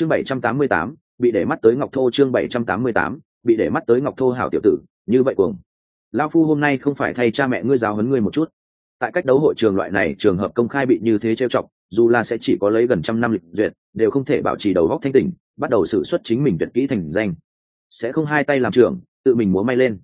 chương bảy trăm tám mươi tám, bị để mắt tới ngọc thô chương bảy trăm tám mươi tám, bị để mắt tới ngọc thô hảo tiểu tử, như vậy cuồng. Lao phu hôm nay không phải thay cha mẹ ngươi giáo huấn ngươi một chút. Tại cách đấu hội trường loại này, trường hợp công khai bị như thế trêu chọc, dù là sẽ chỉ có lấy gần trăm năm lịch duyệt, đều không thể bảo trì đầu góc thanh tỉnh, bắt đầu xử xuất chính mình tuyệt kỹ thành danh. Sẽ không hai tay làm trưởng, tự mình múa may lên.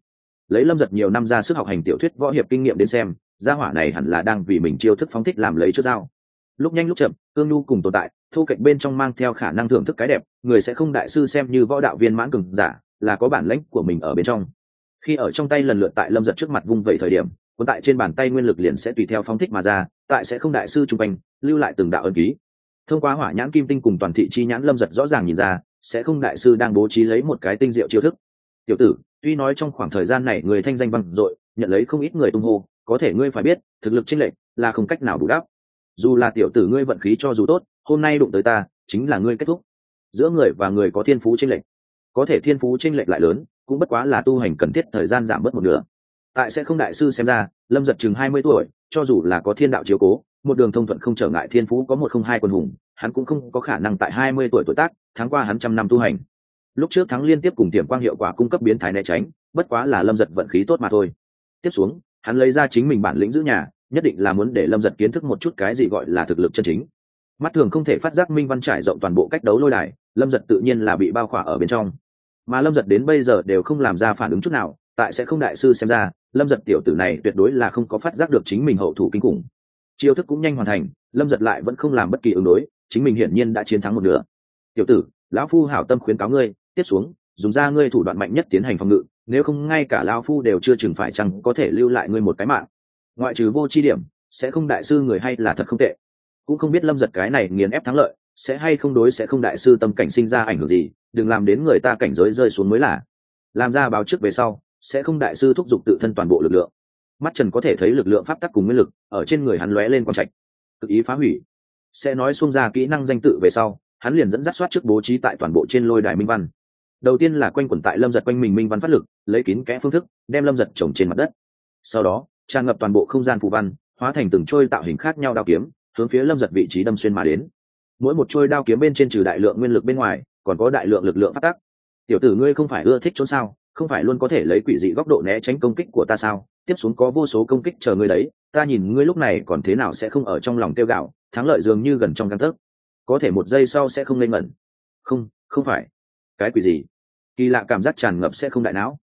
Lấy lâm giật nhiều năm ra sức học hành tiểu thuyết võ hiệp kinh nghiệm đến xem, gia hỏa này hẳn là đang vì mình chiêu thức phóng thích làm lấy trước dao. Lúc nhanh lúc chậm, cương nhu cùng tồn tại thu cạnh bên trong mang theo khả năng thưởng thức cái đẹp, người sẽ không đại sư xem như võ đạo viên mãn cường giả, là có bản lãnh của mình ở bên trong. Khi ở trong tay lần lượt tại lâm giật trước mặt vung vẩy thời điểm, cuốn tại trên bàn tay nguyên lực liền sẽ tùy theo phóng thích mà ra, tại sẽ không đại sư trung quanh, lưu lại từng đạo ân ký. Thông qua hỏa nhãn kim tinh cùng toàn thị chi nhãn lâm giật rõ ràng nhìn ra, sẽ không đại sư đang bố trí lấy một cái tinh diệu chiêu thức. Tiểu tử, tuy nói trong khoảng thời gian này người thanh danh vang dội, nhận lấy không ít người tung hô, có thể ngươi phải biết, thực lực chênh lệch là không cách nào bù đắp. Dù là tiểu tử ngươi vận khí cho dù tốt hôm nay đụng tới ta, chính là ngươi kết thúc. Giữa người và người có thiên phú chênh lệch. Có thể thiên phú chênh lệch lại lớn, cũng bất quá là tu hành cần thiết thời gian giảm bớt một nửa. Tại sẽ không đại sư xem ra, lâm giật chừng hai mươi tuổi, cho dù là có thiên đạo chiếu cố, một đường thông thuận không trở ngại thiên phú có một không hai quân hùng, hắn cũng không có khả năng tại hai mươi tuổi tuổi tác tháng qua hắn trăm năm tu hành. Lúc trước thắng liên tiếp cùng tiềm quang hiệu quả cung cấp biến thái né tránh, bất quá là lâm giật vận khí tốt mà thôi. Tiếp xuống, hắn lấy ra chính mình bản lĩnh giữ nhà, nhất định là muốn để lâm giật kiến thức một chút cái gì gọi là thực lực chân chính mắt thường không thể phát giác minh văn trải rộng toàn bộ cách đấu lôi đài, lâm giật tự nhiên là bị bao khỏa ở bên trong. Mà lâm giật đến bây giờ đều không làm ra phản ứng chút nào, tại sẽ không đại sư xem ra, lâm giật tiểu tử này tuyệt đối là không có phát giác được chính mình hậu thủ kinh khủng. Chiêu thức cũng nhanh hoàn thành, lâm giật lại vẫn không làm bất kỳ ứng đối, chính mình hiển nhiên đã chiến thắng một nửa. Tiểu tử, lão phu hảo tâm khuyến cáo ngươi, tiếp xuống, dùng ra ngươi thủ đoạn mạnh nhất tiến hành phòng ngự, nếu không ngay cả lão phu đều chưa chừng phải chăng có thể lưu lại ngươi một cái mạng. Ngoại trừ vô chi điểm, sẽ không đại sư người hay là thật không tệ cũng không biết lâm giật cái này nghiền ép thắng lợi, sẽ hay không đối sẽ không đại sư tâm cảnh sinh ra ảnh hưởng gì, đừng làm đến người ta cảnh giới rơi xuống mới là. Làm ra báo trước về sau, sẽ không đại sư thúc giục tự thân toàn bộ lực lượng. Mắt trần có thể thấy lực lượng pháp tắc cùng nguyên lực, ở trên người hắn lóe lên quang trạch. Tự ý phá hủy. Sẽ nói xung ra kỹ năng danh tự về sau, hắn liền dẫn dắt soát trước bố trí tại toàn bộ trên lôi đài minh văn. Đầu tiên là quanh quẩn tại lâm giật quanh mình minh văn phát lực, lấy kín kẽ phương thức, đem lâm giật trồng trên mặt đất. Sau đó, tràn ngập toàn bộ không gian phù văn, hóa thành từng trôi tạo hình khác nhau đao kiếm hướng phía lâm giật vị trí đâm xuyên mà đến. Mỗi một trôi đao kiếm bên trên trừ đại lượng nguyên lực bên ngoài, còn có đại lượng lực lượng phát tắc tiểu tử ngươi không phải ưa thích trốn sao, không phải luôn có thể lấy quỷ dị góc độ né tránh công kích của ta sao? Tiếp xuống có vô số công kích chờ ngươi đấy, ta nhìn ngươi lúc này còn thế nào sẽ không ở trong lòng tiêu gạo, thắng lợi dường như gần trong căn thức có thể một giây sau sẽ không lên ngẩn. Không không phải. Cái quỷ gì? Kỳ lạ cảm giác tràn ngập sẽ không đại não.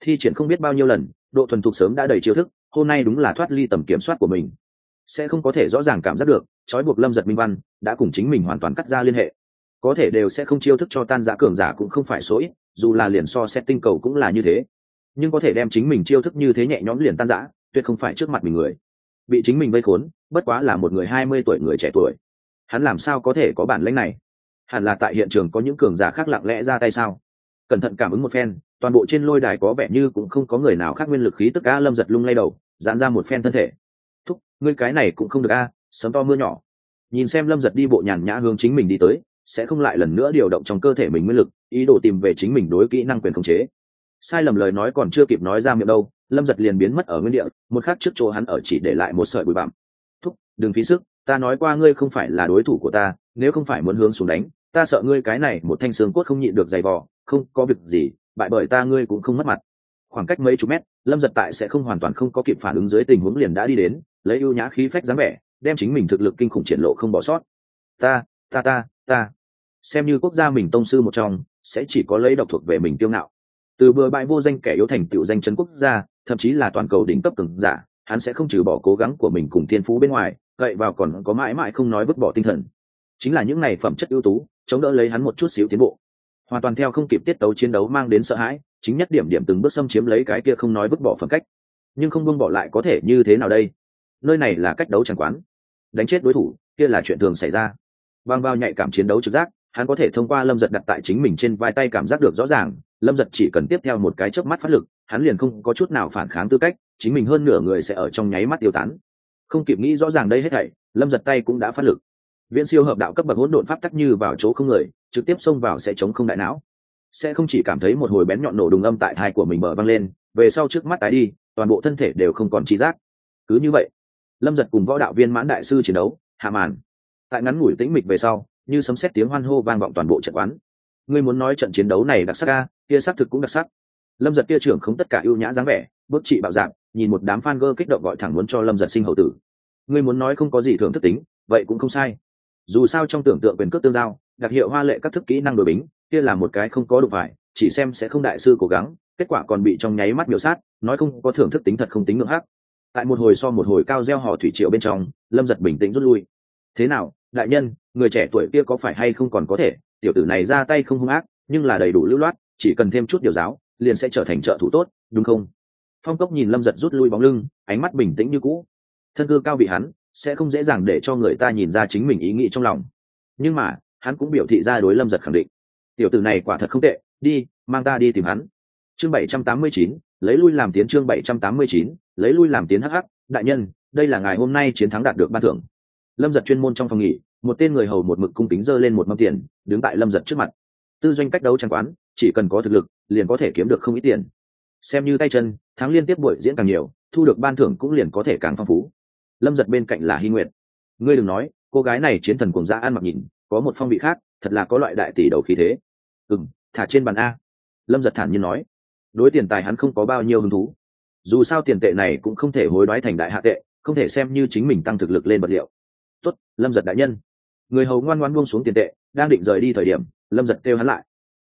Thi triển không biết bao nhiêu lần, độ thuần thục sớm đã đầy chiêu thức, hôm nay đúng là thoát ly tầm kiểm soát của mình sẽ không có thể rõ ràng cảm giác được, trói buộc lâm giật minh văn đã cùng chính mình hoàn toàn cắt ra liên hệ. Có thể đều sẽ không chiêu thức cho tan giã cường giả cũng không phải số ít, dù là liền so xét tinh cầu cũng là như thế. Nhưng có thể đem chính mình chiêu thức như thế nhẹ nhõm liền tan giã, tuyệt không phải trước mặt mình người. Bị chính mình vây khốn, bất quá là một người hai mươi tuổi người trẻ tuổi. Hắn làm sao có thể có bản lãnh này? Hẳn là tại hiện trường có những cường giả khác lặng lẽ ra tay sao? Cẩn thận cảm ứng một phen, toàn bộ trên lôi đài có vẻ như cũng không có người nào khác nguyên lực khí tức ca lâm giật lung lay đầu dán ra một phen thân thể ngươi cái này cũng không được a sớm to mưa nhỏ. Nhìn xem lâm giật đi bộ nhàn nhã hướng chính mình đi tới, sẽ không lại lần nữa điều động trong cơ thể mình nguyên lực, ý đồ tìm về chính mình đối kỹ năng quyền khống chế. Sai lầm lời nói còn chưa kịp nói ra miệng đâu, lâm giật liền biến mất ở nguyên địa, một khắc trước chỗ hắn ở chỉ để lại một sợi bụi bặm. Thúc, đừng phí sức, ta nói qua ngươi không phải là đối thủ của ta, nếu không phải muốn hướng xuống đánh, ta sợ ngươi cái này một thanh xương cốt không nhịn được giày vò, không có việc gì, bại bởi ta ngươi cũng không mất mặt. Khoảng cách mấy chục mét, lâm giật tại sẽ không hoàn toàn không có kịp phản ứng dưới tình huống liền đã đi đến lấy ưu nhã khí phách dáng vẻ, đem chính mình thực lực kinh khủng triển lộ không bỏ sót. Ta ta ta ta. Xem như quốc gia mình tông sư một trong, sẽ chỉ có lấy độc thuộc về mình tiêu ngạo. Từ bừa bãi vô danh kẻ yếu thành tựu danh chấn quốc gia, thậm chí là toàn cầu đỉnh cấp cường giả, hắn sẽ không trừ bỏ cố gắng của mình cùng thiên phú bên ngoài, gậy vào còn có mãi mãi không nói vứt bỏ tinh thần. Chính là những này phẩm chất ưu tú, chống đỡ lấy hắn một chút xíu tiến bộ. Hoàn toàn theo không kịp tiết tấu chiến đấu mang đến sợ hãi, chính nhất điểm điểm từng bước xâm chiếm lấy cái kia không nói vứt bỏ phẩm cách. Nhưng không buông bỏ lại có thể như thế nào đây? Nơi này là cách đấu chẳng quán. Đánh chết đối thủ, kia là chuyện thường xảy ra. Băng bao nhạy cảm chiến đấu trực giác, hắn có thể thông qua lâm giật đặt tại chính mình trên vai tay cảm giác được rõ ràng, lâm giật chỉ cần tiếp theo một cái chớp mắt phát lực, hắn liền không có chút nào phản kháng tư cách, chính mình hơn nửa người sẽ ở trong nháy mắt tiêu tán. Không kịp nghĩ rõ ràng đây hết thảy, lâm giật tay cũng đã phát lực. Viễn siêu hợp đạo cấp bậc hỗn độn pháp tắc như vào chỗ không người, trực tiếp xông vào sẽ chống không đại não. Sẽ không chỉ cảm thấy một hồi bén nhọn nổ đùng âm tại hai của mình mở văng lên, về sau trước mắt tái đi, toàn bộ thân thể đều không còn tri giác. Cứ như vậy lâm giật cùng võ đạo viên mãn đại sư chiến đấu, hạ màn. Tại ngắn ngủi tĩnh mịch về sau, như sấm xét tiếng hoan hô vang vọng toàn bộ trận quán. Ngươi muốn nói trận chiến đấu này đặc sắc ca kia xác thực cũng đặc sắc. Lâm giật kia trưởng không tất cả ưu nhã dáng vẻ, bước trị bạo dạng, nhìn một đám fan gơ kích động gọi thẳng muốn cho lâm giật sinh hậu tử. Ngươi muốn nói không có gì thưởng thức tính, vậy cũng không sai. Dù sao trong tưởng tượng quyền cước tương giao, đặc hiệu hoa lệ các thức kỹ năng đổi bính, kia là một cái không có đụng phải, chỉ xem sẽ không đại sư cố gắng, kết quả còn bị trong nháy mắt biểu sát, nói không có thưởng thức tính thật không tính ngưỡng hắc tại một hồi so một hồi cao gieo hò thủy triệu bên trong, lâm giật bình tĩnh rút lui. Thế nào, đại nhân, người trẻ tuổi kia có phải hay không còn có thể? Tiểu tử này ra tay không hung ác, nhưng là đầy đủ lưu loát, chỉ cần thêm chút điều giáo, liền sẽ trở thành trợ thủ tốt, đúng không? Phong cốc nhìn lâm giật rút lui bóng lưng, ánh mắt bình tĩnh như cũ. Thân cư cao vị hắn, sẽ không dễ dàng để cho người ta nhìn ra chính mình ý nghĩ trong lòng. Nhưng mà, hắn cũng biểu thị ra đối lâm giật khẳng định. Tiểu tử này quả thật không tệ, đi, mang ta đi tìm hắn. Chương bảy trăm tám mươi chín, lấy lui làm tiến chương bảy trăm tám mươi chín lấy lui làm tiến hắc đại nhân, đây là ngày hôm nay chiến thắng đạt được ban thưởng. Lâm giật chuyên môn trong phòng nghỉ, một tên người hầu một mực cung kính dơ lên một mâm tiền, đứng tại lâm giật trước mặt. Tư doanh cách đấu trang quán, chỉ cần có thực lực, liền có thể kiếm được không ít tiền. Xem như tay chân thắng liên tiếp buổi diễn càng nhiều, thu được ban thưởng cũng liền có thể càng phong phú. Lâm giật bên cạnh là hy nguyệt. Ngươi đừng nói, cô gái này chiến thần cùng ra ăn mặc nhìn, có một phong vị khác, thật là có loại đại tỷ đầu khí thế. Ừ m thả trên bàn a. Lâm giật thản nhiên nói. Đối tiền tài hắn không có bao nhiêu hứng thú dù sao tiền tệ này cũng không thể hối đoái thành đại hạ tệ không thể xem như chính mình tăng thực lực lên vật liệu. Tốt, lâm giật đại nhân. Người hầu ngoan ngoan buông xuống tiền tệ đang định rời đi thời điểm lâm giật kêu hắn lại.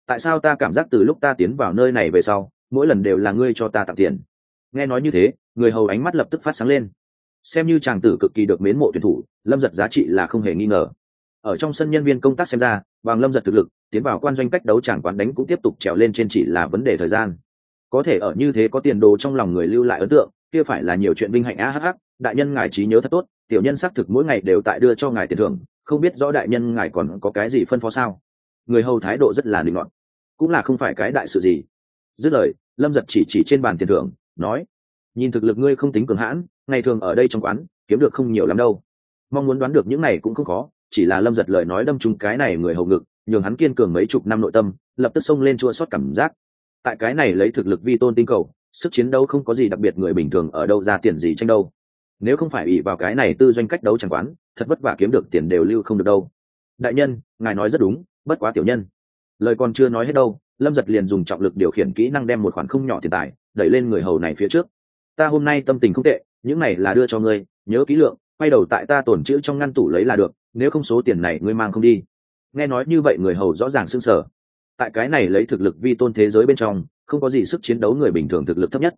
Tại sao ta cảm giác từ lúc ta tiến vào nơi này về sau mỗi lần đều là ngươi cho ta tặng tiền? Nghe nói như thế người hầu ánh mắt lập tức phát sáng lên. Xem như chàng tử cực kỳ được mến mộ tuyển thủ lâm giật giá trị là không hề nghi ngờ. Ở trong sân nhân viên công tác xem ra bằng lâm giật thực lực tiến vào quan doanh cách đấu chàng quán đánh cũng tiếp tục trèo lên trên chỉ là vấn đề thời gian có thể ở như thế có tiền đồ trong lòng người lưu lại ấn tượng, kia phải là nhiều chuyện vinh hạnh a hh đại nhân ngài trí nhớ thật tốt, tiểu nhân xác thực mỗi ngày đều tại đưa cho ngài tiền thưởng, không biết rõ đại nhân ngài còn có cái gì phân phó sao? Người hầu thái độ rất là linh loạn cũng là không phải cái đại sự gì. Dứt lời, lâm giật chỉ chỉ trên bàn tiền thưởng, nói, nhìn thực lực ngươi không tính cường hãn, ngày thường ở đây trong quán, kiếm được không nhiều lắm đâu. Mong muốn đoán được những này cũng không khó, chỉ là lâm giật lời nói đâm trúng cái này người hầu ngực, nhường hắn kiên cường mấy chục năm nội tâm, lập tức xông lên chua xót cảm giác tại cái này lấy thực lực vi tôn tinh cầu, sức chiến đấu không có gì đặc biệt người bình thường ở đâu ra tiền gì tranh đâu. Nếu không phải ủy vào cái này tư doanh cách đấu chẳng quán, thật vất vả kiếm được tiền đều lưu không được đâu. Đại nhân, ngài nói rất đúng, bất quá tiểu nhân. Lời còn chưa nói hết đâu, lâm giật liền dùng trọng lực điều khiển kỹ năng đem một khoản không nhỏ tiền tài đẩy lên người hầu này phía trước. Ta hôm nay tâm tình không tệ, những này là đưa cho ngươi, nhớ kỹ lượng, quay đầu tại ta tổn chữ trong ngăn tủ lấy là được, nếu không số tiền này ngươi mang không đi. Nghe nói như vậy người hầu rõ ràng sưng sở tại cái này lấy thực lực vi tôn thế giới bên trong, không có gì sức chiến đấu người bình thường thực lực thấp nhất.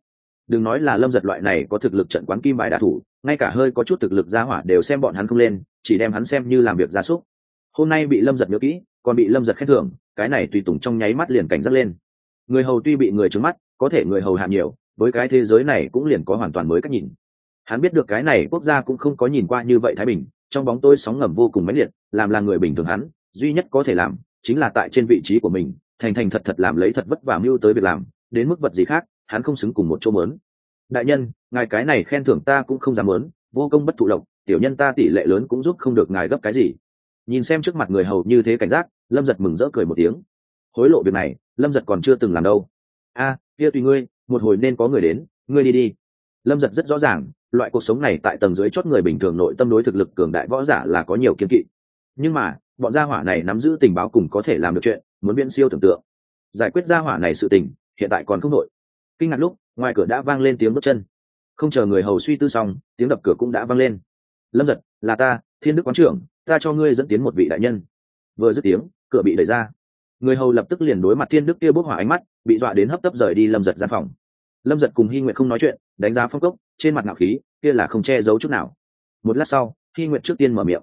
Đừng nói là lâm giật loại này có thực lực trận quán kim bài đạ thủ, ngay cả hơi có chút thực lực gia hỏa đều xem bọn hắn không lên, chỉ đem hắn xem như làm việc gia súc. Hôm nay bị lâm giật nhớ kỹ, còn bị lâm giật khen thưởng, cái này tùy tùng trong nháy mắt liền cảnh giác lên. Người hầu tuy bị người trứng mắt, có thể người hầu hạ nhiều, với cái thế giới này cũng liền có hoàn toàn mới cách nhìn. Hắn biết được cái này quốc gia cũng không có nhìn qua như vậy thái bình, trong bóng tôi sóng ngầm vô cùng mãnh liệt, làm là người bình thường hắn, duy nhất có thể làm chính là tại trên vị trí của mình, thành thành thật thật làm lấy thật vất vả mưu tới việc làm, đến mức vật gì khác, hắn không xứng cùng một chỗ mớn. Đại nhân, ngài cái này khen thưởng ta cũng không dám mớn, vô công bất thụ lộc, tiểu nhân ta tỷ lệ lớn cũng giúp không được ngài gấp cái gì. Nhìn xem trước mặt người hầu như thế cảnh giác, lâm giật mừng rỡ cười một tiếng. Hối lộ việc này, lâm giật còn chưa từng làm đâu. A, kia tùy ngươi, một hồi nên có người đến, ngươi đi đi. Lâm giật rất rõ ràng, loại cuộc sống này tại tầng dưới chót người bình thường nội tâm đối thực lực cường đại võ giả là có nhiều kiên kỵ. Nhưng mà bọn gia hỏa này nắm giữ tình báo cùng có thể làm được chuyện, muốn biện siêu tưởng tượng. Giải quyết gia hỏa này sự tình, hiện tại còn không nội kinh ngạc lúc, ngoài cửa đã vang lên tiếng bước chân. Không chờ người hầu suy tư xong, tiếng đập cửa cũng đã vang lên. Lâm giật, là ta, thiên đức quán trưởng, ta cho ngươi dẫn tiến một vị đại nhân. Vừa dứt tiếng, cửa bị đẩy ra. Người hầu lập tức liền đối mặt thiên đức kia bốc hỏa ánh mắt, bị dọa đến hấp tấp rời đi lâm giật gian phòng. Lâm giật cùng hy nguyện không nói chuyện, đánh giá phong cốc, trên mặt ngạo khí, kia là không che giấu chút nào. Một lát sau, hy nguyện trước tiên mở miệng.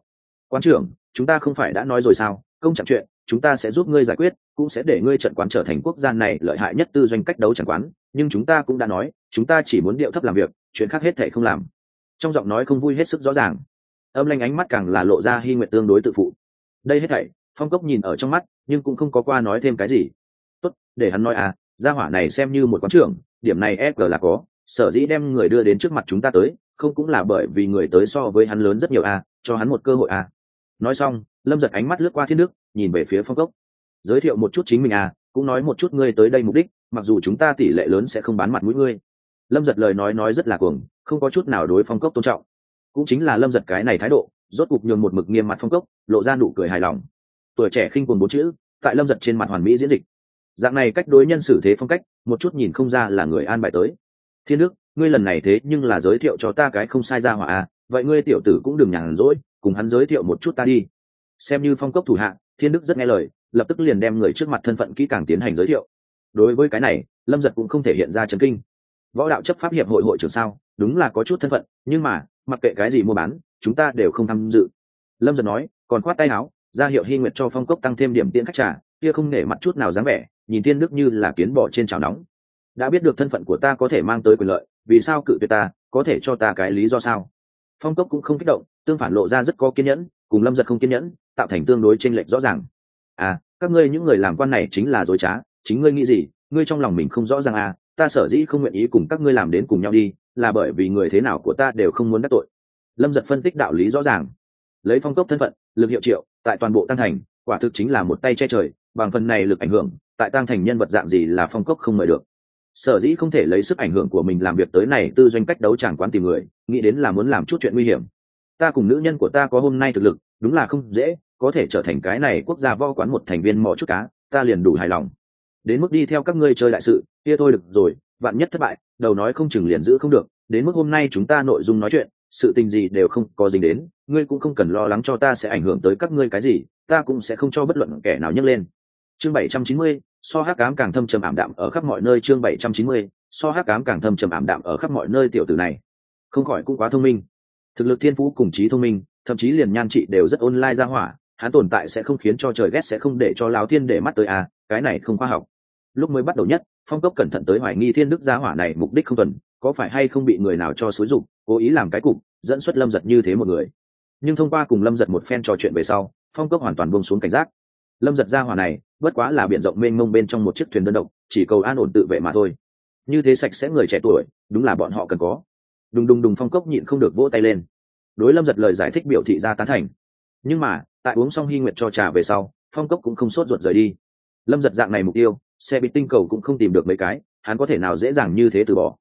Quan trưởng chúng ta không phải đã nói rồi sao? Công chẳng chuyện, chúng ta sẽ giúp ngươi giải quyết, cũng sẽ để ngươi trận quán trở thành quốc gia này lợi hại nhất tư doanh cách đấu chẳng quán. Nhưng chúng ta cũng đã nói, chúng ta chỉ muốn điệu thấp làm việc, chuyện khác hết thể không làm. Trong giọng nói không vui hết sức rõ ràng. Âm lanh ánh mắt càng là lộ ra hy nguyện tương đối tự phụ. Đây hết thảy, phong cốc nhìn ở trong mắt, nhưng cũng không có qua nói thêm cái gì. Tốt, để hắn nói à gia hỏa này xem như một quán trưởng, điểm này ép là có, sở dĩ đem người đưa đến trước mặt chúng ta tới, không cũng là bởi vì người tới so với hắn lớn rất nhiều à cho hắn một cơ hội à nói xong, lâm giật ánh mắt lướt qua thiên đức, nhìn về phía phong cốc. Giới thiệu một chút chính mình à cũng nói một chút ngươi tới đây mục đích, mặc dù chúng ta tỷ lệ lớn sẽ không bán mặt mũi ngươi. Lâm giật lời nói nói rất là cuồng, không có chút nào đối phong cốc tôn trọng. Cũng chính là lâm giật cái này thái độ, rốt cục nhường một mực nghiêm mặt phong cốc, lộ ra nụ cười hài lòng. Tuổi trẻ khinh cuồng bốn chữ, tại lâm giật trên mặt hoàn mỹ diễn dịch. Dạng này cách đối nhân xử thế phong cách, một chút nhìn không ra là người an bài tới. Thiên đức, ngươi lần này thế nhưng là giới thiệu cho ta cái không sai ra hỏa à vậy ngươi tiểu tử cũng đừng nhàn rỗi cùng hắn giới thiệu một chút ta đi. Xem như phong cốc thủ hạ, thiên đức rất nghe lời, lập tức liền đem người trước mặt thân phận kỹ càng tiến hành giới thiệu. Đối với cái này, lâm giật cũng không thể hiện ra chấn kinh. Võ đạo chấp pháp hiệp hội hội trưởng sao, đúng là có chút thân phận, nhưng mà, mặc kệ cái gì mua bán, chúng ta đều không tham dự. Lâm giật nói, còn khoát tay áo, ra hiệu hy nguyệt cho phong cốc tăng thêm điểm tiện khách trả kia không nể mặt chút nào dáng vẻ, nhìn thiên đức như là kiến bỏ trên chảo nóng. Đã biết được thân phận của ta có thể mang tới quyền lợi, vì sao cự tuyệt ta, có thể cho ta cái lý do sao? Phong cốc cũng không kích động tương phản lộ ra rất có kiên nhẫn, cùng lâm giật không kiên nhẫn, tạo thành tương đối t r ê n lệch rõ ràng. À các ngươi những người làm quan này chính là dối trá, chính ngươi nghĩ gì, ngươi trong lòng mình không rõ ràng à ta sở dĩ không nguyện ý cùng các ngươi làm đến cùng nhau đi, là bởi vì người thế nào của ta đều không muốn đắc tội. Lâm giật phân tích đạo lý rõ ràng. Lấy phong cốc thân phận, lực hiệu triệu, tại toàn bộ tăng thành, quả thực chính là một tay che trời, bằng phần này lực ảnh hưởng, tại tăng thành nhân vật dạng gì là phong cốc không mời được. Sở dĩ không thể lấy sức ảnh hưởng của mình làm việc tới này, tư doanh cách đấu chẳng quán tìm người, nghĩ đến là muốn làm chút chuyện nguy hiểm ta cùng nữ nhân của ta có hôm nay thực lực, đúng là không dễ, có thể trở thành cái này quốc gia võ quán một thành viên mò chút cá, ta liền đủ hài lòng. Đến mức đi theo các ngươi chơi đại sự, kia thôi được rồi, vạn nhất thất bại, đầu nói không chừng liền giữ không được, đến mức hôm nay chúng ta nội dung nói chuyện, sự tình gì đều không có dính đến, ngươi cũng không cần lo lắng cho ta sẽ ảnh hưởng tới các ngươi cái gì, ta cũng sẽ không cho bất luận kẻ nào nhấc lên. Chương bảy trăm chín mươi, so hát cám càng thâm trầm ảm đạm ở khắp mọi nơi, chương bảy trăm chín mươi, so hát cám càng thâm trầm ảm đạm ở khắp mọi nơi tiểu tử này. Không khỏi cũng quá thông minh thực lực thiên phú cùng trí thông minh, thậm chí liền nhan trị đều rất online ra hỏa, hắn tồn tại sẽ không khiến cho trời ghét, sẽ không để cho lão thiên để mắt tới à cái này không khoa học. Lúc mới bắt đầu nhất, phong cốc cẩn thận tới hoài nghi thiên đức gia hỏa này mục đích không tuần có phải hay không bị người nào cho xúi dụng cố ý làm cái cục, dẫn xuất lâm giật như thế một người. Nhưng thông qua cùng lâm giật một phen trò chuyện về sau, phong cốc hoàn toàn buông xuống cảnh giác. Lâm giật gia hỏa này, bất quá là biển rộng mênh mông bên trong một chiếc thuyền đơn độc, chỉ cầu an ổn tự vệ mà thôi. Như thế sạch sẽ người trẻ tuổi, đúng là bọn họ cần có đùng đùng đùng phong cốc nhịn không được vỗ tay lên. Đối lâm giật lời giải thích biểu thị ra tán thành. Nhưng mà, tại uống xong hy nguyệt cho trà về sau, phong cốc cũng không sốt ruột rời đi. Lâm giật dạng này mục tiêu, xe bị tinh cầu cũng không tìm được mấy cái, hắn có thể nào dễ dàng như thế từ bỏ.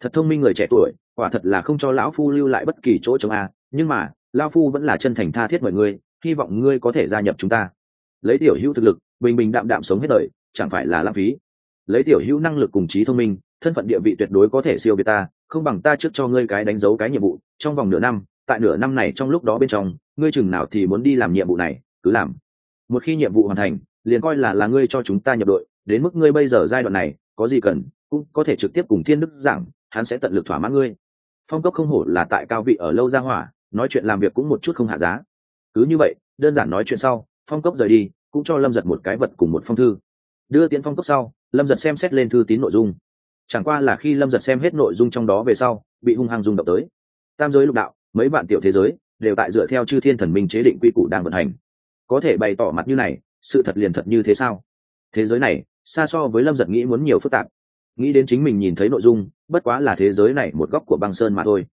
Thật thông minh người trẻ tuổi, quả thật là không cho lão phu lưu lại bất kỳ chỗ chống a. Nhưng mà, lão phu vẫn là chân thành tha thiết mọi người, hy vọng ngươi có thể gia nhập chúng ta. Lấy tiểu hữu thực lực, bình bình đạm đạm sống hết đời, chẳng phải là lãng phí. Lấy tiểu hữu năng lực cùng trí thông minh thân phận địa vị tuyệt đối có thể siêu việt ta, không bằng ta trước cho ngươi cái đánh dấu cái nhiệm vụ, trong vòng nửa năm, tại nửa năm này trong lúc đó bên trong, ngươi chừng nào thì muốn đi làm nhiệm vụ này, cứ làm. Một khi nhiệm vụ hoàn thành, liền coi là là ngươi cho chúng ta nhập đội, đến mức ngươi bây giờ giai đoạn này, có gì cần, cũng có thể trực tiếp cùng thiên đức giảng, hắn sẽ tận lực thỏa mãn ngươi. Phong cấp không hổ là tại cao vị ở lâu ra hỏa, nói chuyện làm việc cũng một chút không hạ giá. Cứ như vậy, đơn giản nói chuyện sau, phong cốc rời đi, cũng cho lâm giật một cái vật cùng một phong thư. Đưa tiến phong cốc sau, lâm giật xem xét lên thư tín nội dung chẳng qua là khi lâm giật xem hết nội dung trong đó về sau, bị hung hăng rung động tới. Tam giới lục đạo, mấy bạn tiểu thế giới, đều tại dựa theo chư thiên thần minh chế định quy củ đang vận hành. Có thể bày tỏ mặt như này, sự thật liền thật như thế sao? Thế giới này, xa so với lâm giật nghĩ muốn nhiều phức tạp. Nghĩ đến chính mình nhìn thấy nội dung, bất quá là thế giới này một góc của băng sơn mà thôi.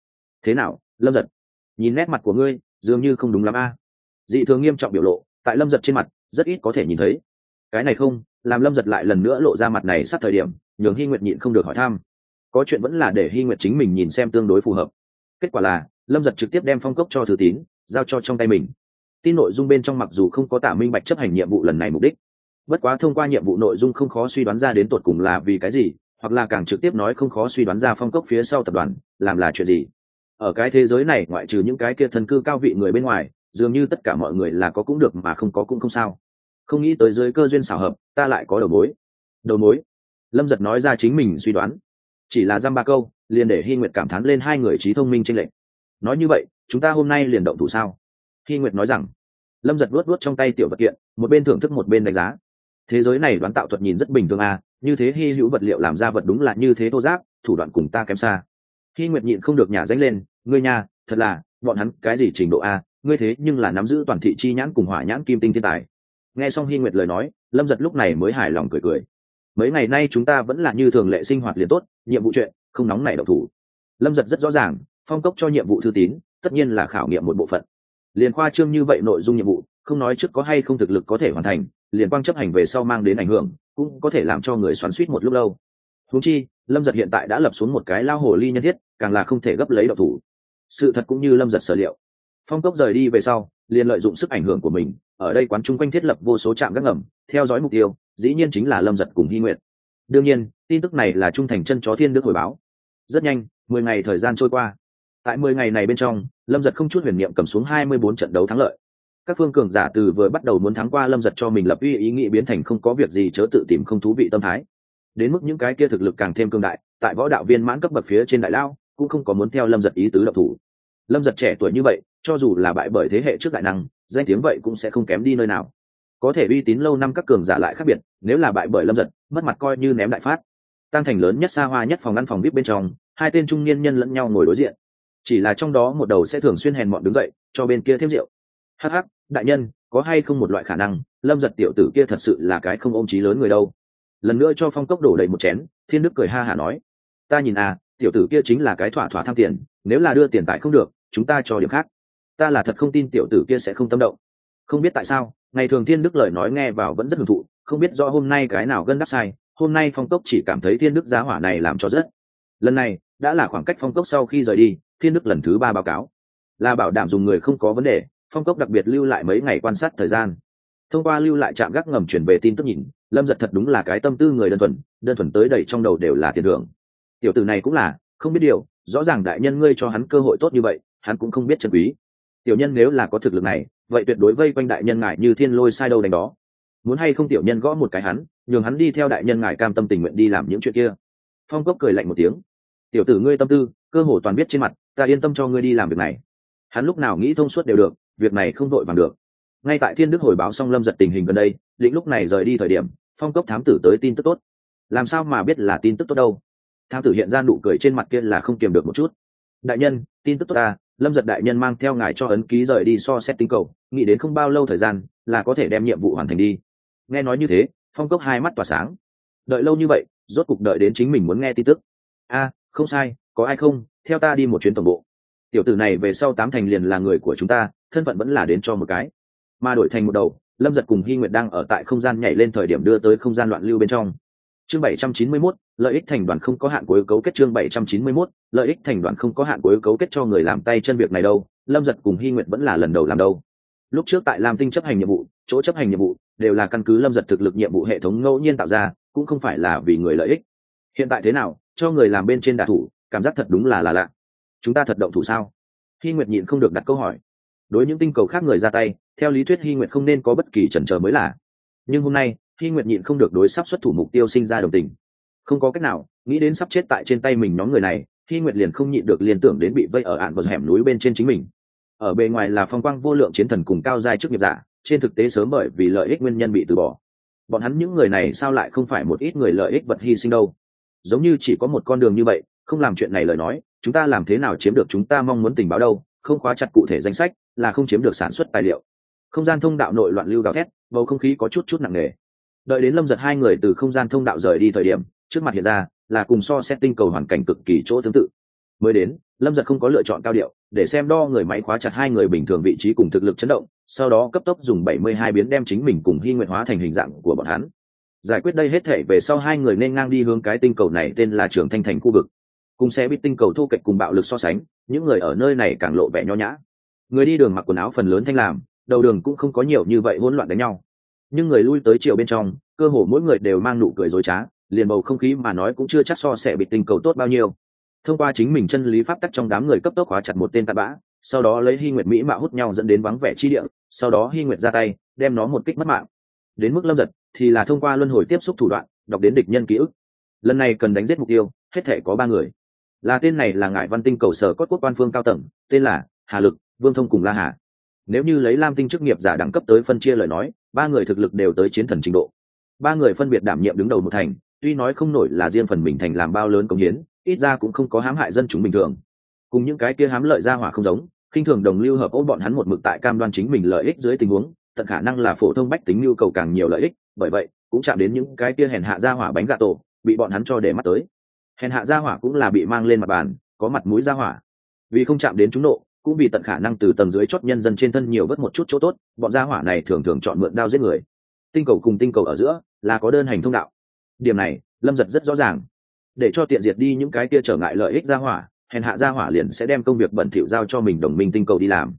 Thế nào, lâm giật? Nhìn nét mặt của ngươi, dường như không đúng lắm a. Dị thường nghiêm trọng biểu lộ, tại lâm giật trên mặt, rất ít có thể nhìn thấy. Cái này không, làm lâm giật lại lần nữa lộ ra mặt này sát thời điểm nhường hy nguyệt nhịn không được hỏi thăm. Có chuyện vẫn là để hy nguyệt chính mình nhìn xem tương đối phù hợp. Kết quả là, lâm giật trực tiếp đem phong cốc cho thư tín, giao cho trong tay mình. Tin nội dung bên trong mặc dù không có tả minh bạch chấp hành nhiệm vụ lần này mục đích, bất quá thông qua nhiệm vụ nội dung không khó suy đoán ra đến tột cùng là vì cái gì, hoặc là càng trực tiếp nói không khó suy đoán ra phong cốc phía sau tập đoàn, làm là chuyện gì. Ở cái thế giới này, ngoại trừ những cái kia thần cư cao vị người bên ngoài, dường như tất cả mọi người là có cũng được mà không có cũng không sao. Không nghĩ tới dưới cơ duyên xảo hợp, ta lại có đầu mối. Đầu mối? Lâm giật nói ra chính mình suy đoán. Chỉ là dăm ba câu, liền để hy nguyệt cảm thán lên hai người trí thông minh tranh lệch. Nói như vậy, chúng ta hôm nay liền động thủ sao? Hy nguyệt nói rằng. Lâm giật vuốt vuốt trong tay tiểu vật kiện, một bên thưởng thức một bên đánh giá. Thế giới này đoán tạo thuật nhìn rất bình thường à như thế hy hữu vật liệu làm ra vật đúng là như thế thô giáp, thủ đoạn cùng ta kém xa. Hy nguyệt nhịn không được nhả danh lên, ngươi nhà thật là, bọn hắn cái gì trình độ a ngươi thế nhưng là nắm giữ toàn thị chi nhãn cùng hỏa nhãn kim tinh thiên tài. Nghe xong hy nguyệt lời nói, lâm giật lúc này mới hài lòng cười cười mấy ngày nay chúng ta vẫn là như thường lệ sinh hoạt liền tốt, nhiệm vụ chuyện, không nóng nảy độc thủ. Lâm giật rất rõ ràng, phong cốc cho nhiệm vụ thư tín, tất nhiên là khảo nghiệm một bộ phận. Liền khoa trương như vậy nội dung nhiệm vụ, không nói trước có hay không thực lực có thể hoàn thành, liền quang chấp hành về sau mang đến ảnh hưởng, cũng có thể làm cho người xoắn suýt một lúc lâu. Thú chi, lâm giật hiện tại đã lập xuống một cái lao hồ ly nhân thiết, càng là không thể gấp lấy độc thủ. Sự thật cũng như lâm giật sở liệu. Phong cốc rời đi về sau liền lợi dụng sức ảnh hưởng của mình, ở đây quán chung quanh thiết lập vô số trạm gác ngầm, theo dõi mục tiêu, dĩ nhiên chính là lâm giật cùng hy nguyện đương nhiên, tin tức này là trung thành chân chó thiên đức hồi báo. Rất nhanh, mười ngày thời gian trôi qua. Tại mười ngày này bên trong, lâm giật không chút huyền niệm cầm xuống hai mươi bốn trận đấu thắng lợi. Các phương cường giả từ vừa bắt đầu muốn thắng qua lâm giật cho mình lập uy ý nghĩ biến thành không có việc gì chớ tự tìm không thú vị tâm thái. Đến mức những cái kia thực lực càng thêm cương đại, tại võ đạo viên mãn cấp bậc phía trên đại lao, cũng không có muốn theo lâm giật ý tứ độc thủ lâm giật trẻ tuổi như vậy, cho dù là bại bởi thế hệ trước đại năng, danh tiếng vậy cũng sẽ không kém đi nơi nào. Có thể uy tín lâu năm các cường giả lại khác biệt, nếu là bại bởi lâm giật, mất mặt coi như ném đại phát. Tăng thành lớn nhất xa hoa nhất phòng ngăn phòng vip bên trong, hai tên trung niên nhân lẫn nhau ngồi đối diện. Chỉ là trong đó một đầu sẽ thường xuyên hèn mọn đứng dậy, cho bên kia thêm rượu. Hắc hắc, đại nhân, có hay không một loại khả năng, lâm giật tiểu tử kia thật sự là cái không ôm trí lớn người đâu? Lần nữa cho phong cốc đổ đầy một chén, thiên đức cười ha hả nói. Ta nhìn à tiểu tử kia chính là cái thỏa thỏa tham tiền, nếu là đưa tiền tại không được chúng ta cho điểm khác. Ta là thật không tin tiểu tử kia sẽ không tâm động. Không biết tại sao, ngày thường thiên đức lời nói nghe vào vẫn rất hưởng thụ, không biết do hôm nay cái nào gân đắp sai, hôm nay phong cốc chỉ cảm thấy thiên đức giá hỏa này làm cho rất. Lần này, đã là khoảng cách phong cốc sau khi rời đi, thiên đức lần thứ ba báo cáo. Là bảo đảm dùng người không có vấn đề, phong cốc đặc biệt lưu lại mấy ngày quan sát thời gian. Thông qua lưu lại trạm gác ngầm chuyển về tin tức nhìn, lâm giật thật đúng là cái tâm tư người đơn thuần đơn thuần tới đầy trong đầu đều là tiền thưởng. Tiểu tử này cũng là, không biết điều, rõ ràng đại nhân ngươi cho hắn cơ hội tốt như vậy hắn cũng không biết chân quý. Tiểu nhân nếu là có thực lực này, vậy tuyệt đối vây quanh đại nhân ngài như thiên lôi sai đâu đánh đó. Muốn hay không tiểu nhân gõ một cái hắn, nhường hắn đi theo đại nhân ngài cam tâm tình nguyện đi làm những chuyện kia. Phong cốc cười lạnh một tiếng. Tiểu tử ngươi tâm tư, cơ hồ toàn biết trên mặt, ta yên tâm cho ngươi đi làm việc này. Hắn lúc nào nghĩ thông suốt đều được, việc này không đội bằng được. Ngay tại thiên đức hồi báo xong lâm giật tình hình gần đây, định lúc này rời đi thời điểm, phong cốc thám tử tới tin tức tốt. Làm sao mà biết là tin tức tốt đâu? Thám tử hiện ra nụ cười trên mặt kia là không kiềm được một chút. Đại nhân, tin tức tốt ta lâm giật đại nhân mang theo ngài cho ấn ký rời đi so xét tinh cầu nghĩ đến không bao lâu thời gian là có thể đem nhiệm vụ hoàn thành đi. Nghe nói như thế phong cốc hai mắt tỏa sáng. Đợi lâu như vậy rốt cục đợi đến chính mình muốn nghe tin tức. A không sai có ai không? Theo ta đi một chuyến tổng bộ. Tiểu tử này về sau tám thành liền là người của chúng ta thân phận vẫn là đến cho một cái. Mà đổi thành một đầu lâm giật cùng hy nguyệt đang ở tại không gian nhảy lên thời điểm đưa tới không gian loạn lưu bên trong. Chương bảy trăm chín mươi 791, lợi ích thành đoàn không có hạn cuối cấu kết chương bảy trăm chín mươi 791, lợi ích thành đoàn không có hạn cuối cấu kết cho người làm tay chân việc này đâu lâm giật cùng hy nguyệt vẫn là lần đầu làm đâu. Lúc trước tại lam tinh chấp hành nhiệm vụ chỗ chấp hành nhiệm vụ đều là căn cứ lâm giật thực lực nhiệm vụ hệ thống ngẫu nhiên tạo ra cũng không phải là vì người lợi ích. Hiện tại thế nào cho người làm bên trên đả thủ cảm giác thật đúng là là lạ. Chúng ta thật động thủ sao? Hy nguyệt nhịn không được đặt câu hỏi. Đối những tinh cầu khác người ra tay theo lý thuyết hy nguyệt không nên có bất kỳ chần chờ mới là. Nhưng hôm nay hy nguyệt nhịn không được đối sắp xuất thủ mục tiêu sinh ra đồng tình không có cách nào, nghĩ đến sắp chết tại trên tay mình nhóm người này khi nguyệt liền không nhịn được liên tưởng đến bị vây ở ạn vật hẻm núi bên trên chính mình. Ở bề ngoài là phong quang vô lượng chiến thần cùng cao giai chức nghiệp giả, trên thực tế sớm bởi vì lợi ích nguyên nhân bị từ bỏ. Bọn hắn những người này sao lại không phải một ít người lợi ích vật hy sinh đâu? Giống như chỉ có một con đường như vậy, không làm chuyện này lời nói, chúng ta làm thế nào chiếm được chúng ta mong muốn tình báo đâu? Không khóa chặt cụ thể danh sách, là không chiếm được sản xuất tài liệu. Không gian thông đạo nội loạn lưu gào thét, bầu không khí có chút chút nặng nề. Đợi đến lâm giật hai người từ không gian thông đạo rời đi thời điểm trước mặt hiện ra là cùng so xét tinh cầu hoàn cảnh cực kỳ chỗ tương tự. Mới đến, lâm giật không có lựa chọn cao điệu, để xem đo người máy khóa chặt hai người bình thường vị trí cùng thực lực chấn động, sau đó cấp tốc dùng bảy mươi hai biến đem chính mình cùng hy nguyện hóa thành hình dạng của bọn hắn. Giải quyết đây hết thể về sau hai người nên ngang đi hướng cái tinh cầu này tên là trường thanh thành khu vực. Cùng xe bít tinh cầu thô kệch cùng bạo lực so sánh, những người ở nơi này càng lộ vẻ nho nhã. Người đi đường mặc quần áo phần lớn thanh làm, đầu đường cũng không có nhiều như vậy hỗn loạn đánh nhau. Nhưng người lui tới chiều bên trong, cơ hồ mỗi người đều mang nụ cười dối trá liền bầu không khí mà nói cũng chưa chắc so sẽ bị tinh cầu tốt bao nhiêu. Thông qua chính mình chân lý pháp tắc trong đám người cấp tốc hóa chặt một tên tạt bã, sau đó lấy hy nguyệt mỹ mạo hút nhau dẫn đến vắng vẻ chi địa, sau đó hy nguyệt ra tay, đem nó một kích mất mạng. Đến mức lâm giật thì là thông qua luân hồi tiếp xúc thủ đoạn, đọc đến địch nhân ký ức. Lần này cần đánh giết mục tiêu, hết thể có ba người. Là tên này là ngải văn tinh cầu sở cốt quốc quan phương cao tầng, tên là hà lực, vương thông cùng la hà. Nếu như lấy lam tinh chức nghiệp giả đẳng cấp tới phân chia lời nói, ba người thực lực đều tới chiến thần trình độ. Ba người phân biệt đảm nhiệm đứng đầu một thành tuy nói không nổi là riêng phần mình thành làm bao lớn công hiến, ít ra cũng không có hãm hại dân chúng bình thường. Cùng những cái kia hám lợi ra hỏa không giống, khinh thường đồng lưu hợp ô bọn hắn một mực tại cam đoan chính mình lợi ích dưới tình huống, tận khả năng là phổ thông bách tính nhu cầu càng nhiều lợi ích, bởi vậy, cũng chạm đến những cái kia hèn hạ ra hỏa bánh gà tổ, bị bọn hắn cho để mắt tới. Hèn hạ ra hỏa cũng là bị mang lên mặt bàn, có mặt mũi ra hỏa. Vì không chạm đến chúng nộ, cũng vì tận khả năng từ tầng dưới chót nhân dân trên thân nhiều vất một chút chỗ tốt, bọn gia hỏa này thường thường chọn mượn đao giết người. Tinh cầu cùng tinh cầu ở giữa, là có đơn hành thông đạo điểm này, lâm giật rất rõ ràng. Để cho tiện diệt đi những cái kia trở ngại lợi ích gia hỏa, hèn hạ gia hỏa liền sẽ đem công việc bẩn thỉu giao cho mình đồng minh tinh cầu đi làm.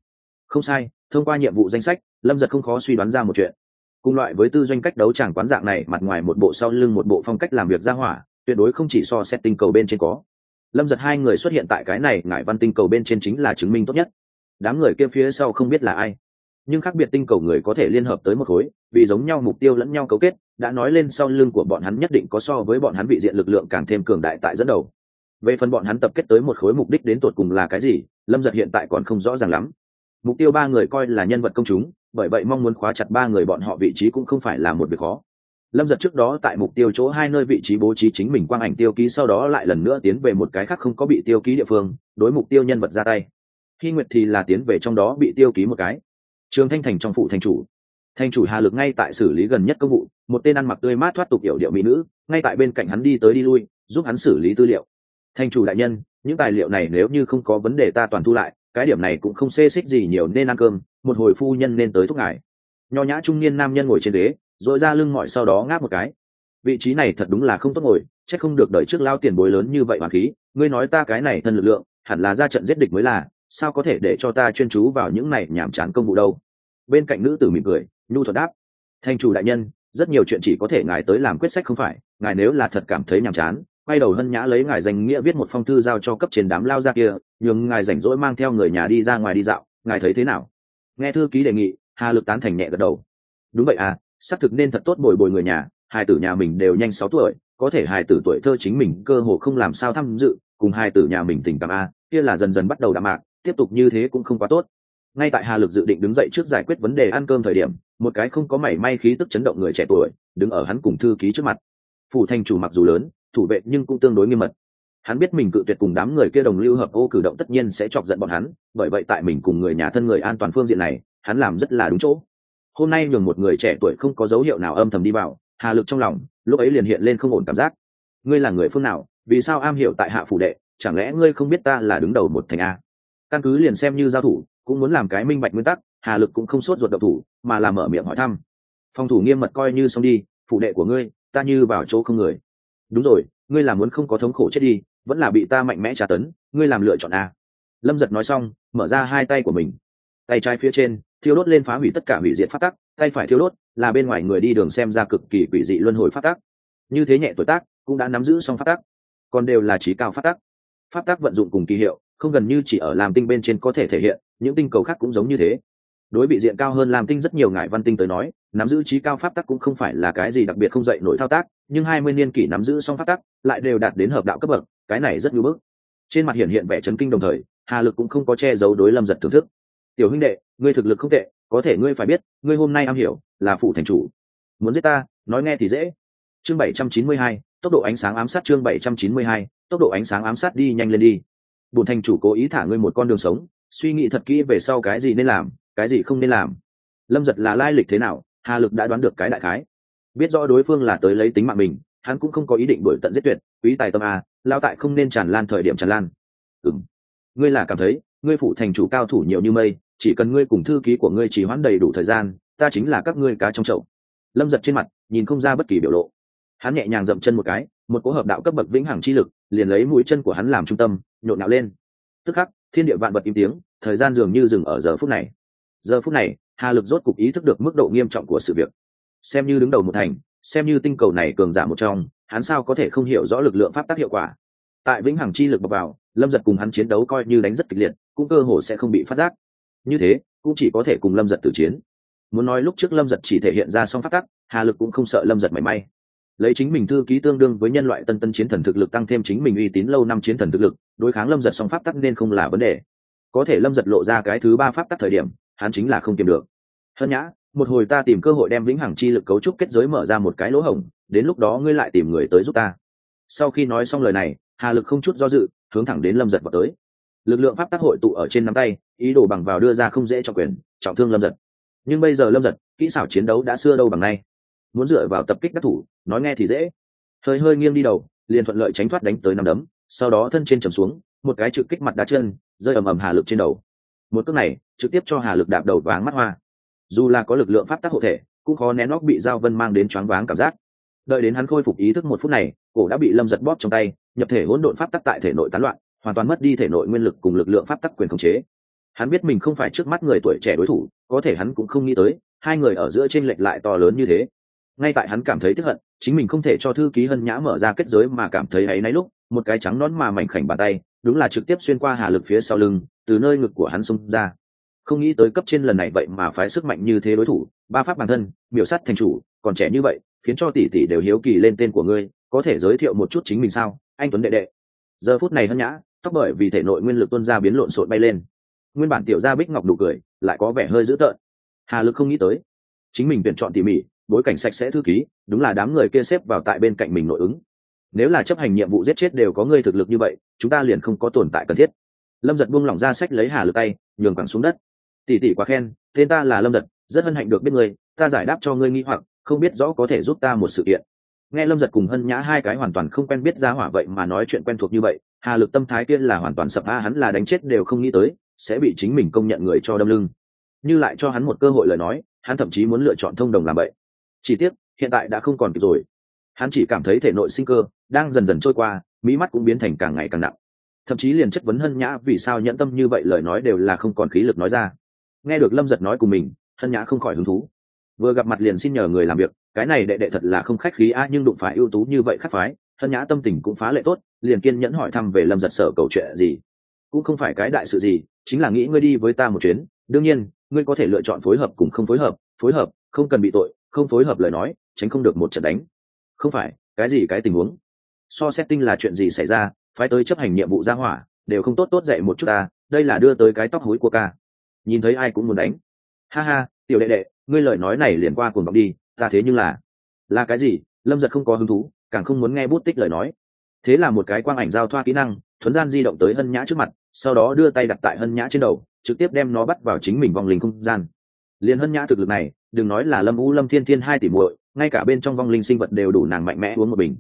Không sai, thông qua nhiệm vụ danh sách, lâm giật không khó suy đoán ra một chuyện. Cùng loại với tư doanh cách đấu tràng quán dạng này, mặt ngoài một bộ sau lưng một bộ phong cách làm việc ra hỏa, tuyệt đối không chỉ so xét tinh cầu bên trên có. Lâm giật hai người xuất hiện tại cái này, ngải văn tinh cầu bên trên chính là chứng minh tốt nhất. Đám người kia phía sau không biết là ai nhưng khác biệt tinh cầu người có thể liên hợp tới một khối, vì giống nhau mục tiêu lẫn nhau cấu kết, đã nói lên sau lưng của bọn hắn nhất định có so với bọn hắn vị diện lực lượng càng thêm cường đại tại dẫn đầu. Về phần bọn hắn tập kết tới một khối mục đích đến tột cùng là cái gì, lâm giật hiện tại còn không rõ ràng lắm. Mục tiêu ba người coi là nhân vật công chúng, bởi vậy mong muốn khóa chặt ba người bọn họ vị trí cũng không phải là một việc khó. Lâm giật trước đó tại mục tiêu chỗ hai nơi vị trí bố trí chính mình quang ảnh tiêu ký sau đó lại lần nữa tiến về một cái khác không có bị tiêu ký địa phương, đối mục tiêu nhân vật ra tay. Khi nguyệt thì là tiến về trong đó bị tiêu ký một cái trường thanh thành trong phụ thành chủ. Thành chủ hà lực ngay tại xử lý gần nhất công vụ, một tên ăn mặc tươi mát thoát tục hiểu điệu mỹ nữ, ngay tại bên cạnh hắn đi tới đi lui, giúp hắn xử lý tư liệu. Thành chủ đại nhân, những tài liệu này nếu như không có vấn đề ta toàn thu lại, cái điểm này cũng không xê xích gì nhiều nên ăn cơm, một hồi phu nhân nên tới thúc ngài. Nho nhã trung niên nam nhân ngồi trên ghế dội ra lưng mỏi sau đó ngáp một cái. Vị trí này thật đúng là không tốt ngồi c h ắ c không được đợi trước lao tiền bối lớn như vậy mà khí, ngươi nói ta cái này thân lực lượng, hẳn là ra trận giết địch mới là sao có thể để cho ta chuyên chú vào những này nhảm chán công vụ đâu? Bên cạnh nữ tử mỉm cười, nhu thuật đáp. Thành chủ đại nhân, rất nhiều chuyện chỉ có thể ngài tới làm quyết sách không phải, ngài nếu là thật cảm thấy nhàm chán, quay đầu hân nhã lấy ngài danh nghĩa viết một phong thư giao cho cấp trên đám lao ra kia, nhường ngài rảnh rỗi mang theo người nhà đi ra ngoài đi dạo, ngài thấy thế nào? Nghe thư ký đề nghị, hà lực tán thành nhẹ gật đầu. Đúng vậy à xác thực nên thật tốt bồi bồi người nhà, hai tử nhà mình đều nhanh sáu tuổi, có thể hai tử tuổi thơ chính mình cơ hồ không làm sao tham dự, cùng hai tử nhà mình tình cảm a, kia là dần dần bắt đầu đạm mạc tiếp tục như thế cũng không quá tốt. Ngay tại hà lực dự định đứng dậy trước giải quyết vấn đề ăn cơm thời điểm, một cái không có mảy may khí tức chấn động người trẻ tuổi, đứng ở hắn cùng thư ký trước mặt. Phủ thành chủ mặc dù lớn, thủ vệ nhưng cũng tương đối nghiêm mật. Hắn biết mình cự tuyệt cùng đám người kia đồng lưu hợp ô cử động tất nhiên sẽ chọc giận bọn hắn, bởi vậy tại mình cùng người nhà thân người an toàn phương diện này, hắn làm rất là đúng chỗ. Hôm nay nhường một người trẻ tuổi không có dấu hiệu nào âm thầm đi vào, hà lực trong lòng, lúc ấy liền hiện lên không ổn cảm giác. Ngươi là người phương nào, vì sao am hiểu tại hạ phủ đệ, chẳng lẽ ngươi không biết ta là đứng đầu một thành a? Căn cứ liền xem như giao thủ, cũng muốn làm cái minh bạch nguyên tắc, hà lực cũng không sốt ruột độc thủ, mà làm mở miệng hỏi thăm. Phòng thủ nghiêm mật coi như xong đi phụ đệ của ngươi, ta như vào chỗ không người. Đúng rồi, ngươi làm muốn không có thống khổ chết đi, vẫn là bị ta mạnh mẽ trả tấn, ngươi làm lựa chọn a. Lâm giật nói xong, mở ra hai tay của mình. Tay trái phía trên, thiêu đốt lên phá hủy tất cả hủy diệt phát tắc, tay phải thiêu đốt, là bên ngoài người đi đường xem ra cực kỳ quỷ dị luân hồi phát tắc. Như thế nhẹ tuổi tác, cũng đã nắm giữ xong phát tắc. Còn đều là trí cao phát tắc. Phát tắc vận dụng cùng kỳ hiệu không gần như chỉ ở làm tinh bên trên có thể thể hiện, những tinh cầu khác cũng giống như thế. Đối bị diện cao hơn làm tinh rất nhiều ngại văn tinh tới nói, nắm giữ trí cao pháp tắc cũng không phải là cái gì đặc biệt không dạy nổi thao tác, nhưng hai mươi niên kỷ nắm giữ xong pháp tắc, lại đều đạt đến hợp đạo cấp bậc, cái này rất ngưỡng bức. Trên mặt hiện hiện vẻ chấn kinh đồng thời, hà lực cũng không có che giấu đối lâm giật thưởng thức. Tiểu huynh đệ, ngươi thực lực không tệ, có thể ngươi phải biết, ngươi hôm nay am hiểu là phụ thành chủ. Muốn giết ta, nói nghe thì dễ. Chương bảy trăm chín mươi hai, tốc độ ánh sáng ám sát chương bảy trăm chín mươi hai, tốc độ ánh sáng ám sát đi nhanh lên đi bùn thành chủ cố ý thả ngươi một con đường sống, suy nghĩ thật kỹ về sau cái gì nên làm, cái gì không nên làm. Lâm giật là lai lịch thế nào, hà lực đã đoán được cái đại khái. Biết rõ đối phương là tới lấy tính mạng mình, hắn cũng không có ý định đổi tận giết tuyệt, quý tài tâm a lao tại không nên tràn lan thời điểm tràn lan. Ừng ngươi là cảm thấy, ngươi phụ thành chủ cao thủ nhiều như mây, chỉ cần ngươi cùng thư ký của ngươi chỉ hoãn đầy đủ thời gian, ta chính là các ngươi cá trong chậu. Lâm giật trên mặt, nhìn không ra bất kỳ biểu lộ. Hắn nhẹ nhàng dậm chân một cái, một cỗ hợp đạo cấp bậc vĩnh hằng chi lực, liền lấy mũi chân của hắn làm trung tâm nhộn nhạo lên. Tức khắc, thiên địa vạn vật im tiếng, thời gian dường như dừng ở giờ phút này. Giờ phút này, hà lực rốt cục ý thức được mức độ nghiêm trọng của sự việc. Xem như đứng đầu một thành, xem như tinh cầu này cường giả một trong, hắn sao có thể không hiểu rõ lực lượng pháp tác hiệu quả? Tại vĩnh hằng chi lực bọc vào, lâm giật cùng hắn chiến đấu coi như đánh rất kịch liệt, cũng cơ hồ sẽ không bị phát giác. Như thế, cũng chỉ có thể cùng lâm giật tử chiến. Muốn nói lúc trước lâm giật chỉ thể hiện ra song phát tắc, hà lực cũng không sợ lâm giật mảy may lấy chính mình thư ký tương đương với nhân loại tân tân chiến thần thực lực tăng thêm chính mình uy tín lâu năm chiến thần thực lực, đối kháng lâm giật song pháp tắc nên không là vấn đề. Có thể lâm giật lộ ra cái thứ ba pháp tắc thời điểm, hắn chính là không kiềm được. Hơn nhã, một hồi ta tìm cơ hội đem vĩnh hằng chi lực cấu trúc kết giới mở ra một cái lỗ hổng, đến lúc đó ngươi lại tìm người tới giúp ta. Sau khi nói xong lời này, hà lực không chút do dự, hướng thẳng đến lâm giật vào tới. Lực lượng pháp tác hội tụ ở trên nắm tay, ý đồ bằng vào đưa ra không dễ cho quyền, trọng thương lâm giật. Nhưng bây giờ lâm giật, kỹ xảo chiến đấu đã xưa đâu bằng nay muốn dựa vào tập kích đắc thủ, nói nghe thì dễ. Hơi hơi nghiêng đi đầu, liền thuận lợi tránh thoát đánh tới năm đấm, sau đó thân trên trầm xuống, một cái trực kích mặt đá chân, rơi ầm ầm hà lực trên đầu. Một cước này, trực tiếp cho hà lực đạp đầu váng mắt hoa. Dù là có lực lượng pháp tắc hộ thể, cũng khó nén óc bị giao vân mang đến choáng váng cảm giác. Đợi đến hắn khôi phục ý thức một phút này, cổ đã bị lâm giật bóp trong tay, nhập thể hỗn độn pháp tắc tại thể nội tán loạn, hoàn toàn mất đi thể nội nguyên lực cùng lực lượng pháp tắc quyền khống chế. Hắn biết mình không phải trước mắt người tuổi trẻ đối thủ, có thể hắn cũng không nghĩ tới, hai người ở giữa t r ê n lệch lại to lớn như thế ngay tại hắn cảm thấy tức hận, chính mình không thể cho thư ký hân nhã mở ra kết giới mà cảm thấy áy náy lúc, một cái trắng nón mà mảnh khảnh bàn tay, đúng là trực tiếp xuyên qua hà lực phía sau lưng, từ nơi ngực của hắn xông ra. Không nghĩ tới cấp trên lần này vậy mà phái sức mạnh như thế đối thủ, ba pháp bản thân, miểu sắt thành chủ, còn trẻ như vậy, khiến cho tỷ tỷ đều hiếu kỳ lên tên của ngươi, có thể giới thiệu một chút chính mình sao, anh tuấn đệ đệ. Giờ phút này hân nhã, tóc bởi vì thể nội nguyên lực tuân ra biến lộn xộn bay lên. Nguyên bản tiểu gia bích ngọc đủ cười, lại có vẻ hơi dữ tợn. Hà lực không nghĩ tới, chính mình tuyển chọn tỉ mỉ bối cảnh sạch sẽ thư ký, đúng là đám người kia xếp vào tại bên cạnh mình nội ứng. Nếu là chấp hành nhiệm vụ giết chết đều có người thực lực như vậy, chúng ta liền không có tồn tại cần thiết. Lâm giật buông lỏng ra sách lấy hà lực tay, nhường quẳng xuống đất. Tỉ tỉ quá khen, tên ta là lâm giật, rất hân hạnh được biết ngươi, ta giải đáp cho ngươi nghi hoặc, không biết rõ có thể giúp ta một sự kiện. Nghe lâm giật cùng hân nhã hai cái hoàn toàn không quen biết ra hỏa vậy mà nói chuyện quen thuộc như vậy, hà lực tâm thái kia là hoàn toàn sập a, hắn là đánh chết đều không nghĩ tới, sẽ bị chính mình công nhận người cho đâm lưng. Như lại cho hắn một cơ hội lời nói, hắn thậm chí muốn lựa chọn thông đồng làm vậy chỉ tiếc, hiện tại đã không còn kịp rồi. Hắn chỉ cảm thấy thể nội sinh cơ đang dần dần trôi qua, mỹ mắt cũng biến thành càng ngày càng nặng. Thậm chí liền chất vấn hân nhã vì sao nhẫn tâm như vậy lời nói đều là không còn khí lực nói ra. Nghe được lâm giật nói cùng mình, hân nhã không khỏi hứng thú. Vừa gặp mặt liền xin nhờ người làm việc, cái này đệ đệ thật là không khách khí a nhưng đụng phải ưu tú như vậy khắc phái, hân nhã tâm tình cũng phá lệ tốt, liền kiên nhẫn hỏi thăm về lâm giật sở cầu chuyện gì. Cũng không phải cái đại sự gì, chính là nghĩ ngươi đi với ta một chuyến. Đương nhiên, ngươi có thể lựa chọn phối hợp cùng không phối hợp phối hợp, không cần bị tội không phối hợp lời nói, tránh không được một trận đánh. Không phải, cái gì cái tình huống? So setting là chuyện gì xảy ra? Phải tới chấp hành nhiệm vụ ra hỏa, đều không tốt tốt dậy một chút ta, đây là đưa tới cái tóc hối của ca. Nhìn thấy ai cũng muốn đánh. Ha ha, tiểu đệ đệ, ngươi lời nói này liền qua cuồng vọng đi, ta thế nhưng là là cái gì? Lâm giật không có hứng thú, càng không muốn nghe bút tích lời nói. Thế là một cái quang ảnh giao thoa kỹ năng, thuấn gian di động tới hân nhã trước mặt, sau đó đưa tay đặt tại hân nhã trên đầu, trực tiếp đem nó bắt vào chính mình vòng linh không gian. Liền hân nhã thực lực này đừng nói là lâm u, lâm thiên thiên hai tỷ muội, ngay cả bên trong vong linh sinh vật đều đủ nàng mạnh mẽ uống một bình.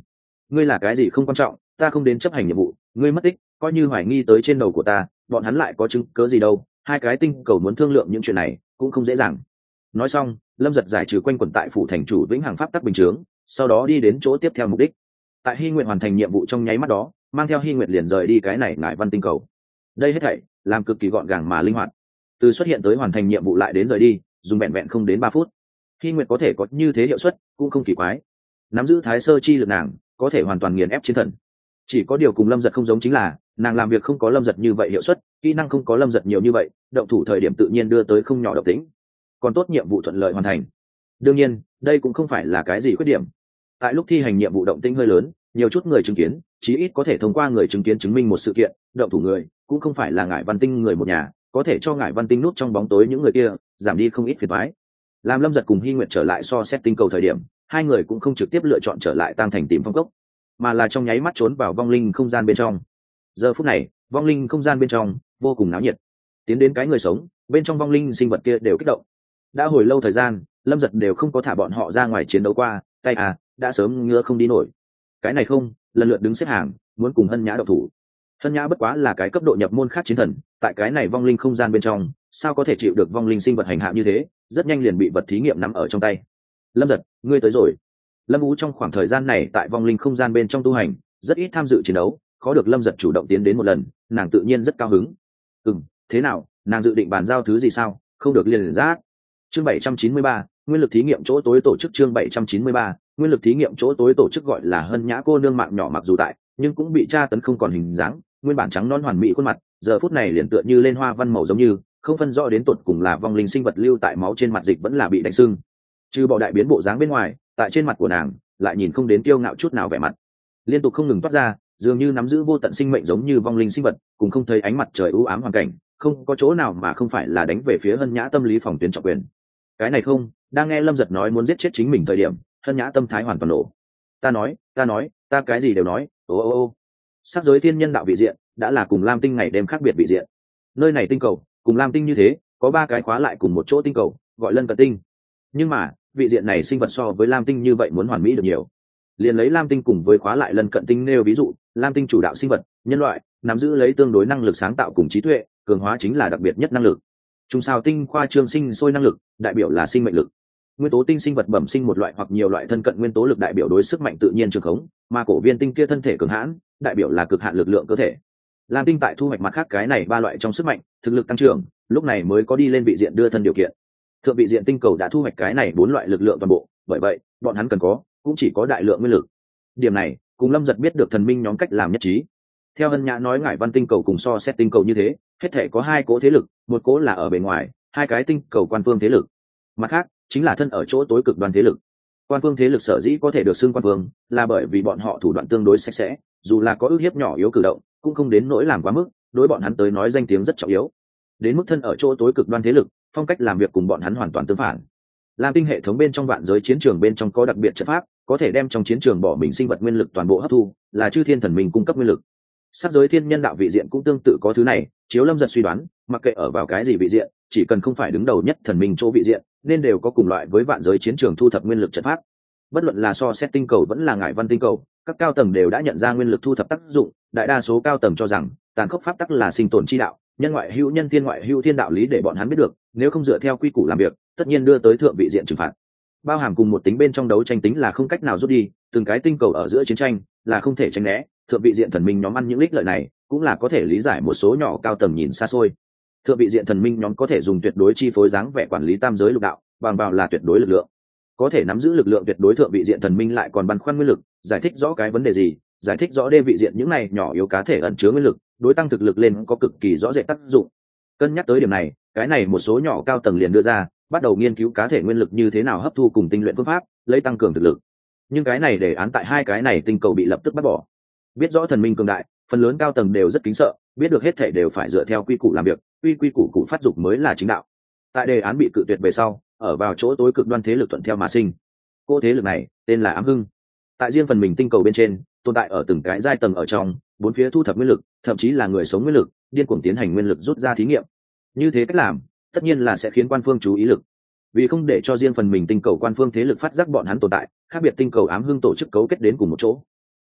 Ngươi là cái gì không quan trọng, ta không đến chấp hành nhiệm vụ, ngươi mất tích, coi như hoài nghi tới trên đầu của ta, bọn hắn lại có chứng cớ gì đâu, hai cái tinh cầu muốn thương lượng những chuyện này, cũng không dễ dàng. Nói xong, lâm giật giải trừ quanh quẩn tại phủ thành chủ vĩnh hằng pháp tắc bình chướng, sau đó đi đến chỗ tiếp theo mục đích. Tại hy nguyện hoàn thành nhiệm vụ trong nháy mắt đó, mang theo hy nguyện liền rời đi cái này ngại văn tinh cầu. Đây hết thảy, làm cực kỳ gọn gàng mà linh hoạt. Từ xuất hiện tới hoàn thành nhiệm vụ lại đến rời đi dùng vẹn vẹn không đến ba phút. Khi nguyệt có thể có như thế hiệu suất, cũng không kỳ quái. Nắm giữ thái sơ chi lực nàng, có thể hoàn toàn nghiền ép chiến thần. Chỉ có điều cùng lâm giật không giống chính là, nàng làm việc không có lâm giật như vậy hiệu suất, kỹ năng không có lâm giật nhiều như vậy, động thủ thời điểm tự nhiên đưa tới không nhỏ độc tính còn tốt nhiệm vụ thuận lợi hoàn thành. Đương nhiên, đây cũng không phải là cái gì khuyết điểm. Tại lúc thi hành nhiệm vụ động tĩnh hơi lớn, nhiều chút người chứng kiến, chí ít có thể thông qua người chứng kiến chứng minh một sự kiện, động thủ người, cũng không phải là ngải văn tinh người một nhà có thể cho ngải văn tinh nút trong bóng tối những người kia, giảm đi không ít phiền thoái làm lâm giật cùng hy nguyện trở lại so xét tinh cầu thời điểm, hai người cũng không trực tiếp lựa chọn trở lại tăng thành tìm phong cốc, mà là trong nháy mắt trốn vào vong linh không gian bên trong. Giờ phút này, vong linh không gian bên trong, vô cùng náo nhiệt. Tiến đến cái người sống, bên trong vong linh sinh vật kia đều kích động. Đã hồi lâu thời gian, lâm giật đều không có thả bọn họ ra ngoài chiến đấu qua, tay à đã sớm ngứa không đi nổi. Cái này không, lần lượt đứng xếp hàng, muốn cùng hân nhã độc thủ hân nhã bất quá là cái cấp độ nhập môn khác chiến thần, tại cái này vong linh không gian bên trong, sao có thể chịu được vong linh sinh vật hành hạ như thế, rất nhanh liền bị vật thí nghiệm nắm ở trong tay. Lâm giật, ngươi tới rồi. Lâm ú trong khoảng thời gian này tại vong linh không gian bên trong tu hành, rất ít tham dự chiến đấu, khó được lâm giật chủ động tiến đến một lần, nàng tự nhiên rất cao hứng. Ừ m thế nào, nàng dự định bàn giao thứ gì sao? Không được liền giác chương bảy trăm chín mươi ba, nguyên lực thí nghiệm chỗ tối tổ chức chương bảy trăm chín mươi ba, nguyên lực thí nghiệm chỗ tối tổ chức gọi là hân nhã cô nương mạng nhỏ mặc dù tại, nhưng cũng bị tra tấn không còn hình dáng nguyên bản trắng non hoàn mỹ khuôn mặt, giờ phút này liền tựa như lên hoa văn màu giống như, không phân rõ đến tột cùng là vong linh sinh vật lưu tại máu trên mặt dịch vẫn là bị đánh sưng. Trừ bỏ đại biến bộ dáng bên ngoài, tại trên mặt của nàng, lại nhìn không đến kiêu ngạo chút nào vẻ mặt. Liên tục không ngừng toát ra, dường như nắm giữ vô tận sinh mệnh giống như vong linh sinh vật, cùng không thấy ánh mặt trời ưu ám hoàn cảnh, không có chỗ nào mà không phải là đánh về phía hân nhã tâm lý phòng tuyến trọng quyền. Cái này không, đang nghe lâm giật nói muốn giết chết chính mình thời điểm, hân nhã tâm thái hoàn toàn nổ. Ta nói ta nói, ta cái gì đều nói, ô ô ô sắc giới thiên nhân đạo vị diện đã là cùng lam tinh ngày đêm khác biệt vị diện. Nơi này tinh cầu, cùng lam tinh như thế, có ba cái khóa lại cùng một chỗ tinh cầu, gọi lân cận tinh. Nhưng mà, vị diện này sinh vật so với lam tinh như vậy muốn hoàn mỹ được nhiều. Liền lấy lam tinh cùng với khóa lại lân cận tinh nêu ví dụ, lam tinh chủ đạo sinh vật, nhân loại, nắm giữ lấy tương đối năng lực sáng tạo cùng trí tuệ, cường hóa chính là đặc biệt nhất năng lực. Trung sao tinh khoa trương sinh sôi năng lực, đại biểu là sinh mệnh lực. Nguyên tố tinh sinh vật bẩm sinh một loại hoặc nhiều loại thân cận nguyên tố lực đại biểu đối sức mạnh tự nhiên trường khống, mà cổ viên tinh kia thân thể cường hãn đại biểu là cực hạn lực lượng cơ thể. Lam tinh tại thu hoạch mặt khác cái này ba loại trong sức mạnh, thực lực tăng trưởng, lúc này mới có đi lên vị diện đưa thân điều kiện. Thượng vị diện tinh cầu đã thu hoạch cái này bốn loại lực lượng toàn bộ, bởi vậy, bọn hắn cần có, cũng chỉ có đại lượng nguyên lực. Điểm này, cùng lâm giật biết được thần minh nhóm cách làm nhất trí. Theo hân nhã nói ngải văn tinh cầu cùng so xét tinh cầu như thế, hết thể có hai cỗ thế lực, một cỗ là ở bề ngoài, hai cái tinh cầu quan phương thế lực. Mặt khác, chính là thân ở chỗ tối cực đoàn thế lực. Quan phương thế lực sở dĩ có thể được xưng quan phương, là bởi vì bọn họ thủ đoạn tương đối sạch sẽ dù là có ước hiếp nhỏ yếu cử động, cũng không đến nỗi làm quá mức, đối bọn hắn tới nói danh tiếng rất trọng yếu. Đến mức thân ở chỗ tối cực đoan thế lực, phong cách làm việc cùng bọn hắn hoàn toàn tương phản. Làm tinh hệ thống bên trong vạn giới chiến trường bên trong có đặc biệt trận pháp, có thể đem trong chiến trường bỏ mình sinh vật nguyên lực toàn bộ hấp thu, là chư thiên thần mình cung cấp nguyên lực. Sắc giới thiên nhân đạo vị diện cũng tương tự có thứ này, chiếu lâm giật suy đoán, mặc kệ ở vào cái gì vị diện, chỉ cần không phải đứng đầu nhất thần minh chỗ vị diện, nên đều có cùng loại với vạn giới chiến trường thu thập nguyên lực trận pháp. Bất luận là so xét tinh cầu vẫn là ngải văn tinh cầu các cao tầng đều đã nhận ra nguyên lực thu thập tác dụng, đại đa số cao tầng cho rằng, tàn khốc pháp tắc là sinh tồn chi đạo, nhân ngoại hữu nhân thiên ngoại hữu thiên đạo lý để bọn hắn biết được, nếu không dựa theo quy củ làm việc, tất nhiên đưa tới thượng vị diện trừng phạt. Bao hàm cùng một tính bên trong đấu tranh tính là không cách nào rút đi, từng cái tinh cầu ở giữa chiến tranh là không thể tránh né, thượng vị diện thần minh nhóm ăn những lích lợi này, cũng là có thể lý giải một số nhỏ cao tầng nhìn xa xôi. Thượng vị diện thần minh nhóm có thể dùng tuyệt đối chi phối dáng vẻ quản lý tam giới lục đạo, bằng vào là tuyệt đối lực lượng có thể nắm giữ lực lượng tuyệt đối thượng vị diện thần minh lại còn băn khoăn nguyên lực, giải thích rõ cái vấn đề gì, giải thích rõ đê vị diện những này nhỏ yếu cá thể ẩn chứa nguyên lực, đối tăng thực lực lên có cực kỳ rõ rệt tác dụng. Cân nhắc tới điểm này, cái này một số nhỏ cao tầng liền đưa ra, bắt đầu nghiên cứu cá thể nguyên lực như thế nào hấp thu cùng tinh luyện phương pháp, lấy tăng cường thực lực. Nhưng cái này để án tại hai cái này tinh cầu bị lập tức bắt bỏ. Biết rõ thần minh cường đại, phần lớn cao tầng đều rất kính sợ, biết được hết thể đều phải dựa theo quy củ làm việc, quy quy củ cụ phát dục mới là chính đạo. Tại đề án bị cự tuyệt về sau ở vào chỗ tối cực đoan thế lực thuận theo mà sinh. Cô thế lực này, tên là ám hưng. Tại riêng phần mình tinh cầu bên trên, tồn tại ở từng cái giai tầng ở trong, bốn phía thu thập nguyên lực, thậm chí là người sống nguyên lực, điên cuồng tiến hành nguyên lực rút ra thí nghiệm. Như thế cách làm, tất nhiên là sẽ khiến quan phương chú ý lực. Vì không để cho riêng phần mình tinh cầu quan phương thế lực phát giác bọn hắn tồn tại, khác biệt tinh cầu ám hưng tổ chức cấu kết đến cùng một chỗ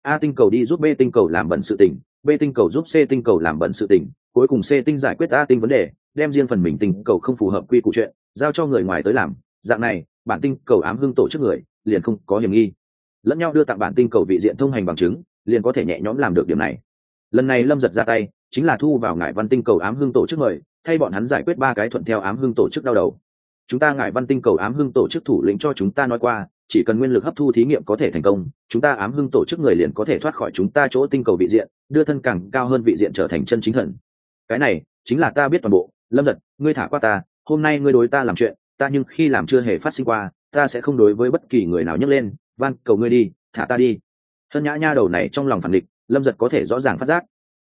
a tinh cầu đi giúp b tinh cầu làm bận sự tình, b tinh cầu giúp c tinh cầu làm bận sự tình, cuối cùng c tinh giải quyết a tinh vấn đề đem riêng phần mình tinh cầu không phù hợp quy củ chuyện giao cho người ngoài tới làm. Dạng này bản tinh cầu ám hưng tổ chức người liền không có hiểm nghi. Lẫn nhau đưa tặng bản tinh cầu vị diện thông hành bằng chứng liền có thể nhẹ nhõm làm được điểm này. Lần này lâm giật ra tay chính là thu vào ngải văn tinh cầu ám hưng tổ chức mời thay bọn hắn giải quyết ba cái thuận theo ám hưng tổ chức đau đầu. Chúng ta ngải văn tinh cầu ám hưng tổ chức thủ lĩnh cho chúng ta nói qua chỉ cần nguyên lực hấp thu thí nghiệm có thể thành công, chúng ta ám hưng tổ chức người liền có thể thoát khỏi chúng ta chỗ tinh cầu vị diện, đưa thân càng cao hơn vị diện trở thành chân chính thần. Cái này chính là ta biết toàn bộ. Lâm giật ngươi thả qua ta, hôm nay ngươi đối ta làm chuyện, ta nhưng khi làm chưa hề phát sinh qua, ta sẽ không đối với bất kỳ người nào nhấc lên, van, cầu ngươi đi, thả ta đi. Thân nhã nha đầu này trong lòng phản địch lâm giật có thể rõ ràng phát giác.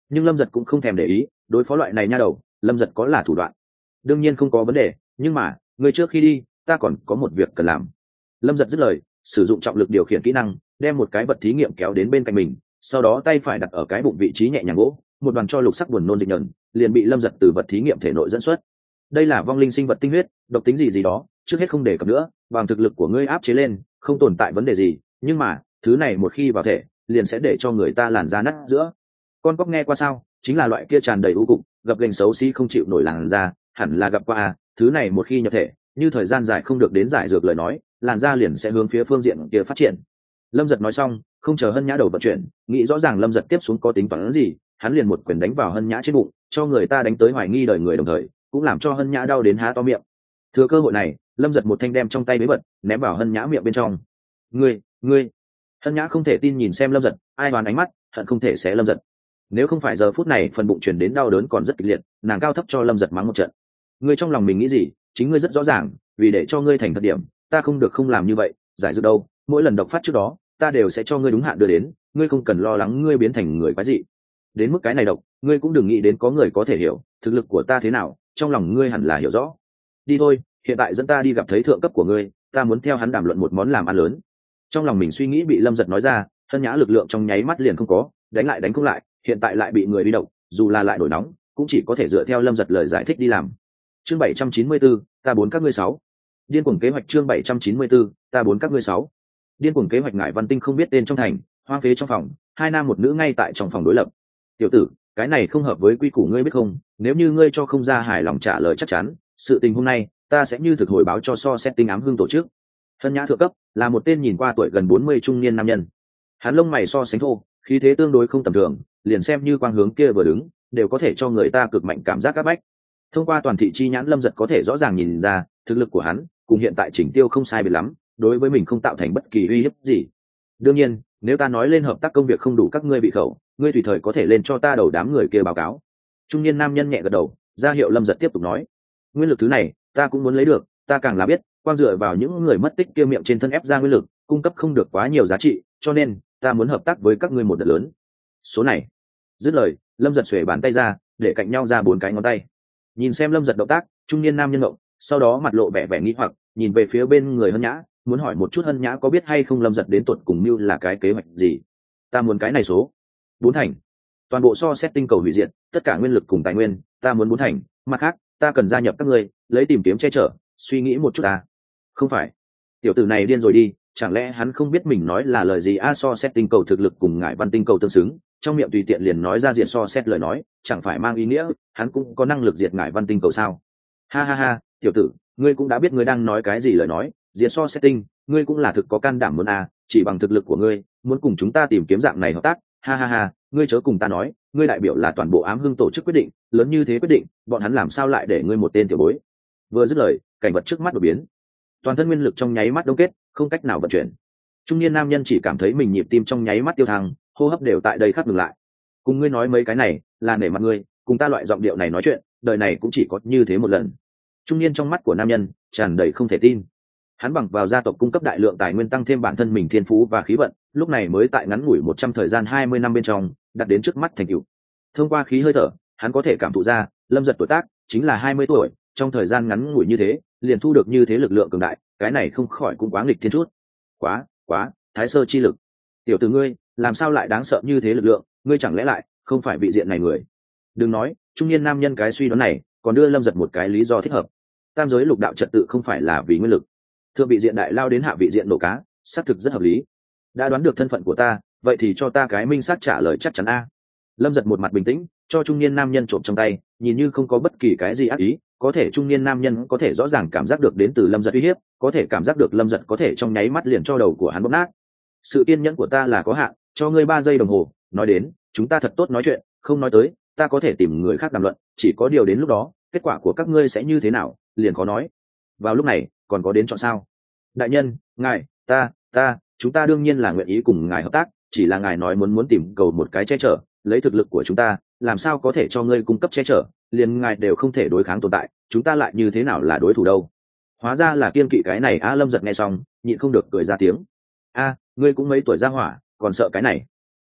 Nhưng lâm giật cũng không thèm để ý, đối phó loại này nha đầu, lâm giật có là thủ đoạn. Đương nhiên không có vấn đề, nhưng mà người trước khi đi, ta còn có một việc cần làm lâm giật dứt lời, sử dụng trọng lực điều khiển kỹ năng, đem một cái vật thí nghiệm kéo đến bên cạnh mình, sau đó tay phải đặt ở cái bụng vị trí nhẹ nhàng gỗ, một đoàn cho lục sắc buồn nôn dịch nhờn, liền bị lâm giật từ vật thí nghiệm thể nội dẫn xuất. Đây là vong linh sinh vật tinh huyết, độc tính gì gì đó, trước hết không để cập nữa, bằng thực lực của ngươi áp chế lên, không tồn tại vấn đề gì, nhưng mà, thứ này một khi vào thể, liền sẽ để cho người ta làn da nát giữa. Con cóc nghe qua sao? Chính là loại kia tràn đầy u cục, gặp gành xấu xí không chịu nổi làn da, hẳn là gặp qua à thứ này một khi nhập thể, như thời gian dài không được đến giải dược lời nói làn da liền sẽ hướng phía phương diện kia phát triển. Lâm giật nói xong, không chờ hân nhã đầu vận chuyển, nghĩ rõ ràng lâm giật tiếp xuống có tính toán gì, hắn liền một quyền đánh vào hân nhã trên bụng, cho người ta đánh tới hoài nghi đời người đồng thời, cũng làm cho hân nhã đau đến há to miệng. Thừa cơ hội này, lâm giật một thanh đem trong tay bế vật, ném vào hân nhã miệng bên trong. Ngươi ngươi. Hân nhã không thể tin nhìn xem lâm giật, ai đoán ánh mắt, hận không thể xé lâm giật. Nếu không phải giờ phút này phần bụng chuyển đến đau đớn còn rất kịch liệt, nàng cao thấp cho lâm giật mắng một trận. Ngươi trong lòng mình nghĩ gì? Chính ngươi rất rõ ràng, vì để cho ngươi thành thật điểm ta không được không làm như vậy giải dược đâu mỗi lần độc phát trước đó ta đều sẽ cho ngươi đúng hạn đưa đến ngươi không cần lo lắng ngươi biến thành người quái dị. Đến mức cái này độc ngươi cũng đừng nghĩ đến có người có thể hiểu thực lực của ta thế nào trong lòng ngươi hẳn là hiểu rõ. Đi thôi hiện tại dẫn ta đi gặp thấy thượng cấp của ngươi ta muốn theo hắn đàm luận một món làm ăn lớn. Trong lòng mình suy nghĩ bị lâm giật nói ra hân nhã lực lượng trong nháy mắt liền không có đánh lại đánh không lại hiện tại lại bị người đi độc dù là lại nổi nóng cũng chỉ có thể dựa theo lâm giật lời giải thích đi làm. Chương bảy trăm chín mươi bốn, ta bốn các ngươi sáu điên cuồng kế hoạch chương bảy trăm chín mươi b ố ta bốn các ngươi sáu. Điên cuồng kế hoạch ngải văn tinh không biết tên trong thành hoang phế trong phòng, hai nam một nữ ngay tại trong phòng đối lập. Tiểu tử, cái này không hợp với quy củ ngươi biết không? Nếu như ngươi cho không ra hài lòng trả lời chắc chắn, sự tình hôm nay, ta sẽ như thực hồi báo cho so xét tinh ám hương tổ chức. Thân nhã thượng cấp, là một tên nhìn qua tuổi gần bốn mươi trung niên nam nhân. Hắn lông mày so sánh thô, khí thế tương đối không tầm thường, liền xem như quang hướng kia vừa đứng, đều có thể cho người ta cực mạnh cảm giác áp bách. Thông qua toàn thị chi nhãn lâm giật có thể rõ ràng nhìn ra thực lực của hắn, cùng hiện tại chỉnh tiêu không sai biệt lắm, đối với mình không tạo thành bất kỳ uy hiếp gì. Đương nhiên, nếu ta nói lên hợp tác công việc không đủ các ngươi bị khẩu, ngươi tùy thời có thể lên cho ta đầu đám người kia báo cáo. Trung niên nam nhân nhẹ gật đầu, ra hiệu lâm giật tiếp tục nói, nguyên lực thứ này, ta cũng muốn lấy được, ta càng là biết quan dựa vào những người mất tích kia miệng trên thân ép ra nguyên lực, cung cấp không được quá nhiều giá trị, cho nên, ta muốn hợp tác với các ngươi một đợt lớn. Số này. Dứt lời, lâm giật xuể bàn tay ra, để cạnh nhau ra bốn cái ngón tay. Nhìn xem lâm giật động tác, trung niên nam nhân ngộng sau đó mặt lộ vẻ vẻ nghĩ hoặc, nhìn về phía bên người hân nhã, muốn hỏi một chút hân nhã có biết hay không lâm giật đến tuột cùng mưu là cái kế hoạch gì? Ta muốn cái này số. Bốn thành. Toàn bộ so xét tinh cầu hủy diệt, tất cả nguyên lực cùng tài nguyên, ta muốn bốn thành. Mặt khác, ta cần gia nhập các ngươi, lấy tìm kiếm che chở, suy nghĩ một chút ta. Không phải. Tiểu tử này điên rồi đi, chẳng lẽ hắn không biết mình nói là lời gì? A, so xét tinh cầu thực lực cùng ngại văn tinh cầu tương xứng, trong miệng tùy tiện liền nói ra diện so xét lời nói, chẳng phải mang ý nghĩa, hắn cũng có năng lực diệt ngại văn tinh cầu sao? Ha ha ha tiểu tử, ngươi cũng đã biết ngươi đang nói cái gì lời nói diệt so setting tinh ngươi cũng là thực có can đảm muốn à? chỉ bằng thực lực của ngươi, muốn cùng chúng ta tìm kiếm dạng này hợp tác, ha ha ha, ngươi chớ cùng ta nói, ngươi đại biểu là toàn bộ ám hưng tổ chức quyết định, lớn như thế quyết định, bọn hắn làm sao lại để ngươi một tên tiểu bối? Vừa dứt lời, cảnh vật trước mắt đột biến. Toàn thân nguyên lực trong nháy mắt đông kết, không cách nào vận chuyển. Trung niên nam nhân chỉ cảm thấy mình nhịp tim trong nháy mắt tiêu thăng, hô hấp đều tại đây khắc ngừng lại. Cùng ngươi nói mấy cái này, là nể mặt ngươi, cùng ta loại giọng điệu này nói chuyện, đời này cũng chỉ có như thế một lần trung niên trong mắt của nam nhân tràn đầy không thể tin. Hắn bằng vào gia tộc cung cấp đại lượng tài nguyên tăng thêm bản thân mình thiên phú và khí vận, lúc này mới tại ngắn ngủi một trăm thời gian hai mươi năm bên trong đặt đến trước mắt thành cựu thông qua khí hơi thở, hắn có thể cảm thụ ra, lâm giật tuổi tác chính là hai mươi tuổi, trong thời gian ngắn ngủi như thế, liền thu được như thế lực lượng cường đại, cái này không khỏi cũng quá nghịch thiên chút. Quá quá, thái sơ chi lực. Tiểu t ử ngươi, làm sao lại đáng sợ như thế lực lượng, ngươi chẳng lẽ lại không phải vị diện này người? Đừng nói, trung niên nam nhân cái suy đoán này còn đưa lâm giật một cái lý do thích hợp tam giới lục đạo trật tự không phải là vì nguyên lực. Thượng vị diện đại lao đến hạ vị diện nổ cá, xác thực rất hợp lý. Đã đoán được thân phận của ta, vậy thì cho ta cái minh xác trả lời chắc chắn a. Lâm giật một mặt bình tĩnh, cho trung niên nam nhân trộm trong tay, nhìn như không có bất kỳ cái gì ác ý, có thể trung niên nam nhân có thể rõ ràng cảm giác được đến từ lâm giật uy hiếp, có thể cảm giác được lâm giật có thể trong nháy mắt liền cho đầu của hắn bóp nát. Sự kiên nhẫn của ta là có hạn, cho ngươi ba giây đồng hồ, nói đến, chúng ta thật tốt nói chuyện, không nói tới, ta có thể tìm người khác đàm luận, chỉ có điều đến lúc đó, kết quả của các ngươi sẽ như thế nào liền khó nói. Vào lúc này, còn có đến chọn sao? Đại nhân, ngài, ta ta, chúng ta đương nhiên là nguyện ý cùng ngài hợp tác, chỉ là ngài nói muốn muốn tìm cầu một cái che chở, lấy thực lực của chúng ta, làm sao có thể cho ngươi cung cấp che chở, liền ngài đều không thể đối kháng tồn tại, chúng ta lại như thế nào là đối thủ đâu? Hóa ra là kiên kỵ cái này a lâm giật nghe xong, nhịn không được cười ra tiếng. A, ngươi cũng mấy tuổi ra hỏa, còn sợ cái này?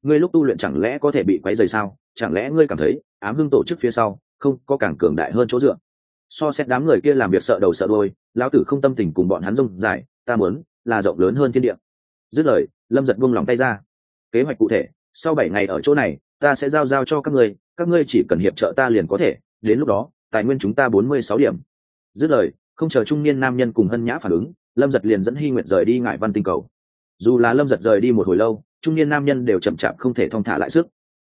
Ngươi lúc tu luyện chẳng lẽ có thể bị quấy rầy sao? Chẳng lẽ ngươi cảm thấy ám hưng tổ chức phía sau không có càng cường đại hơn chỗ dựa? So xét đám người kia làm việc sợ đầu sợ đôi lão tử không tâm tình cùng bọn hắn rông dài, ta muốn là rộng lớn hơn thiên địa. Dứt lời, lâm giật buông lòng tay ra. Kế hoạch cụ thể, sau bảy ngày ở chỗ này, ta sẽ giao giao cho các ngươi các ngươi chỉ cần hiệp trợ ta liền có thể, đến lúc đó, tài nguyên chúng ta bốn mươi sáu điểm. Dứt lời, không chờ trung niên nam nhân cùng hân nhã phản ứng, lâm giật liền dẫn hy nguyện rời đi ngại văn tinh cầu. Dù là lâm giật rời đi một hồi lâu, trung niên nam nhân đều chậm chạp không thể thong thả lại sức.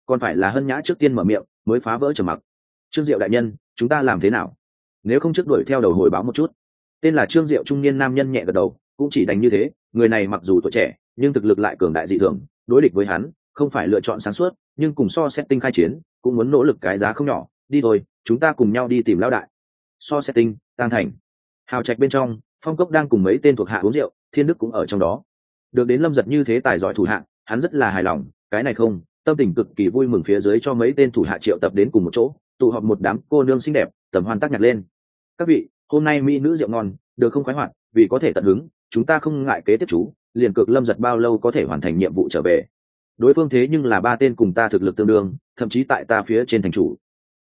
Còn phải là hân nhã trước tiên mở miệng, mới phá vỡ trầm mặc. Trương diệu đại nhân, chúng ta làm thế nào? Nếu không trước đuổi theo đầu hồi báo một chút. Tên là trương diệu trung niên nam nhân nhẹ gật đầu, cũng chỉ đánh như thế, người này mặc dù tuổi trẻ, nhưng thực lực lại cường đại dị thường, đối địch với hắn, không phải lựa chọn sáng suốt, nhưng cùng so xét tinh khai chiến, cũng muốn nỗ lực cái giá không nhỏ. Đi thôi, chúng ta cùng nhau đi tìm lao đại. So xét tinh tăng thành. Hào trạch bên trong, phong cốc đang cùng mấy tên thuộc hạ uống rượu, thiên đức cũng ở trong đó. Được đến lâm giật như thế tài giỏi thủ hạ, hắn rất là hài lòng, cái này không, tâm tình cực kỳ vui mừng phía dưới cho mấy tên thủ hạ triệu tập đến cùng một chỗ, tụ họp một đám cô nương xinh đẹp, tầm hoan tác nhạc lên các vị, hôm nay mỹ nữ rượu ngon, được không khoái hoạt, vì có thể tận hứng, chúng ta không ngại kế tiếp chú, liền cực lâm giật bao lâu có thể hoàn thành nhiệm vụ trở về. Đối phương thế nhưng là ba tên cùng ta thực lực tương đương, thậm chí tại ta phía trên thành chủ.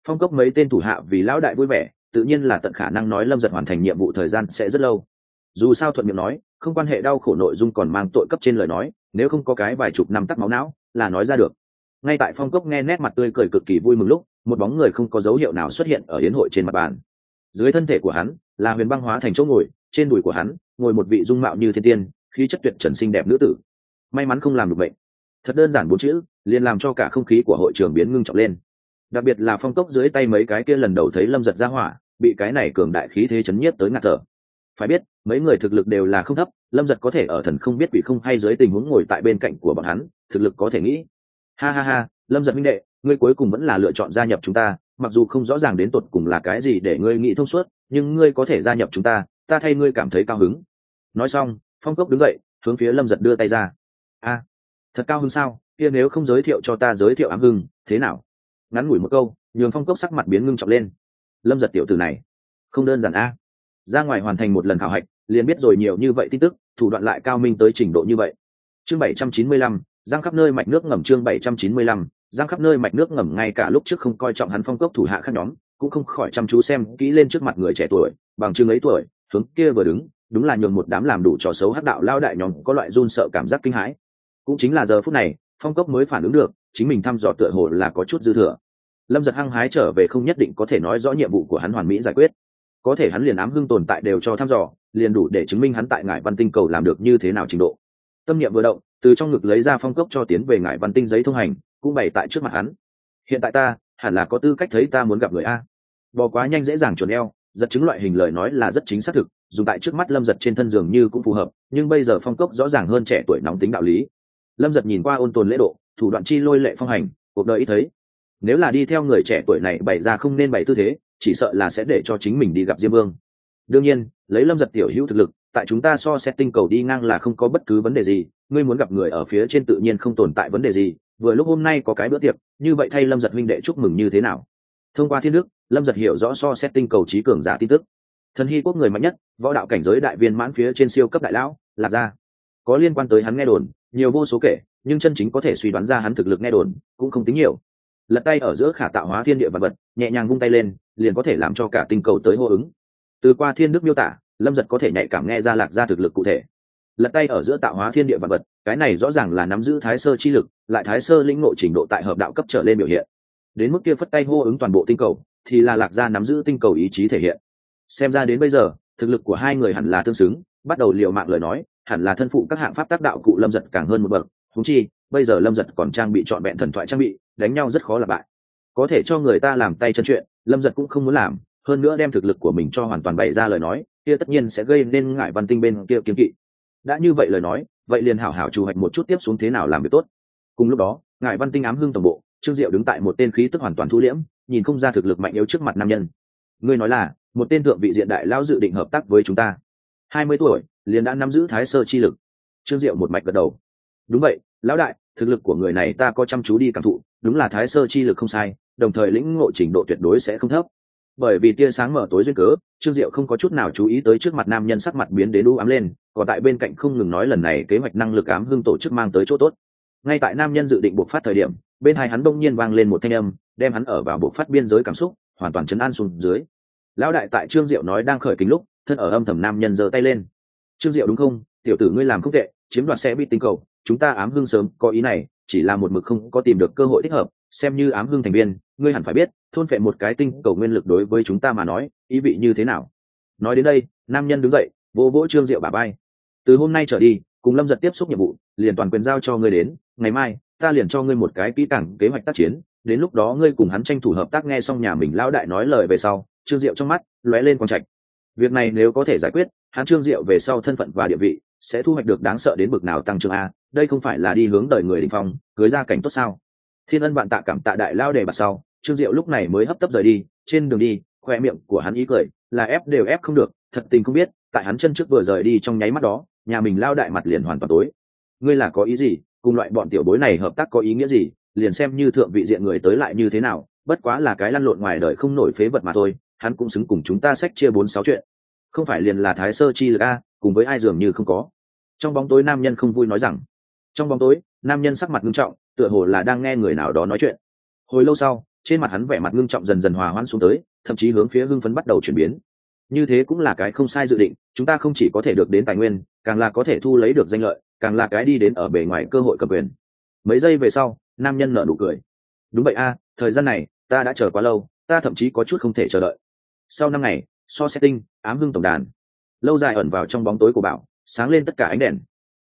Phong cốc mấy tên thủ hạ vì lão đại vui vẻ, tự nhiên là tận khả năng nói lâm giật hoàn thành nhiệm vụ thời gian sẽ rất lâu. Dù sao thuận miệng nói, không quan hệ đau khổ nội dung còn mang tội cấp trên lời nói, nếu không có cái vài chục năm tắc máu não, là nói ra được. Ngay tại phong cốc nghe nét mặt tươi cười cực kỳ vui mừng lúc, một bóng người không có dấu hiệu nào xuất hiện ở hiến hội trên mặt bàn dưới thân thể của hắn là huyền băng hóa thành chỗ ngồi, trên đùi của hắn ngồi một vị dung mạo như thiên tiên, khí chất tuyệt trần xinh đẹp nữ tử. May mắn không làm được bệnh. Thật đơn giản bốn chữ, liền làm cho cả không khí của hội trường biến ngưng trọng lên. Đặc biệt là phong cốc dưới tay mấy cái kia lần đầu thấy lâm giật ra hỏa, bị cái này cường đại khí thế chấn nhiếp tới ngạt thở. Phải biết, mấy người thực lực đều là không thấp, lâm giật có thể ở thần không biết bị không hay dưới tình huống ngồi tại bên cạnh của bọn hắn, thực lực có thể nghĩ. Ha ha ha, lâm giật minh đệ, ngươi cuối cùng vẫn là lựa chọn gia nhập chúng ta mặc dù không rõ ràng đến tột cùng là cái gì để ngươi nghĩ thông suốt, nhưng ngươi có thể gia nhập chúng ta ta thay ngươi cảm thấy cao hứng. Nói xong, phong cốc đứng dậy, hướng phía lâm giật đưa tay ra. A, thật cao hứng sao? Kia nếu không giới thiệu cho ta giới thiệu ám hưng, thế nào? Ngắn ngủi một câu, nhường phong cốc sắc mặt biến ngưng trọng lên. Lâm giật tiểu tử này, không đơn giản a. Ra ngoài hoàn thành một lần khảo hạch, liền biết rồi nhiều như vậy tin tức, thủ đoạn lại cao minh tới trình độ như vậy. Chương bảy trăm chín mươi lăm, giang khắp nơi mạch nước ngầm chương bảy trăm chín mươi lăm giang khắp nơi mạch nước ngầm ngay cả lúc trước không coi trọng hắn phong cốc thủ hạ khác nhóm, cũng không khỏi chăm chú xem kỹ lên trước mặt người trẻ tuổi, bằng chương ấy tuổi, hướng kia vừa đứng, đúng là nhường một đám làm đủ trò xấu hắc đạo lao đại nhóm có loại run sợ cảm giác kinh hãi. Cũng chính là giờ phút này, phong cốc mới phản ứng được, chính mình thăm dò tựa hồ là có chút dư thừa. Lâm giật hăng hái trở về không nhất định có thể nói rõ nhiệm vụ của hắn hoàn mỹ giải quyết. Có thể hắn liền ám hưng tồn tại đều cho thăm dò, liền đủ để chứng minh hắn tại ngải văn tinh cầu làm được như thế nào trình độ. Tâm niệm vừa động, từ trong ngực lấy ra phong cốc cho tiến về ngải văn tinh giấy thông hành cũng bày tại trước mặt hắn. Hiện tại ta, hẳn là có tư cách thấy ta muốn gặp người a. Bò quá nhanh dễ dàng chuẩn eo, giật chứng loại hình lời nói là rất chính xác thực, dùng tại trước mắt lâm giật trên thân giường như cũng phù hợp, nhưng bây giờ phong cốc rõ ràng hơn trẻ tuổi nóng tính đạo lý. Lâm giật nhìn qua ôn tồn lễ độ, thủ đoạn chi lôi lệ phong hành, cuộc đời ít thấy. Nếu là đi theo người trẻ tuổi này bày ra không nên bày tư thế, chỉ sợ là sẽ để cho chính mình đi gặp diêm vương. Đương nhiên, lấy lâm giật tiểu hữu thực lực, tại chúng ta so xét tinh cầu đi ngang là không có bất cứ vấn đề gì, ngươi muốn gặp người ở phía trên tự nhiên không tồn tại vấn đề gì vừa lúc hôm nay có cái bữa tiệc, như vậy thay lâm giật huynh đệ chúc mừng như thế nào? Thông qua thiên đức, lâm giật hiểu rõ so xét tinh cầu trí cường giả tin tức. Thần hy quốc người mạnh nhất, võ đạo cảnh giới đại viên mãn phía trên siêu cấp đại lão, lạc gia. Có liên quan tới hắn nghe đồn, nhiều vô số kể, nhưng chân chính có thể suy đoán ra hắn thực lực nghe đồn, cũng không tính nhiều. Lật tay ở giữa khả tạo hóa thiên địa vật vật, nhẹ nhàng vung tay lên, liền có thể làm cho cả tinh cầu tới hô ứng. Từ qua thiên đức miêu tả, lâm giật có thể nhạy cảm nghe ra lạc gia thực lực cụ thể lật tay ở giữa tạo hóa thiên địa vật vật, cái này rõ ràng là nắm giữ thái sơ chi lực, lại thái sơ lĩnh ngộ trình độ tại hợp đạo cấp trở lên biểu hiện. Đến mức kia phất tay hô ứng toàn bộ tinh cầu, thì là lạc gia nắm giữ tinh cầu ý chí thể hiện. Xem ra đến bây giờ, thực lực của hai người hẳn là tương xứng, bắt đầu liều mạng lời nói, hẳn là thân phụ các hạng pháp tác đạo cụ lâm giật càng hơn một bậc. Thúng chi, bây giờ lâm giật còn trang bị trọn vẹn thần thoại trang bị, đánh nhau rất khó là bại. Có thể cho người ta làm tay chân chuyện, lâm giật cũng không muốn làm, hơn nữa đem thực lực của mình cho hoàn toàn bày ra lời nói, kia tất nhiên sẽ gây nên ngại văn tinh bên kia kiếm kỵ đã như vậy lời nói, vậy liền hảo hảo chủ hoạch một chút tiếp xuống thế nào làm việc tốt. Cùng lúc đó ngài văn tinh ám hưng tổng bộ, trương diệu đứng tại một tên khí tức hoàn toàn thu liễm, nhìn không ra thực lực mạnh yếu trước mặt nam nhân. Ngươi nói là, một tên thượng vị diện đại lão dự định hợp tác với chúng ta. Hai mươi tuổi, liền đã nắm giữ thái sơ chi lực. Trương diệu một mạch gật đầu. Đúng vậy, lão đại, thực lực của người này ta có chăm chú đi cảm thụ, đúng là thái sơ chi lực không sai, đồng thời lĩnh ngộ trình độ tuyệt đối sẽ không thấp bởi vì tia sáng mở tối duyên cớ, trương diệu không có chút nào chú ý tới trước mặt nam nhân sắc mặt biến đến u ám lên, còn tại bên cạnh không ngừng nói lần này kế hoạch năng lực ám hưng tổ chức mang tới chỗ tốt. Ngay tại nam nhân dự định buộc phát thời điểm, bên hai hắn đông nhiên vang lên một thanh âm, đem hắn ở vào buộc phát biên giới cảm xúc, hoàn toàn chấn an xuống dưới. Lão đại tại trương diệu nói đang khởi kính lúc, thân ở âm thầm nam nhân giơ tay lên. Trương diệu đúng không? Tiểu tử ngươi làm không tệ, chiếm đoạt xe bị tinh cầu, chúng ta ám hưng sớm, có ý này, chỉ là một mực không có tìm được cơ hội thích hợp, xem như ám hưng thành viên, ngươi hẳn phải biết thôn phệ một cái tinh cầu nguyên lực đối với chúng ta mà nói, ý vị như thế nào? Nói đến đây, nam nhân đứng dậy, vỗ vỗ trương diệu bà bay từ hôm nay trở đi, cùng lâm giật tiếp xúc nhiệm vụ, liền toàn quyền giao cho ngươi đến, ngày mai, ta liền cho ngươi một cái kỹ càng kế hoạch tác chiến. Đến lúc đó ngươi cùng hắn tranh thủ hợp tác nghe xong nhà mình lão đại nói lời về sau, trương diệu trong mắt lóe lên quang trạch. Việc này nếu có thể giải quyết, hắn trương diệu về sau thân phận và địa vị sẽ thu hoạch được đáng sợ đến bực nào tăng trưởng a, đây không phải là đi hướng đời người đình phong, cưới ra cảnh tốt sao? Thiên ân bạn tạ cảm tạ đại lao đề bạt sau trương diệu lúc này mới hấp tấp rời đi, trên đường đi, khoe miệng của hắn ý cười là ép đều ép không được, thật tình không biết, tại hắn chân trước vừa rời đi trong nháy mắt đó, nhà mình lao đại mặt liền hoàn toàn tối. Ngươi là có ý gì? Cùng loại bọn tiểu bối này hợp tác có ý nghĩa gì? Liền xem như thượng vị diện người tới lại như thế nào, bất quá là cái lăn lộn ngoài đời không nổi phế vật mà thôi, hắn cũng xứng cùng chúng ta sách chia bốn sáu chuyện. Không phải liền là thái sơ chi lực a, cùng với ai dường như không có. Trong bóng tối nam nhân không vui nói rằng. Trong bóng tối, nam nhân sắc mặt nghiêm trọng, tựa hồ là đang nghe người nào đó nói chuyện. Hồi lâu sau trên mặt hắn vẻ mặt ngưng trọng dần dần hòa hoãn xuống tới, thậm chí hướng phía hưng phấn bắt đầu chuyển biến. Như thế cũng là cái không sai dự định, chúng ta không chỉ có thể được đến tài nguyên, càng là có thể thu lấy được danh lợi, càng là cái đi đến ở bề ngoài cơ hội cầm quyền. Mấy giây về sau, nam nhân nở nụ cười. Đúng vậy a, thời gian này, ta đã chờ quá lâu, ta thậm chí có chút không thể chờ đợi. Sau năm ngày, so setting, ám hưng tổng đàn. Lâu dài ẩn vào trong bóng tối của bảo, sáng lên tất cả ánh đèn.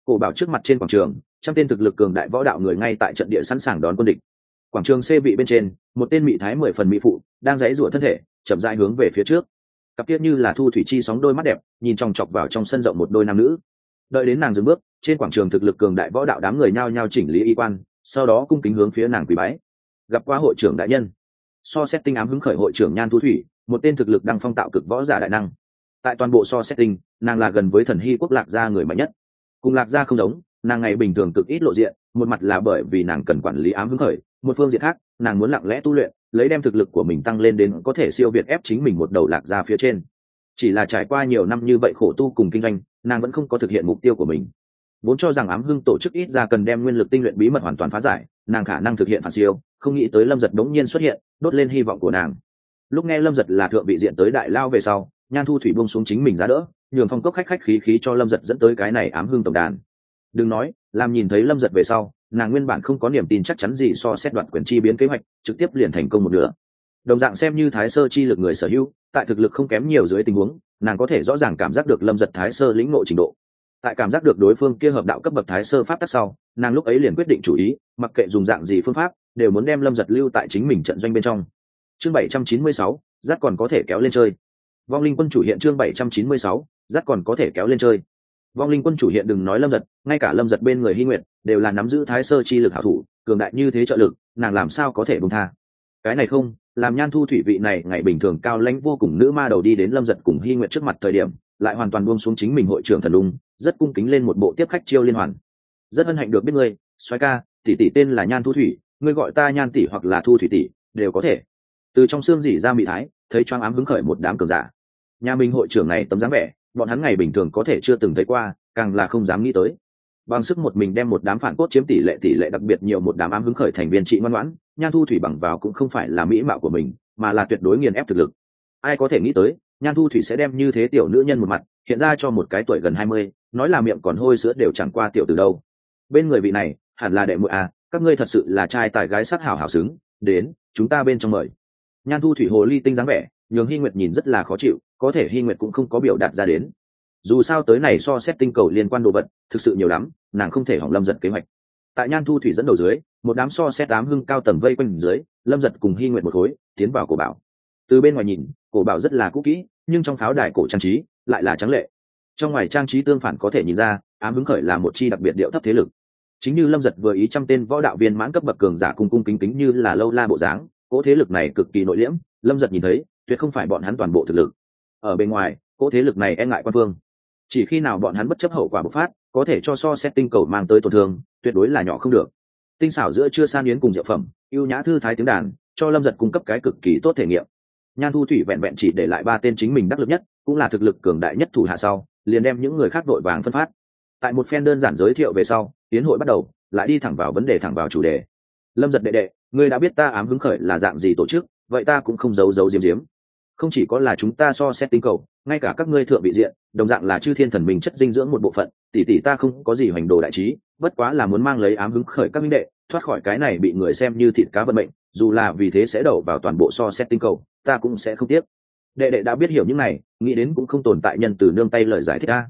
Cổ bảo trước mặt trên quảng trường, trăm tên thực lực cường đại võ đạo người ngay tại trận địa sẵn sàng đón quân địch quảng trường xê vị bên trên, một tên mỹ thái mười phần mỹ phụ, đang dãy rủa thân thể, chậm rãi hướng về phía trước. Cặp tiết như là thu thủy chi sóng đôi mắt đẹp, nhìn chòng chọc vào trong sân rộng một đôi nam nữ. Đợi đến nàng dừng bước, trên quảng trường thực lực cường đại võ đạo đám người nhao nhao chỉnh lý y quan, sau đó cung kính hướng phía nàng quỳ bái. Gặp qua hội trưởng đại nhân. So xét tinh ám hứng khởi hội trưởng nhan thu thủy, một tên thực lực đang phong tạo cực võ giả đại năng. Tại toàn bộ so setting nàng là gần với thần hy quốc lạc gia người mạnh nhất. Cùng lạc gia không giống, nàng ngày bình thường cực ít lộ diện, một mặt là bởi vì nàng cần quản lý ám hứng khởi một phương diện khác, nàng muốn lặng lẽ tu luyện, lấy đem thực lực của mình tăng lên đến có thể siêu việt ép chính mình một đầu lạc ra phía trên. Chỉ là trải qua nhiều năm như vậy khổ tu cùng kinh doanh, nàng vẫn không có thực hiện mục tiêu của mình. Vốn cho rằng ám hưng tổ chức ít ra cần đem nguyên lực tinh luyện bí mật hoàn toàn phá giải, nàng khả năng thực hiện phản siêu, không nghĩ tới lâm giật đống nhiên xuất hiện, đốt lên hy vọng của nàng. Lúc nghe lâm giật là thượng vị diện tới đại lao về sau, nhan thu thủy bông xuống chính mình ra đỡ, nhường phong cốc khách khách khí khí cho lâm giật dẫn tới cái này ám hưng tổng đàn. Đừng nói, làm nhìn thấy lâm giật về sau nàng nguyên bản không có niềm tin chắc chắn gì so xét đoạt quyền chi biến kế hoạch, trực tiếp liền thành công một nửa. Đồng dạng xem như thái sơ chi lực người sở hữu, tại thực lực không kém nhiều dưới tình huống, nàng có thể rõ ràng cảm giác được lâm giật thái sơ lĩnh ngộ trình độ. Tại cảm giác được đối phương kia hợp đạo cấp bậc thái sơ pháp tắc sau, nàng lúc ấy liền quyết định chủ ý, mặc kệ dùng dạng gì phương pháp, đều muốn đem lâm giật lưu tại chính mình trận doanh bên trong. Chương bảy trăm chín mươi sáu rát còn có thể kéo lên chơi. Vong linh quân chủ hiện chương bảy trăm chín mươi sáu rát còn có thể kéo lên chơi vong linh quân chủ hiện đừng nói lâm giật, ngay cả lâm giật bên người hy nguyện đều là nắm giữ thái sơ chi lực hảo thủ, cường đại như thế trợ lực, nàng làm sao có thể bông tha? Cái này không, làm nhan thu thủy vị này ngày bình thường cao lãnh vô cùng nữ ma đầu đi đến lâm giật cùng hy nguyện trước mặt thời điểm, lại hoàn toàn buông xuống chính mình hội trưởng thần lùng rất cung kính lên một bộ tiếp khách chiêu liên hoàn. Rất hân hạnh được biết ngươi xoáy ca, tỷ tỷ tên là nhan thu thủy, ngươi gọi ta nhan tỷ hoặc là thu thủy tỷ, đều có thể. Từ trong xương dỉ ra mỹ thái, thấy choáng ám hứng khởi một đám cường giả. Nhà mình hội trưởng này tấm dáng vẻ bọn hắn ngày bình thường có thể chưa từng thấy qua, càng là không dám nghĩ tới. Bằng sức một mình đem một đám phản cốt chiếm tỷ lệ tỷ lệ đặc biệt nhiều một đám ám hứng khởi thành viên trị ngoan ngoãn, nhan thu thủy bằng vào cũng không phải là mỹ mạo của mình, mà là tuyệt đối nghiền ép thực lực. Ai có thể nghĩ tới, nhan thu thủy sẽ đem như thế tiểu nữ nhân một mặt, hiện ra cho một cái tuổi gần hai mươi, nói là miệng còn hôi sữa đều chẳng qua tiểu từ đâu. Bên người vị này, hẳn là đệ muội à các ngươi thật sự là trai tài gái sắc hảo hảo xứng, đến, chúng ta bên trong mời. Nhan thu thủy hồ ly tinh dáng vẻ, nhường hy nguyệt nhìn rất là khó chịu có thể hy nguyệt cũng không có biểu đạt ra đến. Dù sao tới này so xét tinh cầu liên quan đồ vật, thực sự nhiều lắm, nàng không thể hỏng lâm giật kế hoạch. Tại nhan thu thủy dẫn đầu dưới, một đám so xét tám hưng cao tầng vây quanh dưới, lâm giật cùng hy nguyện một khối, tiến vào cổ bảo. Từ bên ngoài nhìn, cổ bảo rất là cũ kỹ, nhưng trong pháo đài cổ trang trí lại là trắng lệ. Trong ngoài trang trí tương phản có thể nhìn ra, ám hứng khởi là một chi đặc biệt điệu thấp thế lực. Chính như lâm giật vừa ý trăm tên võ đạo viên mãn cấp bậc cường giả cung cung kính kính như là lâu la bộ dáng, cỗ thế lực này cực kỳ nội liễm, lâm giật nhìn thấy, tuyệt không phải bọn hắn toàn bộ thực lực ở bên ngoài, cỗ thế lực này e ngại quan phương. Chỉ khi nào bọn hắn bất chấp hậu quả bộc phát, có thể cho so xét tinh cầu mang tới tổn thương, tuyệt đối là nhỏ không được. Tinh xảo giữa chưa san yến cùng diệu phẩm, ưu nhã thư thái tiếng đàn, cho lâm giật cung cấp cái cực kỳ tốt thể nghiệm. Nhan thu thủy vẹn vẹn chỉ để lại ba tên chính mình đắc lực nhất, cũng là thực lực cường đại nhất thủ hạ sau, liền đem những người khác vội vàng phân phát. Tại một phen đơn giản giới thiệu về sau, tiến hội bắt đầu, lại đi thẳng vào vấn đề thẳng vào chủ đề. Lâm giật đệ đệ, ngươi đã biết ta ám hứng khởi là dạng gì tổ chức, vậy ta cũng không giấu giấu diếm diếm không chỉ có là chúng ta so xét tinh cầu, ngay cả các ngươi thượng vị diện, đồng dạng là chư thiên thần mình chất dinh dưỡng một bộ phận, tỷ tỷ ta không có gì hoành đồ đại trí, bất quá là muốn mang lấy ám hứng khởi các minh đệ, thoát khỏi cái này bị người xem như thịt cá vận mệnh, dù là vì thế sẽ đổ vào toàn bộ so xét tinh cầu, ta cũng sẽ không tiếc. Đệ đệ đã biết hiểu những này, nghĩ đến cũng không tồn tại nhân từ nương tay lời giải thích ta.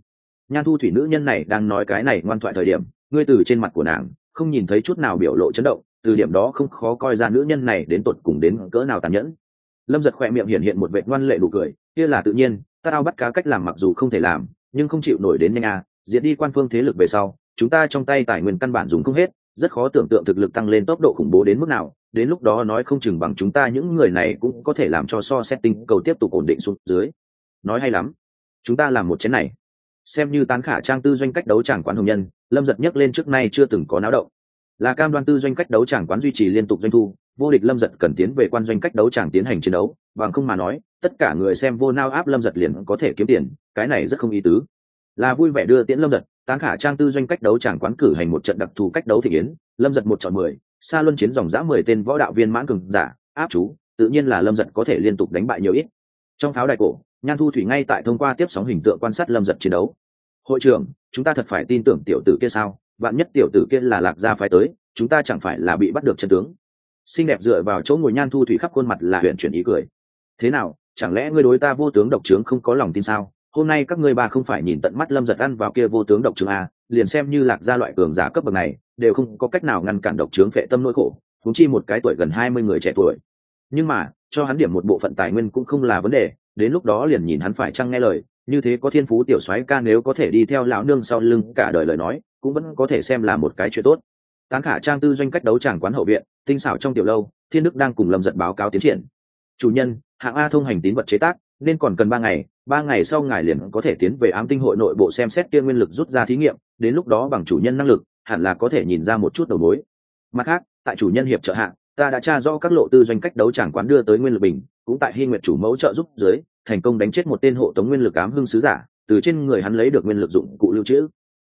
Nhan thu thủy nữ nhân này đang nói cái này ngoan thoại thời điểm, ngươi từ trên mặt của nàng, không nhìn thấy chút nào biểu lộ chấn động, từ điểm đó không khó coi ra nữ nhân này đến tột cùng đến cỡ nào tàn nhẫn lâm giật khỏe miệng hiện hiện một vệ ngoan lệ đủ cười, kia là tự nhiên, ta ao bắt cá cách làm mặc dù không thể làm, nhưng không chịu nổi đến nhanh à diệt đi quan phương thế lực về sau, chúng ta trong tay tài nguyên căn bản dùng không hết, rất khó tưởng tượng thực lực tăng lên tốc độ khủng bố đến mức nào, đến lúc đó nói không chừng bằng chúng ta những người này cũng có thể làm cho so setting cầu tiếp tục ổn định xuống dưới. Nói hay lắm, chúng ta làm một chén này. Xem như tán khả trang tư doanh cách đấu tràng quán hồng nhân, lâm giật nhấc lên trước nay chưa từng có náo động. Là cam đoan tư doanh cách đấu tràng quán duy trì liên tục doanh thu vô địch lâm giật cần tiến về quan doanh cách đấu chàng tiến hành chiến đấu, bằng không mà nói, tất cả người xem vô nao áp lâm giật liền có thể kiếm tiền, cái này rất không ý tứ. Là vui vẻ đưa tiễn lâm giật, tán khả trang tư doanh cách đấu chàng quán cử hành một trận đặc thù cách đấu thị yến, lâm giật một chọn mười xa luân chiến dòng giã mười tên võ đạo viên mãn cường giả, áp chú, tự nhiên là lâm giật có thể liên tục đánh bại nhiều ít. Trong pháo đại cổ, nhan thu thủy ngay tại thông qua tiếp sóng hình tượng quan sát lâm giật chiến đấu. Hội trưởng, chúng ta thật phải tin tưởng tiểu tử kia sao? Vạn nhất tiểu tử kia là lạc gia phái tới, chúng ta chẳng phải là bị bắt được chân tướng? Xinh đẹp dựa vào chỗ ngồi nhan thu thủy khắp khuôn mặt là huyện chuyển ý cười. Thế nào, chẳng lẽ ngươi đối ta vô tướng độc trướng không có lòng tin sao? Hôm nay các ngươi ba không phải nhìn tận mắt lâm giật ăn vào kia vô tướng độc trướng à liền xem như lạc gia loại cường giả cấp bậc này, đều không có cách nào ngăn cản độc trướng phệ tâm nỗi khổ thúng chi một cái tuổi gần hai mươi người trẻ tuổi. Nhưng mà, cho hắn điểm một bộ phận tài nguyên cũng không là vấn đề, đến lúc đó liền nhìn hắn phải chăng nghe lời, như thế có thiên phú tiểu soái ca nếu có thể đi theo lão nương sau lưng cả đời lời nói, cũng vẫn có thể xem là một cái chuyện tốt. Tán khả trang tư doanh cách đấu tràng quán hậu viện tinh xảo trong tiểu lâu, thiên đức đang cùng lâm giật báo cáo tiến triển. Chủ nhân, hạng a thông hành tín vật chế tác, nên còn cần ba ngày ba ngày sau ngài liền có thể tiến về ám tinh hội nội bộ xem xét kia nguyên lực rút ra thí nghiệm, đến lúc đó bằng chủ nhân năng lực, hẳn là có thể nhìn ra một chút đầu mối. Mặt khác, tại chủ nhân hiệp trợ hạng ta đã tra rõ các lộ tư doanh cách đấu chẳng quán đưa tới nguyên lực bình, cũng tại hy nguyện chủ mẫu trợ giúp dưới, thành công đánh chết một tên hộ tống nguyên lực ám hưng sứ giả, từ trên người hắn lấy được nguyên lực dụng cụ lưu trữ.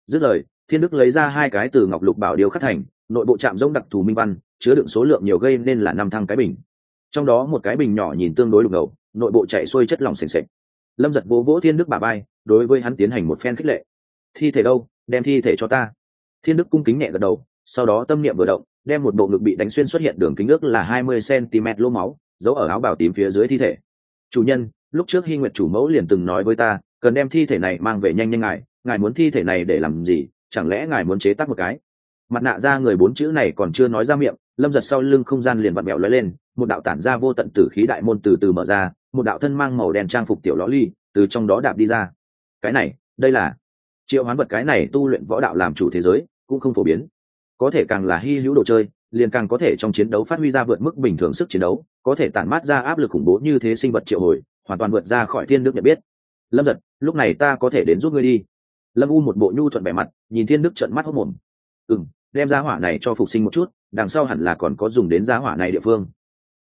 Dứt lời, thiên đức lấy ra hai cái từ ngọc lục bảo điều khắc thành, nội bộ trạm giống đặc thù minh văn chứa đựng số lượng nhiều gây nên là năm thăng cái bình. Trong đó một cái bình nhỏ nhìn tương đối lục ngầu, nội bộ chạy xuôi chất lỏng s ề lâm giật vỗ vỗ thiên đức bà bay đối với hắn tiến hành một phen khích lệ. Thi thể đâu? Đem thi thể cho ta. Thiên đức cung kính nhẹ gật đầu, sau đó tâm niệm vừa động, đem một bộ ngực bị đánh xuyên xuất hiện đường kính ước là hai mươi cm lô máu, giấu ở áo bào tím phía dưới thi thể. Chủ nhân, lúc trước hy nguyệt chủ mẫu liền từng nói với ta, cần đem thi thể này mang về nhanh nhanh ngài ngài muốn thi thể này để làm gì, chẳng lẽ ngài muốn chế tác một cái? Mặt nạ ra người bốn chữ này còn chưa nói ra miệng lâm giật sau lưng không gian liền vặn mẹo lóe lên, một đạo tản ra vô tận tử khí đại môn từ từ mở ra, một đạo thân mang màu đen trang phục tiểu ló ly từ trong đó đạp đi ra. Cái này, đây là triệu hoán vật cái này tu luyện võ đạo làm chủ thế giới, cũng không phổ biến. Có thể càng là hy hữu đồ chơi, liền càng có thể trong chiến đấu phát huy ra vượt mức bình thường sức chiến đấu, có thể tản mát ra áp lực khủng bố như thế sinh vật triệu hồi, hoàn toàn vượt ra khỏi thiên đức nhận biết. Lâm giật, lúc này ta có thể đến giúp ngươi đi. Lâm u một bộ nhu thuận vẻ mặt, nhìn thiên đức trận mắt hốc mồm. Ừ m đem giá hỏa này cho phục sinh một chút đằng sau hẳn là còn có dùng đến giá hỏa này địa phương.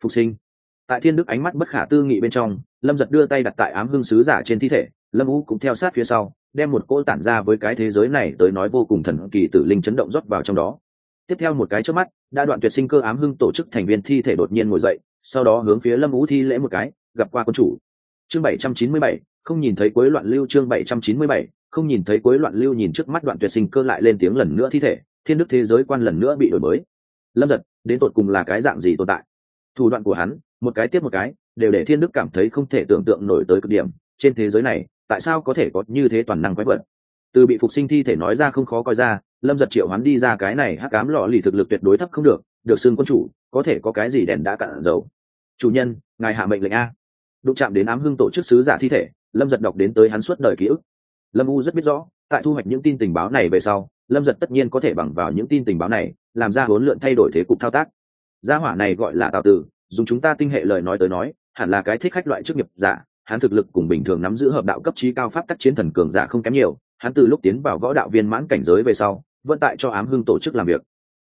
Phục sinh. Tại thiên đức ánh mắt bất khả tư nghị bên trong, lâm giật đưa tay đặt tại ám hưng sứ giả trên thi thể, lâm u cũng theo sát phía sau, đem một cỗ tản ra với cái thế giới này tới nói vô cùng thần kỳ tử linh chấn động rót vào trong đó. Tiếp theo một cái trước mắt, đã đoạn tuyệt sinh cơ ám hưng tổ chức thành viên thi thể đột nhiên ngồi dậy, sau đó hướng phía lâm vũ thi lễ một cái, gặp qua quân chủ. Chương bảy trăm chín mươi bảy, không nhìn thấy cuối loạn lưu chương bảy trăm chín mươi bảy, không nhìn thấy cuối loạn lưu nhìn trước mắt đoạn tuyệt sinh cơ lại lên tiếng lần nữa thi thể, thiên đức thế giới quan lần nữa bị đổi mới lâm giật, đến tột cùng là cái dạng gì tồn tại? Thủ đoạn của hắn, một cái tiếp một cái, đều để thiên đức cảm thấy không thể tưởng tượng nổi tới cực điểm. Trên thế giới này, tại sao có thể có như thế toàn năng quái vật? Từ bị phục sinh thi thể nói ra không khó coi ra, lâm giật triệu hắn đi ra cái này hắc cám lọ lì thực lực tuyệt đối thấp không được được xưng quân chủ, có thể có cái gì đèn đã cạn dầu? Chủ nhân, ngài hạ mệnh lệnh a. Đụng chạm đến ám hưng tổ chức sứ giả thi thể, lâm giật đọc đến tới hắn suốt đời ký ức. Lâm u rất biết rõ, tại thu hoạch những tin tình báo này về sau, lâm giật tất nhiên có thể bằng vào những tin tình báo này làm ra huấn luyện thay đổi thế cục thao tác. Gia hỏa này gọi là tào tử, dùng chúng ta tinh hệ lời nói tới nói, hẳn là cái thích khách loại chức nghiệp giả, hắn thực lực cùng bình thường nắm giữ hợp đạo cấp trí cao pháp tắc chiến thần cường giả không kém nhiều, hắn từ lúc tiến vào võ đạo viên mãn cảnh giới về sau vận tại cho ám hưng tổ chức làm việc.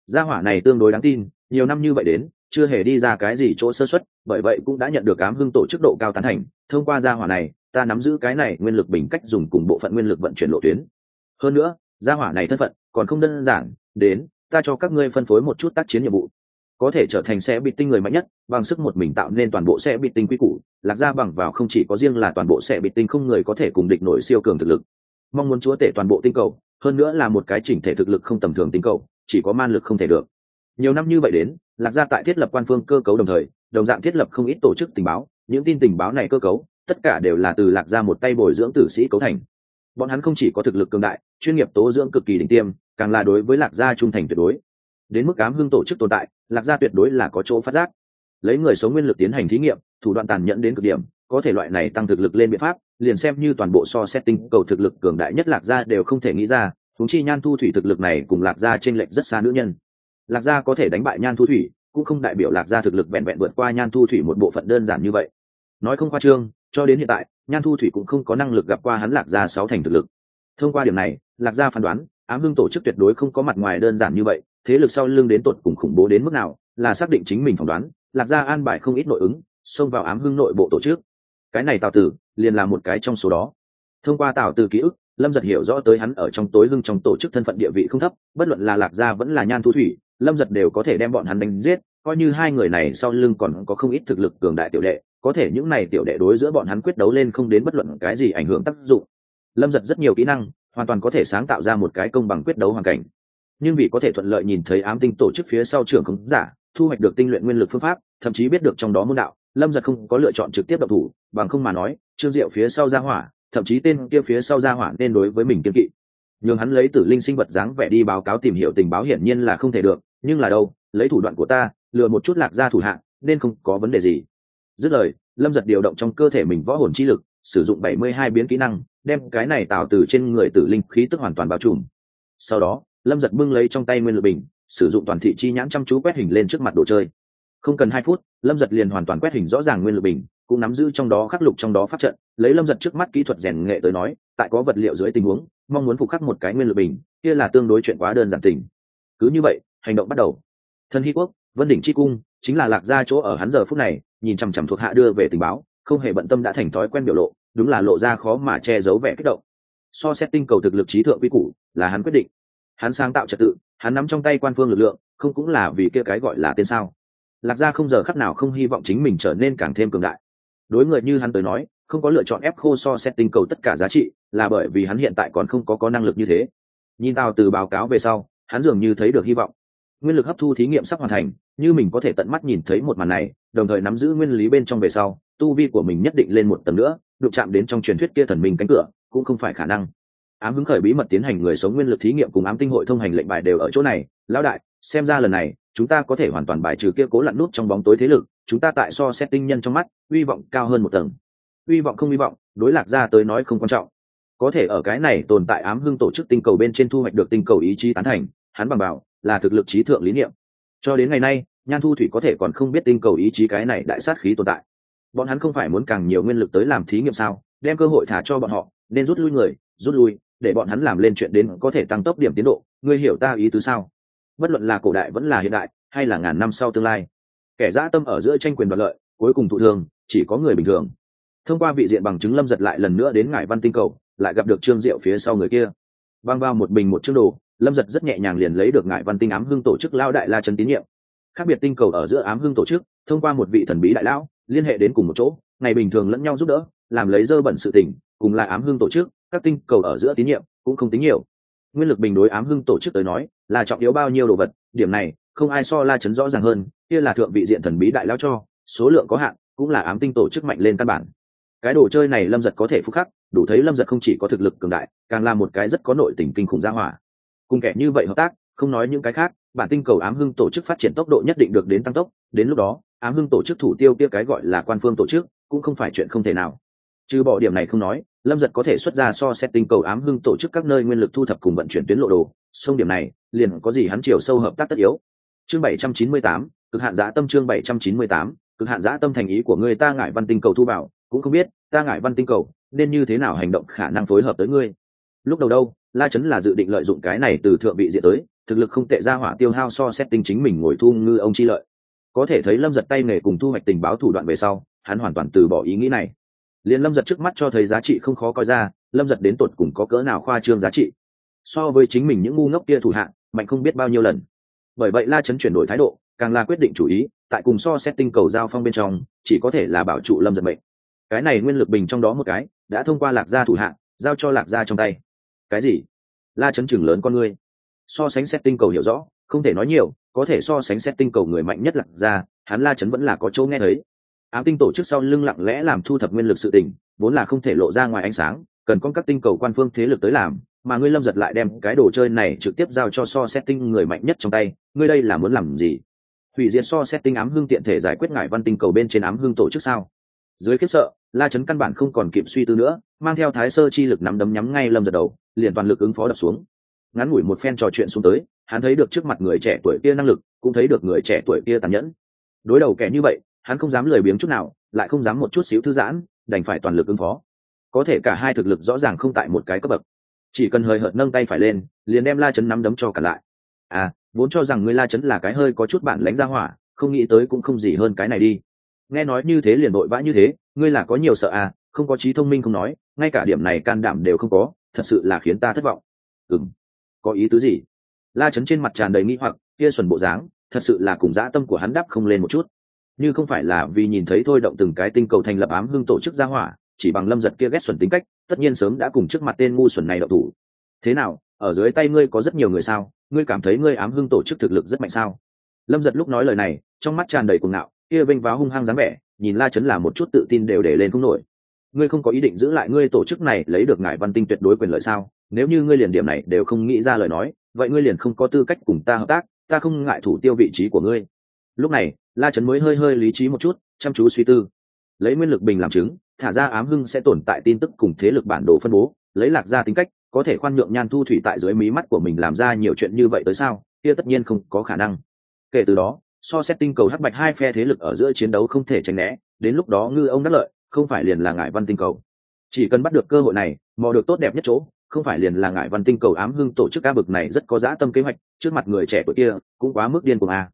Gia hỏa này tương đối đáng tin, nhiều năm như vậy đến, chưa hề đi ra cái gì chỗ sơ xuất bởi vậy cũng đã nhận được ám hưng tổ chức độ cao tán thành. Thông qua gia hỏa này, ta nắm giữ cái này nguyên lực bình cách dùng cùng bộ phận nguyên lực vận chuyển lộ tuyến. Hơn nữa, gia hỏa này thân phận còn không đơn giản, đến ta cho các ngươi phân phối một chút tác chiến nhiệm vụ. Có thể trở thành xe bị tinh người mạnh nhất, bằng sức một mình tạo nên toàn bộ xe bị tinh quy củ, lạc ra bằng vào không chỉ có riêng là toàn bộ xe bị tinh không người có thể cùng địch nổi siêu cường thực lực. Mong muốn chúa tể toàn bộ tinh cầu, hơn nữa là một cái chỉnh thể thực lực không tầm thường tinh cầu, chỉ có man lực không thể được. Nhiều năm như vậy đến, lạc gia tại thiết lập quan phương cơ cấu đồng thời, đồng dạng thiết lập không ít tổ chức tình báo, những tin tình báo này cơ cấu, tất cả đều là từ lạc gia một tay bồi dưỡng tử sĩ cấu thành. Bọn hắn không chỉ có thực lực cường đại, chuyên nghiệp tố dưỡng cực kỳ đỉnh tiêm càng là đối với lạc gia trung thành tuyệt đối. Đến mức cám hưng tổ chức tồn tại, lạc gia tuyệt đối là có chỗ phát giác. Lấy người sống nguyên lực tiến hành thí nghiệm, thủ đoạn tàn nhẫn đến cực điểm, có thể loại này tăng thực lực lên biện pháp, liền xem như toàn bộ so xét tinh cầu thực lực cường đại nhất lạc gia đều không thể nghĩ ra thúng chi nhan thu thủy thực lực này cùng lạc gia t r ê n lệch rất xa nữ nhân. Lạc gia có thể đánh bại nhan thu thủy, cũng không đại biểu lạc gia thực lực vẹn vẹn vượt qua nhan thu thủy một bộ phận đơn giản như vậy. Nói không khoa trương, cho đến hiện tại, nhan thu thủy cũng không có năng lực gặp qua hắn lạc gia sáu thành thực lực. Thông qua điểm này, lạc gia phán đoán ám hưng tổ chức tuyệt đối không có mặt ngoài đơn giản như vậy, thế lực sau lưng đến tột cùng khủng bố đến mức nào, là xác định chính mình phỏng đoán, lạc gia an bài không ít nội ứng, xông vào ám hưng nội bộ tổ chức. Cái này tào tử, liền là một cái trong số đó. Thông qua tào tử ký ức, lâm giật hiểu rõ tới hắn ở trong tối lưng trong tổ chức thân phận địa vị không thấp, bất luận là lạc gia vẫn là nhan thu thủy, lâm giật đều có thể đem bọn hắn đánh giết, coi như hai người này sau lưng còn có không ít thực lực cường đại tiểu đệ, có thể những này tiểu đệ đối giữa bọn hắn quyết đấu lên không đến bất luận cái gì ảnh hưởng tác dụng. Lâm giật rất nhiều kỹ năng hoàn toàn có thể sáng tạo ra một cái công bằng quyết đấu hoàn cảnh. Nhưng vì có thể thuận lợi nhìn thấy ám tinh tổ chức phía sau trưởng khống giả, thu hoạch được tinh luyện nguyên lực phương pháp, thậm chí biết được trong đó môn đạo, lâm giật không có lựa chọn trực tiếp độc thủ, bằng không mà nói, trương diệu phía sau ra hỏa, thậm chí tên kia phía sau ra hỏa nên đối với mình kiên kỵ. Nhưng hắn lấy tử linh sinh vật dáng vẻ đi báo cáo tìm hiểu tình báo hiển nhiên là không thể được, nhưng là đâu, lấy thủ đoạn của ta, lừa một chút lạc ra thủ hạng, nên không có vấn đề gì. Dứt lời, lâm giật điều động trong cơ thể mình võ hồn chi lực, sử dụng bảy mươi hai biến kỹ năng đem cái này tạo từ trên người tử linh khí tức hoàn toàn bao trùm. Sau đó, lâm giật bưng lấy trong tay nguyên lực bình, sử dụng toàn thị chi nhãn chăm chú quét hình lên trước mặt đồ chơi. Không cần hai phút, lâm giật liền hoàn toàn quét hình rõ ràng nguyên lực bình, cũng nắm giữ trong đó khắc lục trong đó phát trận, lấy lâm giật trước mắt kỹ thuật rèn nghệ tới nói, tại có vật liệu dưới tình huống, mong muốn phục khắc một cái nguyên lực bình, kia là tương đối chuyện quá đơn giản tình. Cứ như vậy, hành động bắt đầu. Thân hy quốc, vân đỉnh c h i cung, chính là lạc ra chỗ ở hắn giờ phút này, nhìn chằm chằm thuộc hạ đưa về tình báo, không hề bận tâm đã thành thói quen biểu lộ đúng là lộ ra khó mà che giấu vẻ kích động. So xét tinh cầu thực lực trí thượng quy củ là hắn quyết định. Hắn sáng tạo trật tự, hắn nắm trong tay quan phương lực lượng, không cũng là vì kia cái gọi là tên sao? Lạc gia không giờ khắc nào không hy vọng chính mình trở nên càng thêm cường đại. Đối người như hắn tới nói, không có lựa chọn ép khô so xét tinh cầu tất cả giá trị là bởi vì hắn hiện tại còn không có có năng lực như thế. Nhìn tao từ báo cáo về sau, hắn dường như thấy được hy vọng. Nguyên lực hấp thu thí nghiệm sắp hoàn thành, như mình có thể tận mắt nhìn thấy một màn này, đồng thời nắm giữ nguyên lý bên trong về sau, tu vi của mình nhất định lên một tầng nữa đụng chạm đến trong truyền thuyết kia thần minh cánh cửa, cũng không phải khả năng. Ám hứng khởi bí mật tiến hành người sống nguyên lực thí nghiệm cùng ám tinh hội thông hành lệnh bài đều ở chỗ này. Lão đại, xem ra lần này, chúng ta có thể hoàn toàn bài trừ kia cố lặn nút trong bóng tối thế lực, chúng ta tại so xét tinh nhân trong mắt, hy vọng cao hơn một tầng. Hy vọng không hy vọng, đối lạc ra tới nói không quan trọng. Có thể ở cái này tồn tại ám hưng tổ chức tinh cầu bên trên thu hoạch được tinh cầu ý chí tán thành, hắn bằng bảo là thực lực trí thượng lý niệm. Cho đến ngày nay, nhan thu thủy có thể còn không biết tinh cầu ý chí cái này đại sát khí tồn tại bọn hắn không phải muốn càng nhiều nguyên lực tới làm thí nghiệm sao? Đem cơ hội thả cho bọn họ, nên rút lui người, rút lui, để bọn hắn làm lên chuyện đến có thể tăng tốc điểm tiến độ. Ngươi hiểu ta ý tứ sao? Bất luận là cổ đại vẫn là hiện đại, hay là ngàn năm sau tương lai. Kẻ dã tâm ở giữa tranh quyền đoạt lợi, cuối cùng thụ thường chỉ có người bình thường. Thông qua vị diện bằng chứng lâm giật lại lần nữa đến ngải văn tinh cầu, lại gặp được trương diệu phía sau người kia. Băng vào một bình một chương đồ, lâm giật rất nhẹ nhàng liền lấy được ngải văn tinh ám hưng tổ chức lao đại la trấn tín nhiệm. Khác biệt tinh cầu ở giữa ám hưng tổ chức, thông qua một vị thần bí đại lão liên hệ đến cùng một chỗ, ngày bình thường lẫn nhau giúp đỡ, làm lấy dơ bẩn sự tình, cùng lại ám hưng tổ chức, các tinh cầu ở giữa tín nhiệm cũng không tính nhiều. Nguyên lực bình đối ám hưng tổ chức tới nói, là trọng yếu bao nhiêu đồ vật, điểm này, không ai so la chấn rõ ràng hơn, kia là thượng vị diện thần bí đại lao cho, số lượng có hạn, cũng là ám tinh tổ chức mạnh lên căn bản. Cái đồ chơi này lâm giật có thể phúc khắc, đủ thấy lâm giật không chỉ có thực lực cường đại, càng là một cái rất có nội tình kinh khủng gia hỏa. Cùng kẻ như vậy hợp tác, không nói những cái khác, bản tinh cầu ám hưng tổ chức phát triển tốc độ nhất định được đến tăng tốc, đến lúc đó ám hưng tổ chức thủ tiêu kia cái gọi là quan phương tổ chức, cũng không phải chuyện không thể nào. Trừ bỏ điểm này không nói, lâm giật có thể xuất ra so xét tinh cầu ám hưng tổ chức các nơi nguyên lực thu thập cùng vận chuyển tuyến lộ đồ sông điểm này, liền có gì hắn chiều sâu hợp tác tất yếu. Chương bảy trăm chín mươi tám, cực hạn giã tâm chương bảy trăm chín mươi tám, cực hạn giã tâm thành ý của ngươi ta ngại văn tinh cầu thu bảo, cũng không biết, ta ngại văn tinh cầu, nên như thế nào hành động khả năng phối hợp tới ngươi. Lúc đầu đâu, la chấn là dự định lợi dụng cái này từ thượng vị diện tới, thực lực không tệ ra hỏa tiêu hao so xét tinh chính mình ngồi thu ngư ông chi lợi có thể thấy lâm giật tay nghề cùng thu hoạch tình báo thủ đoạn về sau, hắn hoàn toàn từ bỏ ý nghĩ này. Liền lâm giật trước mắt cho thấy giá trị không khó coi ra, lâm giật đến tột cùng có cỡ nào khoa trương giá trị? So với chính mình những ngu ngốc kia thủ hạng mạnh không biết bao nhiêu lần. Bởi vậy la chấn chuyển đổi thái độ, càng là quyết định chủ ý, tại cùng so xét tinh cầu giao phong bên trong, chỉ có thể là bảo trụ lâm giật mệnh. Cái này nguyên lực bình trong đó một cái, đã thông qua lạc gia thủ hạng giao cho lạc gia trong tay. Cái gì? La chấn chừng lớn con ngươi so sánh xét tinh cầu hiểu rõ, không thể nói nhiều có thể so sánh xét tinh cầu người mạnh nhất lạc ra, hắn la chấn vẫn là có chỗ nghe thấy. Ám tinh tổ chức sau lưng lặng lẽ làm thu thập nguyên lực sự tình vốn là không thể lộ ra ngoài ánh sáng cần con các tinh cầu quan phương thế lực tới làm mà ngươi lâm giật lại đem cái đồ chơi này trực tiếp giao cho so xét tinh người mạnh nhất trong tay ngươi đây là muốn làm gì? Hủy diệt so xét tinh ám hương tiện thể giải quyết ngại văn tinh cầu bên trên ám hương tổ chức sao? Dưới khiếp sợ la chấn căn bản không còn kịp suy tư nữa mang theo thái sơ chi lực nắm đấm nhắm ngay lâm giật đầu liền toàn lực ứng phó đập xuống. Ngắn ngủi một phen trò chuyện xuống tới hắn thấy được trước mặt người trẻ tuổi kia năng lực, cũng thấy được người trẻ tuổi kia tàn nhẫn. Đối đầu kẻ như vậy, hắn không dám lười biếng chút nào, lại không dám một chút xíu thư giãn, đành phải toàn lực ứng phó. Có thể cả hai thực lực rõ ràng không tại một cái cấp bậc. Chỉ cần hơi hợt nâng tay phải lên, liền đem la chấn nắm đấm cho cả lại. À vốn cho rằng ngươi la chấn là cái hơi có chút bản lãnh ra hỏa, không nghĩ tới cũng không gì hơn cái này đi. Nghe nói như thế liền vội vã như thế, ngươi là có nhiều sợ à không có trí thông minh không nói, ngay cả điểm này can đảm đều không có, thật sự là khiến ta thất vọng. Ừ có ý tứ gì? La chấn trên mặt tràn đầy nghi hoặc, kia xuẩn bộ dáng, thật sự là cùng dã tâm của hắn đắp không lên một chút. Như không phải là vì nhìn thấy thôi động từng cái tinh cầu thành lập ám hưng tổ chức gia hỏa, chỉ bằng lâm giật kia ghét xuẩn tính cách, tất nhiên sớm đã cùng trước mặt tên ngu xuẩn này đậu thủ. Thế nào, ở dưới tay ngươi có rất nhiều người sao? Ngươi cảm thấy ngươi ám hưng tổ chức thực lực rất mạnh sao? Lâm giật lúc nói lời này, trong mắt tràn đầy cuồng ngạo, kia vênh váo hung hăng dáng vẻ, nhìn la chấn là một chút tự tin đều để lên không nổi. Ngươi không có ý định giữ lại ngươi tổ chức này, lấy được ngải văn tinh tuyệt đối quyền lợi sao? Nếu như ngươi liền điểm này đều không nghĩ ra lời nói, vậy ngươi liền không có tư cách cùng ta hợp tác, ta không ngại thủ tiêu vị trí của ngươi. Lúc này, la trấn mới hơi hơi lý trí một chút, chăm chú suy tư. Lấy nguyên lực bình làm chứng, thả ra ám hưng sẽ tồn tại tin tức cùng thế lực bản đồ phân bố, lấy lạc ra tính cách, có thể khoan nhượng nhan thu thủy tại dưới mí mắt của mình làm ra nhiều chuyện như vậy tới sao, kia tất nhiên không có khả năng. Kể từ đó, so xét tinh cầu hắc bạch hai phe thế lực ở giữa chiến đấu không thể tránh né, đến lúc đó ngư ông đắc lợi, không phải liền là ngại văn tinh cầu. Chỉ cần bắt được cơ hội này, mò được tốt đẹp nhất chỗ không phải liền là ngại văn tinh cầu ám hưng tổ chức ca bực này rất có dã tâm kế hoạch, trước mặt người trẻ tuổi kia, cũng quá mức điên cuồng à.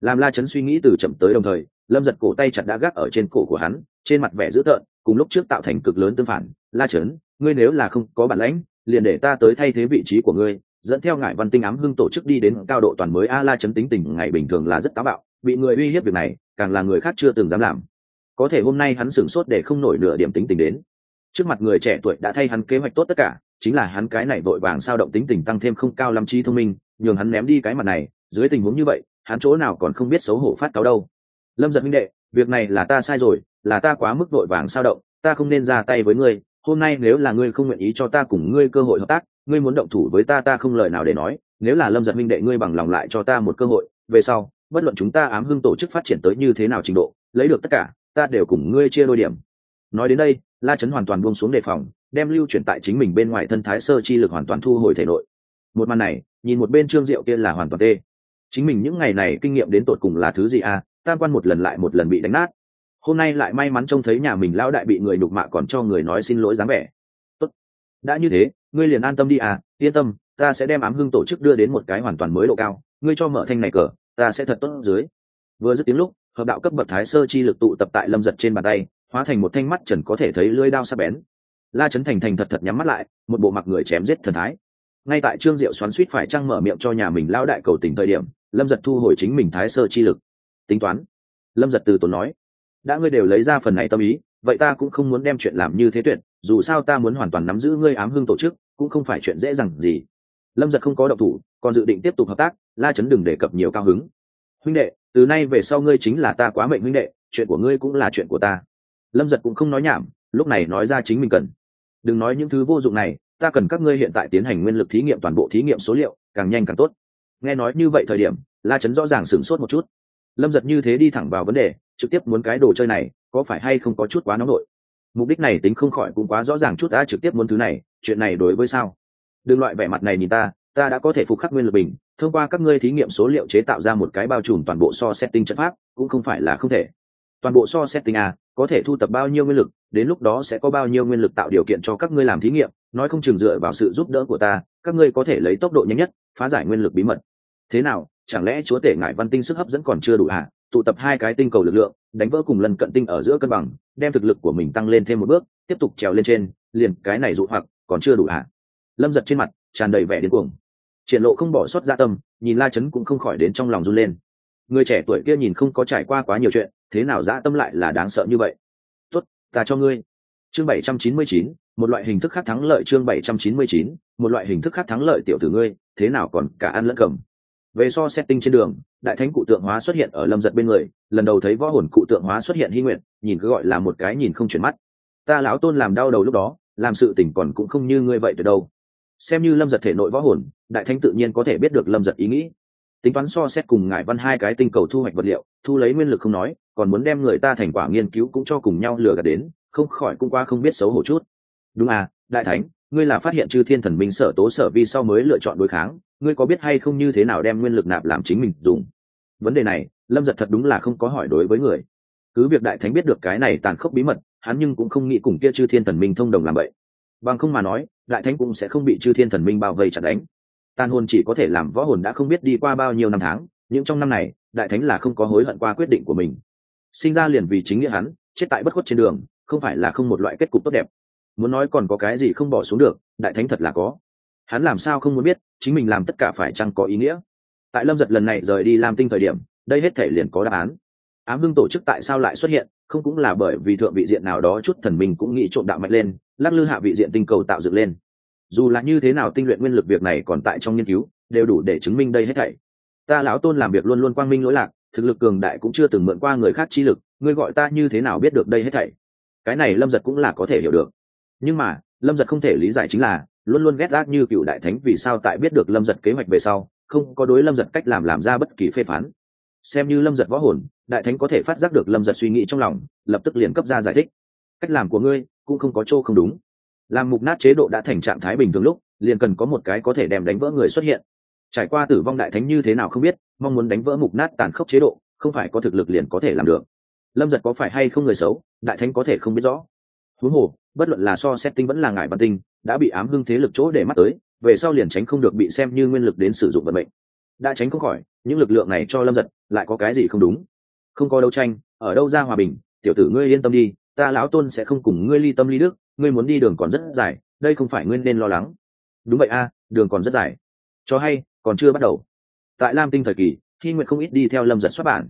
Làm la chấn suy nghĩ từ chậm tới đồng thời, lâm giật cổ tay chặt đã gác ở trên cổ của hắn, trên mặt vẻ dữ tợn, cùng lúc trước tạo thành cực lớn tương phản. La chấn, ngươi nếu là không có bản lãnh, liền để ta tới thay thế vị trí của ngươi, dẫn theo ngại văn tinh ám hưng tổ chức đi đến cao độ toàn mới. A, la chấn tính tình ngày bình thường là rất táo bạo, bị người uy hiếp việc này, càng là người khác chưa từng dám làm. Có thể hôm nay hắn sửng sốt để không nổi nửa điểm tính tình đến. Trước mặt người trẻ tuổi đã thay hắn kế hoạch tốt tất cả chính là hắn cái này vội vàng sao động tính tình tăng thêm không cao lắm trí thông minh, nhường hắn ném đi cái mặt này, dưới tình huống như vậy, hắn chỗ nào còn không biết xấu hổ phát cáo đâu. Lâm giật minh đệ, việc này là ta sai rồi, là ta quá mức vội vàng sao động, ta không nên ra tay với ngươi, hôm nay nếu là ngươi không nguyện ý cho ta cùng ngươi cơ hội hợp tác, ngươi muốn động thủ với ta ta không lời nào để nói, nếu là lâm giật minh đệ ngươi bằng lòng lại cho ta một cơ hội, về sau, bất luận chúng ta ám hưng tổ chức phát triển tới như thế nào trình độ, lấy được tất cả, ta đều cùng ngươi chia đôi điểm. Nói đến đây, la Trấn hoàn toàn buông xuống đề phòng đem lưu chuyển tại chính mình bên ngoài thân thái sơ chi lực hoàn toàn thu hồi thể nội. Một màn này, nhìn một bên trương diệu kia là hoàn toàn tê. Chính mình những ngày này kinh nghiệm đến tột cùng là thứ gì à? Tam quan một lần lại một lần bị đánh nát. Hôm nay lại may mắn trông thấy nhà mình lão đại bị người đục mạ còn cho người nói xin lỗi dáng vẻ. Tốt. Đã như thế, ngươi liền an tâm đi à? Yên tâm, ta sẽ đem ám hưng tổ chức đưa đến một cái hoàn toàn mới độ cao. Ngươi cho mở thanh này cờ, ta sẽ thật tốt dưới. Vừa dứt tiếng lúc, hợp đạo cấp bậc thái sơ chi lực tụ tập tại lâm giật trên bàn tay, hóa thành một thanh mắt trần có thể thấy lưỡi đao sắc bén la chấn thành thành thật thật nhắm mắt lại, một bộ mặc người chém giết thần thái. Ngay tại trương diệu xoắn suýt phải trăng mở miệng cho nhà mình lao đại cầu tình thời điểm, lâm giật thu hồi chính mình thái sơ chi lực. Tính toán. Lâm giật từ tốn nói, đã ngươi đều lấy ra phần này tâm ý, vậy ta cũng không muốn đem chuyện làm như thế tuyệt, dù sao ta muốn hoàn toàn nắm giữ ngươi ám hưng tổ chức, cũng không phải chuyện dễ dàng gì. Lâm giật không có động thủ, còn dự định tiếp tục hợp tác, la chấn đừng đề cập nhiều cao hứng. Huynh đệ, từ nay về sau ngươi chính là ta quá mệnh huynh đệ, chuyện của ngươi cũng là chuyện của ta. Lâm giật cũng không nói nhảm, lúc này nói ra chính mình cần đừng nói những thứ vô dụng này, ta cần các ngươi hiện tại tiến hành nguyên lực thí nghiệm toàn bộ thí nghiệm số liệu, càng nhanh càng tốt. Nghe nói như vậy thời điểm, la chấn rõ ràng sửng sốt một chút. Lâm giật như thế đi thẳng vào vấn đề, trực tiếp muốn cái đồ chơi này, có phải hay không có chút quá nóng nổi mục đích này tính không khỏi cũng quá rõ ràng chút, ta trực tiếp muốn thứ này, chuyện này đối với sao? Đừng loại vẻ mặt này nhìn ta ta đã có thể phục khắc nguyên lực bình, thông qua các ngươi thí nghiệm số liệu chế tạo ra một cái bao trùm toàn bộ so setting chất pháp, cũng không phải là không thể. Toàn bộ so setting a có thể thu tập bao nhiêu nguyên lực đến lúc đó sẽ có bao nhiêu nguyên lực tạo điều kiện cho các ngươi làm thí nghiệm, nói không chừng dựa vào sự giúp đỡ của ta, các ngươi có thể lấy tốc độ nhanh nhất, phá giải nguyên lực bí mật. Thế nào, chẳng lẽ chúa tể ngại văn tinh sức hấp dẫn còn chưa đủ à tụ tập hai cái tinh cầu lực lượng, đánh vỡ cùng lần cận tinh ở giữa cân bằng, đem thực lực của mình tăng lên thêm một bước, tiếp tục trèo lên trên, liền cái này dụ hoặc, còn chưa đủ à lâm giật trên mặt, tràn đầy vẻ điên cuồng. Triển lộ không bỏ sót gia tâm, nhìn la chấn cũng không khỏi đến trong lòng run lên. Người trẻ tuổi kia nhìn không có trải qua quá nhiều chuyện, thế nào dã tâm lại là đáng sợ như vậy? Ta cho ngươi. Chương bảy trăm chín mươi chín, một loại hình thức khác thắng lợi chương bảy trăm chín mươi chín, một loại hình thức khác thắng lợi tiểu tử ngươi, thế nào còn cả ăn lẫn cầm. Về so setting trên đường, đại thánh cụ tượng hóa xuất hiện ở lâm giật bên người, lần đầu thấy võ hồn cụ tượng hóa xuất hiện hy nguyện, nhìn cứ gọi là một cái nhìn không chuyển mắt. Ta lão tôn làm đau đầu lúc đó, làm sự tỉnh còn cũng không như ngươi vậy từ đâu. Xem như lâm giật thể nội võ hồn, đại thánh tự nhiên có thể biết được lâm giật ý nghĩ tính toán so xét cùng ngài văn hai cái tinh cầu thu hoạch vật liệu, thu lấy nguyên lực không nói, còn muốn đem người ta thành quả nghiên cứu cũng cho cùng nhau lừa gạt đến, không khỏi cũng qua không biết xấu hổ chút. Đúng à đại thánh, ngươi là phát hiện chư thiên thần minh sở tố sở vi sau mới lựa chọn đối kháng, ngươi có biết hay không như thế nào đem nguyên lực nạp làm chính mình dùng? Vấn đề này, lâm giật thật đúng là không có hỏi đối với người. Cứ việc đại thánh biết được cái này tàn khốc bí mật, hắn nhưng cũng không nghĩ cùng kia chư thiên thần minh thông đồng làm vậy. Bằng không mà nói, đại thánh cũng sẽ không bị chư thiên thần minh bao vây chặt đánh tàn hồn chỉ có thể làm võ hồn đã không biết đi qua bao nhiêu năm tháng, nhưng trong năm này, đại thánh là không có hối hận qua quyết định của mình. Sinh ra liền vì chính nghĩa hắn, chết tại bất khuất trên đường, không phải là không một loại kết cục tốt đẹp. Muốn nói còn có cái gì không bỏ xuống được, đại thánh thật là có. Hắn làm sao không muốn biết, chính mình làm tất cả phải chăng có ý nghĩa? Tại lâm giật lần này rời đi làm tinh thời điểm, đây hết thể liền có đáp án. Ám hưng tổ chức tại sao lại xuất hiện, không cũng là bởi vì thượng vị diện nào đó chút thần mình cũng nghĩ trộm đạo mạnh lên, lắc lư hạ vị diện tinh cầu tạo dựng lên dù là như thế nào tinh luyện nguyên lực việc này còn tại trong nghiên cứu, đều đủ để chứng minh đây hết thảy. Ta lão tôn làm việc luôn luôn quang minh lỗi lạc, thực lực cường đại cũng chưa từng mượn qua người khác chi lực, ngươi gọi ta như thế nào biết được đây hết thảy? Cái này lâm giật cũng là có thể hiểu được. Nhưng mà, lâm giật không thể lý giải chính là, luôn luôn ghét gác như cựu đại thánh vì sao tại biết được lâm giật kế hoạch về sau, không có đối lâm giật cách làm làm ra bất kỳ phê phán. Xem như lâm giật võ hồn, đại thánh có thể phát giác được lâm giật suy nghĩ trong lòng, lập tức liền cấp ra giải thích. Cách làm của ngươi cũng không có chỗ không đúng làm mục nát chế độ đã thành trạng thái bình thường lúc, liền cần có một cái có thể đem đánh vỡ người xuất hiện. Trải qua tử vong đại thánh như thế nào không biết, mong muốn đánh vỡ mục nát tàn khốc chế độ, không phải có thực lực liền có thể làm được. Lâm giật có phải hay không người xấu, đại thánh có thể không biết rõ. Huống hồ, bất luận là so xét tinh vẫn là ngải văn tinh, đã bị ám hưng thế lực chỗ để mắt tới, về sau liền tránh không được bị xem như nguyên lực đến sử dụng vận mệnh. Đã tránh không khỏi, những lực lượng này cho lâm giật, lại có cái gì không đúng? Không có đấu tranh, ở đâu ra hòa bình? Tiểu tử ngươi yên tâm đi, ta lão tôn sẽ không cùng ngươi ly tâm ly đức ngươi muốn đi đường còn rất dài, đây không phải ngươi nên lo lắng. Đúng vậy a, đường còn rất dài. Cho hay, còn chưa bắt đầu. Tại lam tinh thời kỳ khi nguyệt không ít đi theo lâm giật xuất bản.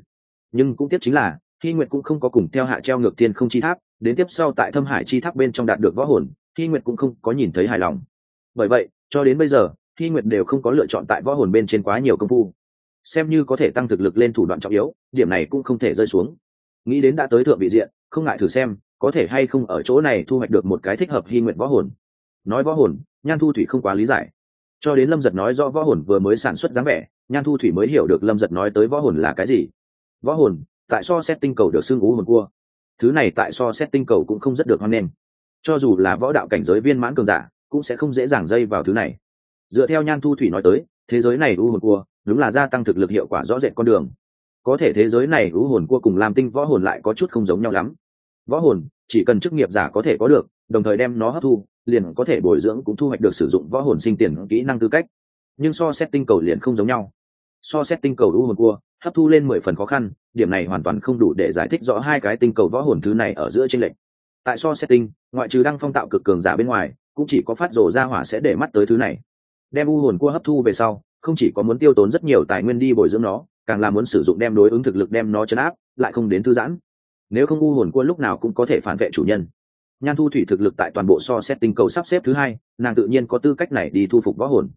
Nhưng cũng tiếp chính là khi nguyệt cũng không có cùng theo hạ treo ngược Thiên không chi tháp, đến tiếp sau tại thâm hải chi tháp bên trong đạt được võ hồn khi nguyệt cũng không có nhìn thấy hài lòng. Bởi vậy, cho đến bây giờ khi nguyệt đều không có lựa chọn tại võ hồn bên trên quá nhiều công phu. Xem như có thể tăng thực lực lên thủ đoạn trọng yếu, điểm này cũng không thể rơi xuống. Nghĩ đến đã tới thượng vị diện, không ngại thử xem có thể hay không ở chỗ này thu hoạch được một cái thích hợp hy nguyện võ hồn? Nói võ hồn, nhan thu thủy không quá lý giải. Cho đến lâm giật nói do võ hồn vừa mới sản xuất dáng vẻ, nhan thu thủy mới hiểu được lâm giật nói tới võ hồn là cái gì. Võ hồn, tại so xét tinh cầu được xưng ú hồn cua. Thứ này tại so xét tinh cầu cũng không rất được hoan nghênh cho dù là võ đạo cảnh giới viên mãn cường giả, cũng sẽ không dễ dàng dây vào thứ này. Dựa theo nhan thu thủy nói tới, thế giới này u hồn cua, đúng là gia tăng thực lực hiệu quả rõ rệt con đường. Có thể thế giới này u hồn cua cùng làm tinh võ hồn lại có chút không giống nhau lắm võ hồn, chỉ cần chức nghiệp giả có thể có được, đồng thời đem nó hấp thu, liền có thể bồi dưỡng cũng thu hoạch được sử dụng võ hồn sinh tiền kỹ năng tư cách. Nhưng so xét tinh cầu liền không giống nhau. So xét tinh cầu u hồn cua, hấp thu lên mười phần khó khăn, điểm này hoàn toàn không đủ để giải thích rõ hai cái tinh cầu võ hồn thứ này ở giữa trên lệnh tại so xét tinh, ngoại trừ đăng phong tạo cực cường giả bên ngoài, cũng chỉ có phát rổ ra hỏa sẽ để mắt tới thứ này. Đem u hồn cua hấp thu về sau, không chỉ có muốn tiêu tốn rất nhiều tài nguyên đi bồi dưỡng nó, càng là muốn sử dụng đem đối ứng thực lực đem nó chấn áp, lại không đến thư giãn nếu không u hồn cua lúc nào cũng có thể phản vệ chủ nhân. Nhan thu thủy thực lực tại toàn bộ so xét tinh cầu sắp xếp thứ hai, nàng tự nhiên có tư cách này đi thu phục võ hồn.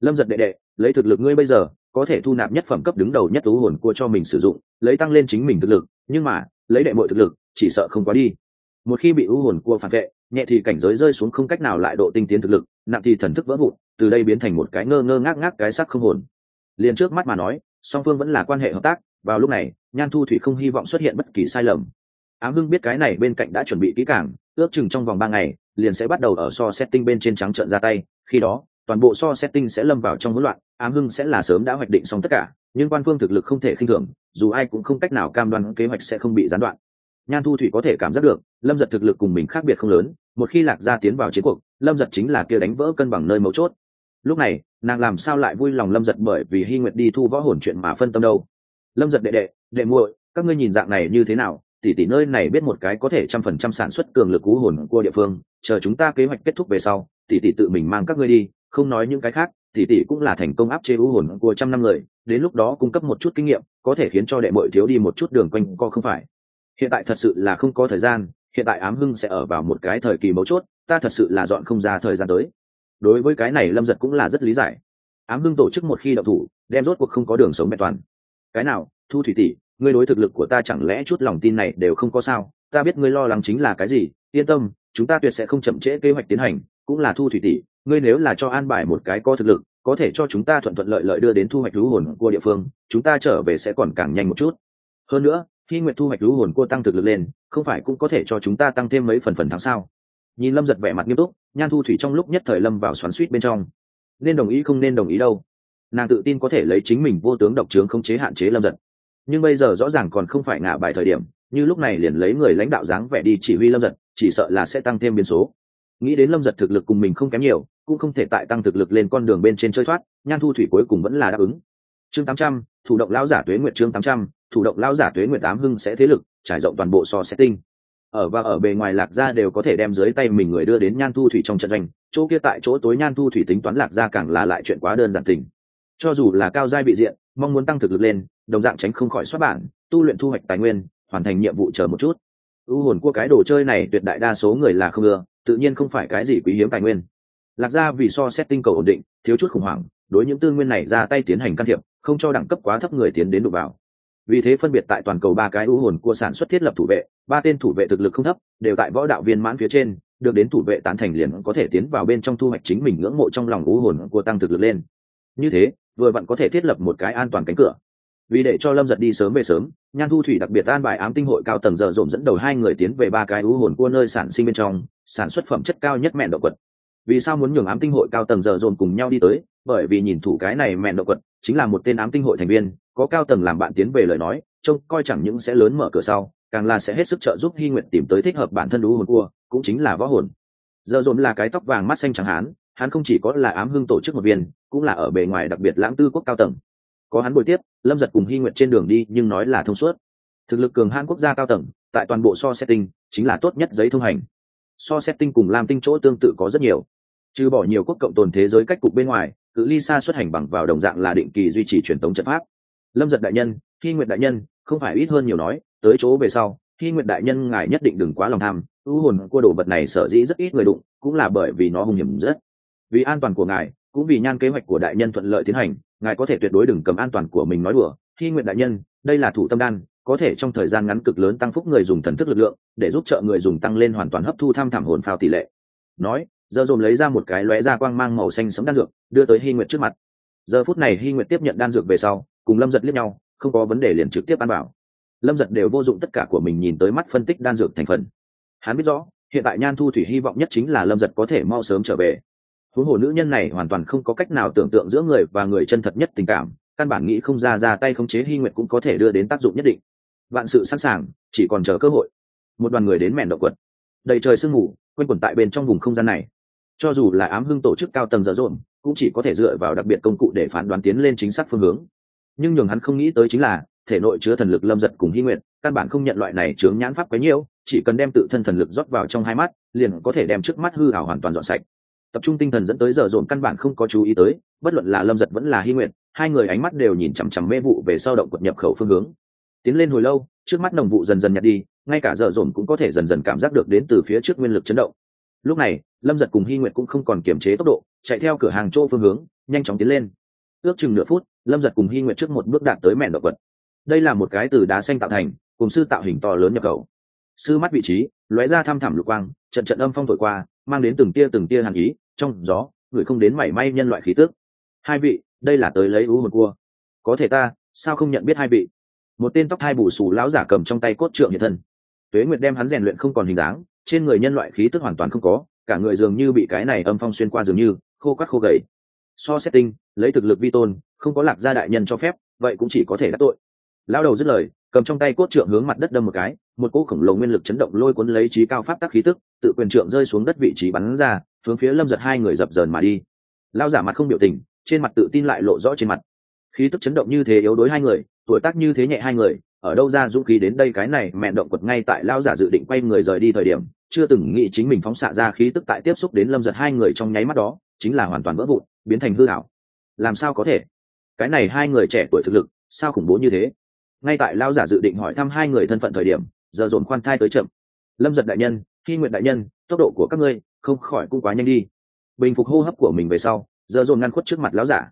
Lâm giật đệ đệ, lấy thực lực ngươi bây giờ, có thể thu nạp nhất phẩm cấp đứng đầu nhất u hồn cua cho mình sử dụng, lấy tăng lên chính mình thực lực, nhưng mà, lấy đệ mọi thực lực, chỉ sợ không quá đi. Một khi bị u hồn cua phản vệ, nhẹ thì cảnh giới rơi xuống không cách nào lại độ tinh tiến thực lực, nặng thì thần thức vỡ vụn, từ đây biến thành một cái ngơ ngơ ngác ngác cái sắc không hồn. Liền trước mắt mà nói, song phương vẫn là quan hệ hợp tác, vào lúc này nhan thu thủy không hy vọng xuất hiện bất kỳ sai lầm. Ám hưng biết cái này bên cạnh đã chuẩn bị kỹ cảng ước chừng trong vòng ba ngày, liền sẽ bắt đầu ở so setting bên trên trắng trợn ra tay. Khi đó, toàn bộ so setting sẽ lâm vào trong hỗn loạn, ám hưng sẽ là sớm đã hoạch định xong tất cả, nhưng quan phương thực lực không thể khinh thường, dù ai cũng không cách nào cam đoan kế hoạch sẽ không bị gián đoạn. Nhan thu thủy có thể cảm giác được, lâm giật thực lực cùng mình khác biệt không lớn, một khi lạc gia tiến vào chiến cuộc, lâm giật chính là kia đánh vỡ cân bằng nơi mấu chốt. Lúc này, nàng làm sao lại vui lòng lâm giật bởi vì hy nguyệt đi thu võ hồn chuyện mà phân tâm đâu? Lâm giật đệ đệ đệ muội, các ngươi nhìn dạng này như thế nào? Tỷ tỷ nơi này biết một cái có thể trăm phần trăm sản xuất cường lực cú hồn của địa phương, chờ chúng ta kế hoạch kết thúc về sau, tỷ tỷ tự mình mang các ngươi đi, không nói những cái khác, tỷ tỷ cũng là thành công áp chế u hồn của trăm năm người, đến lúc đó cung cấp một chút kinh nghiệm, có thể khiến cho đệ muội thiếu đi một chút đường quanh co không phải. Hiện tại thật sự là không có thời gian, hiện tại ám hưng sẽ ở vào một cái thời kỳ mấu chốt, ta thật sự là dọn không ra thời gian tới. Đối với cái này lâm giật cũng là rất lý giải. Ám hưng tổ chức một khi đậu thủ, đem rốt cuộc không có đường sống mẹ toàn. Cái nào? Thu thủy tỷ ngươi đối thực lực của ta chẳng lẽ chút lòng tin này đều không có sao? Ta biết ngươi lo lắng chính là cái gì. Yên tâm, chúng ta tuyệt sẽ không chậm trễ kế hoạch tiến hành, cũng là thu thủy tỷ. Ngươi nếu là cho an bài một cái có thực lực, có thể cho chúng ta thuận thuận lợi lợi đưa đến thu hoạch lũ hồn của địa phương, chúng ta trở về sẽ còn càng nhanh một chút. Hơn nữa, khi nguyện thu hoạch lũ hồn cua tăng thực lực lên, không phải cũng có thể cho chúng ta tăng thêm mấy phần phần tháng sau nhìn lâm giật vẻ mặt nghiêm túc, nhan thu thủy trong lúc nhất thời lâm vào xoắn suýt bên trong. Nên đồng ý không nên đồng ý đâu. Nàng tự tin có thể lấy chính mình vô tướng độc trướng không chế hạn chế lâm giật nhưng bây giờ rõ ràng còn không phải ngả bài thời điểm, như lúc này liền lấy người lãnh đạo dáng vẻ đi chỉ huy lâm giật, chỉ sợ là sẽ tăng thêm biến số. Nghĩ đến lâm giật thực lực cùng mình không kém nhiều, cũng không thể tại tăng thực lực lên con đường bên trên chơi thoát, nhan thu thủy cuối cùng vẫn là đáp ứng. Chương tám trăm, thủ động lão giả tuế nguyệt chương tám trăm, thủ động lão giả tuế nguyệt tám hưng sẽ thế lực, trải rộng toàn bộ so setting. Ở và ở bề ngoài lạc gia đều có thể đem dưới tay mình người đưa đến nhan thu thủy trong trận doanh, chỗ kia tại chỗ tối nhan thu thủy tính toán lạc gia càng là lại chuyện quá đơn giản tình. Cho dù là cao giai bị diện mong muốn tăng thực lực lên, đồng dạng tránh không khỏi xuất bản tu luyện thu hoạch tài nguyên, hoàn thành nhiệm vụ chờ một chút. U hồn của cái đồ chơi này tuyệt đại đa số người là không ưa, tự nhiên không phải cái gì quý hiếm tài nguyên. Lạc ra vì so xét tinh cầu ổn định, thiếu chút khủng hoảng, đối những tư nguyên này ra tay tiến hành can thiệp, không cho đẳng cấp quá thấp người tiến đến đụng vào. Vì thế phân biệt tại toàn cầu ba cái u hồn của sản xuất thiết lập thủ vệ, ba tên thủ vệ thực lực không thấp, đều tại võ đạo viên mãn phía trên, được đến thủ vệ tán thành liền có thể tiến vào bên trong thu hoạch chính mình ngưỡng mộ trong lòng u hồn của tăng thực lực lên như thế, vừa vặn có thể thiết lập một cái an toàn cánh cửa. Vì để cho lâm giật đi sớm về sớm, nhan thu thủy đặc biệt an bài ám tinh hội cao tầng giờ dồn dẫn đầu hai người tiến về ba cái u hồn cua nơi sản sinh bên trong, sản xuất phẩm chất cao nhất mẹn động quật. Vì sao muốn nhường ám tinh hội cao tầng giờ dồn cùng nhau đi tới? Bởi vì nhìn thủ cái này mẹn động quật, chính là một tên ám tinh hội thành viên, có cao tầng làm bạn tiến về lời nói, trông coi chẳng những sẽ lớn mở cửa sau, càng là sẽ hết sức trợ giúp hy nguyện tìm tới thích hợp bản thân ưu hồn cua, cũng chính là võ hồn. Giờ dồn là cái tóc vàng mắt xanh chẳng hán hắn không chỉ có là ám hưng tổ chức một viên, cũng là ở bề ngoài đặc biệt lãng tư quốc cao tầng. Có hắn buổi tiếp, lâm giật cùng hy nguyện trên đường đi, nhưng nói là thông suốt. Thực lực cường hãn quốc gia cao tầng, tại toàn bộ so setting, chính là tốt nhất giấy thông hành. So setting cùng làm tinh chỗ tương tự có rất nhiều. Trừ bỏ nhiều quốc cộng tồn thế giới cách cục bên ngoài, cự ly xa xuất hành bằng vào đồng dạng là định kỳ duy trì truyền thống trận pháp. Lâm giật đại nhân, hy nguyện đại nhân, không phải ít hơn nhiều nói, tới chỗ về sau, hy nguyện đại nhân ngài nhất định đừng quá lòng tham, ưu hồn của đồ vật này sở dĩ rất ít người đụng, cũng là bởi vì nó hung hiểm rất vì an toàn của ngài, cũng vì nhan kế hoạch của đại nhân thuận lợi tiến hành, ngài có thể tuyệt đối đừng cầm an toàn của mình nói đùa. Khi nguyện đại nhân, đây là thủ tâm đan, có thể trong thời gian ngắn cực lớn tăng phúc người dùng thần thức lực lượng, để giúp trợ người dùng tăng lên hoàn toàn hấp thu tham thảm hồn phao tỷ lệ. Nói, giờ dồn lấy ra một cái lóe ra quang mang màu xanh sống đan dược, đưa tới hy nguyệt trước mặt. Giờ phút này hy nguyệt tiếp nhận đan dược về sau, cùng lâm giật liếc nhau, không có vấn đề liền trực tiếp ăn bảo lâm giật đều vô dụng tất cả của mình nhìn tới mắt phân tích đan dược thành phần. Hắn biết rõ, hiện tại nhan thu thủy hy vọng nhất chính là lâm giật có thể mau sớm trở về huống hồ nữ nhân này hoàn toàn không có cách nào tưởng tượng giữa người và người chân thật nhất tình cảm, căn bản nghĩ không ra ra tay khống chế hy nguyệt cũng có thể đưa đến tác dụng nhất định. Vạn sự sẵn sàng, chỉ còn chờ cơ hội. Một đoàn người đến mẹn động quật. Đầy trời sương mù, quanh quẩn tại bên trong vùng không gian này. Cho dù là ám hưng tổ chức cao tầng dở dộn, cũng chỉ có thể dựa vào đặc biệt công cụ để phán đoán tiến lên chính xác phương hướng. Nhưng nhường hắn không nghĩ tới chính là, thể nội chứa thần lực lâm giật cùng hy nguyện căn bản không nhận loại này chướng nhãn pháp quấy nhiêu chỉ cần đem tự thân thần lực rót vào trong hai mắt, liền có thể đem trước mắt hư hảo hoàn toàn dọn sạch tập trung tinh thần dẫn tới giờ dồn căn bản không có chú ý tới, bất luận là lâm giật vẫn là hy nguyện hai người ánh mắt đều nhìn chằm chằm mê vụ về sau động quật nhập khẩu phương hướng. Tiến lên hồi lâu, trước mắt nồng vụ dần dần nhạt đi, ngay cả giờ dồn cũng có thể dần dần cảm giác được đến từ phía trước nguyên lực chấn động. Lúc này, lâm giật cùng hy nguyện cũng không còn kiềm chế tốc độ, chạy theo cửa hàng chỗ phương hướng, nhanh chóng tiến lên. Ước chừng nửa phút, lâm giật cùng hy nguyện trước một bước đạt tới mẹn động vật đây là một cái từ đá xanh tạo thành, cùng sư tạo hình to lớn nhập khẩu. Sư mắt vị trí, lóe ra thăm thẳm lục quang trận trận âm phong thổi qua, mang đến từng tia từng tia hàn ý, trong gió, người không đến mảy may nhân loại khí tước hai vị, đây là tới lấy ú hồn cua. Có thể ta, sao không nhận biết hai vị? Một tên tóc hai bù xù lão giả cầm trong tay cốt trượng hiện thân. Tuế nguyệt đem hắn rèn luyện không còn hình dáng, trên người nhân loại khí tức hoàn toàn không có, cả người dường như bị cái này âm phong xuyên qua dường như, khô quắt khô gầy. So setting lấy thực lực vi tôn, không có lạc gia đại nhân cho phép, vậy cũng chỉ có thể đắc tội lao đầu dứt lời, cầm trong tay cốt trượng hướng mặt đất đâm một cái, một cỗ khổng lồ nguyên lực chấn động lôi cuốn lấy trí cao pháp tắc khí tức, tự quyền trượng rơi xuống đất vị trí bắn ra, hướng phía lâm giật hai người dập dờn mà đi. Lao giả mặt không biểu tình, trên mặt tự tin lại lộ rõ trên mặt. Khí tức chấn động như thế yếu đối hai người, tuổi tác như thế nhẹ hai người, ở đâu ra dũng khí đến đây cái này mẹ động quật ngay tại lao giả dự định quay người rời đi thời điểm, chưa từng nghĩ chính mình phóng xạ ra khí tức tại tiếp xúc đến lâm giật hai người trong nháy mắt đó, chính là hoàn toàn vỡ vụn, biến thành hư hảo làm sao có thể? Cái này hai người trẻ tuổi thực lực, sao khủng bố như thế? Ngay tại lao giả dự định hỏi thăm hai người thân phận thời điểm, giờ dồn khoan thai tới chậm. Lâm giật đại nhân khi nguyện đại nhân, tốc độ của các ngươi không khỏi cũng quá nhanh đi. Bình phục hô hấp của mình về sau, giờ dồn ngăn khuất trước mặt lão giả.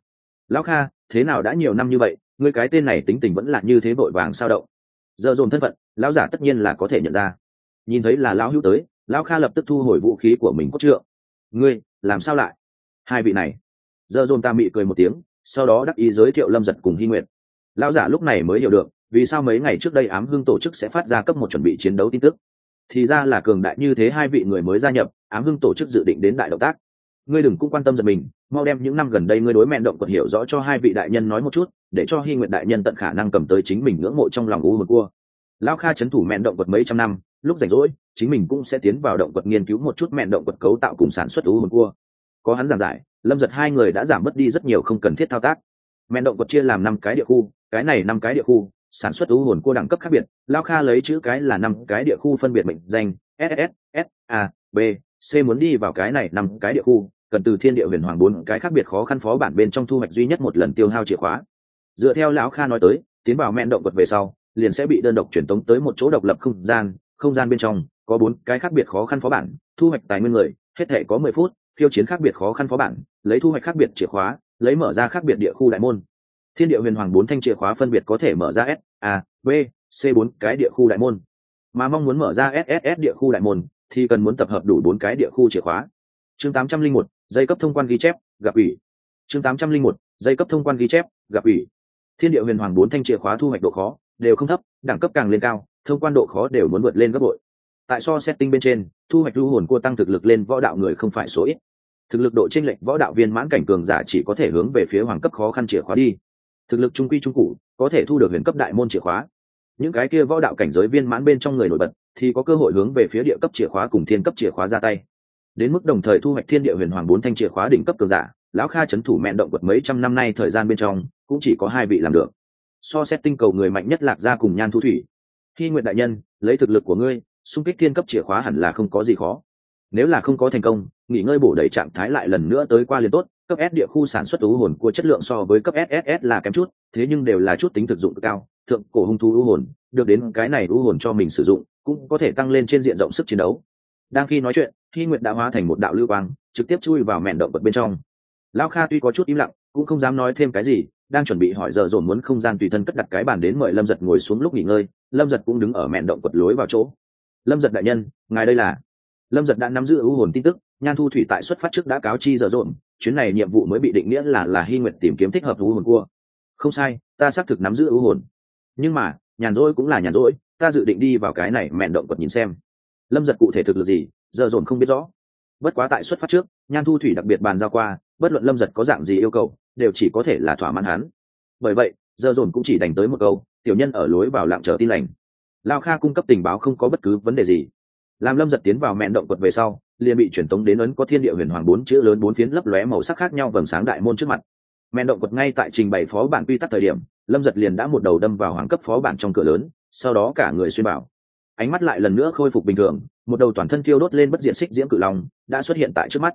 Lão kha, thế nào đã nhiều năm như vậy, ngươi cái tên này tính tình vẫn là như thế vội vàng sao động? Giờ dồn thân phận, lão giả tất nhiên là có thể nhận ra. Nhìn thấy là lão hữu tới, lão kha lập tức thu hồi vũ khí của mình cốt trượng. Ngươi, làm sao lại? Hai vị này. Giờ dồn ta mị cười một tiếng, sau đó đắc ý giới thiệu lâm giật cùng hy Nguyệt. lão giả lúc này mới hiểu được vì sao mấy ngày trước đây ám hưng tổ chức sẽ phát ra cấp một chuẩn bị chiến đấu tin tức? Thì ra là cường đại như thế hai vị người mới gia nhập, ám hưng tổ chức dự định đến đại động tác. Ngươi đừng cũng quan tâm giật mình, mau đem những năm gần đây ngươi đối mẹn động quật hiểu rõ cho hai vị đại nhân nói một chút, để cho hy nguyện đại nhân tận khả năng cầm tới chính mình ngưỡng mộ trong lòng u một cua. Lão kha c h ấ n thủ mẹn động quật mấy trăm năm, lúc rảnh rỗi, chính mình cũng sẽ tiến vào động quật nghiên cứu một chút mẹn động quật cấu tạo cùng sản xuất u một cua. Có hắn giảng giải, lâm giật hai người đã giảm mất đi rất nhiều không cần thiết thao tác. Mẹn động quật chia làm năm cái địa khu, cái này năm cái địa khu sản xuất u hồn cua đẳng cấp khác biệt, lao kha lấy chữ cái là năm cái địa khu phân biệt mệnh danh ss s a, b, c muốn đi vào cái này năm cái địa khu, cần từ thiên địa huyền hoàng bốn cái khác biệt khó khăn phó bản bên trong thu hoạch duy nhất một lần tiêu hao chìa khóa. Dựa theo lão kha nói tới, tiến vào mẹn động vật về sau, liền sẽ bị đơn độc truyền tống tới một chỗ độc lập không gian không gian bên trong, có bốn cái khác biệt khó khăn phó bản, thu hoạch tài nguyên người, hết thể có mười phút phiêu chiến khác biệt khó khăn phó bản, lấy thu hoạch khác biệt chìa khóa, lấy mở ra khác biệt địa khu đại môn thiên địa huyền hoàng bốn thanh chìa khóa phân biệt có thể mở ra s, a, b, c bốn cái địa khu đại môn. Mà mong muốn mở ra sss địa khu đại môn, thì cần muốn tập hợp đủ bốn cái địa khu chìa khóa. Chương tám trăm linh một, dây cấp thông quan ghi chép, gặp ủy. Chương tám trăm linh một, dây cấp thông quan ghi chép, gặp ủy. Thiên địa huyền hoàng bốn thanh chìa khóa thu hoạch độ khó đều không thấp, đẳng cấp càng lên cao, thông quan độ khó đều muốn vượt lên gấp bội. Tại so setting bên trên, thu hoạch lưu hồn cua tăng thực lực lên võ đạo người không phải số ít. Thực lực độ chênh lệch võ đạo viên mãn cảnh cường giả chỉ có thể hướng về phía hoàng cấp khó khăn chìa khóa đi thực lực trung quy trung cụ có thể thu được huyền cấp đại môn chìa khóa. Những cái kia võ đạo cảnh giới viên mãn bên trong người nổi bật, thì có cơ hội hướng về phía địa cấp chìa khóa cùng thiên cấp chìa khóa ra tay. Đến mức đồng thời thu hoạch thiên địa huyền hoàng bốn thanh chìa khóa đỉnh cấp cường giả, lão kha c thủ mẹn động vật mấy trăm năm nay thời gian bên trong, cũng chỉ có hai vị làm được. So xét tinh cầu người mạnh nhất lạc ra cùng nhan thu thủy. Khi nguyện đại nhân, lấy thực lực của ngươi, xung kích thiên cấp chìa khóa hẳn là không có gì khó. Nếu là không có thành công, nghỉ ngơi bổ đầy trạng thái lại lần nữa tới qua liền tốt cấp s địa khu sản xuất ưu hồn của chất lượng so với cấp sss là kém chút, thế nhưng đều là chút tính thực dụng cao, thượng cổ hung thú ưu hồn, được đến cái này ưu hồn cho mình sử dụng, cũng có thể tăng lên trên diện rộng sức chiến đấu. Đang khi nói chuyện khi nguyệt đã hóa thành một đạo lưu quang, trực tiếp chui vào mẹn động vật bên trong. Lao kha tuy có chút im lặng, cũng không dám nói thêm cái gì, đang chuẩn bị hỏi giờ dồn muốn không gian tùy thân cất đặt cái bàn đến mời lâm giật ngồi xuống lúc nghỉ ngơi, lâm giật cũng đứng ở mẹn động quật lối vào chỗ. Lâm giật đại nhân, ngài đây là lâm giật đã nắm giữ ưu hồn tin tức, nhan thu thủy tại xuất phát trước đã cáo chi giờ dồn chuyến này nhiệm vụ mới bị định nghĩa là là hy nguyện tìm kiếm thích hợp u hồn cua. Không sai, ta xác thực nắm giữ u hồn. Nhưng mà, nhàn rỗi cũng là nhàn rỗi, ta dự định đi vào cái này mẹn động quật nhìn xem. Lâm giật cụ thể thực lực gì, giờ dồn không biết rõ. Bất quá tại xuất phát trước, nhan thu thủy đặc biệt bàn giao qua, bất luận lâm giật có dạng gì yêu cầu, đều chỉ có thể là thỏa mãn hắn. Bởi vậy, giờ dồn cũng chỉ đành tới một câu, tiểu nhân ở lối vào lạng chờ tin lành. Lao kha cung cấp tình báo không có bất cứ vấn đề gì. Làm lâm giật tiến vào mẹn động quật về sau liền bị truyền tống đến ấn có thiên địa huyền hoàng bốn chữ lớn bốn phiến lấp lóe màu sắc khác nhau vầng sáng đại môn trước mặt. Men động quật ngay tại trình bày phó bản quy tắc thời điểm, lâm giật liền đã một đầu đâm vào hoàng cấp phó bản trong cửa lớn, sau đó cả người xuyên bảo ánh mắt lại lần nữa khôi phục bình thường, một đầu toàn thân thiêu đốt lên bất diện xích diễm cự long đã xuất hiện tại trước mắt.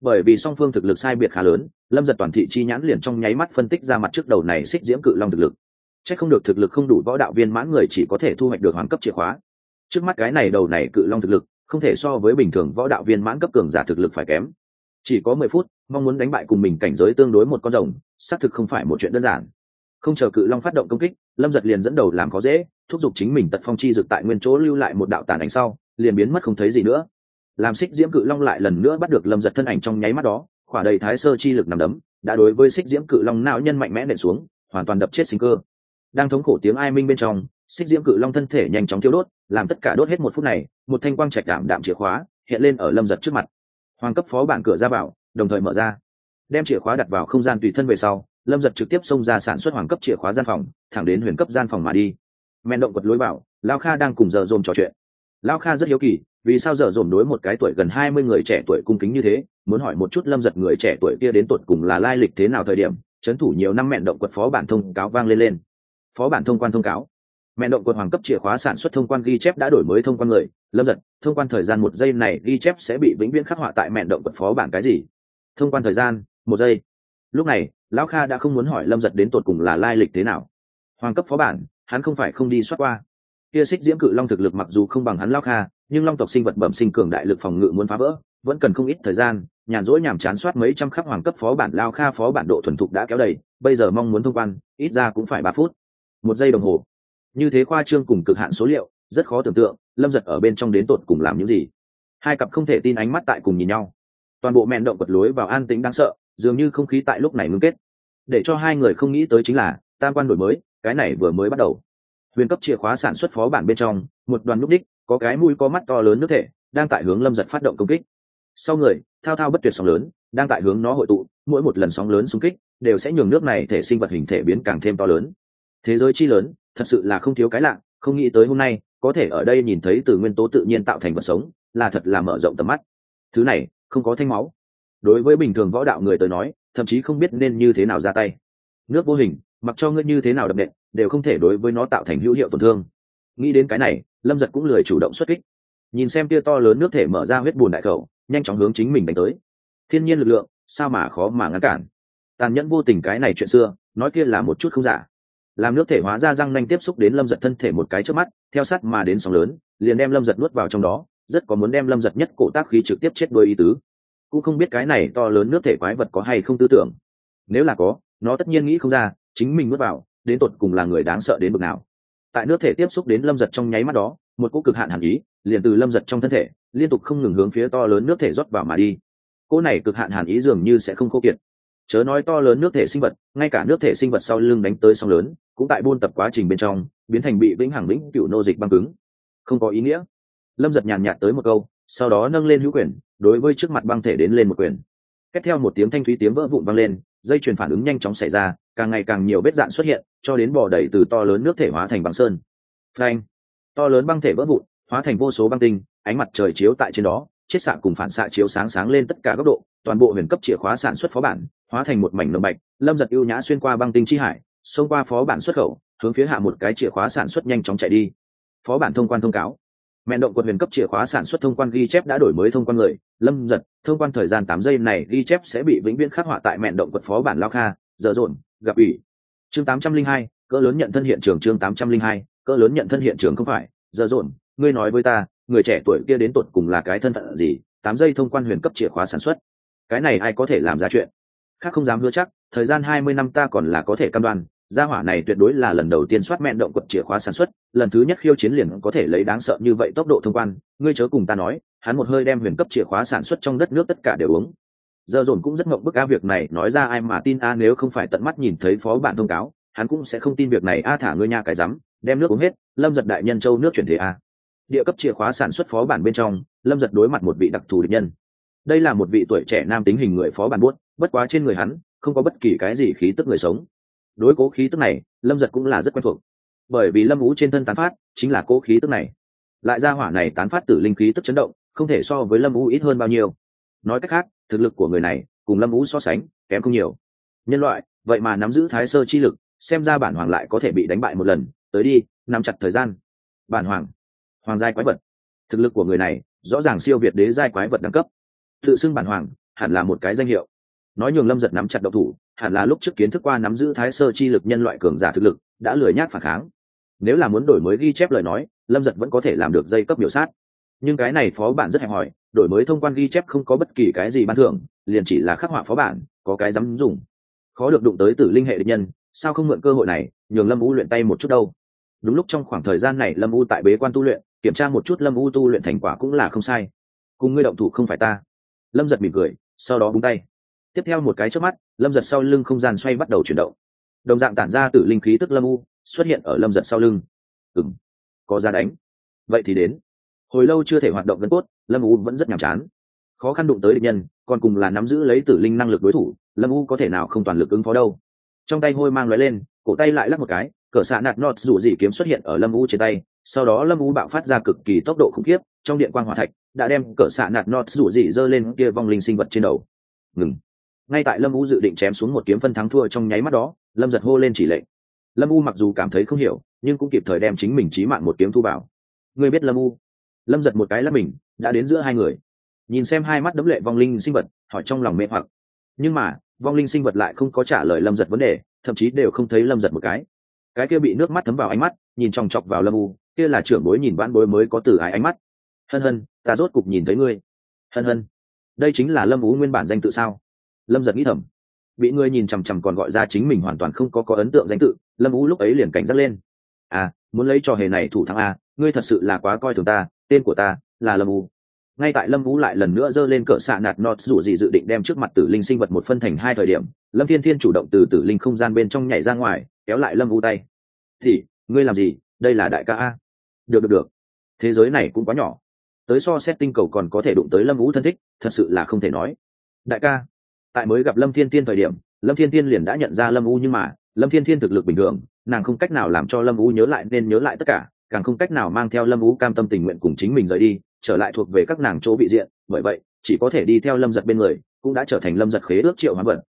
Bởi vì song phương thực lực sai biệt khá lớn, lâm giật toàn thị chi nhãn liền trong nháy mắt phân tích ra mặt trước đầu này xích diễm cự long thực lực. C h ắ c không được thực lực không đủ võ đạo viên mãn người chỉ có thể thu hoạch được hoàng cấp chìa khóa. Trước mắt cái này đầu này cự long thực lực không thể so với bình thường võ đạo viên mãn cấp cường giả thực lực phải kém. Chỉ có mười phút, mong muốn đánh bại cùng mình cảnh giới tương đối một con rồng, xác thực không phải một chuyện đơn giản. Không chờ cự long phát động công kích, lâm giật liền dẫn đầu làm khó dễ, thúc giục chính mình tật phong chi dực tại nguyên chỗ lưu lại một đạo tàn ảnh sau, liền biến mất không thấy gì nữa. Làm xích diễm cự long lại lần nữa bắt được lâm giật thân ảnh trong nháy mắt đó, khỏa đầy thái sơ chi lực nằm đấm, đã đối với xích diễm cự long não nhân mạnh mẽ nện xuống, hoàn toàn đập chết sinh cơ. Đang thống khổ tiếng ai minh bên trong xích diễm cự long thân thể nhanh chóng thiêu đốt, làm tất cả đốt hết một phút này, một thanh quang trạch đảm đạm chìa khóa hiện lên ở lâm giật trước mặt. Hoàng cấp phó bản cửa ra vào, đồng thời mở ra. Đem chìa khóa đặt vào không gian tùy thân về sau, lâm giật trực tiếp xông ra sản xuất hoàng cấp chìa khóa gian phòng, thẳng đến huyền cấp gian phòng mà đi. Men động quật lối bảo lao kha đang cùng giờ dồn trò chuyện. Lao kha rất hiếu kỳ, vì sao giờ dồn đối một cái tuổi gần hai mươi người trẻ tuổi cung kính như thế, muốn hỏi một chút lâm giật người trẻ tuổi kia đến tuột cùng là lai lịch thế nào thời điểm trấn thủ nhiều năm mẹn động quật phó bản thông cáo vang lên lên. Phó bản thông quan thông cáo. Mẹ động quân hoàng cấp chìa khóa sản xuất thông quan ghi chép đã đổi mới thông quan người. Lâm giật, thông quan thời gian một giây này ghi chép sẽ bị vĩnh viễn khắc họa tại mẹ động quân phó bản cái gì? Thông quan thời gian, một giây. Lúc này, lão kha đã không muốn hỏi lâm giật đến tột cùng là lai lịch thế nào. Hoàng cấp phó bản, hắn không phải không đi soát qua. Kia xích diễm cự long thực lực mặc dù không bằng hắn lão kha, nhưng long tộc sinh vật bẩm sinh cường đại lực phòng ngự muốn phá vỡ, vẫn cần không ít thời gian, nhàn rỗi nhàm chán soát mấy trăm khắc hoàng cấp phó bản lao kha phó bản độ thuần thục đã kéo đầy, bây giờ mong muốn thông quan, ít ra cũng phải ba phút. Một giây đồng hồ như thế khoa trương cùng cực hạn số liệu, rất khó tưởng tượng, lâm giật ở bên trong đến tột cùng làm những gì. Hai cặp không thể tin ánh mắt tại cùng nhìn nhau. Toàn bộ mẹn động vật lối vào an tĩnh đáng sợ, dường như không khí tại lúc này ngưng kết. Để cho hai người không nghĩ tới chính là, tam quan đổi mới, cái này vừa mới bắt đầu. Huyền cấp chìa khóa sản xuất phó bản bên trong, một đoàn núp đích, có cái mũi có mắt to lớn nước thể, đang tại hướng lâm giật phát động công kích. Sau người, thao thao bất tuyệt sóng lớn, đang tại hướng nó hội tụ, mỗi một lần sóng lớn xung kích, đều sẽ nhường nước này thể sinh vật hình thể biến càng thêm to lớn. Thế giới chi lớn thật sự là không thiếu cái lạ, không nghĩ tới hôm nay, có thể ở đây nhìn thấy từ nguyên tố tự nhiên tạo thành vật sống, là thật là mở rộng tầm mắt. Thứ này, không có thanh máu. Đối với bình thường võ đạo người tới nói, thậm chí không biết nên như thế nào ra tay. Nước vô hình, mặc cho ngươi như thế nào đập nện, đều không thể đối với nó tạo thành hữu hiệu tổn thương. Nghĩ đến cái này, lâm giật cũng lười chủ động xuất kích. Nhìn xem tia to lớn nước thể mở ra huyết bùn đại khẩu, nhanh chóng hướng chính mình đánh tới. Thiên nhiên lực lượng, sao mà khó mà ngăn cản? Tàn nhẫn vô tình cái này chuyện xưa, nói kia là một chút không giả làm nước thể hóa ra răng nanh tiếp xúc đến lâm giật thân thể một cái trước mắt, theo sắt mà đến sóng lớn, liền đem lâm giật nuốt vào trong đó, rất có muốn đem lâm giật nhất cổ tác khí trực tiếp chết đôi ý tứ. Cũng không biết cái này to lớn nước thể quái vật có hay không tư tưởng. Nếu là có, nó tất nhiên nghĩ không ra, chính mình nuốt vào, đến tột cùng là người đáng sợ đến bực nào. Tại nước thể tiếp xúc đến lâm giật trong nháy mắt đó, một cỗ cực hạn hàn ý, liền từ lâm giật trong thân thể, liên tục không ngừng hướng phía to lớn nước thể rót vào mà đi. Cỗ này cực hạn hàn ý dường như sẽ không khô kiệt chớ nói to lớn nước thể sinh vật, ngay cả nước thể sinh vật sau lưng đánh tới sóng lớn, cũng tại buôn tập quá trình bên trong, biến thành bị vĩnh hằng lĩnh cựu nô dịch băng cứng. Không có ý nghĩa. Lâm giật nhàn nhạt tới một câu, sau đó nâng lên hữu quyền, đối với trước mặt băng thể đến lên một quyền. Kết theo một tiếng thanh thúy tiếng vỡ vụn vang lên, dây chuyền phản ứng nhanh chóng xảy ra, càng ngày càng nhiều vết dạn xuất hiện, cho đến bò đẩy từ to lớn nước thể hóa thành băng sơn. Phanh! To lớn băng thể vỡ vụn, hóa thành vô số băng tinh, ánh mặt trời chiếu tại trên đó, chiết xạ cùng phản xạ chiếu sáng sáng lên tất cả góc độ, toàn bộ huyền cấp chìa khóa sản xuất phó bản hóa thành một mảnh nồng bạch, lâm giật ưu nhã xuyên qua băng tinh chi hải, xông qua phó bản xuất khẩu, hướng phía hạ một cái chìa khóa sản xuất nhanh chóng chạy đi. Phó bản thông quan thông cáo. Mẹ động quận huyền cấp chìa khóa sản xuất thông quan ghi chép đã đổi mới thông quan người, lâm giật, thông quan thời gian tám giây này ghi chép sẽ bị vĩnh viễn khắc họa tại mẹ động quận phó bản lao kha giờ dồn, gặp ủy. Chương tám trăm linh hai, cỡ lớn nhận thân hiện trường chương tám trăm linh hai, cỡ lớn nhận thân hiện trường không phải giờ dồn, ngươi nói với ta, người trẻ tuổi kia đến tột cùng là cái thân phận gì? Tám giây thông quan huyền cấp chìa khóa sản xuất. Cái này ai có thể làm ra chuyện? Khác không dám hứa chắc, thời gian hai mươi năm ta còn là có thể cam đoan, gia hỏa này tuyệt đối là lần đầu tiên soát mẹn động quật chìa khóa sản xuất, lần thứ nhất khiêu chiến liền có thể lấy đáng sợ như vậy tốc độ thông quan, ngươi chớ cùng ta nói, hắn một hơi đem huyền cấp chìa khóa sản xuất trong đất nước tất cả đều uống. Giờ dồn cũng rất mộng bức a việc này, nói ra ai mà tin a nếu không phải tận mắt nhìn thấy phó bản thông cáo, hắn cũng sẽ không tin việc này a thả ngươi nha cái rắm, đem nước uống hết, lâm giật đại nhân châu nước chuyển thế a địa cấp chìa khóa sản xuất phó bản bên trong, lâm giật đối mặt một vị đặc thù địch nhân. Đây là một vị tuổi trẻ nam tính hình người phó bản buốt bất quá trên người hắn, không có bất kỳ cái gì khí tức người sống. Đối cố khí tức này, lâm giật cũng là rất quen thuộc. Bởi vì lâm vũ trên thân tán phát, chính là cố khí tức này. Lại ra hỏa này tán phát từ linh khí tức chấn động, không thể so với lâm vũ ít hơn bao nhiêu. Nói cách khác, thực lực của người này, cùng lâm vũ so sánh, kém không nhiều. Nhân loại, vậy mà nắm giữ thái sơ chi lực, xem ra bản hoàng lại có thể bị đánh bại một lần. Tới đi, nắm chặt thời gian. Bản hoàng hoàng giai quái vật. Thực lực của người này, rõ ràng siêu việt đế giai quái vật đẳng cấp. Tự xưng bản hoàng, hẳn là một cái danh hiệu nói nhường lâm giật nắm chặt độc thủ, hẳn là lúc trước kiến thức qua nắm giữ thái sơ chi lực nhân loại cường giả thực lực, đã lười nhác phản kháng. Nếu là muốn đổi mới ghi chép lời nói, lâm giật vẫn có thể làm được dây cấp biểu sát. Nhưng cái này phó bản rất hẹp hòi, đổi mới thông quan ghi chép không có bất kỳ cái gì ban thưởng, liền chỉ là khắc họa phó bản, có cái dám dùng. Khó được đụng tới tử linh hệ định nhân, sao không mượn cơ hội này, nhường lâm u luyện tay một chút đâu. Đúng lúc trong khoảng thời gian này lâm u tại bế quan tu luyện, kiểm tra một chút lâm u tu luyện thành quả cũng là không sai. Cùng ngươi động thủ không phải ta. Lâm giật mỉm cười, sau đó búng tay tiếp theo một cái trước mắt, lâm giật sau lưng không gian xoay bắt đầu chuyển động. Đồng dạng tản ra từ linh khí tức lâm u, xuất hiện ở lâm giật sau lưng. Ừng có ra đánh. Vậy thì đến. Hồi lâu chưa thể hoạt động gân cốt, lâm u vẫn rất nhàm chán. Khó khăn đụng tới địch nhân, còn cùng là nắm giữ lấy tử linh năng lực đối thủ, lâm u có thể nào không toàn lực ứng phó đâu. Trong tay hôi mang lóe lên, cổ tay lại lắc một cái cỡ xạ nạt nọt rủ dị kiếm xuất hiện ở lâm u trên tay, sau đó lâm u bạo phát ra cực kỳ tốc độ khủng khiếp, trong điện quan g hòa thạch, đã đem cỡ xạ nạt nọt rủ dị giơ lên kia vong linh sinh vật trên đầu. Ngừng ngay tại lâm u dự định chém xuống một kiếm phân thắng thua trong nháy mắt đó, lâm giật hô lên chỉ lệnh. Lâm u mặc dù cảm thấy không hiểu, nhưng cũng kịp thời đem chính mình trí mạng một kiếm thu vào. Ngươi biết lâm u? Lâm giật một cái là mình, đã đến giữa hai người. Nhìn xem hai mắt đấm lệ vong linh sinh vật, hỏi trong lòng mê hoặc. Nhưng mà, vong linh sinh vật lại không có trả lời lâm giật vấn đề, thậm chí đều không thấy lâm giật một cái. Cái kia bị nước mắt thấm vào ánh mắt, nhìn chòng chọc vào lâm u, kia là trưởng bối nhìn vãn bối mới có từ ái ánh mắt. Hân hân, ta rốt cục nhìn thấy ngươi. Hân hân, đây chính là lâm u nguyên bản danh tự sao? Lâm giật nghĩ thầm. Bị ngươi nhìn chằm chằm còn gọi ra chính mình hoàn toàn không có có ấn tượng danh tự, lâm u lúc ấy liền cảnh giác lên. À muốn lấy trò hề này thủ thắng a, ngươi thật sự là quá coi thường ta, tên của ta là lâm u ngay tại lâm u lại lần nữa giơ lên cỡ xạ nạt nọt dù gì dự định đem trước mặt tử linh sinh vật một phân thành hai thời điểm, lâm thiên thiên chủ động từ tử linh không gian bên trong nhảy ra ngoài, kéo lại lâm u tay. Thì, ngươi làm gì? Đây là đại ca a. Được được được. Thế giới này cũng quá nhỏ. Tới so xét tinh cầu còn có thể đụng tới lâm u thân thích, thật sự là không thể nói. Đại ca tại mới gặp lâm thiên thiên thời điểm, lâm thiên thiên liền đã nhận ra lâm u nhưng mà, lâm thiên thiên thực lực bình thường, nàng không cách nào làm cho lâm u nhớ lại nên nhớ lại tất cả, càng không cách nào mang theo lâm u cam tâm tình nguyện cùng chính mình rời đi, trở lại thuộc về các nàng chỗ bị diện. Bởi vậy, chỉ có thể đi theo lâm giật bên người, cũng đã trở thành lâm giật khế ước triệu hóa vật.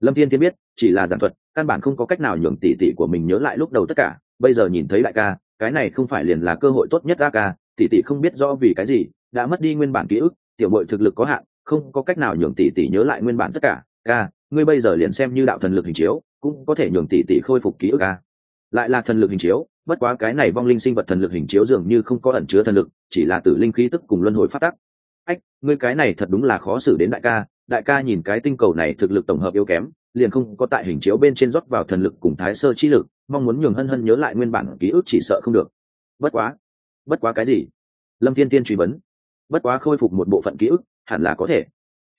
Lâm thiên thiên biết, chỉ là giản thuật, căn bản không có cách nào nhường tỷ tỷ của mình nhớ lại lúc đầu tất cả. Bây giờ nhìn thấy đại ca, cái này không phải liền là cơ hội tốt nhất ra ca, tỷ tỷ không biết rõ vì cái gì, đã mất đi nguyên bản ký ức, tiểu bội thực lực có hạn không có cách nào nhường tỷ tỷ nhớ lại nguyên bản tất cả. Ca, ngươi bây giờ liền xem như đạo thần lực hình chiếu, cũng có thể nhường tỷ tỷ khôi phục ký ức ca lại là thần lực hình chiếu, bất quá cái này vong linh sinh vật thần lực hình chiếu dường như không có ẩn chứa thần lực, chỉ là tử linh khí tức cùng luân hồi phát tắc ách, ngươi cái này thật đúng là khó xử đến đại ca. Đại ca nhìn cái tinh cầu này thực lực tổng hợp yếu kém, liền không có tại hình chiếu bên trên rót vào thần lực cùng thái sơ chi lực, mong muốn nhường hân hân nhớ lại nguyên bản ký ức chỉ sợ không được. Bất quá bất quá cái gì? Lâm thiên tiên truy vấn. Bất quá khôi phục một bộ phận ký ức hẳn là có thể.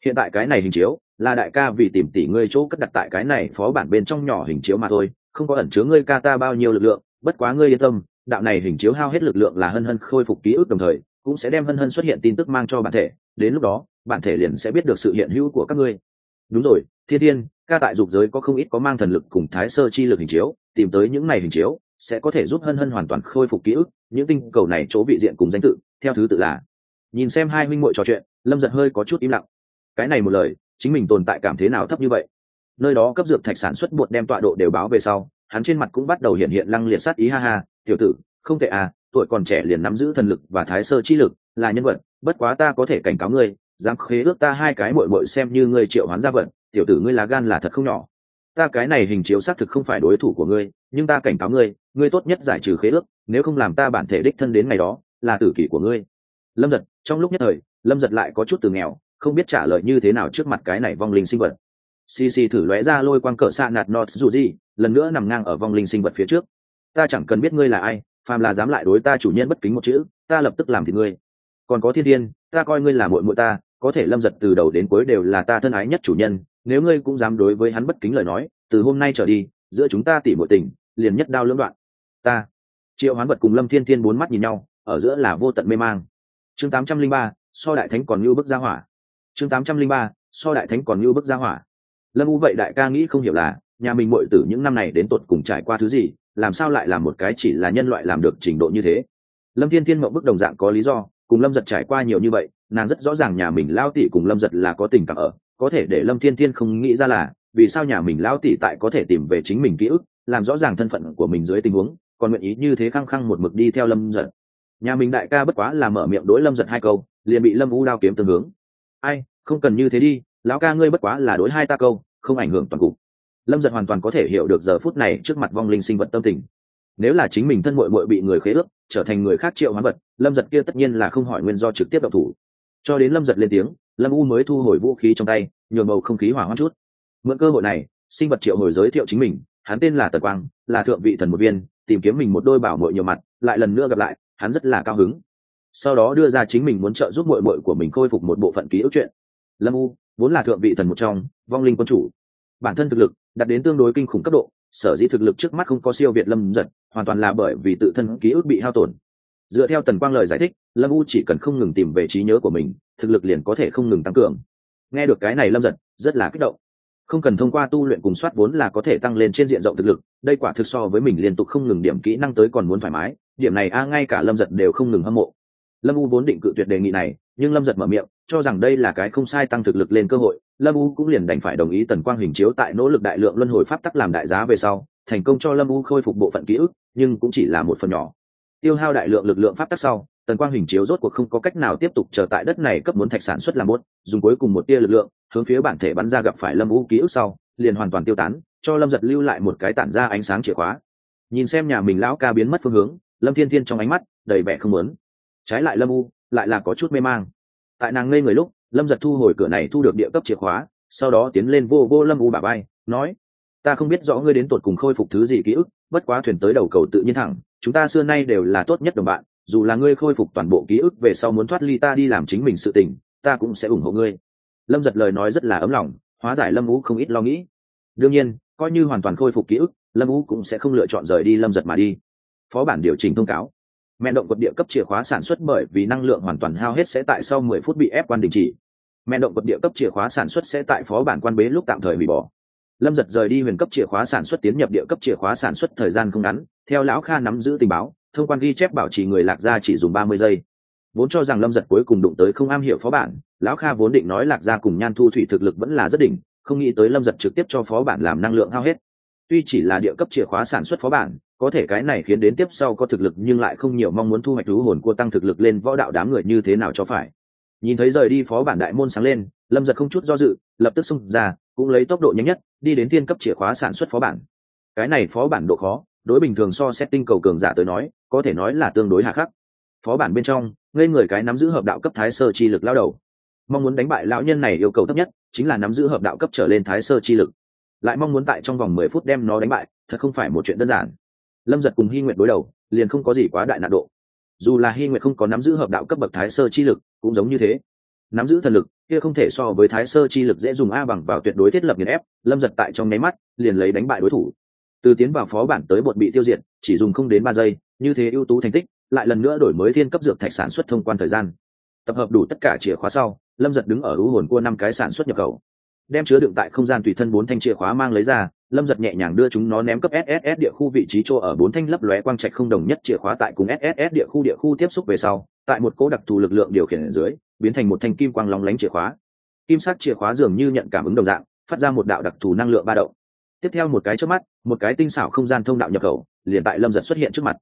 Hiện tại cái này hình chiếu là đại ca vì tìm tỉ ngươi chỗ cất đặt tại cái này phó bản bên trong nhỏ hình chiếu mà thôi, không có ẩn chứa ngươi ca ta bao nhiêu lực lượng, bất quá ngươi yên tâm, đạo này hình chiếu hao hết lực lượng là hân hân khôi phục ký ức đồng thời, cũng sẽ đem hân hân xuất hiện tin tức mang cho bản thể, đến lúc đó, bản thể liền sẽ biết được sự hiện hữu của các ngươi. Đúng rồi, thiên thiên, ca tại dục giới có không ít có mang thần lực cùng thái sơ chi lực hình chiếu, tìm tới những này hình chiếu sẽ có thể giúp hân hân hoàn toàn khôi phục ký ức, những tinh cầu này chỗ vị diện cùng danh tự, theo thứ tự là, nhìn xem hai minh muội trò chuyện lâm giật hơi có chút im lặng cái này một lời chính mình tồn tại cảm thế nào thấp như vậy nơi đó cấp dược thạch sản xuất bột đem tọa độ đều báo về sau hắn trên mặt cũng bắt đầu hiện hiện lăng liệt sát ý ha ha tiểu tử không tệ à tuổi còn trẻ liền nắm giữ thần lực và thái sơ chi lực là nhân vật bất quá ta có thể cảnh cáo ngươi dám khế ước ta hai cái mội mội xem như ngươi triệu hoán ra vận tiểu tử ngươi lá gan là thật không nhỏ ta cái này hình chiếu xác thực không phải đối thủ của ngươi nhưng ta cảnh cáo ngươi ngươi tốt nhất giải trừ khế ước nếu không làm ta bản thể đích thân đến ngày đó là tử kỷ của ngươi lâm giật trong lúc nhất thời lâm giật lại có chút từ nghèo, không biết trả lời như thế nào trước mặt cái này vong linh sinh vật. Xì xì thử lóe ra lôi quang cỡ xạ nạt nọt dù gì, lần nữa nằm ngang ở vong linh sinh vật phía trước. Ta chẳng cần biết ngươi là ai, phàm là dám lại đối ta chủ nhân bất kính một chữ, ta lập tức làm thì ngươi. Còn có thiên thiên ta coi ngươi là muội muội ta, có thể lâm giật từ đầu đến cuối đều là ta thân ái nhất chủ nhân, nếu ngươi cũng dám đối với hắn bất kính lời nói, từ hôm nay trở đi, giữa chúng ta tỉ muội tình, liền nhất đao lưỡng đoạn. Ta, triệu hoán vật cùng lâm thiên thiên bốn mắt nhìn nhau, ở giữa là vô tận mê mang. Chương tám trăm linh ba so đại thánh còn như bức gia hỏa. Chương tám trăm linh ba, so đại thánh còn như bức gia hỏa. Lâm u vậy đại ca nghĩ không hiểu là, nhà mình muội tử những năm này đến tột cùng trải qua thứ gì, làm sao lại làm một cái chỉ là nhân loại làm được trình độ như thế? Lâm thiên thiên mậu bức đồng dạng có lý do, cùng lâm giật trải qua nhiều như vậy, nàng rất rõ ràng nhà mình lao tỷ cùng lâm giật là có tình cảm ở, có thể để lâm thiên thiên không nghĩ ra là, vì sao nhà mình lao tỷ tại có thể tìm về chính mình ký ức, làm rõ ràng thân phận của mình dưới tình huống, còn nguyện ý như thế khăng khăng một mực đi theo lâm giật. Nhà mình đại ca bất quá là mở miệng đối lâm giật hai câu liền bị lâm u đao kiếm tương hướng. Ai, không cần như thế đi, lão ca ngươi bất quá là đối hai ta câu, không ảnh hưởng toàn cục. Lâm giật hoàn toàn có thể hiểu được giờ phút này trước mặt vong linh sinh vật tâm tình. Nếu là chính mình thân mội mội bị người khế ước, trở thành người khác triệu hoán vật, lâm giật kia tất nhiên là không hỏi nguyên do trực tiếp độc thủ. Cho đến lâm giật lên tiếng, lâm u mới thu hồi vũ khí trong tay, nhường bầu không khí hỏa hoãn chút. Mượn cơ hội này, sinh vật triệu hồi giới thiệu chính mình, hắn tên là tật quang, là thượng vị thần một viên, tìm kiếm mình một đôi bảo mội nhiều mặt, lại lần nữa gặp lại, hắn rất là cao hứng sau đó đưa ra chính mình muốn trợ giúp mội mội của mình khôi phục một bộ phận ký ức chuyện. Lâm u, vốn là thượng vị thần một trong, vong linh quân chủ. Bản thân thực lực đạt đến tương đối kinh khủng cấp độ, sở dĩ thực lực trước mắt không có siêu việt lâm giật hoàn toàn là bởi vì tự thân ký ức bị hao tổn. Dựa theo tần quang lời giải thích, lâm u chỉ cần không ngừng tìm về trí nhớ của mình, thực lực liền có thể không ngừng tăng cường. Nghe được cái này lâm giật rất là kích động. Không cần thông qua tu luyện cùng soát vốn là có thể tăng lên trên diện rộng thực lực, đây quả thực so với mình liên tục không ngừng điểm kỹ năng tới còn muốn thoải mái, điểm này a, ngay cả lâm giật đều không ngừng hâm mộ lâm u vốn định cự tuyệt đề nghị này, nhưng lâm giật mở miệng, cho rằng đây là cái không sai tăng thực lực lên cơ hội. Lâm u cũng liền đành phải đồng ý tần quang hình chiếu tại nỗ lực đại lượng luân hồi pháp tắc làm đại giá về sau, thành công cho lâm u khôi phục bộ phận ký ức, nhưng cũng chỉ là một phần nhỏ. Tiêu hao đại lượng lực lượng pháp tắc sau, tần quang hình chiếu rốt cuộc không có cách nào tiếp tục chờ tại đất này cấp muốn thạch sản xuất làm bốt, dùng cuối cùng một tia lực lượng, hướng phía bản thể bắn ra gặp phải lâm u ký ức sau, liền hoàn toàn tiêu tán, cho lâm giật lưu lại một cái tản ra ánh sáng chìa khóa. Nhìn xem nhà mình lão ca biến mất phương hướng, lâm thiên thiên trong ánh mắt đầy vẻ không lớn trái lại lâm u, lại là có chút mê mang. Tại nàng ngây người lúc, lâm giật thu hồi cửa này thu được địa cấp chìa khóa, sau đó tiến lên vô vô lâm u bà bay nói, ta không biết rõ ngươi đến tột cùng khôi phục thứ gì ký ức, bất quá thuyền tới đầu cầu tự nhiên thẳng, chúng ta xưa nay đều là tốt nhất đồng bạn, dù là ngươi khôi phục toàn bộ ký ức về sau muốn thoát ly ta đi làm chính mình sự tình, ta cũng sẽ ủng hộ ngươi. Lâm giật lời nói rất là ấm lòng, hóa giải lâm u không ít lo nghĩ. Đương nhiên, coi như hoàn toàn khôi phục ký ức, lâm u cũng sẽ không lựa chọn rời đi lâm giật mà đi. Phó bản điều chỉnh thông cáo mẹ động vật địa cấp chìa khóa sản xuất bởi vì năng lượng hoàn toàn hao hết sẽ tại sau 10 phút bị ép quan đình chỉ. Mẹ động vật địa cấp chìa khóa sản xuất sẽ tại phó bản quan bế lúc tạm thời hủy bỏ. Lâm giật rời đi huyền cấp chìa khóa sản xuất tiến nhập địa cấp chìa khóa sản xuất thời gian không ngắn, theo lão kha nắm giữ tình báo, thông quan ghi chép bảo trì người lạc gia chỉ dùng ba mươi giây. Vốn cho rằng lâm giật cuối cùng đụng tới không am hiểu phó bản, lão kha vốn định nói lạc gia cùng nhan thu thủy thực lực vẫn là rất đỉnh, không nghĩ tới lâm giật trực tiếp cho phó bản làm năng lượng hao hết. Tuy chỉ là địa cấp chìa khóa sản xuất phó bản có thể cái này khiến đến tiếp sau có thực lực nhưng lại không nhiều mong muốn thu hoạch thú hồn cua tăng thực lực lên võ đạo đám người như thế nào cho phải. Nhìn thấy rời đi phó bản đại môn sáng lên, lâm giật không chút do dự, lập tức xung ra, cũng lấy tốc độ nhanh nhất, đi đến thiên cấp chìa khóa sản xuất phó bản. Cái này phó bản độ khó, đối bình thường so xét tinh cầu cường giả tới nói, có thể nói là tương đối hạ khắc. Phó bản bên trong, ngây người cái nắm giữ hợp đạo cấp thái sơ chi lực lao đầu. Mong muốn đánh bại lão nhân này yêu cầu thấp nhất, chính là nắm giữ hợp đạo cấp trở lên thái sơ chi lực. Lại mong muốn tại trong vòng mười phút đem nó đánh bại, thật không phải một chuyện đơn giản lâm giật cùng hy nguyện đối đầu, liền không có gì quá đại nạn độ. Dù là hy nguyện không có nắm giữ hợp đạo cấp bậc thái sơ chi lực, cũng giống như thế. Nắm giữ thần lực, kia không thể so với thái sơ chi lực dễ dùng a bằng vào tuyệt đối thiết lập nghiền ép, lâm giật tại trong nháy mắt, liền lấy đánh bại đối thủ. Từ tiến vào phó bản tới bột bị tiêu diệt, chỉ dùng không đến ba giây, như thế ưu tú thành tích, lại lần nữa đổi mới thiên cấp dược thạch sản xuất thông quan thời gian. Tập hợp đủ tất cả chìa khóa sau, lâm giật đứng ở ưu hồn cua năm cái sản xuất nhập khẩu đem chứa đựng tại không gian tùy thân bốn thanh chìa khóa mang lấy ra, lâm giật nhẹ nhàng đưa chúng nó ném cấp sss địa khu vị trí chỗ ở bốn thanh lấp lóe quang trạch không đồng nhất chìa khóa tại cùng sss địa khu địa khu tiếp xúc về sau, tại một cố đặc thù lực lượng điều khiển ở dưới, biến thành một thanh kim quang lóng lánh chìa khóa. Kim sắc chìa khóa dường như nhận cảm ứng đồng dạng, phát ra một đạo đặc thù năng lượng ba động. Tiếp theo một cái trước mắt, một cái tinh xảo không gian thông đạo nhập khẩu, liền tại lâm giật xuất hiện trước mặt.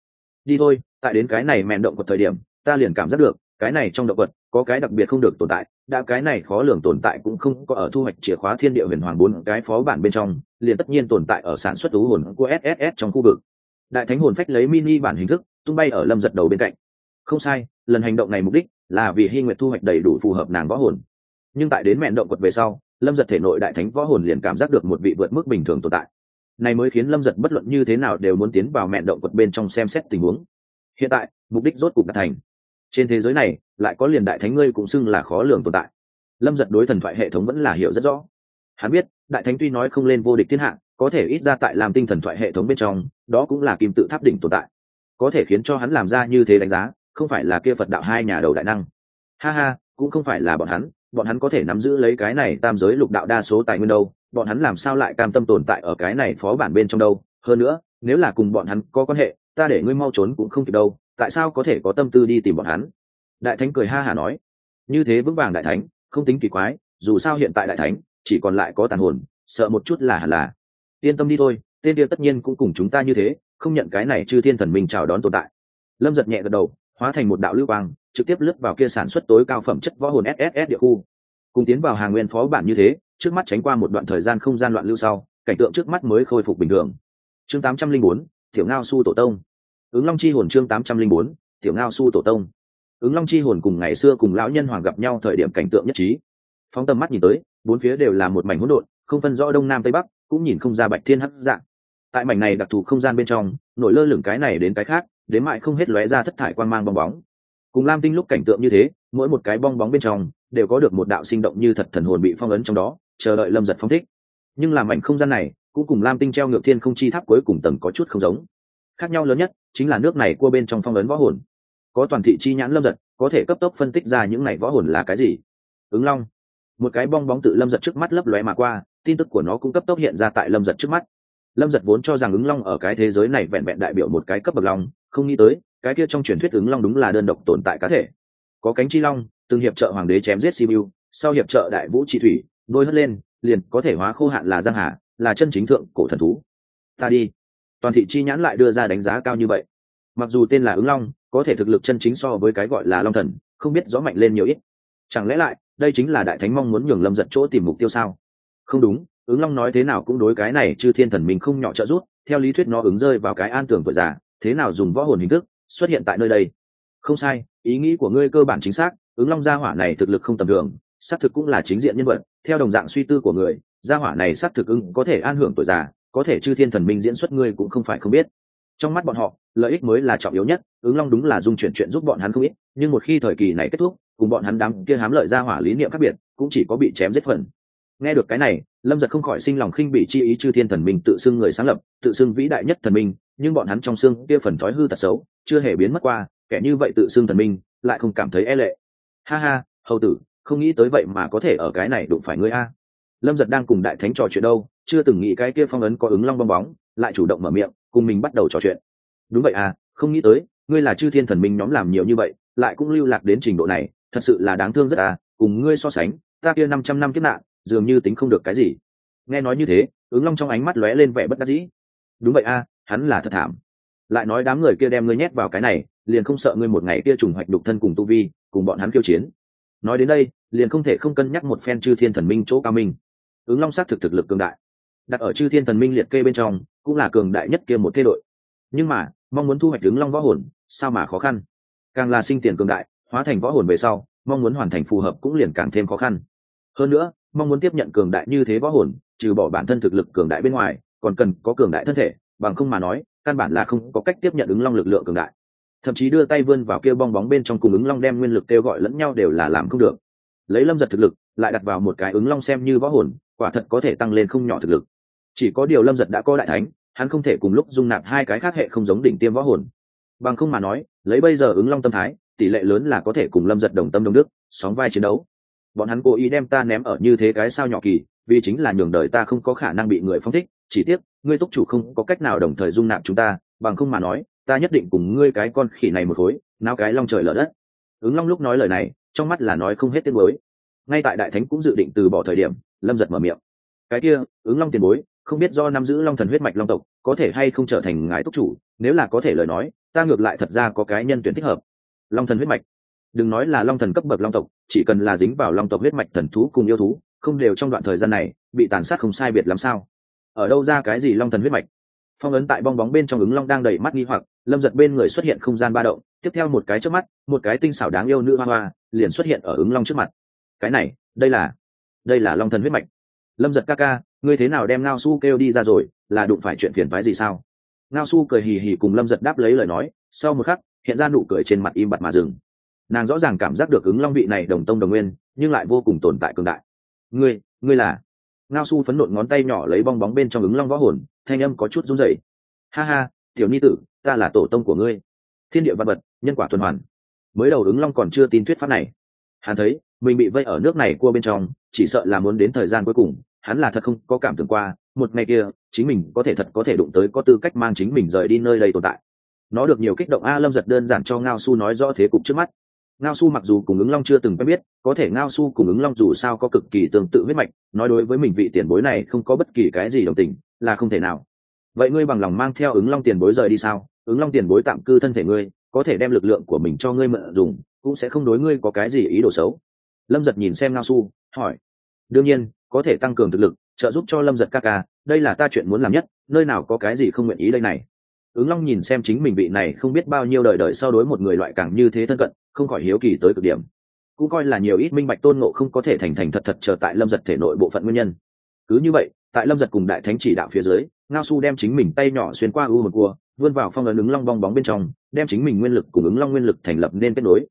Đi thôi, tại đến cái này mẹn động của thời điểm, ta liền cảm giác được, cái này trong động vật có cái đặc biệt không được tồn tại đã cái này khó lường tồn tại cũng không có ở thu hoạch chìa khóa thiên địa huyền hoàng bốn cái phó bản bên trong, liền tất nhiên tồn tại ở sản xuất thú hồn của sss trong khu vực. Đại thánh hồn phách lấy mini bản hình thức, tung bay ở lâm giật đầu bên cạnh. Không sai, lần hành động này mục đích là vì hy nguyệt thu hoạch đầy đủ phù hợp nàng võ hồn. Nhưng tại đến mẹn động quật về sau, lâm giật thể nội đại thánh võ hồn liền cảm giác được một vị vượt mức bình thường tồn tại. Này mới khiến lâm giật bất luận như thế nào đều muốn tiến vào mẹn động quật bên trong xem xét tình huống. Hiện tại, mục đích rốt cục đã thành trên thế giới này, lại có liền đại thánh ngươi cũng xưng là khó lường tồn tại. Lâm giật đối thần thoại hệ thống vẫn là hiểu rất rõ. Hắn biết, đại thánh tuy nói không lên vô địch thiên hạ, có thể ít ra tại làm tinh thần thoại hệ thống bên trong, đó cũng là kim tự tháp đỉnh tồn tại. Có thể khiến cho hắn làm ra như thế đánh giá, không phải là kia phật đạo hai nhà đầu đại năng. Ha ha, cũng không phải là bọn hắn bọn hắn có thể nắm giữ lấy cái này tam giới lục đạo đa số tài nguyên đâu, bọn hắn làm sao lại cam tâm tồn tại ở cái này phó bản bên trong đâu? Hơn nữa, nếu là cùng bọn hắn có quan hệ, ta để ngươi mau trốn cũng không kịp đâu tại sao có thể có tâm tư đi tìm bọn hắn? Đại thánh cười ha hả nói, như thế vững vàng đại thánh, không tính kỳ quái, dù sao hiện tại đại thánh, chỉ còn lại có tàn hồn, sợ một chút là hẳn là. Yên tâm đi thôi, tên kia tất nhiên cũng cùng chúng ta như thế, không nhận cái này chư thiên thần minh chào đón tồn tại. Lâm giật nhẹ gật đầu, hóa thành một đạo lưu quang, trực tiếp lướt vào kia sản xuất tối cao phẩm chất võ hồn sss địa khu. Cùng tiến vào hàng nguyên phó bản như thế, trước mắt tránh qua một đoạn thời gian không gian loạn lưu sau, cảnh tượng trước mắt mới khôi phục bình thường. Chương tám trăm linh bốn tiểu ngao su tổ tông ứng long chi hồn chương tám trăm linh bốn, tiểu ngao su tổ tông. Ứng long chi hồn cùng ngày xưa cùng lão nhân hoàng gặp nhau thời điểm cảnh tượng nhất trí. Phóng tầm mắt nhìn tới, bốn phía đều là một mảnh hỗn độn, không phân rõ đông nam tây bắc, cũng nhìn không ra bạch thiên hắc dạng. Tại mảnh này đặc thù không gian bên trong, nổi lơ lửng cái này đến cái khác, đến mại không hết lóe ra thất thải quan mang bong bóng. Cùng lam tinh lúc cảnh tượng như thế, mỗi một cái bong bóng bên trong, đều có được một đạo sinh động như thật thần hồn bị phong ấn trong đó, chờ đợi lâm giật phong thích. Nhưng làm mảnh không gian này, cũng cùng lam tinh treo ngược thiên không chi tháp cuối cùng tầng có chút không giống khác nhau lớn nhất chính là nước này cua bên trong phong ấn võ hồn. Có toàn thị chi nhãn lâm giật, có thể cấp tốc phân tích ra những này võ hồn là cái gì. Ứng long. Một cái bong bóng tự lâm giật trước mắt lấp lóe mà qua, tin tức của nó cũng cấp tốc hiện ra tại lâm giật trước mắt. Lâm giật vốn cho rằng ứng long ở cái thế giới này vẹn vẹn đại biểu một cái cấp bậc long, không nghĩ tới, cái kia trong truyền thuyết ứng long đúng là đơn độc tồn tại cá thể. Có cánh chi long, từng hiệp trợ hoàng đế chém giết sibiu, sau hiệp trợ đại vũ trị thủy, đôi hất lên, liền có thể hóa khô hạn là giang hà, là chân chính thượng cổ thần thú. Ta đi toàn thị chi nhãn lại đưa ra đánh giá cao như vậy. Mặc dù tên là ứng long, có thể thực lực chân chính so với cái gọi là long thần, không biết rõ mạnh lên nhiều ít. Chẳng lẽ lại, đây chính là đại thánh mong muốn nhường lâm giật chỗ tìm mục tiêu sao? Không đúng, ứng long nói thế nào cũng đối cái này chư thiên thần mình không nhỏ trợ rút theo lý thuyết nó ứng rơi vào cái an tưởng tuổi già, thế nào dùng võ hồn hình thức, xuất hiện tại nơi đây? Không sai, ý nghĩ của ngươi cơ bản chính xác, ứng long gia hỏa này thực lực không tầm thường, xác thực cũng là chính diện nhân vật, theo đồng dạng suy tư của người, gia hỏa này xác thực ứng có thể an hưởng tuổi già có thể chư thiên thần minh diễn xuất ngươi cũng không phải không biết. Trong mắt bọn họ, lợi ích mới là trọng yếu nhất, ứng long đúng là dung chuyển chuyện giúp bọn hắn không ít, nhưng một khi thời kỳ này kết thúc, cùng bọn hắn đám kia hám lợi ra hỏa lý niệm khác biệt, cũng chỉ có bị chém giết phần. Nghe được cái này, lâm giật không khỏi sinh lòng khinh bị chi ý chư thiên thần minh tự xưng người sáng lập, tự xưng vĩ đại nhất thần minh, nhưng bọn hắn trong xương kia phần thói hư tật xấu, chưa hề biến mất qua, kẻ như vậy tự xưng thần minh, lại không cảm thấy e lệ. Ha ha, hầu tử, không nghĩ tới vậy mà có thể ở cái này đụng phải ngươi a lâm giật đang cùng đại thánh trò chuyện đâu, chưa từng nghĩ cái kia phong ấn có ứng long bong bóng, lại chủ động mở miệng, cùng mình bắt đầu trò chuyện. Đúng vậy à không nghĩ tới, ngươi là chư thiên thần minh nhóm làm nhiều như vậy, lại cũng lưu lạc đến trình độ này, thật sự là đáng thương rất à cùng ngươi so sánh, ta kia năm trăm năm kiếp nạn, dường như tính không được cái gì. Nghe nói như thế, ứng long trong ánh mắt lóe lên vẻ bất đắc dĩ. Đúng vậy à hắn là thật thảm. Lại nói đám người kia đem ngươi nhét vào cái này, liền không sợ ngươi một ngày kia trùng hoạch đục thân cùng tu vi, cùng bọn hắn kiêu chiến. Nói đến đây, liền không thể không cân nhắc một phen chư thiên thần minh chỗ cao minh ứng long xác thực thực lực cường đại. Đặt ở chư thiên thần minh liệt kê bên trong, cũng là cường đại nhất kia một thế đội. Nhưng mà, mong muốn thu hoạch ứng long võ hồn, sao mà khó khăn? Càng là sinh tiền cường đại, hóa thành võ hồn về sau, mong muốn hoàn thành phù hợp cũng liền càng thêm khó khăn. Hơn nữa, mong muốn tiếp nhận cường đại như thế võ hồn, trừ bỏ bản thân thực lực cường đại bên ngoài, còn cần có cường đại thân thể, bằng không mà nói, căn bản là không có cách tiếp nhận ứng long lực lượng cường đại. Thậm chí đưa tay vươn vào kêu bong bóng bên trong cùng ứng long đem nguyên lực kêu gọi lẫn nhau đều là làm không được. Lấy lâm giật thực lực, lại đặt vào một cái ứng long xem như võ hồn quả thật có thể tăng lên không nhỏ thực lực. Chỉ có điều lâm giật đã có đại thánh, hắn không thể cùng lúc dung nạp hai cái khác hệ không giống đỉnh tiêm võ hồn. Bằng không mà nói, lấy bây giờ ứng long tâm thái, tỷ lệ lớn là có thể cùng lâm giật đồng tâm đồng đức, sóng vai chiến đấu. Bọn hắn cố ý đem ta ném ở như thế cái sao nhỏ kỳ, vì chính là nhường đời ta không có khả năng bị người phong thích, chỉ tiếc, ngươi túc chủ không có cách nào đồng thời dung nạp chúng ta, bằng không mà nói, ta nhất định cùng ngươi cái con khỉ này một khối, nao cái long trời lở đất. Ứng long lúc nói lời này, trong mắt là nói không hết tiếng mới ngay tại đại thánh cũng dự định từ bỏ thời điểm lâm giật mở miệng. Cái kia, ứng long tiền bối, không biết do nắm giữ long thần huyết mạch long tộc, có thể hay không trở thành ngài túc chủ, nếu là có thể lời nói, ta ngược lại thật ra có cái nhân tuyển thích hợp. Long thần huyết mạch. Đừng nói là long thần cấp bậc long tộc, chỉ cần là dính vào long tộc huyết mạch thần thú cùng yêu thú, không đều trong đoạn thời gian này, bị tàn sát không sai biệt làm sao. Ở đâu ra cái gì long thần huyết mạch? Phong ấn tại bong bóng bên trong ứng long đang đầy mắt nghi hoặc, lâm giật bên người xuất hiện không gian ba động, tiếp theo một cái trước mắt, một cái tinh xảo đáng yêu nữ hoa hoa, liền xuất hiện ở ứng long trước mặt. Cái này, đây là đây là long thần huyết mạch. Lâm giật ca ca, ngươi thế nào đem ngao su kêu đi ra rồi? Là đụng phải chuyện phiền phái gì sao? Ngao su cười hì hì cùng lâm giật đáp lấy lời nói, sau một khắc, hiện ra nụ cười trên mặt im bặt mà dừng. Nàng rõ ràng cảm giác được ứng long vị này đồng tông đồng nguyên, nhưng lại vô cùng tồn tại cường đại. Ngươi ngươi là? Ngao su phấn nộn ngón tay nhỏ lấy bong bóng bên trong ứng long võ hồn, thanh âm có chút run rẩy. Ha ha, tiểu ni tử, ta là tổ tông của ngươi. Thiên địa văn vật, nhân quả tuần hoàn. Mới đầu ứng long còn chưa tin thuyết pháp này. Hắn thấy mình bị vây ở nước này cua bên trong, chỉ sợ là muốn đến thời gian cuối cùng, hắn là thật không có cảm tưởng qua, một ngày kia, chính mình có thể thật có thể đụng tới có tư cách mang chính mình rời đi nơi đây tồn tại. Nó được nhiều kích động a lâm giật đơn giản cho ngao su nói rõ thế cục trước mắt. Ngao su mặc dù cùng ứng long chưa từng quen biết, có thể ngao su cùng ứng long dù sao có cực kỳ tương tự huyết mạch, nói đối với mình vị tiền bối này không có bất kỳ cái gì đồng tình, là không thể nào. Vậy ngươi bằng lòng mang theo ứng long tiền bối rời đi sao? Ứng long tiền bối tạm cư thân thể ngươi, có thể đem lực lượng của mình cho ngươi mượn dùng, cũng sẽ không đối ngươi có cái gì ý đồ xấu lâm giật nhìn xem ngao su, hỏi, đương nhiên, có thể tăng cường thực lực, trợ giúp cho lâm giật ca ca, đây là ta chuyện muốn làm nhất, nơi nào có cái gì không nguyện ý đây này? Ứng long nhìn xem chính mình vị này không biết bao nhiêu đời đời sau đối một người loại càng như thế thân cận, không khỏi hiếu kỳ tới cực điểm. Cũng coi là nhiều ít minh bạch tôn ngộ không có thể thành thành thật thật chờ tại lâm giật thể nội bộ phận nguyên nhân. Cứ như vậy, tại lâm giật cùng đại thánh chỉ đạo phía dưới, ngao su đem chính mình tay nhỏ xuyên qua u một cua, vươn vào phong ấn ứng long bong bóng bên trong, đem chính mình nguyên lực cùng ứng long nguyên lực thành lập nên kết nối.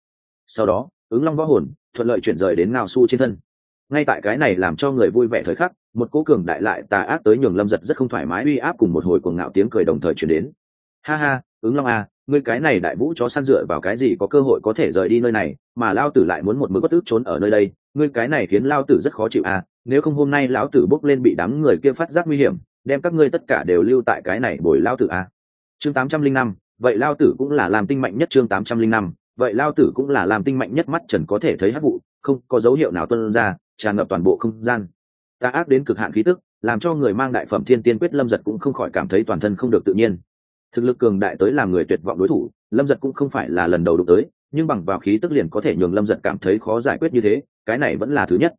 Sau đó, ứng long võ hồn thuận lợi chuyển rời đến ngao su trên thân. Ngay tại cái này làm cho người vui vẻ thời khắc, một cố cường đại lại tà ác tới nhường lâm giật rất không thoải mái uy áp cùng một hồi cuồng ngạo tiếng cười đồng thời chuyển đến. Ha ha, ứng long à ngươi cái này đại vũ chó săn dựa vào cái gì có cơ hội có thể rời đi nơi này, mà lao tử lại muốn một mực bất ức trốn ở nơi đây, ngươi cái này khiến lao tử rất khó chịu à nếu không hôm nay lão tử bốc lên bị đám người kia phát giác nguy hiểm, đem các ngươi tất cả đều lưu tại cái này bồi lao tử à. Chương tám trăm linh năm, vậy lao tử cũng là làm tinh mạnh nhất chương tám trăm linh năm vậy lao tử cũng là làm tinh mạnh nhất mắt trần có thể thấy hắc vụ, không có dấu hiệu nào tuân ra, tràn ngập toàn bộ không gian. Ta ác đến cực hạn khí tức, làm cho người mang đại phẩm thiên tiên quyết lâm giật cũng không khỏi cảm thấy toàn thân không được tự nhiên. Thực lực cường đại tới làm người tuyệt vọng đối thủ, lâm giật cũng không phải là lần đầu đụng tới, nhưng bằng vào khí tức liền có thể nhường lâm giật cảm thấy khó giải quyết như thế, cái này vẫn là thứ nhất.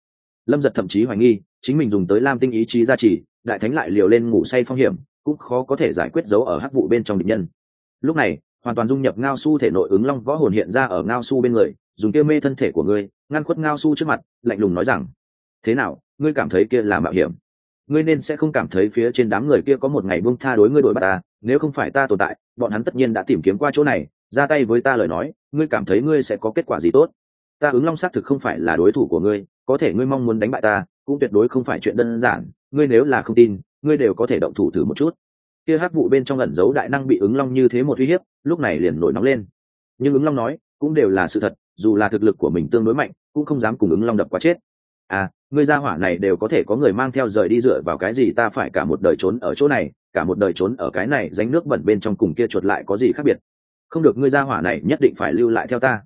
Lâm giật thậm chí hoài nghi, chính mình dùng tới lam tinh ý chí gia trì, đại thánh lại liều lên ngủ say phong hiểm, cũng khó có thể giải quyết dấu ở hắc vụ bên trong địch nhân. Lúc này hoàn toàn dung nhập ngao su thể nội ứng long võ hồn hiện ra ở ngao su bên người, dùng kia mê thân thể của ngươi, ngăn khuất ngao su trước mặt, lạnh lùng nói rằng, thế nào, ngươi cảm thấy kia là mạo hiểm? Ngươi nên sẽ không cảm thấy phía trên đám người kia có một ngày buông tha đối ngươi đổi bắt ta, nếu không phải ta tồn tại, bọn hắn tất nhiên đã tìm kiếm qua chỗ này, ra tay với ta lời nói, ngươi cảm thấy ngươi sẽ có kết quả gì tốt? Ta ứng long xác thực không phải là đối thủ của ngươi, có thể ngươi mong muốn đánh bại ta, cũng tuyệt đối không phải chuyện đơn giản, ngươi nếu là không tin, ngươi đều có thể động thủ thử một chút kia Hắc vụ bên trong ẩn giấu đại năng bị ứng long như thế một uy hiếp, lúc này liền nổi nóng lên. Nhưng ứng long nói, cũng đều là sự thật, dù là thực lực của mình tương đối mạnh, cũng không dám cùng ứng long đập quá chết. À ngươi gia hỏa này đều có thể có người mang theo rời đi dựa vào cái gì ta phải cả một đời trốn ở chỗ này, cả một đời trốn ở cái này danh nước bẩn bên trong cùng kia chuột lại có gì khác biệt? Không được, ngươi gia hỏa này nhất định phải lưu lại theo ta.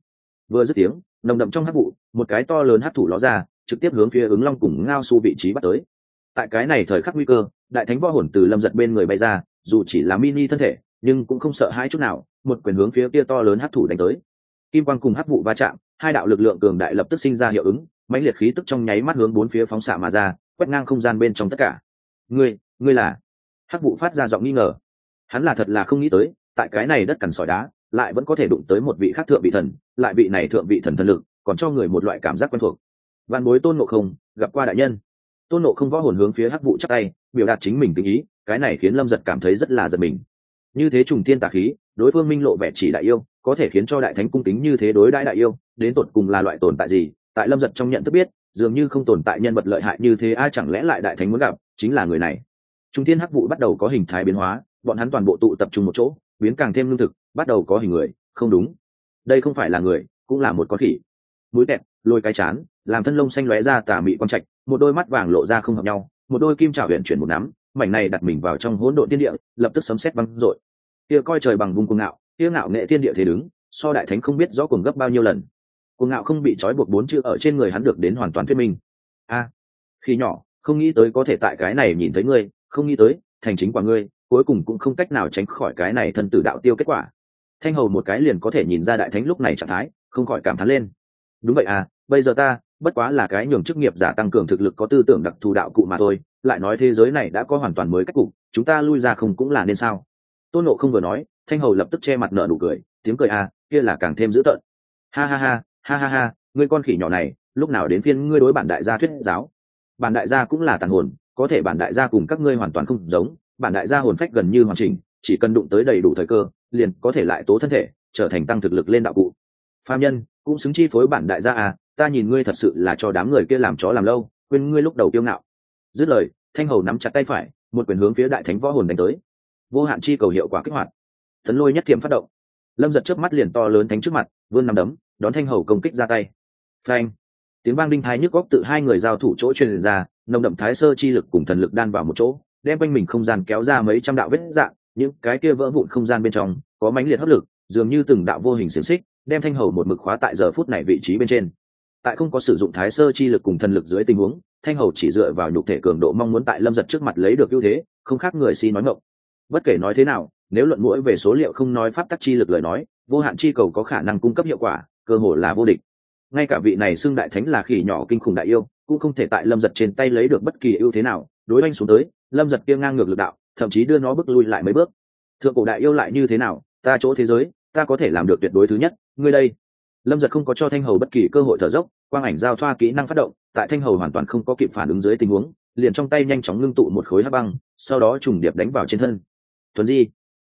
Vừa dứt tiếng, nồng đậm trong Hắc vụ, một cái to lớn hắc thủ ló ra, trực tiếp hướng phía ứng long cùng ngao su vị trí bắt tới tại cái này thời khắc nguy cơ, đại thánh võ hồn từ lâm giật bên người bay ra, dù chỉ là mini thân thể, nhưng cũng không sợ hãi chút nào, một quyền hướng phía kia to lớn hát thủ đánh tới. Kim quang cùng hát vụ va chạm, hai đạo lực lượng cường đại lập tức sinh ra hiệu ứng, mãnh liệt khí tức trong nháy mắt hướng bốn phía phóng xạ mà ra, quét ngang không gian bên trong tất cả. Ngươi ngươi là? Hắc vụ phát ra giọng nghi ngờ. Hắn là thật là không nghĩ tới, tại cái này đất cằn sỏi đá, lại vẫn có thể đụng tới một vị khác thượng vị thần, lại vị này thượng vị thần thần lực, còn cho người một loại cảm giác quen thuộc. Văn bối tôn ngộ không, gặp qua đại nhân tôn nộ không võ hồn hướng phía hắc vụ chắc tay, biểu đạt chính mình tình ý, cái này khiến lâm giật cảm thấy rất là giật mình. Như thế trùng tiên tà khí, đối phương minh lộ vẻ chỉ đại yêu, có thể khiến cho đại thánh cung kính như thế đối đãi đại yêu, đến tột cùng là loại tồn tại gì? Tại lâm giật trong nhận thức biết, dường như không tồn tại nhân vật lợi hại như thế, ai chẳng lẽ lại đại thánh muốn gặp, chính là người này. Trung thiên hắc vụ bắt đầu có hình thái biến hóa, bọn hắn toàn bộ tụ tập trung một chỗ, biến càng thêm lương thực, bắt đầu có hình người, không đúng. Đây không phải là người, cũng là một con khỉ. Mũi tẹt lôi cái chán, làm thân lông xanh lóe ra tà mị quang trạch một đôi mắt vàng lộ ra không hợp nhau, một đôi kim trào huyện chuyển một nắm, mảnh này đặt mình vào trong hỗn độn tiên địa, lập tức sấm sét băng rội kia coi trời bằng vùng cuồng ngạo, kia ngạo nghệ tiên địa thế đứng, so đại thánh không biết rõ cuồng gấp bao nhiêu lần. Cuồng ngạo không bị trói buộc bốn chữ ở trên người hắn được đến hoàn toàn thuyết minh. A, khi nhỏ, không nghĩ tới có thể tại cái này nhìn thấy ngươi, không nghĩ tới, thành chính quả ngươi, cuối cùng cũng không cách nào tránh khỏi cái này thân tử đạo tiêu kết quả. Thanh hầu một cái liền có thể nhìn ra đại thánh lúc này trạng thái, không khỏi cảm thán lên. Đúng vậy à bây giờ ta bất quá là cái nhường chức nghiệp giả tăng cường thực lực có tư tưởng đặc thù đạo cụ mà thôi, lại nói thế giới này đã có hoàn toàn mới cách cục, chúng ta lui ra không cũng là nên sao? Tôn nộ không vừa nói, thanh hầu lập tức che mặt nợ nụ cười, tiếng cười à kia là càng thêm dữ tợn. Ha ha ha ha ha ha, ngươi con khỉ nhỏ này, lúc nào đến phiên ngươi đối bản đại gia thuyết giáo? Bản đại gia cũng là tàn hồn, có thể bản đại gia cùng các ngươi hoàn toàn không giống, bản đại gia hồn phách gần như hoàn chỉnh, chỉ cần đụng tới đầy đủ thời cơ, liền có thể lại tố thân thể, trở thành tăng thực lực lên đạo cụ. Phạm nhân, cũng xứng chi phối bản đại gia à ta nhìn ngươi thật sự là cho đám người kia làm chó làm lâu, quên ngươi lúc đầu kiêu ngạo. Dứt lời, thanh hầu nắm chặt tay phải, một quyền hướng phía đại thánh võ hồn đánh tới. Vô hạn chi cầu hiệu quả kích hoạt. Tấn lôi nhất thiểm phát động. Lâm giật trước mắt liền to lớn thánh trước mặt, vươn nằm đấm, đón thanh hầu công kích ra tay. Phanh! Tiếng vang đinh thái nhức góc tự hai người giao thủ chỗ truyền ra, nồng đậm thái sơ chi lực cùng thần lực đan vào một chỗ, đem quanh mình không gian kéo ra mấy trăm đạo vết dạng, những cái kia vỡ vụn không gian bên trong, có mãnh liệt hấp lực, dường như từng đạo vô hình xiềng xích, đem thanh hầu một mực khóa tại giờ phút này vị trí bên trên tại không có sử dụng thái sơ chi lực cùng thần lực dưới tình huống, thanh hầu chỉ dựa vào nhục thể cường độ mong muốn tại lâm giật trước mặt lấy được ưu thế, không khác người si nói ngộng bất kể nói thế nào, nếu luận mũi về số liệu không nói pháp tắc chi lực lời nói, vô hạn chi cầu có khả năng cung cấp hiệu quả, cơ hội là vô địch. Ngay cả vị này xưng đại thánh là khỉ nhỏ kinh khủng đại yêu, cũng không thể tại lâm giật trên tay lấy được bất kỳ ưu thế nào, đối oanh xuống tới, lâm giật kia ngang ngược lực đạo, thậm chí đưa nó bước lui lại mấy bước. Thượng cổ đại yêu lại như thế nào, ta chỗ thế giới, ta có thể làm được tuyệt đối thứ nhất, ngươi đây. Lâm giật không có cho thanh hầu bất kỳ cơ hội thở dốc quang ảnh giao thoa kỹ năng phát động, tại thanh hầu hoàn toàn không có kịp phản ứng dưới tình huống, liền trong tay nhanh chóng ngưng tụ một khối hắc băng, sau đó trùng điệp đánh vào trên thân. Thuần di,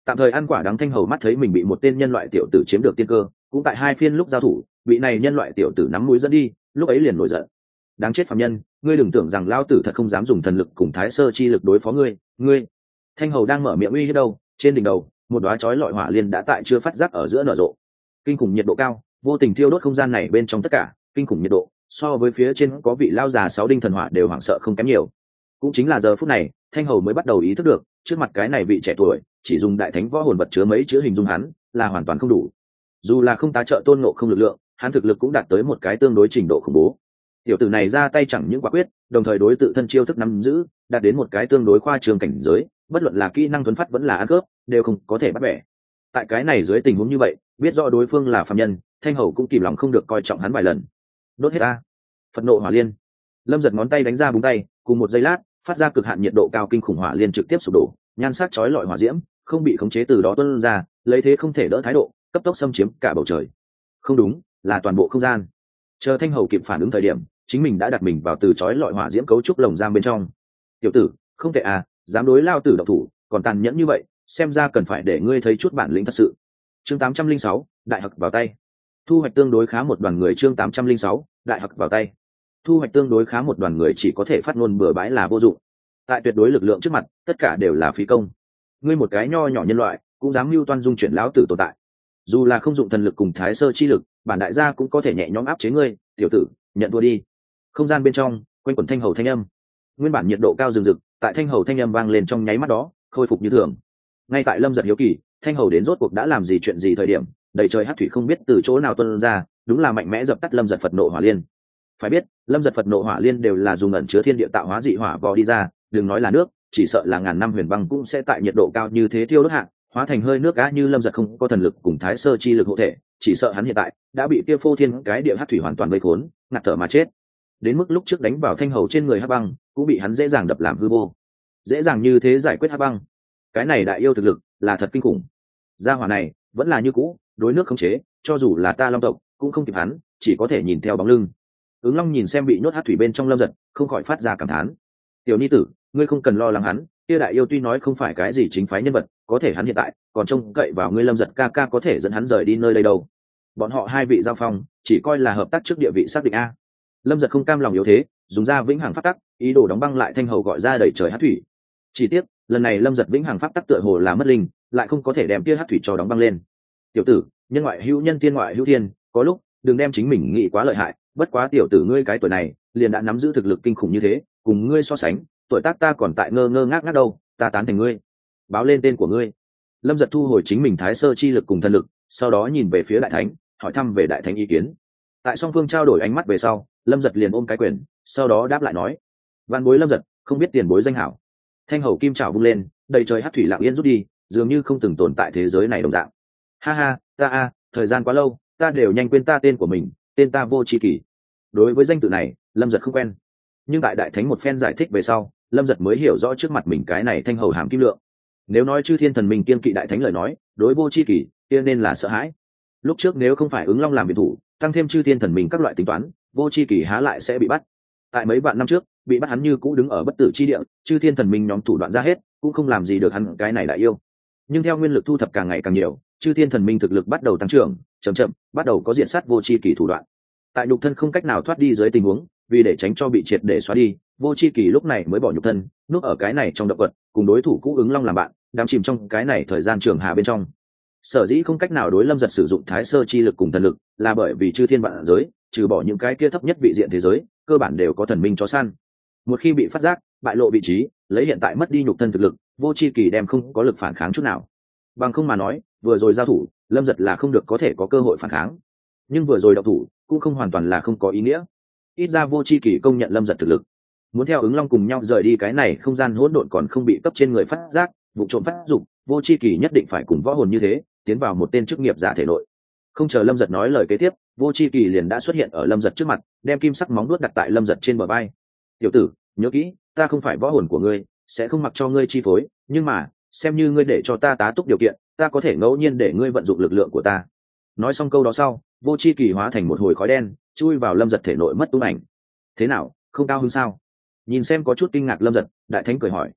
tạm thời ăn quả đắng thanh hầu mắt thấy mình bị một tên nhân loại tiểu tử chiếm được tiên cơ, cũng tại hai phiên lúc giao thủ, vị này nhân loại tiểu tử nắm mũi dẫn đi, lúc ấy liền nổi giận. Đáng chết phạm nhân, ngươi đừng tưởng rằng lao tử thật không dám dùng thần lực cùng thái sơ chi lực đối phó ngươi ngươi. Thanh hầu đang mở miệng uy hết đâu, trên đỉnh đầu, một đoá chói lọi hỏa liên đã tại chưa phát giác ở giữa nở rộ. Kinh khủng nhiệt độ cao, vô tình thiêu đốt không gian này bên trong tất cả kinh khủng nhiệt độ, so với phía trên có vị lao già sáu đinh thần hỏa đều hoảng sợ không kém nhiều. Cũng chính là giờ phút này, thanh hầu mới bắt đầu ý thức được, trước mặt cái này vị trẻ tuổi, chỉ dùng đại thánh võ hồn vật chứa mấy chữ hình dung hắn, là hoàn toàn không đủ. Dù là không tá trợ tôn nộ không lực lượng, hắn thực lực cũng đạt tới một cái tương đối trình độ khủng bố. Tiểu tử này ra tay chẳng những quả quyết, đồng thời đối tự thân chiêu thức nắm giữ, đạt đến một cái tương đối khoa trường cảnh giới, bất luận là kỹ năng thuấn phát vẫn là ăn cướp, đều không có thể bắt bẻ. Tại cái này dưới tình huống như vậy, biết rõ đối phương là phạm nhân, thanh hầu cũng kìm lòng không được coi trọng hắn vài lần đốt hết ta. Phật nộ hỏa liên. Lâm giật ngón tay đánh ra búng tay cùng một giây lát phát ra cực hạn nhiệt độ cao kinh khủng hỏa liên trực tiếp sụp đổ nhan sắc chói lọi hỏa diễm không bị khống chế từ đó tuân ra lấy thế không thể đỡ thái độ cấp tốc xâm chiếm cả bầu trời. Không đúng là toàn bộ không gian. Chờ thanh hầu kịp phản ứng thời điểm chính mình đã đặt mình vào từ chói lọi hỏa diễm cấu trúc lồng giam bên trong. Tiểu tử không thể à dám đối lao tử độc thủ còn tàn nhẫn như vậy xem ra cần phải để ngươi thấy chút bản lĩnh thật sự. Chương 806, đại học vào tay thu hoạch tương đối khá một đoàn người chương 806, đại học vào tay. Thu hoạch tương đối khá một đoàn người chỉ có thể phát ngôn bừa bãi là vô dụng. Tại tuyệt đối lực lượng trước mặt tất cả đều là phí công. Ngươi một cái nho nhỏ nhân loại cũng dám mưu toan dung chuyển lão tử tồn tại. Dù là không dụng thần lực cùng thái sơ chi lực bản đại gia cũng có thể nhẹ nhõm áp chế ngươi tiểu tử nhận thua đi. Không gian bên trong quanh quẩn thanh hầu thanh âm. Nguyên bản nhiệt độ cao rừng rực tại thanh hầu thanh âm vang lên trong nháy mắt đó khôi phục như thường. Ngay tại lâm giật hiếu kỳ thanh hầu đến rốt cuộc đã làm gì chuyện gì thời điểm đầy trời hát thủy không biết từ chỗ nào tuân ra đúng là mạnh mẽ dập tắt lâm giật phật nộ hỏa liên. Phải biết lâm giật phật nộ hỏa liên đều là dùng ẩn chứa thiên địa tạo hóa dị hỏa vò đi ra đừng nói là nước chỉ sợ là ngàn năm huyền băng cũng sẽ tại nhiệt độ cao như thế thiêu đốt hạ, hóa thành hơi nước cá như lâm giật không có thần lực cùng thái sơ chi lực hộ thể chỉ sợ hắn hiện tại đã bị kia phô thiên cái địa hát thủy hoàn toàn vây khốn ngạt thở mà chết. Đến mức lúc trước đánh vào thanh hầu trên người hát băng cũng bị hắn dễ dàng đập làm hư vô. Dễ dàng như thế giải quyết hát băng. Cái này đại yêu thực lực là thật kinh khủng. Gia hỏa này vẫn là như cũ đối nước không chế, cho dù là ta long tộc, cũng không kịp hắn, chỉ có thể nhìn theo bóng lưng. Ứng long nhìn xem bị nhốt hát thủy bên trong lâm giật, không khỏi phát ra cảm thán. Tiểu ni tử, ngươi không cần lo lắng hắn, kia đại yêu tuy nói không phải cái gì chính phái nhân vật, có thể hắn hiện tại, còn trông cậy vào ngươi lâm giật ca ca có thể dẫn hắn rời đi nơi đây đâu. Bọn họ hai vị giao phong, chỉ coi là hợp tác trước địa vị xác định a. Lâm giật không cam lòng yếu thế, dùng ra vĩnh hằng phát tắc, ý đồ đóng băng lại thanh hầu gọi ra đẩy trời hát thủy. Chỉ tiếc, lần này lâm giật vĩnh hằng pháp tắc tựa hồ là mất linh, lại không có thể đem kia hát thủy cho đóng băng lên tiểu tử, nhân ngoại hữu nhân tiên ngoại hữu thiên, có lúc, đừng đem chính mình nghĩ quá lợi hại, bất quá tiểu tử ngươi cái tuổi này, liền đã nắm giữ thực lực kinh khủng như thế, cùng ngươi so sánh, tuổi tác ta còn tại ngơ ngơ ngác ngác đâu, ta tán thành ngươi. Báo lên tên của ngươi. Lâm giật thu hồi chính mình thái sơ chi lực cùng thân lực, sau đó nhìn về phía đại thánh, hỏi thăm về đại thánh ý kiến. Tại song phương trao đổi ánh mắt về sau, lâm giật liền ôm cái quyền, sau đó đáp lại nói văn bối lâm giật, không biết tiền bối danh hảo. Thanh hầu kim trào vung lên, đầy trời hát thủy lặng yên rút đi, dường như không từng tồn tại thế giới này đồng dạng ha ha, ta a, thời gian quá lâu, ta đều nhanh quên ta tên của mình, tên ta vô tri kỷ. Đối với danh tự này, lâm giật không quen. Nhưng tại đại thánh một phen giải thích về sau, lâm giật mới hiểu rõ trước mặt mình cái này thanh hầu hàm kim lượng. Nếu nói chư thiên thần mình kiên kỵ đại thánh lời nói, đối vô c h i kỷ, kia nên là sợ hãi. Lúc trước nếu không phải ứng long làm biệt thủ, tăng thêm chư thiên thần mình các loại tính toán, vô c h i kỷ há lại sẽ bị bắt. Tại mấy vạn năm trước, bị bắt hắn như cũ đứng ở bất tử chi địa, chư thiên thần minh nhóm thủ đoạn ra hết, cũng không làm gì được hắn cái này đại yêu. Nhưng theo nguyên lực thu thập càng ngày càng nhiều chư thiên thần minh thực lực bắt đầu tăng trưởng, chậm chậm, bắt đầu có diện sát vô c h i kỳ thủ đoạn. Tại nhục thân không cách nào thoát đi dưới tình huống, vì để tránh cho bị triệt để xóa đi, vô c h i kỳ lúc này mới bỏ nhục thân, núp ở cái này trong động vật, cùng đối thủ cũ ứng long làm bạn, đắm chìm trong cái này thời gian trường hà bên trong. Sở dĩ không cách nào đối lâm giật sử dụng thái sơ chi lực cùng thần lực, là bởi vì chư thiên vạn giới, trừ bỏ những cái kia thấp nhất vị diện thế giới, cơ bản đều có thần minh cho săn. Một khi bị phát giác, bại lộ vị trí, lấy hiện tại mất đi nhục thân thực lực, vô c h i kỳ đem không có lực phản kháng chút nào bằng không mà nói, vừa rồi giao thủ, lâm giật là không được có thể có cơ hội phản kháng. Nhưng vừa rồi đậu thủ, cũng không hoàn toàn là không có ý nghĩa. Ít ra vô c h i kỳ công nhận lâm giật thực lực. Muốn theo ứng long cùng nhau rời đi cái này không gian hỗn độn còn không bị cấp trên người phát giác, vụ trộm phát dục, vô c h i kỳ nhất định phải cùng võ hồn như thế, tiến vào một tên chức nghiệp giả thể nội. Không chờ lâm giật nói lời kế tiếp, vô c h i kỳ liền đã xuất hiện ở lâm giật trước mặt, đem kim sắc móng nuốt đặt tại lâm giật trên bờ bay tiểu tử, nhớ kỹ, ta không phải võ hồn của ngươi, sẽ không mặc cho ngươi chi phối, nhưng mà xem như ngươi để cho ta tá túc điều kiện, ta có thể ngẫu nhiên để ngươi vận dụng lực lượng của ta. Nói xong câu đó sau, vô c h i kỳ hóa thành một hồi khói đen, chui vào lâm giật thể nội mất tung ảnh. Thế nào, không cao hơn sao? Nhìn xem có chút kinh ngạc lâm giật, đại thánh cười hỏi.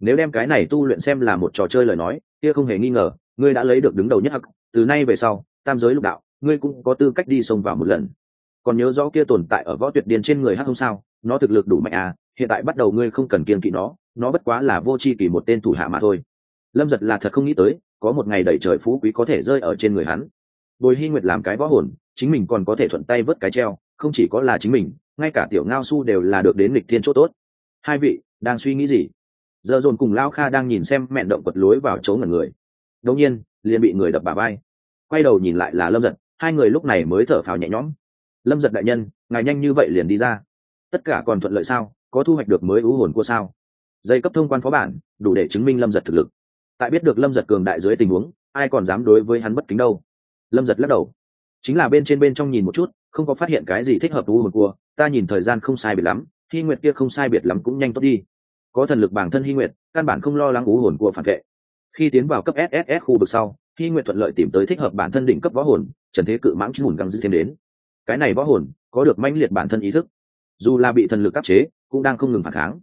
Nếu đem cái này tu luyện xem là một trò chơi lời nói, kia không hề nghi ngờ, ngươi đã lấy được đứng đầu nhất hắc, từ nay về sau, tam giới lục đạo, ngươi cũng có tư cách đi xông vào một lần. Còn nhớ rõ kia tồn tại ở võ tuyệt điền trên người hắc không sao, nó thực lực đủ mạnh à hiện tại bắt đầu ngươi không cần kiên kỵ nó nó bất quá là vô c h i kỳ một tên thủ hạ mà thôi lâm giật là thật không nghĩ tới, có một ngày đẩy trời phú quý có thể rơi ở trên người hắn. Bồi hy nguyệt làm cái võ hồn, chính mình còn có thể thuận tay vớt cái treo, không chỉ có là chính mình, ngay cả tiểu ngao su đều là được đến lịch thiên c h ỗ t ố t hai vị, đang suy nghĩ gì? Giờ dồn cùng lao kha đang nhìn xem mẹn động quật lối vào chỗ ngần người. Đột nhiên, liền bị người đập bà bay quay đầu nhìn lại là lâm giật, hai người lúc này mới thở phào nhẹ nhõm. Lâm giật đại nhân, ngài nhanh như vậy liền đi ra. Tất cả còn thuận lợi sao? Có thu hoạch được mới ưu hồn của sao? Dây cấp thông quan phó bản, đủ để chứng minh lâm giật thực lực tại biết được lâm giật cường đại dưới tình huống, ai còn dám đối với hắn bất kính đâu? Lâm giật lắc đầu. Chính là bên trên bên trong nhìn một chút, không có phát hiện cái gì thích hợp u hồn cua ta nhìn thời gian không sai biệt lắm, hy nguyệt kia không sai biệt lắm cũng nhanh tốt đi. Có thần lực bản thân hy nguyệt, căn bản không lo lắng ú hồn của phản vệ. Khi tiến vào cấp sss khu vực sau, hy nguyệt thuận lợi tìm tới thích hợp bản thân đỉnh cấp võ hồn, trần thế cự mãng mùn găng dư thêm đến. Cái này võ hồn, có được manh liệt bản thân ý thức. Dù là bị thần lực áp chế, cũng đang không ngừng phản kháng.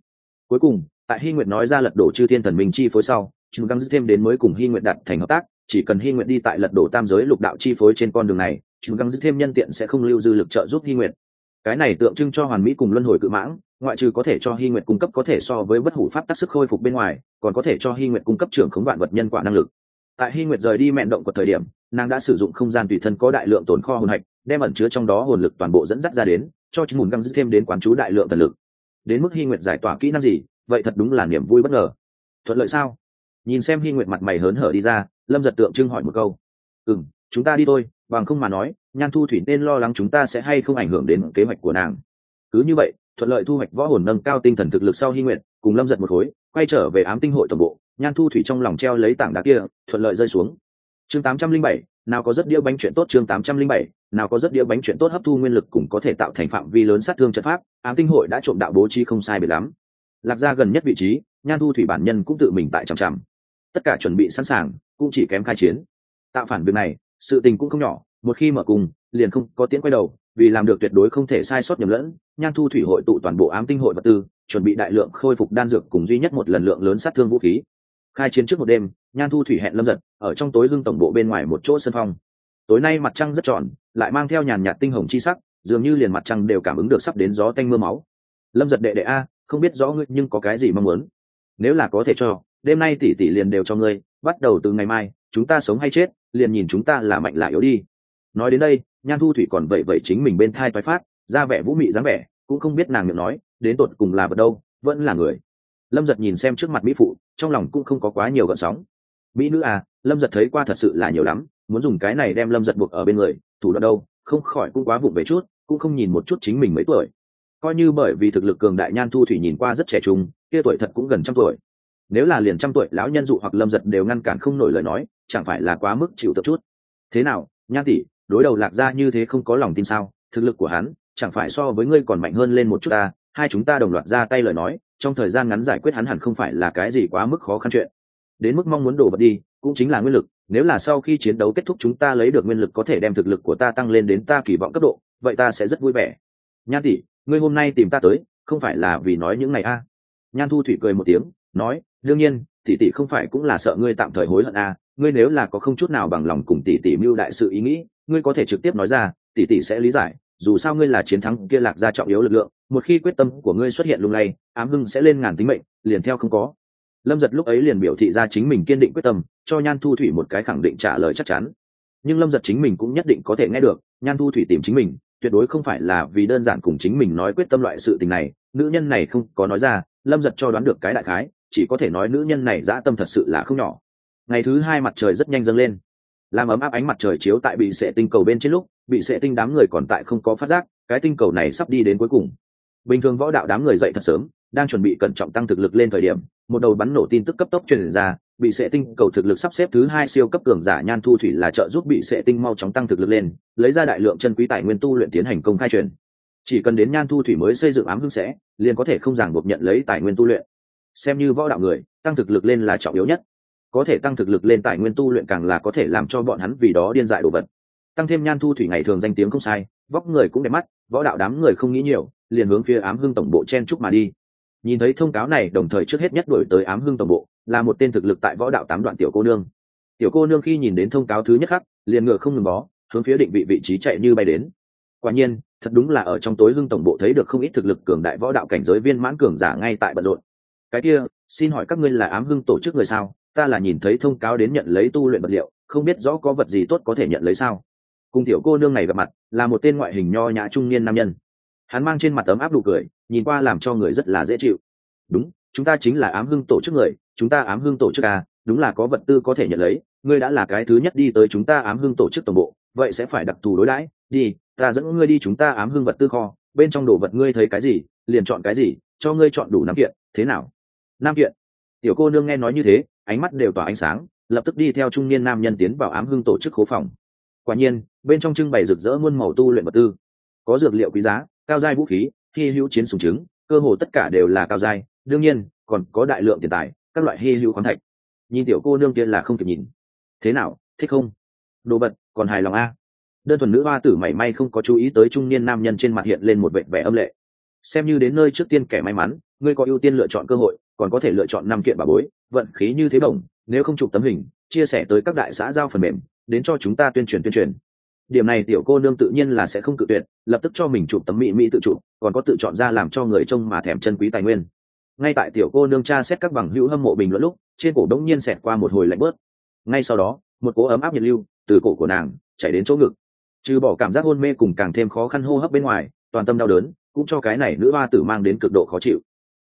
Cuối cùng, tại hy nguyệt nói ra lật đổ chư thiên thần minh chi phối sau chúng găng dư thêm đến mới cùng hy nguyện đặt thành hợp tác, chỉ cần hy nguyện đi tại lật đổ tam giới lục đạo chi phối trên con đường này chúng găng dư thêm nhân tiện sẽ không lưu dư lực trợ giúp hy nguyện. cái này tượng trưng cho hoàn mỹ cùng luân hồi cự mãng, ngoại trừ có thể cho hy nguyện cung cấp có thể so với bất hủ pháp tác sức khôi phục bên ngoài, còn có thể cho hy nguyện cung cấp trưởng khống vạn vật nhân quả năng lực. Tại hy nguyện rời đi mẹn động của thời điểm, nàng đã sử dụng không gian tùy thân có đại lượng tồn kho hồn hạch, đem ẩn chứa trong đó hồn lực toàn bộ dẫn dắt ra đến, cho chúng mùn găng giữ thêm đến quán chú đại lượng thần lực. Đến mức hy nguyện giải tỏa kỹ năng gì, vậy thật đúng là niềm vui bất ngờ. Thuận lợi sao? Nhìn xem hy nguyện mặt mày hớn hở đi ra, lâm giật tượng trưng hỏi một câu. Ừ m chúng ta đi thôi, bằng không mà nói, nhan thu thủy nên lo lắng chúng ta sẽ hay không ảnh hưởng đến kế hoạch của nàng. Cứ như vậy, thuận lợi thu hoạch võ hồn nâng cao tinh thần thực lực sau hy nguyện cùng lâm giật một khối, quay trở về ám tinh hội tổng bộ, nhan thu thủy trong lòng treo lấy tảng đá kia, thuận lợi rơi xuống. Chương tám trăm linh bảy, nào có rất đĩa bánh chuyện tốt chương tám trăm linh bảy, nào có rất đĩa bánh chuyện tốt hấp thu nguyên lực cũng có thể tạo thành phạm vi lớn sát thương trận pháp, ám tinh hội đã trộm đạo bố trí không sai biệt lắm. Lạc ra gần nhất vị trí, nhan thu thủy bản nhân cũng tự mình tại chằm chằm tất cả chuẩn bị sẵn sàng, cũng chỉ kém khai chiến. Tạo phản việc này, sự tình cũng không nhỏ, một khi mở cùng, liền không có tiếng quay đầu, vì làm được tuyệt đối không thể sai sót nhầm lẫn, nhan thu thủy hội tụ toàn bộ ám tinh hội vật tư, chuẩn bị đại lượng khôi phục đan dược cùng duy nhất một lần lượng lớn sát thương vũ khí. Khai chiến trước một đêm, nhan thu thủy hẹn lâm giật, ở trong tối lưng tổng bộ bên ngoài một chỗ sân phong. Tối nay mặt trăng rất tròn, lại mang theo nhàn nhạt tinh hồng chi sắc, dường như liền mặt trăng đều cảm ứng được sắp đến gió tanh mưa máu. Lâm giật đệ đệ a, không biết rõ ngươi nhưng có cái gì mong muốn. Nếu là có thể cho đêm nay tỷ tỷ liền đều cho ngươi, bắt đầu từ ngày mai, chúng ta sống hay chết, liền nhìn chúng ta là mạnh lại yếu đi. Nói đến đây, nhan thu thủy còn vậy vậy chính mình bên thai toái phát, ra vẻ vũ mị dáng vẻ, cũng không biết nàng miệng nói, đến tột cùng là vật đâu, vẫn là người. Lâm giật nhìn xem trước mặt mỹ phụ, trong lòng cũng không có quá nhiều gợn sóng. Mỹ nữ à lâm giật thấy qua thật sự là nhiều lắm, muốn dùng cái này đem lâm giật buộc ở bên người, thủ đoạn đâu, không khỏi cũng quá vụng về chút, cũng không nhìn một chút chính mình mấy tuổi. Coi như bởi vì thực lực cường đại nhan thu thủy nhìn qua rất trẻ trung, kia tuổi thật cũng gần trăm tuổi nếu là liền trăm tuổi, lão nhân dụ hoặc lâm giật đều ngăn cản không nổi lời nói, chẳng phải là quá mức chịu tập chút? Thế nào, nhan tỷ, đối đầu lạc ra như thế không có lòng tin sao? Thực lực của hắn, chẳng phải so với ngươi còn mạnh hơn lên một chút ta? Hai chúng ta đồng loạt ra tay lời nói, trong thời gian ngắn giải quyết hắn hẳn không phải là cái gì quá mức khó khăn chuyện. Đến mức mong muốn đổ vật đi, cũng chính là nguyên lực. Nếu là sau khi chiến đấu kết thúc chúng ta lấy được nguyên lực có thể đem thực lực của ta tăng lên đến ta kỳ vọng cấp độ, vậy ta sẽ rất vui vẻ. Nhan tỷ, ngươi hôm nay tìm ta tới, không phải là vì nói những ngày a? Nhan thu thủy cười một tiếng nói, đương nhiên, tỷ tỷ không phải cũng là sợ ngươi tạm thời hối hận à? ngươi nếu là có không chút nào bằng lòng cùng tỷ tỷ mưu đại sự ý nghĩ, ngươi có thể trực tiếp nói ra, tỷ tỷ sẽ lý giải, dù sao ngươi là chiến thắng kia lạc ra trọng yếu lực lượng, một khi quyết tâm của ngươi xuất hiện lung lay, ám hưng sẽ lên ngàn tính mệnh, liền theo không có lâm giật lúc ấy liền biểu thị ra chính mình kiên định quyết tâm, cho nhan thu thủy một cái khẳng định trả lời chắc chắn nhưng lâm giật chính mình cũng nhất định có thể nghe được, nhan thu thủy tìm chính mình, tuyệt đối không phải là vì đơn giản cùng chính mình nói quyết tâm loại sự tình này, nữ nhân này không có nói ra, lâm giật cho đoán được cái đại khái chỉ có thể nói nữ nhân này dã tâm thật sự là không nhỏ. Ngày thứ hai mặt trời rất nhanh dâng lên. Làm ấm áp ánh mặt trời chiếu tại bị sệ tinh cầu bên trên lúc, bị sệ tinh đám người còn tại không có phát giác, cái tinh cầu này sắp đi đến cuối cùng. Bình thường võ đạo đám người dậy thật sớm, đang chuẩn bị cẩn trọng tăng thực lực lên thời điểm, một đầu bắn nổ tin tức cấp tốc truyền ra, bị sệ tinh cầu thực lực sắp xếp thứ hai siêu cấp cường giả nhan thu thủy là trợ giúp bị sệ tinh mau chóng tăng thực lực lên, lấy ra đại lượng chân quý tài nguyên tu luyện tiến hành công khai truyền. Chỉ cần đến nhan thu thủy mới xây dựng ám hưng sẽ, liền có thể không ràng buộc nhận lấy tài nguyên tu luyện xem như võ đạo người, tăng thực lực lên là trọng yếu nhất. Có thể tăng thực lực lên tài nguyên tu luyện càng là có thể làm cho bọn hắn vì đó điên dại đồ vật. Tăng thêm nhan thu thủy ngày thường danh tiếng không sai, vóc người cũng đẹp mắt, võ đạo đám người không nghĩ nhiều, liền hướng phía ám hưng tổng bộ chen chúc mà đi. Nhìn thấy thông cáo này, đồng thời trước hết nhất đổi tới ám hưng tổng bộ, là một tên thực lực tại võ đạo tám đoạn tiểu cô nương. Tiểu cô nương khi nhìn đến thông cáo thứ nhất khắc, liền ngựa không ngừng bó, hướng phía định vị vị trí chạy như bay đến. Quả nhiên, thật đúng là ở trong tối hưng tổng bộ thấy được không ít thực lực cường đại võ đạo cảnh giới viên mãn cường giả ngay tại bận rộn cái kia, xin hỏi các ngươi là ám hưng tổ chức người sao? Ta là nhìn thấy thông cáo đến nhận lấy tu luyện vật liệu, không biết rõ có vật gì tốt có thể nhận lấy sao? Cùng tiểu cô nương này gặp mặt, là một tên ngoại hình nho nhã trung niên nam nhân. Hắn mang trên mặt ấm áp đủ cười, nhìn qua làm cho người rất là dễ chịu. Đúng, chúng ta chính là ám hưng tổ chức người, chúng ta ám hưng tổ chức à đúng là có vật tư có thể nhận lấy, ngươi đã là cái thứ nhất đi tới chúng ta ám hưng tổ chức tổng bộ, vậy sẽ phải đặc thù đối đãi. Đi, ta dẫn ngươi đi chúng ta ám hưng vật tư kho, bên trong đồ vật ngươi thấy cái gì, liền chọn cái gì, cho ngươi chọn đủ năm kiện, thế nào? Nam kiện. Tiểu cô nương nghe nói như thế, ánh mắt đều tỏa ánh sáng, lập tức đi theo trung niên nam nhân tiến vào ám hưng tổ chức khố phòng. Quả nhiên, bên trong trưng bày rực rỡ muôn màu tu luyện vật tư. Có dược liệu quý giá, cao giai vũ khí, hy hữu chiến sùng trứng cơ hồ tất cả đều là cao giai, đương nhiên, còn có đại lượng tiền tài, các loại hy hữu khoáng thạch. Nhìn tiểu cô nương kia là không kịp nhìn. Thế nào, thích không? Đồ vật, còn hài lòng a? Đơn thuần nữ hoa tử mảy may không có chú ý tới trung niên nam nhân trên mặt hiện lên một vệ vẻ âm lệ. Xem như đến nơi trước tiên kẻ may mắn, ngươi có ưu tiên lựa chọn cơ hội còn có thể lựa chọn năm kiện bà bối, vận khí như thế bổng, nếu không chụp tấm hình, chia sẻ tới các đại xã giao phần mềm, đến cho chúng ta tuyên truyền tuyên truyền. Điểm này tiểu cô nương tự nhiên là sẽ không cự tuyệt, lập tức cho mình chụp tấm mỹ mỹ tự chụp, còn có tự chọn ra làm cho người trông mà thèm chân quý tài nguyên. Ngay tại tiểu cô nương tra xét các bằng hữu hâm mộ bình luận lúc, trên cổ đống nhiên xẹt qua một hồi lạnh bớt. Ngay sau đó, một cỗ ấm áp nhiệt lưu từ cổ của nàng chảy đến chỗ ngực. Trừ bỏ cảm giác hôn mê cùng càng thêm khó khăn hô hấp bên ngoài, toàn tâm đau đớn, cũng cho cái này nữ hoa tử mang đến cực độ khó chịu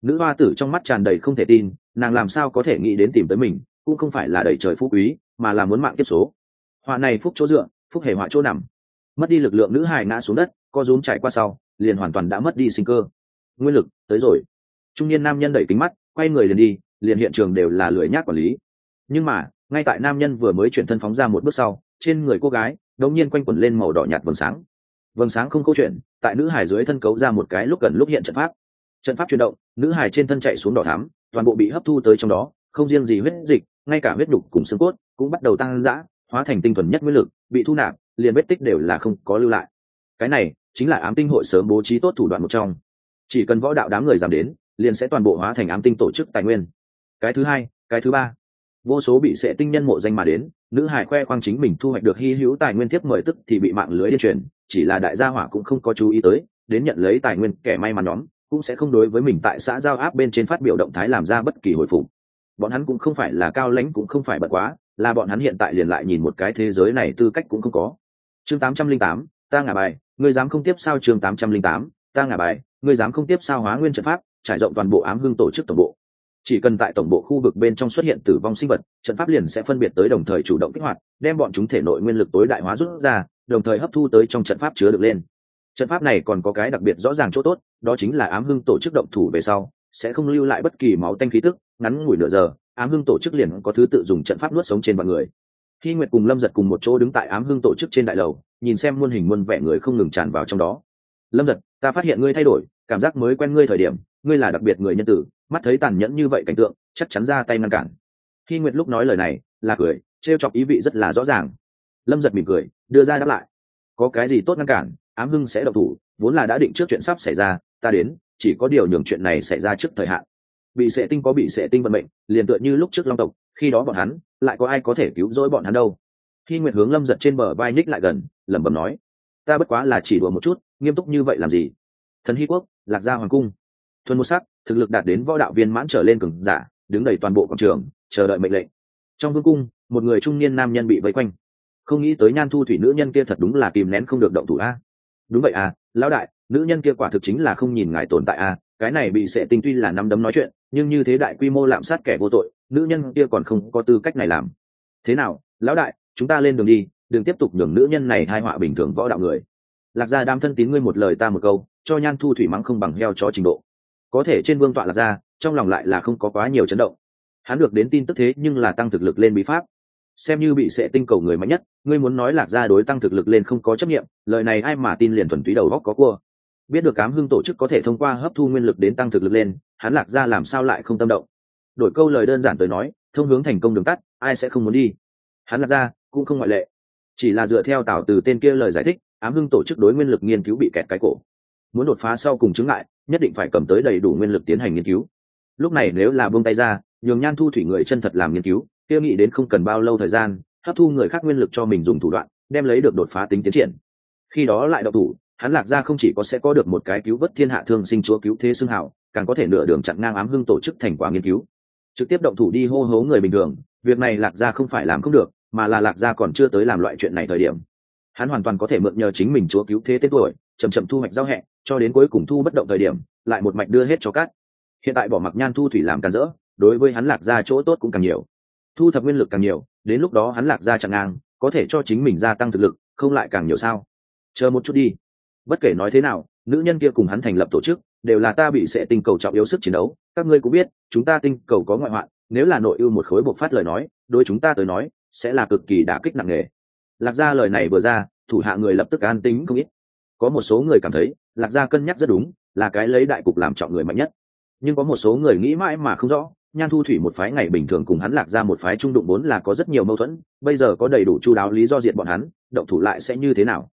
nữ hoa tử trong mắt tràn đầy không thể tin, nàng làm sao có thể nghĩ đến tìm tới mình, cũng không phải là đầy trời phú quý, mà là muốn mạng kiếp số. Họa này phúc chỗ dựa, phúc hề họa chỗ nằm. Mất đi lực lượng nữ hài ngã xuống đất, co rúm chạy qua sau, liền hoàn toàn đã mất đi sinh cơ. Nguyên lực, tới rồi. Trung niên nam nhân đẩy kính mắt, quay người liền đi, liền hiện trường đều là lười nhác quản lý. Nhưng mà, ngay tại nam nhân vừa mới chuyển thân phóng ra một bước sau, trên người cô gái đột nhiên quanh quẩn lên màu đỏ nhạt vầng sáng. Vầng sáng không câu chuyện, tại nữ hải dưới thân cấu ra một cái lúc gần lúc hiện trận pháp trận pháp chuyển động, nữ hải trên thân chạy xuống đỏ thắm, toàn bộ bị hấp thu tới trong đó, không riêng gì huyết dịch, ngay cả huyết đục cùng xương cốt cũng bắt đầu tăng dã, hóa thành tinh thuần nhất nguyên lực, bị thu nạp, liền vết tích đều là không có lưu lại. Cái này chính là ám tinh hội sớm bố trí tốt thủ đoạn một trong. Chỉ cần võ đạo đám người giảm đến, liền sẽ toàn bộ hóa thành ám tinh tổ chức tài nguyên. Cái thứ hai, cái thứ ba. Vô số bị sệ tinh nhân mộ danh mà đến, nữ hải khoe khoang chính mình thu hoạch được hy hữu tài nguyên tiếp mời tức thì bị mạng lưới điên truyền, chỉ là đại gia hỏa cũng không có chú ý tới, đến nhận lấy tài nguyên kẻ may mắn nhóm cũng sẽ không đối với mình tại xã giao áp bên trên phát biểu động thái làm ra bất kỳ hồi phục. Bọn hắn cũng không phải là cao lãnh cũng không phải bật quá, là bọn hắn hiện tại liền lại nhìn một cái thế giới này tư cách cũng không có. Chương tám trăm linh tám, ta ngả bài, ngươi dám không tiếp sao? Chương tám trăm linh tám, ta ngả bài, ngươi dám không tiếp sao? Hóa nguyên trận pháp, trải rộng toàn bộ ám hưng tổ chức tổng bộ. Chỉ cần tại tổng bộ khu vực bên trong xuất hiện tử vong sinh vật, trận pháp liền sẽ phân biệt tới đồng thời chủ động kích hoạt, đem bọn chúng thể nội nguyên lực tối đại hóa rút ra, đồng thời hấp thu tới trong trận pháp chứa được lên trận pháp này còn có cái đặc biệt rõ ràng chỗ tốt, đó chính là ám hưng tổ chức động thủ về sau, sẽ không lưu lại bất kỳ máu tanh khí tức, ngắn ngủi nửa giờ, ám hưng tổ chức liền có thứ tự dùng trận pháp nuốt sống trên mọi người. Khi nguyệt cùng lâm giật cùng một chỗ đứng tại ám hưng tổ chức trên đại lầu, nhìn xem muôn hình muôn vẻ người không ngừng tràn vào trong đó. Lâm giật, ta phát hiện ngươi thay đổi, cảm giác mới quen ngươi thời điểm, ngươi là đặc biệt người nhân tử, mắt thấy tàn nhẫn như vậy cảnh tượng, chắc chắn ra tay ngăn cản. Khi nguyệt lúc nói lời này, là cười, trêu chọc ý vị rất là rõ ràng. Lâm giật mỉm cười, đưa ra đáp lại. Có cái gì tốt ngăn cản ám hưng sẽ độc thủ, vốn là đã định trước chuyện sắp xảy ra, ta đến, chỉ có điều nhường chuyện này xảy ra trước thời hạn. Bị sệ tinh có bị sệ tinh vận mệnh, liền tựa như lúc trước long tộc, khi đó bọn hắn, lại có ai có thể cứu rỗi bọn hắn đâu. Khi nguyệt hướng lâm giật trên bờ vai ních lại gần, lẩm bẩm nói, ta bất quá là chỉ đùa một chút, nghiêm túc như vậy làm gì? Thần hy quốc, lạc gia hoàng cung. Thuần một sắc, thực lực đạt đến võ đạo viên mãn trở lên cường giả, đứng đầy toàn bộ quảng trường, chờ đợi mệnh lệnh. Trong vương cung, một người trung niên nam nhân bị vây quanh. Không nghĩ tới nhan thu thủy nữ nhân kia thật đúng là kìm nén không được động thủ a đúng vậy à lão đại, nữ nhân kia quả thực chính là không nhìn ngài tồn tại a cái này bị sệ tinh tuy là năm đấm nói chuyện, nhưng như thế đại quy mô lạm sát kẻ vô tội, nữ nhân kia còn không có tư cách này làm. Thế nào, lão đại, chúng ta lên đường đi, đừng tiếp tục nhường nữ nhân này hai họa bình thường võ đạo người. Lạc gia đam thân tín ngươi một lời ta một câu, cho nhan thu thủy mắng không bằng heo chó trình độ. Có thể trên vương tọa lạc gia, trong lòng lại là không có quá nhiều chấn động. Hắn được đến tin tức thế nhưng là tăng thực lực lên bí pháp xem như bị sệ tinh cầu người mạnh nhất, ngươi muốn nói lạc gia đối tăng thực lực lên không có chấp nghiệm, lời này ai mà tin liền thuần túy đầu góc có cua. Biết được cám hưng tổ chức có thể thông qua hấp thu nguyên lực đến tăng thực lực lên, hắn lạc gia làm sao lại không tâm động? Đổi câu lời đơn giản tới nói, thông hướng thành công đường tắt, ai sẽ không muốn đi? Hắn lạc gia cũng không ngoại lệ. Chỉ là dựa theo tảo từ tên kia lời giải thích, ám hưng tổ chức đối nguyên lực nghiên cứu bị kẹt cái cổ. Muốn đột phá sau cùng chứng lại nhất định phải cầm tới đầy đủ nguyên lực tiến hành nghiên cứu. Lúc này nếu là buông tay ra, nhường nhan thu thủy người chân thật làm nghiên cứu kia nghĩ đến không cần bao lâu thời gian, hấp thu người khác nguyên lực cho mình dùng thủ đoạn, đem lấy được đột phá tính tiến triển. Khi đó lại đậu thủ, hắn lạc ra không chỉ có sẽ có được một cái cứu vớt thiên hạ thương sinh chúa cứu thế xưng hảo càng có thể nửa đường chặn ngang ám hưng tổ chức thành quả nghiên cứu. Trực tiếp động thủ đi hô hố người bình thường, việc này lạc ra không phải làm không được, mà là lạc ra còn chưa tới làm loại chuyện này thời điểm. Hắn hoàn toàn có thể mượn nhờ chính mình chúa cứu thế tên tuổi chầm chậm thu hoạch giao hẹ, cho đến cuối cùng thu bất động thời điểm, lại một mạch đưa hết cho cát. Hiện tại bỏ mặc nhan thu thủy làm càn rỡ, đối với hắn lạc ra chỗ tốt cũng càng nhiều thu thập nguyên lực càng nhiều, đến lúc đó hắn lạc ra chẳng ngang, có thể cho chính mình gia tăng thực lực, không lại càng nhiều sao? Chờ một chút đi. Bất kể nói thế nào, nữ nhân kia cùng hắn thành lập tổ chức, đều là ta bị sẽ tinh cầu trọng yếu sức chiến đấu, các ngươi cũng biết, chúng ta tinh cầu có ngoại hoạn, nếu là nội ưu một khối bộc phát lời nói, đối chúng ta tới nói, sẽ là cực kỳ đả kích nặng nề. Lạc gia lời này vừa ra, thủ hạ người lập tức an tính không ít. Có một số người cảm thấy, lạc gia cân nhắc rất đúng, là cái lấy đại cục làm trọng người mạnh nhất. Nhưng có một số người nghĩ mãi mà không rõ nhan thu thủy một phái ngày bình thường cùng hắn lạc ra một phái trung đụng vốn là có rất nhiều mâu thuẫn, bây giờ có đầy đủ chu đáo lý do diện bọn hắn, động thủ lại sẽ như thế nào?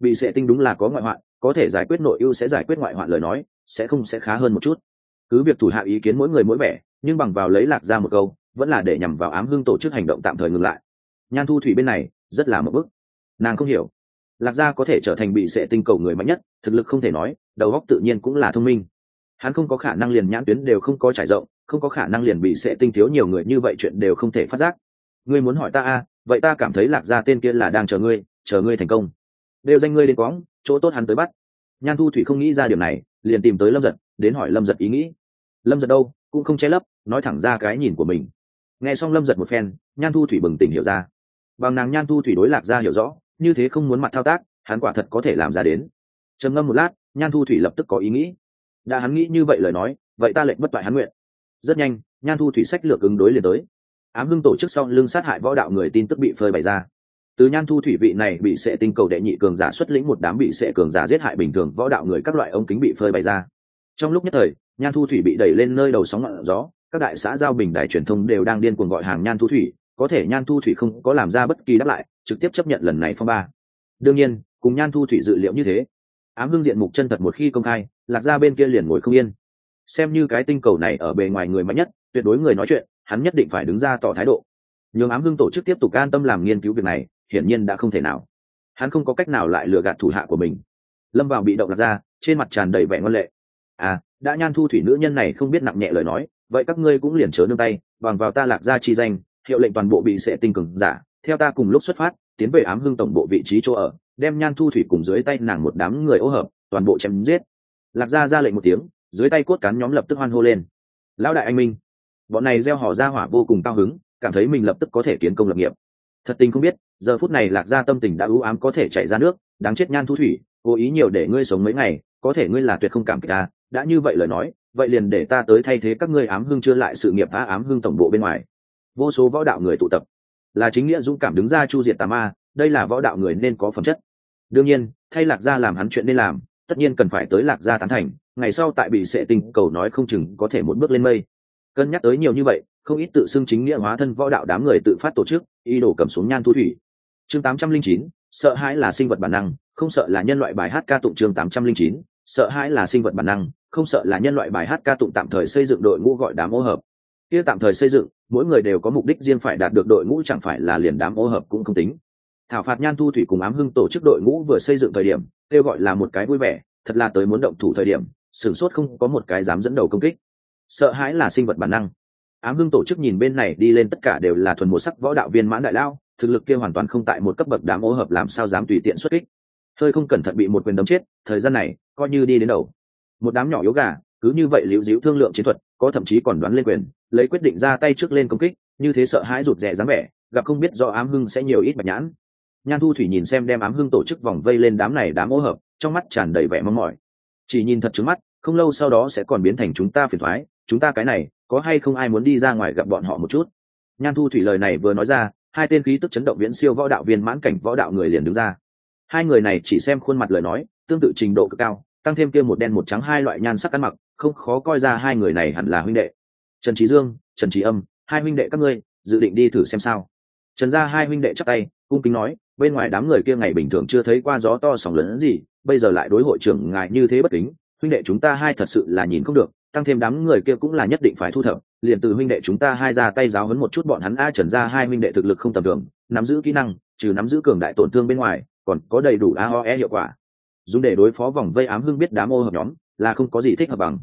Bị sệ tinh đúng là có ngoại hoạn, có thể giải quyết nội ưu sẽ giải quyết ngoại hoạn lời nói, sẽ không sẽ khá hơn một chút. Cứ việc thủ hạ ý kiến mỗi người mỗi vẻ, nhưng bằng vào lấy lạc ra một câu, vẫn là để nhằm vào ám hưng tổ chức hành động tạm thời ngừng lại. Nhan thu thủy bên này, rất là một bức nàng không hiểu. Lạc gia có thể trở thành bị sệ tinh cầu người mạnh nhất, thực lực không thể nói, đầu óc tự nhiên cũng là thông minh hắn không có khả năng liền nhãn tuyến đều không có trải rộng không có khả năng liền bị sệ tinh thiếu nhiều người như vậy chuyện đều không thể phát giác. Ngươi muốn hỏi ta a à, vậy ta cảm thấy lạc gia tên kia là đang chờ ngươi chờ ngươi thành công. Đều danh ngươi đến quõng chỗ tốt hắn tới bắt. Nhan thu thủy không nghĩ ra điều này liền tìm tới lâm giật đến hỏi lâm giật ý nghĩ. Lâm giật đâu cũng không che lấp nói thẳng ra cái nhìn của mình. Nghe xong lâm giật một phen nhan thu thủy bừng tỉnh hiểu ra. Bằng nàng nhan thu thủy đối lạc ra hiểu rõ như thế không muốn mặt thao tác hắn quả thật có thể làm ra đến. Trầm ngâm một lát nhan thu thủy lập tức có ý nghĩ đã hắn nghĩ như vậy lời nói, vậy ta lệnh bất bại hắn nguyện. Rất nhanh, nhan thu thủy sách lược ứng đối liền tới. Ám hưng tổ chức sau lưng sát hại võ đạo người tin tức bị phơi bày ra. Từ nhan thu thủy vị này bị sệ tinh cầu đệ nhị cường giả xuất lĩnh một đám bị sệ cường giả giết hại bình thường võ đạo người các loại ống kính bị phơi bày ra. Trong lúc nhất thời, nhan thu thủy bị đẩy lên nơi đầu sóng ngọn gió, các đại xã giao bình đài truyền thông đều đang điên cuồng gọi hàng nhan thu thủy, có thể nhan thu thủy không có làm ra bất kỳ đáp lại, trực tiếp chấp nhận lần này phong ba. Đương nhiên, cùng nhan thu thủy dự liệu như thế. Ám hưng diện mục chân thật một khi công khai lạc ra bên kia liền ngồi không yên. Xem như cái tinh cầu này ở bề ngoài người mạnh nhất, tuyệt đối người nói chuyện, hắn nhất định phải đứng ra tỏ thái độ. Nhường ám hưng tổ chức tiếp tục an tâm làm nghiên cứu việc này, hiển nhiên đã không thể nào. Hắn không có cách nào lại lừa gạt thủ hạ của mình. Lâm vào bị động lạc ra trên mặt tràn đầy vẻ ngoan lệ. À đã nhan thu thủy nữ nhân này không biết nặng nhẹ lời nói, vậy các ngươi cũng liền chớ nương tay, bằng vào ta lạc ra chi danh, hiệu lệnh toàn bộ bị sẽ tinh cường giả. Theo ta cùng lúc xuất phát, tiến về ám hưng tổng bộ vị trí chỗ ở, đem nhan thu thủy cùng dưới tay nàng một đám người ô hợp, toàn bộ chém giết lạc gia ra lệnh một tiếng, dưới tay cốt cán nhóm lập tức hoan hô lên. Lão đại anh minh, bọn này gieo họ ra hỏa vô cùng cao hứng, cảm thấy mình lập tức có thể kiến công lập nghiệp. Thật tình không biết, giờ phút này lạc gia tâm tình đã ưu ám có thể chạy ra nước, đáng chết nhan thu thủy, cố ý nhiều để ngươi sống mấy ngày, có thể ngươi là tuyệt không cảm kích ta. Đã như vậy lời nói, vậy liền để ta tới thay thế các ngươi ám hưng chưa lại sự nghiệp phá ám hưng tổng bộ bên ngoài. Vô số võ đạo người tụ tập. Là chính nghĩa dũng cảm đứng ra chu diệt tà ma, đây là võ đạo người nên có phẩm chất. Đương nhiên, thay lạc gia làm hắn chuyện nên làm tất nhiên cần phải tới lạc gia tán thành, ngày sau tại bị sệ tình cầu nói không chừng có thể một bước lên mây. Cân nhắc tới nhiều như vậy, không ít tự xưng chính nghĩa hóa thân võ đạo đám người tự phát tổ chức, ý đồ cầm xuống nhan thu thủy. Chương tám trăm linh chín, sợ hãi là sinh vật bản năng, không sợ là nhân loại bài hát ca tụng chương tám trăm linh chín, sợ hãi là sinh vật bản năng, không sợ là nhân loại bài hát ca tụng tạm thời xây dựng đội ngũ gọi đám ô hợp. Kia tạm thời xây dựng, mỗi người đều có mục đích riêng phải đạt được đội ngũ chẳng phải là liền đám ô hợp cũng không tính. Thảo phạt nhan thu thủy cùng ám hưng tổ chức đội ngũ vừa xây dựng thời điểm kêu gọi là một cái vui vẻ, thật là tới muốn động thủ thời điểm, sửng sốt không có một cái dám dẫn đầu công kích. Sợ hãi là sinh vật bản năng. Ám hưng tổ chức nhìn bên này đi lên tất cả đều là thuần một sắc võ đạo viên mãn đại lao, thực lực kia hoàn toàn không tại một cấp bậc đám ô hợp làm sao dám tùy tiện xuất kích. Hơi không cẩn thận bị một quyền đấm chết, thời gian này, coi như đi đến đầu. Một đám nhỏ yếu gà, cứ như vậy liễu díu thương lượng chiến thuật, có thậm chí còn đoán lên quyền, lấy quyết định ra tay trước lên công kích, như thế sợ hãi rụt rè dáng vẻ, gặp không biết do ám hưng sẽ nhiều ít bạch nhãn nhan thu thủy nhìn xem đem ám hưng tổ chức vòng vây lên đám này đám ô hợp, trong mắt tràn đầy vẻ mong mỏi. Chỉ nhìn thật trứng mắt, không lâu sau đó sẽ còn biến thành chúng ta phiền thoái, chúng ta cái này, có hay không ai muốn đi ra ngoài gặp bọn họ một chút? Nhan thu thủy lời này vừa nói ra, hai tên khí tức chấn động viễn siêu võ đạo viên mãn cảnh võ đạo người liền đứng ra. Hai người này chỉ xem khuôn mặt lời nói, tương tự trình độ cực cao, tăng thêm kia một đen một trắng hai loại nhan sắc ăn mặc, không khó coi ra hai người này hẳn là huynh đệ. Trần trí dương, trần trí âm, hai huynh đệ các ngươi, dự định đi thử xem sao. Trần gia hai huynh đệ chắc tay cung kính nói, bên ngoài đám người kia ngày bình thường chưa thấy qua gió to sóng lớn gì, bây giờ lại đối hội trưởng ngài như thế bất kính, huynh đệ chúng ta hai thật sự là nhìn không được, tăng thêm đám người kia cũng là nhất định phải thu thập, liền từ huynh đệ chúng ta hai ra tay giáo hấn một chút bọn hắn a trần ra hai huynh đệ thực lực không tầm thường, nắm giữ kỹ năng, trừ nắm giữ cường đại tổn thương bên ngoài, còn có đầy đủ aoe hiệu quả. Dùng để đối phó vòng vây ám hưng biết đám ô hợp nhóm, là không có gì thích hợp bằng.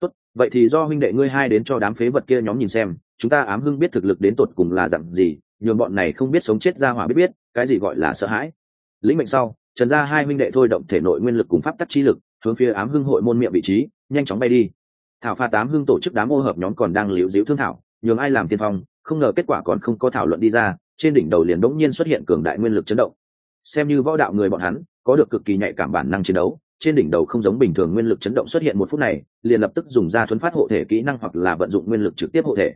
Tốt, vậy thì do huynh đệ ngươi hai đến cho đám phế vật kia nhóm nhìn xem, chúng ta ám hưng biết thực lực đến tột cùng là dặn gì nhường bọn này không biết sống chết ra hỏa biết biết, cái gì gọi là sợ hãi. Lĩnh mệnh sau, trần gia hai minh đệ thôi động thể nội nguyên lực cùng pháp tắc chi lực, hướng phía ám hưng hội môn miệng vị trí, nhanh chóng bay đi. Thảo pha tám hưng tổ chức đám ô hợp nhóm còn đang liễu diễu thương thảo, nhường ai làm tiên phong, không ngờ kết quả còn không có thảo luận đi ra, trên đỉnh đầu liền đống nhiên xuất hiện cường đại nguyên lực chấn động. Xem như võ đạo người bọn hắn, có được cực kỳ nhạy cảm bản năng chiến đấu, trên đỉnh đầu không giống bình thường nguyên lực chấn động xuất hiện một phút này, liền lập tức dùng ra thuấn phát hộ thể kỹ năng hoặc là vận dụng nguyên lực trực tiếp hộ thể.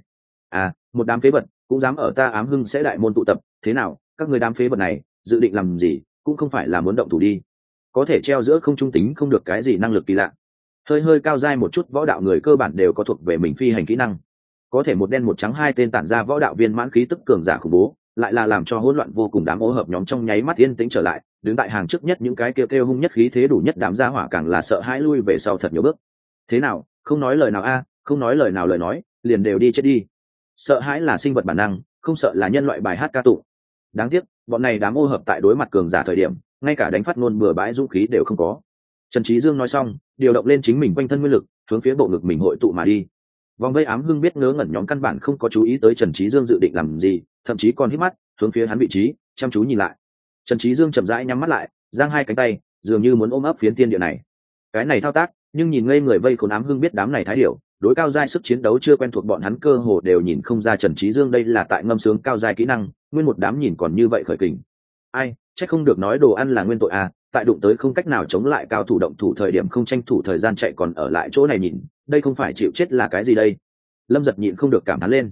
À một đám phế vật cũng dám ở ta ám hưng sẽ đại môn tụ tập, thế nào, các người đám phế vật này, dự định làm gì, cũng không phải là muốn động thủ đi. Có thể treo giữa không trung tính không được cái gì năng lực kỳ lạ. Hơi hơi cao dai một chút võ đạo người cơ bản đều có thuộc về mình phi hành kỹ năng. Có thể một đen một trắng hai tên tản ra võ đạo viên mãn khí tức cường giả khủng bố, lại là làm cho hỗn loạn vô cùng đám ô hợp nhóm trong nháy mắt yên tĩnh trở lại, đứng tại hàng trước nhất những cái kêu kêu hung nhất khí thế đủ nhất đám gia hỏa càng là sợ hãi lui về sau thật nhiều bước. Thế nào, không nói lời nào a, không nói lời nào lời nói, liền đều đi chết đi sợ hãi là sinh vật bản năng, không sợ là nhân loại bài hát ca tụng đáng tiếc, bọn này đám ô hợp tại đối mặt cường giả thời điểm, ngay cả đánh phát ngôn bừa bãi dũng khí đều không có. Trần trí dương nói xong, điều động lên chính mình quanh thân nguyên lực, hướng phía bộ ngực mình hội tụ mà đi. Vòng vây ám hưng biết ngớ ngẩn nhóm căn bản không có chú ý tới trần trí dương dự định làm gì, thậm chí còn hít mắt, hướng phía hắn vị trí, chăm chú nhìn lại. Trần trí dương chậm rãi nhắm mắt lại, giang hai cánh tay, dường như muốn ôm ấp phiến tiên địa này. Cái này thao tác nhưng nhìn ngây người vây khốn ám hưng biết đám này thái điệu đối cao giai sức chiến đấu chưa quen thuộc bọn hắn cơ hồ đều nhìn không ra trần trí dương đây là tại ngâm sướng cao giai kỹ năng, nguyên một đám nhìn còn như vậy khởi kình. Ai, chắc không được nói đồ ăn là nguyên tội à tại đụng tới không cách nào chống lại cao thủ động thủ thời điểm không tranh thủ thời gian chạy còn ở lại chỗ này nhìn, đây không phải chịu chết là cái gì đây? Lâm giật nhịn không được cảm thán lên.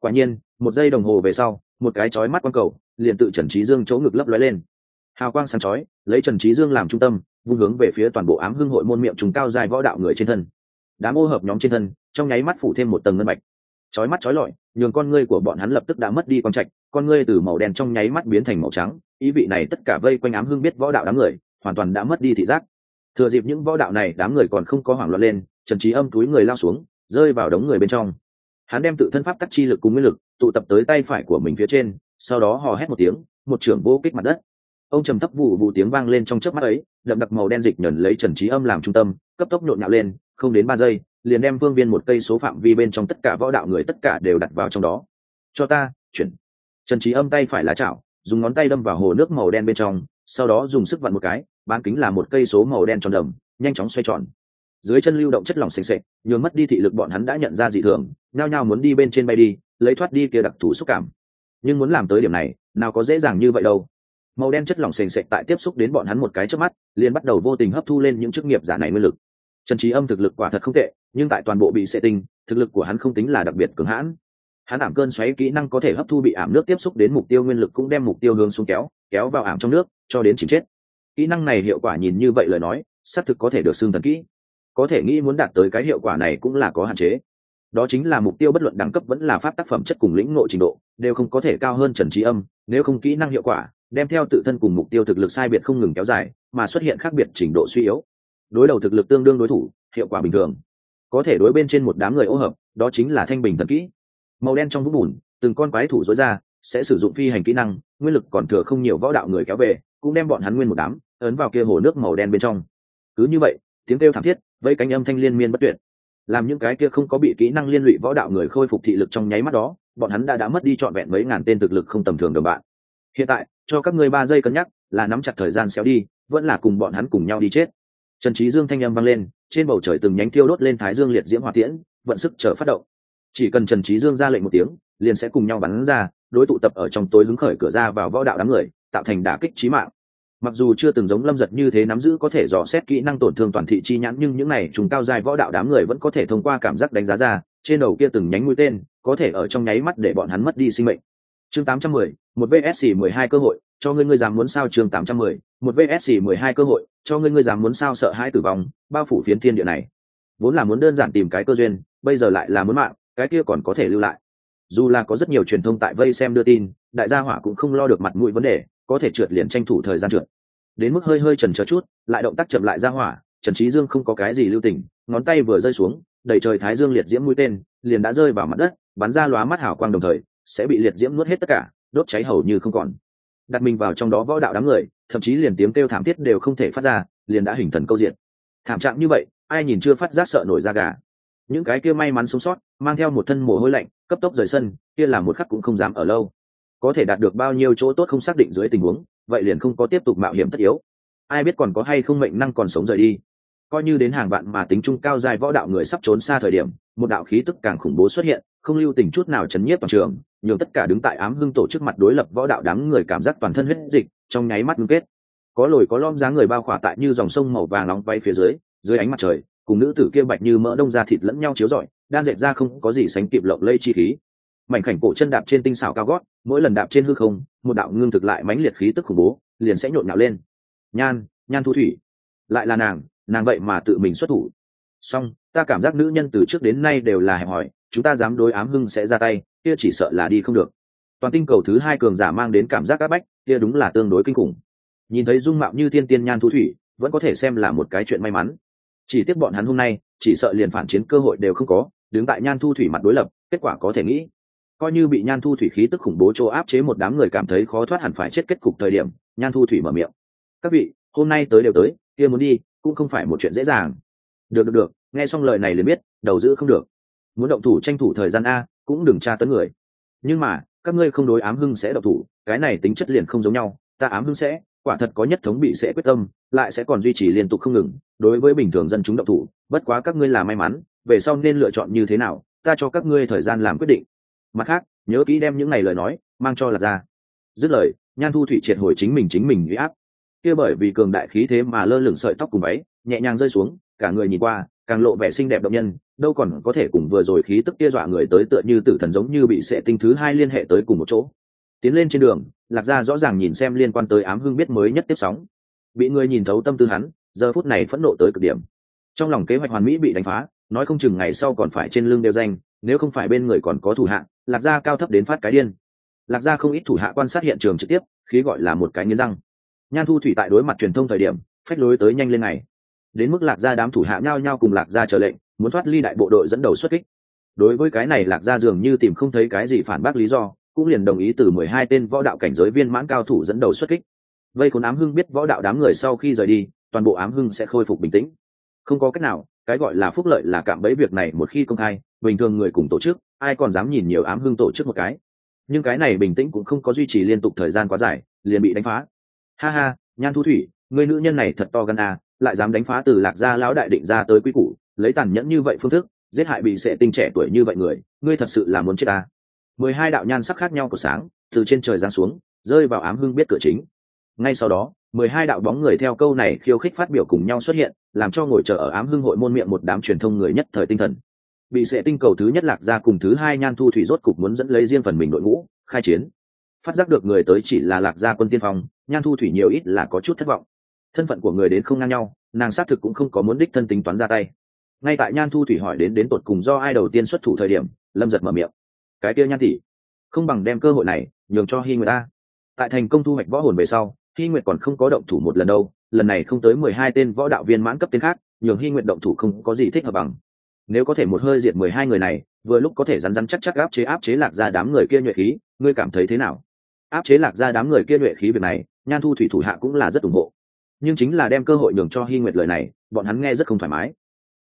Quả nhiên, một giây đồng hồ về sau, một cái chói mắt quang cầu, liền tự trần trí dương chỗ ngực lấp lóe lên. Hào quang sáng chói, lấy trần trí dương làm trung tâm vung hướng về phía toàn bộ ám hưng hội môn miệng trùng cao dài võ đạo người trên thân. Đám ô hợp nhóm trên thân, trong nháy mắt phủ thêm một tầng ngân bạch. Chói mắt chói lọi, nhường con ngươi của bọn hắn lập tức đã mất đi con trạch, con ngươi từ màu đen trong nháy mắt biến thành màu trắng, ý vị này tất cả vây quanh ám hưng biết võ đạo đám người, hoàn toàn đã mất đi thị giác. Thừa dịp những võ đạo này, đám người còn không có hoảng loạn lên, trần trí âm túi người lao xuống, rơi vào đống người bên trong. Hắn đem tự thân pháp tắc chi lực cùng nguyên lực, tụ tập tới tay phải của mình phía trên, sau đó hò hét một tiếng, một trưởng vô kích mặt đất ông trầm thấp vụ vụ tiếng vang lên trong chớp mắt ấy, đậm đặc màu đen dịch nhẫn lấy trần trí âm làm trung tâm, cấp tốc nhộn nhạo lên, không đến ba giây, liền đem vương viên một cây số phạm vi bên trong tất cả võ đạo người tất cả đều đặt vào trong đó. Cho ta, chuyển. Trần trí âm tay phải lá chảo, dùng ngón tay đâm vào hồ nước màu đen bên trong, sau đó dùng sức vặn một cái, bán kính là một cây số màu đen tròn đầm, nhanh chóng xoay tròn. Dưới chân lưu động chất lỏng s ề nhường mất đi thị lực bọn hắn đã nhận ra dị thường, nhao nhao muốn đi bên trên bay đi, lấy thoát đi kia đặc thù xúc cảm. Nhưng muốn làm tới điểm này, nào có dễ dàng như vậy đâu màu đen chất lỏng sền sệt tại tiếp xúc đến bọn hắn một cái trước mắt, liền bắt đầu vô tình hấp thu lên những chức nghiệp giả này nguyên lực. Trần trí âm thực lực quả thật không tệ, nhưng tại toàn bộ bị sệ tinh, thực lực của hắn không tính là đặc biệt cứng hãn. Hắn ảm cơn xoáy kỹ năng có thể hấp thu bị ảm nước tiếp xúc đến mục tiêu nguyên lực cũng đem mục tiêu hướng xuống kéo kéo vào ảm trong nước, cho đến chìm chết. Kỹ năng này hiệu quả nhìn như vậy lời nói, xác thực có thể được xương thần kỹ. Có thể nghĩ muốn đạt tới cái hiệu quả này cũng là có hạn chế. Đó chính là mục tiêu bất luận đẳng cấp vẫn là pháp tác phẩm chất cùng lĩnh ngộ trình độ, đều không có thể cao hơn trần trí âm, nếu không kỹ năng hiệu quả đem theo tự thân cùng mục tiêu thực lực sai biệt không ngừng kéo dài, mà xuất hiện khác biệt trình độ suy yếu. Đối đầu thực lực tương đương đối thủ, hiệu quả bình thường. Có thể đối bên trên một đám người ô hợp, đó chính là thanh bình thần kỹ. Màu đen trong vũng bùn, từng con quái thủ dối ra, sẽ sử dụng phi hành kỹ năng, nguyên lực còn thừa không nhiều võ đạo người kéo về, cũng đem bọn hắn nguyên một đám, ấn vào kia hồ nước màu đen bên trong. Cứ như vậy, tiếng kêu thảm thiết với cánh âm thanh liên miên bất tuyệt. Làm những cái kia không có bị kỹ năng liên lụy võ đạo người khôi phục thị lực trong nháy mắt đó, bọn hắn đã đã mất đi trọn vẹn mấy ngàn tên thực lực không tầm thường đồng bạn. Hiện tại cho các ngươi ba giây cân nhắc là nắm chặt thời gian xéo đi vẫn là cùng bọn hắn cùng nhau đi chết. Trần trí dương thanh âm vang lên trên bầu trời từng nhánh tiêu đốt lên thái dương liệt diễm hỏa tiễn vận sức chờ phát động. Chỉ cần trần trí dương ra lệnh một tiếng liền sẽ cùng nhau bắn ra đối tụ tập ở trong tối hứng khởi cửa ra vào võ đạo đám người tạo thành đả kích trí mạng. Mặc dù chưa từng giống lâm giật như thế nắm giữ có thể dò xét kỹ năng tổn thương toàn thị chi nhãn nhưng những này chúng cao dài võ đạo đám người vẫn có thể thông qua cảm giác đánh giá ra trên đầu kia từng nhánh mũi tên có thể ở trong nháy mắt để bọn hắn mất đi sinh mệnh. Chương 810, một vsc 12 cơ hội cho ngươi ngươi dám muốn sao chương 810, một vsc 12 cơ hội cho ngươi ngươi dám muốn sao sợ hãi tử vong bao phủ phiến thiên địa này. Vốn là muốn đơn giản tìm cái cơ duyên bây giờ lại là muốn mạng cái kia còn có thể lưu lại. Dù là có rất nhiều truyền thông tại vây xem đưa tin đại gia hỏa cũng không lo được mặt mũi vấn đề có thể trượt liền tranh thủ thời gian trượt. Đến mức hơi hơi trần chờ chút lại động tác chậm lại ra hỏa trần trí dương không có cái gì lưu tình ngón tay vừa rơi xuống đẩy trời thái dương liệt diễm mũi tên liền đã rơi vào mặt đất bắn ra lóa mắt hào quang đồng thời sẽ bị liệt diễm nuốt hết tất cả đốt cháy hầu như không còn. Đặt mình vào trong đó võ đạo đám người, thậm chí liền tiếng kêu thảm thiết đều không thể phát ra, liền đã hình thần câu diện. Thảm trạng như vậy, ai nhìn chưa phát giác sợ nổi da gà. Những cái kia may mắn sống sót, mang theo một thân mồ hôi lạnh, cấp tốc rời sân, kia là một khắc cũng không dám ở lâu. Có thể đạt được bao nhiêu chỗ tốt không xác định dưới tình huống, vậy liền không có tiếp tục mạo hiểm tất yếu. Ai biết còn có hay không mệnh năng còn sống rời đi. Coi như đến hàng vạn mà tính trung cao dài võ đạo người sắp trốn xa thời điểm, một đạo khí tức càng khủng bố xuất hiện, không lưu tình chút nào chấn nhiếp toàn trường nhường tất cả đứng tại ám hưng tổ chức mặt đối lập võ đạo đám người cảm giác toàn thân huyết dịch, trong nháy mắt ngưng kết. Có lồi có lom dáng người bao khỏa tại như dòng sông màu vàng nóng bay phía dưới dưới ánh mặt trời, cùng nữ tử kia bạch như mỡ đông ra thịt lẫn nhau chiếu rọi, đan dệt ra không có gì sánh kịp lộng lây chi khí. Mảnh khảnh cổ chân đạp trên tinh xảo cao gót, mỗi lần đạp trên hư không, một đạo ngưng thực lại mãnh liệt khí tức khủng bố, liền sẽ nhộn nhạo lên. Nhan nhan thu thủy. Lại là nàng nàng vậy mà tự mình xuất thủ. Song ta cảm giác nữ nhân từ trước đến nay đều là hẹp hòi, chúng ta dám đối ám hưng sẽ ra tay kia chỉ sợ là đi không được. Toàn tinh cầu thứ hai cường giả mang đến cảm giác áp bách, kia đúng là tương đối kinh khủng. Nhìn thấy dung mạo như thiên tiên nhan thu thủy, vẫn có thể xem là một cái chuyện may mắn. Chỉ tiếc bọn hắn hôm nay, chỉ sợ liền phản chiến cơ hội đều không có, đứng tại nhan thu thủy mặt đối lập, kết quả có thể nghĩ. Coi như bị nhan thu thủy khí tức khủng bố chỗ áp chế một đám người cảm thấy khó thoát hẳn phải chết kết cục thời điểm, nhan thu thủy mở miệng. Các vị, hôm nay tới đều tới, kia muốn đi, cũng không phải một chuyện dễ dàng. Được được được, nghe xong lời này liền biết, đầu giữ không được. Muốn động thủ tranh thủ thời gian a cũng đừng tra tấn người. Nhưng mà, các ngươi không đối ám hưng sẽ độc thủ, cái này tính chất liền không giống nhau. Ta ám hưng sẽ, quả thật có nhất thống bị sẽ quyết tâm, lại sẽ còn duy trì liên tục không ngừng. Đối với bình thường dân chúng độc thủ, bất quá các ngươi là may mắn, về sau nên lựa chọn như thế nào, ta cho các ngươi thời gian làm quyết định. Mặt khác, nhớ kỹ đem những ngày lời nói, mang cho lạc ra dứt lời, nhan thu thủy triệt hồi chính mình chính mình huy áp. Kia bởi vì cường đại khí thế mà lơ lửng sợi tóc cùng váy, nhẹ nhàng rơi xuống, cả người nhìn qua càng lộ vẻ xinh đẹp động nhân, đâu còn có thể cùng vừa rồi khí tức kia dọa người tới tựa như tử thần giống như bị sệ tinh thứ hai liên hệ tới cùng một chỗ. Tiến lên trên đường, lạc gia rõ ràng nhìn xem liên quan tới ám hưng biết mới nhất tiếp sóng. Bị người nhìn thấu tâm tư hắn, giờ phút này phẫn nộ tới cực điểm. Trong lòng kế hoạch hoàn mỹ bị đánh phá, nói không chừng ngày sau còn phải trên lưng đeo danh, nếu không phải bên người còn có thủ hạ, lạc gia cao thấp đến phát cái điên. Lạc gia không ít thủ hạ quan sát hiện trường trực tiếp, khí gọi là một cái nghiến răng. Nhan thu thủy tại đối mặt truyền thông thời điểm, phách lối tới nhanh lên này đến mức lạc gia đám thủ hạ nhau nhau cùng lạc gia chờ lệnh, muốn thoát ly đại bộ đội dẫn đầu xuất kích. Đối với cái này lạc gia dường như tìm không thấy cái gì phản bác lý do, cũng liền đồng ý từ mười hai tên võ đạo cảnh giới viên mãn cao thủ dẫn đầu xuất kích. Vây khốn ám hưng biết võ đạo đám người sau khi rời đi, toàn bộ ám hưng sẽ khôi phục bình tĩnh. Không có cách nào, cái gọi là phúc lợi là cạm bẫy việc này một khi công khai, bình thường người cùng tổ chức, ai còn dám nhìn nhiều ám hưng tổ chức một cái. Nhưng cái này bình tĩnh cũng không có duy trì liên tục thời gian quá dài, liền bị đánh phá. Ha ha, nhan thu thủy, người nữ nhân này thật to gan à lại dám đánh phá từ lạc gia lão đại định ra tới quy củ, lấy tàn nhẫn như vậy phương thức, giết hại bị sệ tinh trẻ tuổi như vậy người, ngươi thật sự là muốn chết ta. Mười hai đạo nhan sắc khác nhau của sáng, từ trên trời giáng xuống, rơi vào ám hưng biết cửa chính. Ngay sau đó, mười hai đạo bóng người theo câu này khiêu khích phát biểu cùng nhau xuất hiện, làm cho ngồi chờ ở ám hưng hội môn miệng một đám truyền thông người nhất thời tinh thần. Bị sệ tinh cầu thứ nhất lạc ra cùng thứ hai nhan thu thủy rốt cục muốn dẫn lấy riêng phần mình đội ngũ, khai chiến. Phát giác được người tới chỉ là lạc gia quân tiên phong, nhan thu thủy nhiều ít là có chút thất vọng thân phận của người đến không ngang nhau, nàng xác thực cũng không có muốn đích thân tính toán ra tay. Ngay tại nhan thu thủy hỏi đến đến tột cùng do ai đầu tiên xuất thủ thời điểm, lâm giật mở miệng. Cái kia nhan tỷ, không bằng đem cơ hội này nhường cho hy nguyệt ta tại thành công thu hoạch võ hồn về sau, hy nguyệt còn không có động thủ một lần đâu, lần này không tới mười hai tên võ đạo viên mãn cấp tên khác, nhường hy nguyệt động thủ không có gì thích hợp bằng. Nếu có thể một hơi diệt mười hai người này, vừa lúc có thể rắn rắn chắc chắc áp chế áp chế lạc ra đám người kia nhuệ khí, ngươi cảm thấy thế nào? Áp chế lạc ra đám người kia nhuệ khí việc này, nhan thu thủy thủ hạ cũng là rất ủng hộ nhưng chính là đem cơ hội nhường cho hy nguyệt lời này, bọn hắn nghe rất không thoải mái.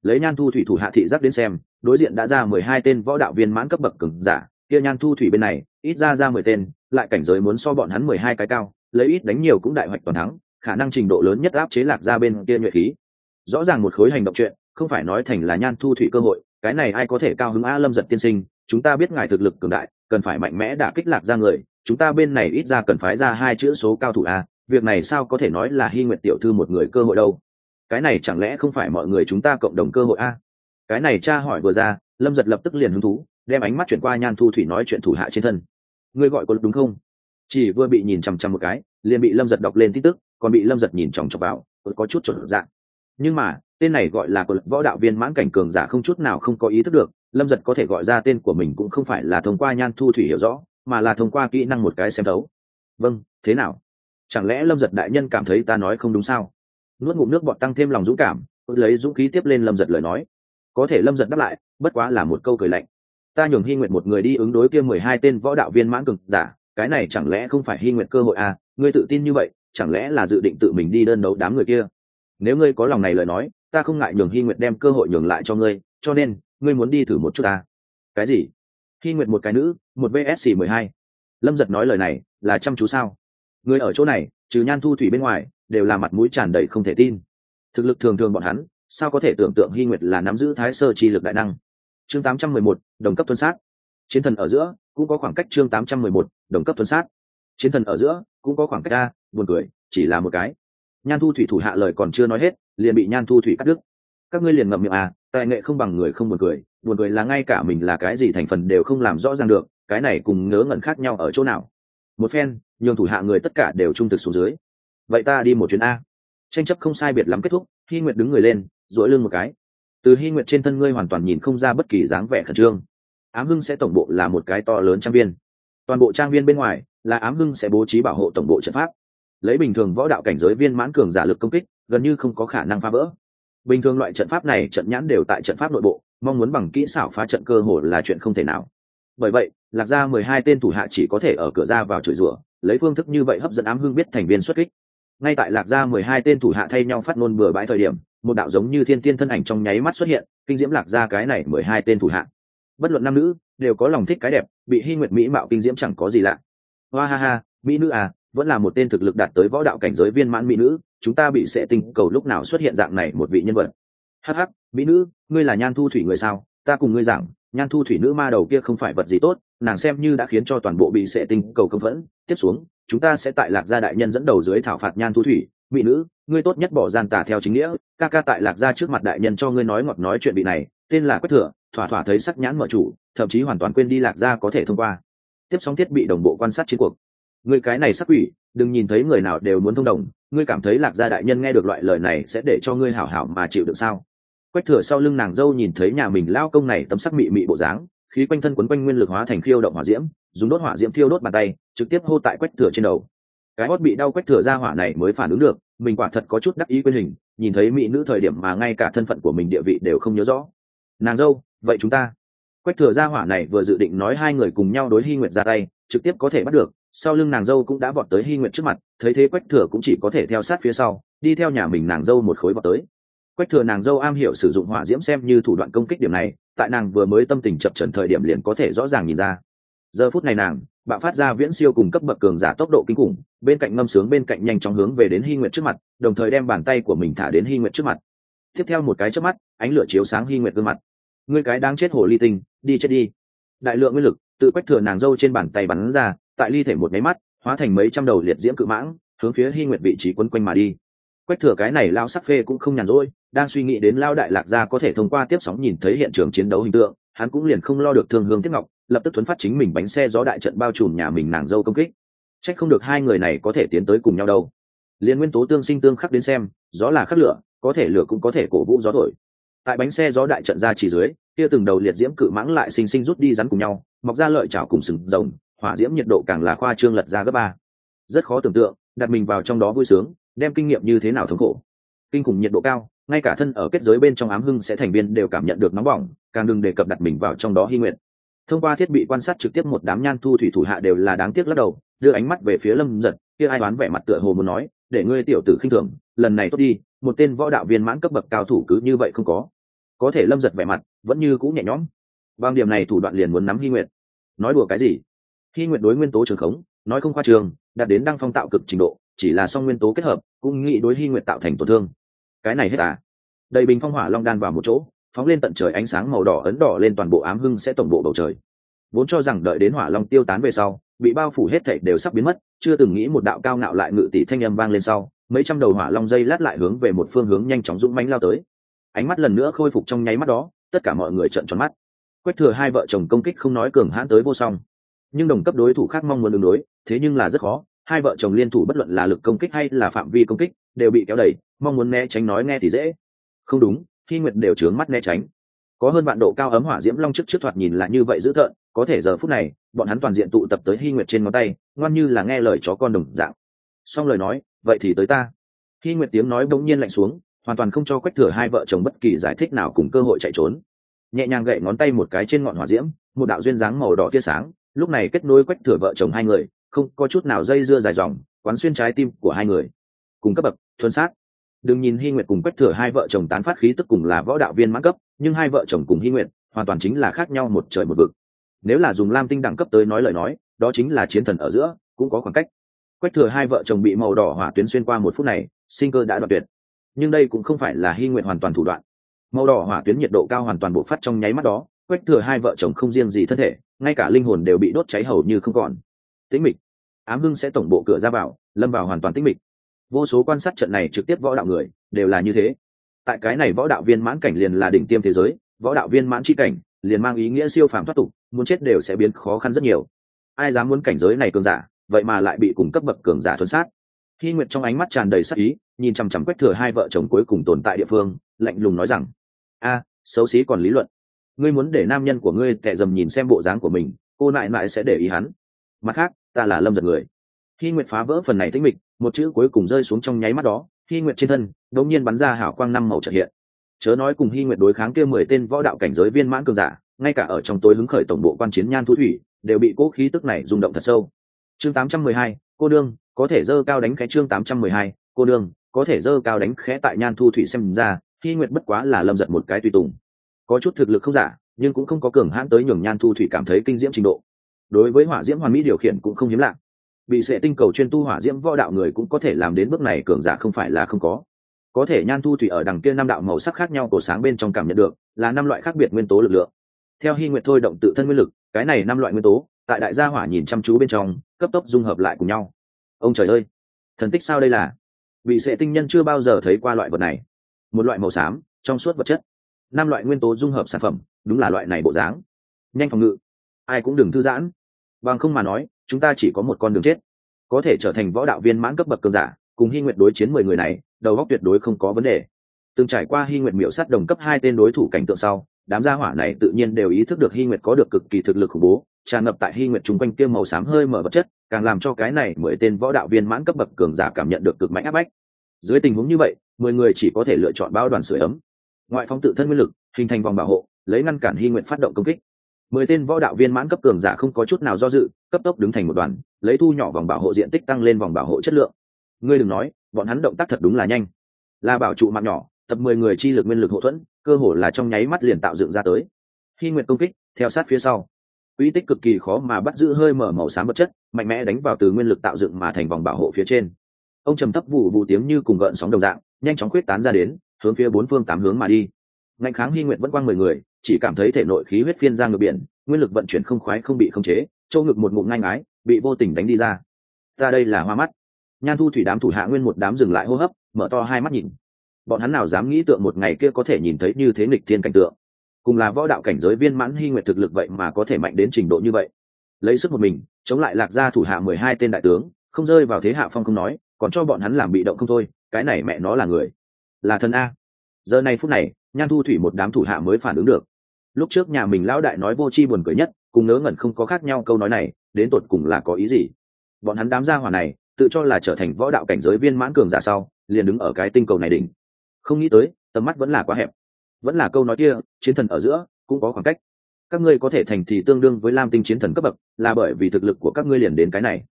Lấy nhan thu thủy thủ hạ thị giác đến xem, đối diện đã ra mười hai tên võ đạo viên mãn cấp bậc cứng giả, kia nhan thu thủy bên này, ít ra ra mười tên, lại cảnh giới muốn so bọn hắn mười hai cái cao, lấy ít đánh nhiều cũng đại hoạch toàn thắng, khả năng trình độ lớn nhất áp chế lạc ra bên kia nhuệ khí. Rõ ràng một khối hành động chuyện, không phải nói thành là nhan thu thủy cơ hội, cái này ai có thể cao hứng a lâm giật tiên sinh, chúng ta biết ngài thực lực cường đại, cần phải mạnh mẽ đả kích lạc ra người, chúng ta bên này ít ra cần phái ra hai chữ số cao thủ a việc này sao có thể nói là hy nguyện tiểu thư một người cơ hội đâu? Cái này chẳng lẽ không phải mọi người chúng ta cộng đồng cơ hội a? Cái này cha hỏi vừa ra, lâm giật lập tức liền hứng thú, đem ánh mắt chuyển qua nhan thu thủy nói chuyện thủ hạ trên thân. Ngươi gọi có đúng không? Chỉ vừa bị nhìn chằm chằm một cái, liền bị lâm giật đọc lên tin tức, còn bị lâm giật nhìn chòng chọc vào có chút chuẩn dạng nhưng mà, tên này gọi là của võ đạo viên mãn cảnh cường giả không chút nào không có ý thức được, lâm giật có thể gọi ra tên của mình cũng không phải là thông qua nhan thu thủy hiểu rõ, mà là thông qua kỹ năng một cái xem thấu. Vâng thế nào? Chẳng lẽ lâm giật đại nhân cảm thấy ta nói không đúng sao? Nuốt ngụm nước bọt tăng thêm lòng dũng cảm lấy dũng khí tiếp lên lâm giật lời nói. Có thể lâm giật đáp lại, bất quá là một câu cười lạnh. Ta nhường hy nguyện một người đi ứng đối kia mười hai tên võ đạo viên mãn cực giả, cái này chẳng lẽ không phải hy nguyện cơ hội à? Ngươi tự tin như vậy, chẳng lẽ là dự định tự mình đi đơn đấu đám người kia? Nếu ngươi có lòng này lời nói, ta không ngại nhường hy nguyện đem cơ hội nhường lại cho ngươi, cho nên, ngươi muốn đi thử một chút ta. Cái gì? Hy nguyện một cái nữ, một vsc mười hai. Lâm giật nói lời này, là chăm chú sao? Người ở chỗ này trừ nhan thu thủy bên ngoài đều là mặt mũi tràn đầy không thể tin. Thực lực thường thường bọn hắn sao có thể tưởng tượng hy nguyệt là nắm giữ thái sơ chi lực đại năng? Chương 811, đồng cấp tuân sát. Chiến thần ở giữa cũng có khoảng cách chương 811, đồng cấp tuân sát. Chiến thần ở giữa cũng có khoảng cách a buồn cười chỉ là một cái. Nhan thu thủy thủ hạ lời còn chưa nói hết liền bị nhan thu thủy cắt đứt. Các ngươi liền ngậm miệng à tài nghệ không bằng người không buồn cười buồn cười là ngay cả mình là cái gì thành phần đều không làm rõ ràng được cái này cùng ngớ ngẩn khác nhau ở chỗ nào một phen, nhường thủ hạ người tất cả đều trung thực xuống dưới. Vậy ta đi một chuyến a. Tranh chấp không sai biệt lắm kết thúc hy nguyệt đứng người lên dỗi lưng một cái. Từ hy nguyệt trên thân ngươi hoàn toàn nhìn không ra bất kỳ dáng vẻ khẩn trương. Ám hưng sẽ tổng bộ là một cái to lớn trang viên. Toàn bộ trang viên bên ngoài là ám hưng sẽ bố trí bảo hộ tổng bộ trận pháp. Lấy bình thường võ đạo cảnh giới viên mãn cường giả lực công kích, gần như không có khả năng phá vỡ. Bình thường loại trận pháp này trận nhãn đều tại trận pháp nội bộ, mong muốn bằng kỹ xảo phá trận cơ hồ là chuyện không thể nào. Bởi vậy lạc gia mười hai tên thủ hạ chỉ có thể ở cửa ra vào chửi rủa, lấy phương thức như vậy hấp dẫn ám hưng biết thành viên xuất kích. Ngay tại lạc gia mười hai tên thủ hạ thay nhau phát ngôn bừa bãi thời điểm, một đạo giống như thiên tiên thân ảnh trong nháy mắt xuất hiện, kinh diễm lạc gia cái này mười hai tên thủ hạ. Bất luận nam nữ, đều có lòng thích cái đẹp, bị hy nguyệt mỹ mạo kinh diễm chẳng có gì lạ. Hoa ha ha, mỹ nữ à vẫn là một tên thực lực đạt tới võ đạo cảnh giới viên mãn mỹ nữ, chúng ta bị sẽ tinh cầu lúc nào xuất hiện dạng này một vị nhân vật. Hh mỹ nữ, ngươi là nhan thu thủy người sao? Ta cùng ngươi giảng nhan thu thủy nữ ma đầu kia không phải vật gì tốt, nàng xem như đã khiến cho toàn bộ bị sệ tinh cầu công phẫn. Tiếp xuống, chúng ta sẽ tại lạc gia đại nhân dẫn đầu dưới thảo phạt nhan thu thủy. Mỹ nữ, ngươi tốt nhất bỏ gian tả theo chính nghĩa. Ca ca tại lạc gia trước mặt đại nhân cho ngươi nói ngọt nói chuyện bị này. Tên là quách thừa, thỏa thỏa thấy sắc nhãn mở chủ, thậm chí hoàn toàn quên đi lạc gia có thể thông qua. Tiếp sóng thiết bị đồng bộ quan sát chiến cuộc. Ngươi cái này sắc quỷ, đừng nhìn thấy người nào đều muốn thông đồng. Ngươi cảm thấy lạc gia đại nhân nghe được loại lời này sẽ để cho ngươi hảo hảo mà chịu được sao? Quách thừa sau lưng nàng dâu nhìn thấy nhà mình lao công này tấm sắc mị mị bộ dáng, khí quanh thân quấn quanh nguyên lực hóa thành khiêu động hỏa diễm, dùng đốt hỏa diễm thiêu đốt bàn tay, trực tiếp hô tại quách thừa trên đầu. Cái hót bị đau quách thừa ra hỏa này mới phản ứng được, mình quả thật có chút đắc ý quên hình, nhìn thấy mỹ nữ thời điểm mà ngay cả thân phận của mình địa vị đều không nhớ rõ. Nàng dâu, vậy chúng ta. Quách thừa ra hỏa này vừa dự định nói hai người cùng nhau đối hy nguyệt ra tay, trực tiếp có thể bắt được, sau lưng nàng dâu cũng đã vọt tới hy nguyệt trước mặt, thấy thế quách thừa cũng chỉ có thể theo sát phía sau, đi theo nhà mình nàng dâu một khối vọt tới quách thừa nàng dâu am hiểu sử dụng hỏa diễm xem như thủ đoạn công kích điểm này, tại nàng vừa mới tâm tình chập trần thời điểm liền có thể rõ ràng nhìn ra. Giờ phút này nàng, bạo phát ra viễn siêu cùng cấp bậc cường giả tốc độ kinh khủng, bên cạnh ngâm sướng bên cạnh nhanh chóng hướng về đến hy nguyệt trước mặt, đồng thời đem bàn tay của mình thả đến hy nguyệt trước mặt. Tiếp theo một cái trước mắt, ánh lửa chiếu sáng hy nguyệt gương mặt. Người cái đang chết hồ ly tinh, đi chết đi. Đại lượng nguyên lực, tự quách thừa nàng dâu trên bàn tay bắn ra, tại ly thể một máy mắt, hóa thành mấy trăm đầu liệt diễm cự mãng, hướng phía hy nguyệt vị trí quấn quanh mà đi. Quách thừa cái này lao sắc phê cũng không nhàn rỗi đang suy nghĩ đến lao đại lạc gia có thể thông qua tiếp sóng nhìn thấy hiện trường chiến đấu hình tượng, hắn cũng liền không lo được thương hương tiếp ngọc, lập tức thuấn phát chính mình bánh xe gió đại trận bao trùm nhà mình nàng dâu công kích. Trách không được hai người này có thể tiến tới cùng nhau đâu. Liền nguyên tố tương sinh tương khắc đến xem, gió là khắc lửa, có thể lửa cũng có thể cổ vũ gió thổi. Tại bánh xe gió đại trận ra chỉ dưới, kia từng đầu liệt diễm cự mãng lại sinh sinh rút đi rắn cùng nhau, mọc ra lợi chảo cùng sừng rồng, hỏa diễm nhiệt độ càng là khoa trương lật ra gấp ba. Rất khó tưởng tượng, đặt mình vào trong đó vui sướng, đem kinh nghiệm như thế nào thống khổ. Kinh khủng nhiệt độ cao ngay cả thân ở kết giới bên trong ám hưng sẽ thành viên đều cảm nhận được nóng bỏng, càng đừng đề cập đặt mình vào trong đó hy nguyện. Thông qua thiết bị quan sát trực tiếp một đám nhan thu thủy thủ hạ đều là đáng tiếc lắc đầu, đưa ánh mắt về phía lâm giật kia ai đoán vẻ mặt tựa hồ muốn nói, để ngươi tiểu tử khinh thường, lần này tốt đi, một tên võ đạo viên mãn cấp bậc cao thủ cứ như vậy không có. Có thể lâm giật vẻ mặt vẫn như cũng nhẹ nhõm. Bằng điểm này thủ đoạn liền muốn nắm hy nguyện. Nói đùa cái gì? Hy nguyện đối nguyên tố trường khống, nói không khoa trường, đạt đến đăng phong tạo cực trình độ, chỉ là song nguyên tố kết hợp, cũng nghĩ đối hy nguyện tạo thành tổn thương cái này hết à? Đầy bình phong hỏa long đan vào một chỗ, phóng lên tận trời ánh sáng màu đỏ ấn đỏ lên toàn bộ ám hưng sẽ tổng bộ bầu trời. Vốn cho rằng đợi đến hỏa long tiêu tán về sau, bị bao phủ hết thảy đều sắp biến mất, chưa từng nghĩ một đạo cao ngạo lại ngự tỷ thanh âm vang lên sau, mấy trăm đầu hỏa long dây lát lại hướng về một phương hướng nhanh chóng dũng mãnh lao tới. Ánh mắt lần nữa khôi phục trong nháy mắt đó, tất cả mọi người trợn tròn mắt. Quách thừa hai vợ chồng công kích không nói cường hãn tới vô song. Nhưng đồng cấp đối thủ khác mong muốn đường đối, thế nhưng là rất khó hai vợ chồng liên thủ bất luận là lực công kích hay là phạm vi công kích đều bị kéo đẩy mong muốn né tránh nói nghe thì dễ. Không đúng khi nguyệt đều trướng mắt né tránh. Có hơn vạn độ cao ấm hỏa diễm long trước trước thoạt nhìn là như vậy dữ thợn có thể giờ phút này, bọn hắn toàn diện tụ tập tới hy nguyệt trên ngón tay, ngoan như là nghe lời chó con đồng dạng. Xong lời nói, vậy thì tới ta. Hy nguyệt tiếng nói bỗng nhiên lạnh xuống, hoàn toàn không cho quách thừa hai vợ chồng bất kỳ giải thích nào cùng cơ hội chạy trốn. Nhẹ nhàng gậy ngón tay một cái trên ngọn hỏa diễm, một đạo duyên dáng màu đỏ tia sáng, lúc này kết nối quách thừa vợ chồng hai người không có chút nào dây dưa dài dòng, quán xuyên trái tim của hai người. Cùng cấp bậc, thuần sát. Đừng nhìn hy nguyệt cùng quách thừa hai vợ chồng tán phát khí tức cùng là võ đạo viên mãn cấp, nhưng hai vợ chồng cùng hy nguyệt hoàn toàn chính là khác nhau một trời một vực. Nếu là dùng lam tinh đẳng cấp tới nói lời nói, đó chính là chiến thần ở giữa, cũng có khoảng cách. Quách thừa hai vợ chồng bị màu đỏ hỏa tuyến xuyên qua một phút này, sinh cơ đã đoạt tuyệt. Nhưng đây cũng không phải là hy nguyện hoàn toàn thủ đoạn. Màu đỏ hỏa tuyến nhiệt độ cao hoàn toàn bộ phát trong nháy mắt đó, quách thừa hai vợ chồng không riêng gì thân thể, ngay cả linh hồn đều bị đốt cháy hầu như không còn. Tĩnh mịch ám hưng sẽ tổng bộ cửa ra vào lâm vào hoàn toàn tĩnh mịch vô số quan sát trận này trực tiếp võ đạo người đều là như thế tại cái này võ đạo viên mãn cảnh liền là đỉnh tiêm thế giới võ đạo viên mãn c cảnh liền mang ý nghĩa siêu phàm thoát tục muốn chết đều sẽ biến khó khăn rất nhiều ai dám muốn cảnh giới này cường giả vậy mà lại bị cùng cấp bậc cường giả thuần sát khi Nguyệt trong ánh mắt tràn đầy sắc ý, nhìn chằm chằm Quách Thừa hai vợ chồng cuối cùng tồn tại địa phương, lạnh lùng nói rằng: "A, xấu xí còn lý luận. Ngươi muốn để nam nhân của ngươi tệ dầm nhìn xem bộ dáng của mình, cô nại nại sẽ để ý hắn. Mặt khác, ta là Lâm giật người." khi Nguyệt phá vỡ phần này tĩnh mịch, một chữ cuối cùng rơi xuống trong nháy mắt đó, khi Nguyệt trên thân, đột nhiên bắn ra hào quang năm màu chợt hiện. Chớ nói cùng Hy Nguyệt đối kháng kia mười tên võ đạo cảnh giới viên mãn cường giả, ngay cả ở trong tối hứng khởi tổng bộ quan chiến nhan thu thủy, đều bị cố khí tức này rung động thật sâu. Chương 812, cô đương, có thể dơ cao đánh khẽ chương tám trăm mười hai cô đương có thể dơ cao đánh khẽ tại nhan thu thủy xem ra hy nguyệt bất quá là lâm giật một cái tùy tùng có chút thực lực không giả nhưng cũng không có cường hãn tới nhường nhan thu thủy cảm thấy kinh diễm trình độ đối với hỏa diễm hoàn mỹ điều khiển cũng không hiếm lạ. Bị sệ tinh cầu chuyên tu hỏa diễm võ đạo người cũng có thể làm đến bước này cường giả không phải là không có. Có thể nhan thu thủy ở đằng kia năm đạo màu sắc khác nhau cổ sáng bên trong cảm nhận được, là năm loại khác biệt nguyên tố lực lượng. Theo hy nguyệt thôi động tự thân nguyên lực, cái này năm loại nguyên tố, tại đại gia hỏa nhìn chăm chú bên trong, cấp tốc dung hợp lại cùng nhau. Ông trời ơi! Thần tích sao đây là? Vị sệ tinh nhân chưa bao giờ thấy qua loại vật này. Một loại màu xám, trong suốt vật chất. Năm loại nguyên tố dung hợp sản phẩm, đúng là loại này bộ dáng. Nhanh phòng ngự. Ai cũng đừng thư giãn bằng không mà nói, chúng ta chỉ có một con đường chết. Có thể trở thành võ đạo viên mãn cấp bậc cường giả, cùng hy nguyện đối chiến mười người này, đầu góc tuyệt đối không có vấn đề. Từng trải qua hy nguyện miễu sát đồng cấp hai tên đối thủ cảnh tượng sau, đám gia hỏa này tự nhiên đều ý thức được hy nguyệt có được cực kỳ thực lực khủng bố, tràn ngập tại hy nguyệt chung quanh kia màu xám hơi mở vật chất, càng làm cho cái này mười tên võ đạo viên mãn cấp bậc cường giả cảm nhận được cực mạnh áp bách. Dưới tình huống như vậy, mười người chỉ có thể lựa chọn bao đoàn sửa ấm. Ngoại phóng tự thân nguyên lực, hình thành vòng bảo hộ, lấy ngăn cản hy nguyện phát động công kích mười tên võ đạo viên mãn cấp cường giả không có chút nào do dự, cấp tốc đứng thành một đoàn, lấy thu nhỏ vòng bảo hộ diện tích tăng lên vòng bảo hộ chất lượng. Ngươi đừng nói, bọn hắn động tác thật đúng là nhanh. Là bảo trụ mạng nhỏ, tập mười người chi lực nguyên lực hậu thuẫn, cơ hồ là trong nháy mắt liền tạo dựng ra tới. Khi nguyện công kích, theo sát phía sau uy tích cực kỳ khó mà bắt giữ hơi mở màu xám vật chất, mạnh mẽ đánh vào từ nguyên lực tạo dựng mà thành vòng bảo hộ phía trên. Ông trầm thấp vụ vụ tiếng như cùng gợn sóng đồng dạng, nhanh chóng quyết tán ra đến, hướng phía bốn phương tám hướng mà đi ngạnh kháng hy nguyện vẫn quang mười người, chỉ cảm thấy thể nội khí huyết phiên ra ngược biển, nguyên lực vận chuyển không khoái không bị khống chế châu ngực một ngụm ngang ái bị vô tình đánh đi ra. Ra đây là hoa mắt. Nhan thu thủy đám thủ hạ nguyên một đám dừng lại hô hấp, mở to hai mắt nhìn. Bọn hắn nào dám nghĩ tượng một ngày kia có thể nhìn thấy như thế nghịch thiên cảnh tượng. Cùng là võ đạo cảnh giới viên mãn hy nguyện thực lực vậy mà có thể mạnh đến trình độ như vậy. Lấy sức một mình, chống lại lạc gia thủ hạ mười hai tên đại tướng, không rơi vào thế hạ phong không nói, còn cho bọn hắn làm bị động không thôi, cái này mẹ nó là người. Là thân a. Giờ này phút này nhan thu thủy một đám thủ hạ mới phản ứng được. Lúc trước nhà mình lão đại nói vô c h i buồn cười nhất, cùng ngớ ngẩn không có khác nhau câu nói này, đến tột cùng là có ý gì? Bọn hắn đám gia hỏa này, tự cho là trở thành võ đạo cảnh giới viên mãn cường giả sau, liền đứng ở cái tinh cầu này đỉnh. Không nghĩ tới, tầm mắt vẫn là quá hẹp. Vẫn là câu nói kia, chiến thần ở giữa, cũng có khoảng cách. Các ngươi có thể thành thì tương đương với lam tinh chiến thần cấp bậc, là bởi vì thực lực của các ngươi liền đến cái này.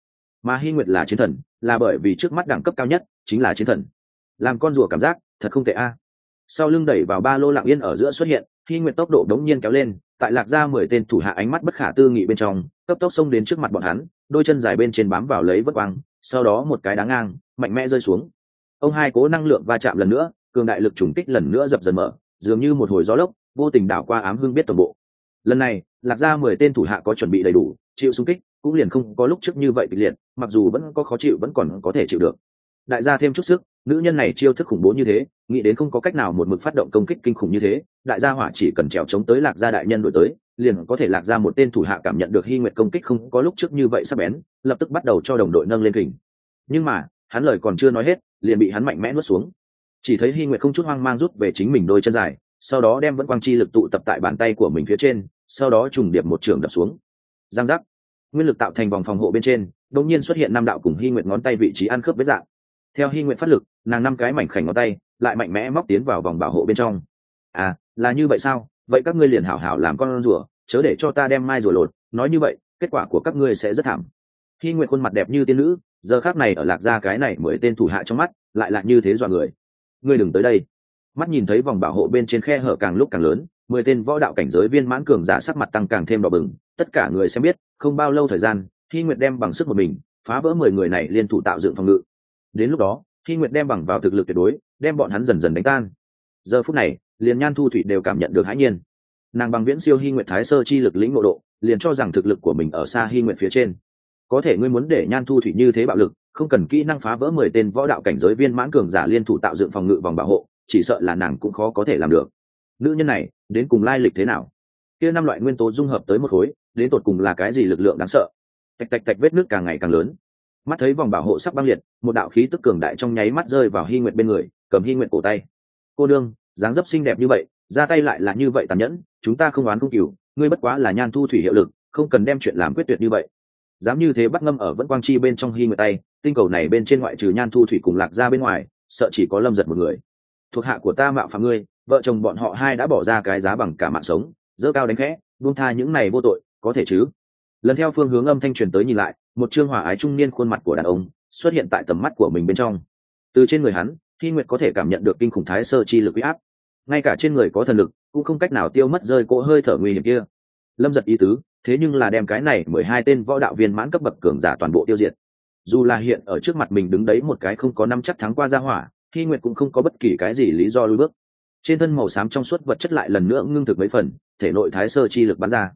Mà hy nguyệt là chiến thần, là bởi vì trước mắt đẳng cấp cao nhất, chính là chiến thần. Làm con rùa cảm giác, thật không tệ a sau lưng đẩy vào ba lô lặng yên ở giữa xuất hiện, khi nguyệt tốc độ đống nhiên kéo lên, tại lạc ra mười tên thủ hạ ánh mắt bất khả tư nghị bên trong, cấp tốc xông đến trước mặt bọn hắn, đôi chân dài bên trên bám vào lấy vất quang sau đó một cái đá ngang, mạnh mẽ rơi xuống. Ông hai cố năng lượng va chạm lần nữa, cường đại lực trùng kích lần nữa dập dần mở, dường như một hồi gió lốc, vô tình đảo qua ám hưng biết toàn bộ. Lần này, lạc ra mười tên thủ hạ có chuẩn bị đầy đủ, chịu xung kích, cũng liền không có lúc trước như vậy kịch liệt, mặc dù vẫn có khó chịu vẫn còn có thể chịu được đại gia thêm chút sức, nữ nhân này chiêu thức khủng bố như thế, nghĩ đến không có cách nào một mực phát động công kích kinh khủng như thế, đại gia hỏa chỉ cần trèo chống tới lạc gia đại nhân đổi tới, liền có thể lạc ra một tên thủ hạ cảm nhận được hy nguyện công kích không có lúc trước như vậy sắp bén, lập tức bắt đầu cho đồng đội nâng lên kình. Nhưng mà, hắn lời còn chưa nói hết, liền bị hắn mạnh mẽ nuốt xuống. Chỉ thấy hy nguyện không chút hoang mang rút về chính mình đôi chân dài, sau đó đem vẫn quang chi lực tụ tập tại bàn tay của mình phía trên, sau đó trùng điệp một trường đập xuống. Giang giác. Nguyên lực tạo thành vòng phòng hộ bên trên, đột nhiên xuất hiện năm đạo cùng hy nguyện ngón tay vị trí ăn khớp với dạng theo hy nguyện phát lực, nàng năm cái mảnh khảnh ngón tay lại mạnh mẽ móc tiến vào vòng bảo hộ bên trong. À là như vậy sao? Vậy các ngươi liền hảo hảo làm con rùa, chớ để cho ta đem mai rùa lột. Nói như vậy, kết quả của các ngươi sẽ rất thảm. Hy nguyện khuôn mặt đẹp như tiên nữ, giờ khác này ở lạc gia cái này mới tên thủ hạ trong mắt lại là như thế dọa người. Ngươi đừng tới đây. Mắt nhìn thấy vòng bảo hộ bên trên khe hở càng lúc càng lớn, mười tên võ đạo cảnh giới viên mãn cường giả sắc mặt tăng càng thêm đỏ bừng. Tất cả người xem biết, không bao lâu thời gian, hy nguyệt đem bằng sức một mình, phá vỡ mười người này liên thủ tạo dựng phòng ngự đến lúc đó khi nguyệt đem bằng vào thực lực tuyệt đối, đem bọn hắn dần dần đánh tan. Giờ phút này, liền nhan thu thủy đều cảm nhận được hãi nhiên. Nàng bằng viễn siêu hy nguyệt thái sơ chi lực lĩnh ngộ độ, liền cho rằng thực lực của mình ở xa hy nguyệt phía trên. Có thể ngươi muốn để nhan thu thủy như thế bạo lực, không cần kỹ năng phá vỡ mười tên võ đạo cảnh giới viên mãn cường giả liên thủ tạo dựng phòng ngự vòng bảo hộ, chỉ sợ là nàng cũng khó có thể làm được. Nữ nhân này, đến cùng lai lịch thế nào? Kia năm loại nguyên tố dung hợp tới một khối, đến tột cùng là cái gì lực lượng đáng sợ? Tạch tạch tạch vết nước càng ngày càng lớn mắt thấy vòng bảo hộ sắp băng liệt, một đạo khí tức cường đại trong nháy mắt rơi vào hy nguyện bên người, cầm hy nguyện cổ tay. Cô đương dáng dấp xinh đẹp như vậy, ra tay lại là như vậy tàn nhẫn, chúng ta không oán không cừu, ngươi bất quá là nhan thu thủy hiệu lực, không cần đem chuyện làm quyết tuyệt như vậy. Dám như thế bắt ngâm ở vẫn quang chi bên trong hy nguyện tay, tinh cầu này bên trên ngoại trừ nhan thu thủy cùng lạc ra bên ngoài, sợ chỉ có lâm giật một người. Thuộc hạ của ta mạo phạm ngươi, vợ chồng bọn họ hai đã bỏ ra cái giá bằng cả mạng sống dỡ cao đánh khẽ, buông tha những này vô tội, có thể chứ? Lần theo phương hướng âm thanh truyền tới nhìn lại một trương hòa ái trung niên khuôn mặt của đàn ông xuất hiện tại tầm mắt của mình bên trong. Từ trên người hắn, thi nguyệt có thể cảm nhận được kinh khủng thái sơ chi lực huy áp. Ngay cả trên người có thần lực, cũng không cách nào tiêu mất rơi cỗ hơi thở nguy hiểm kia. Lâm giật ý tứ, thế nhưng là đem cái này mười hai tên võ đạo viên mãn cấp bậc cường giả toàn bộ tiêu diệt. Dù là hiện ở trước mặt mình đứng đấy một cái không có năm chắc thắng qua ra hỏa, thi nguyệt cũng không có bất kỳ cái gì lý do lui bước. Trên thân màu xám trong suốt vật chất lại lần nữa ngưng thực mấy phần, thể nội thái sơ chi lực bắn ra.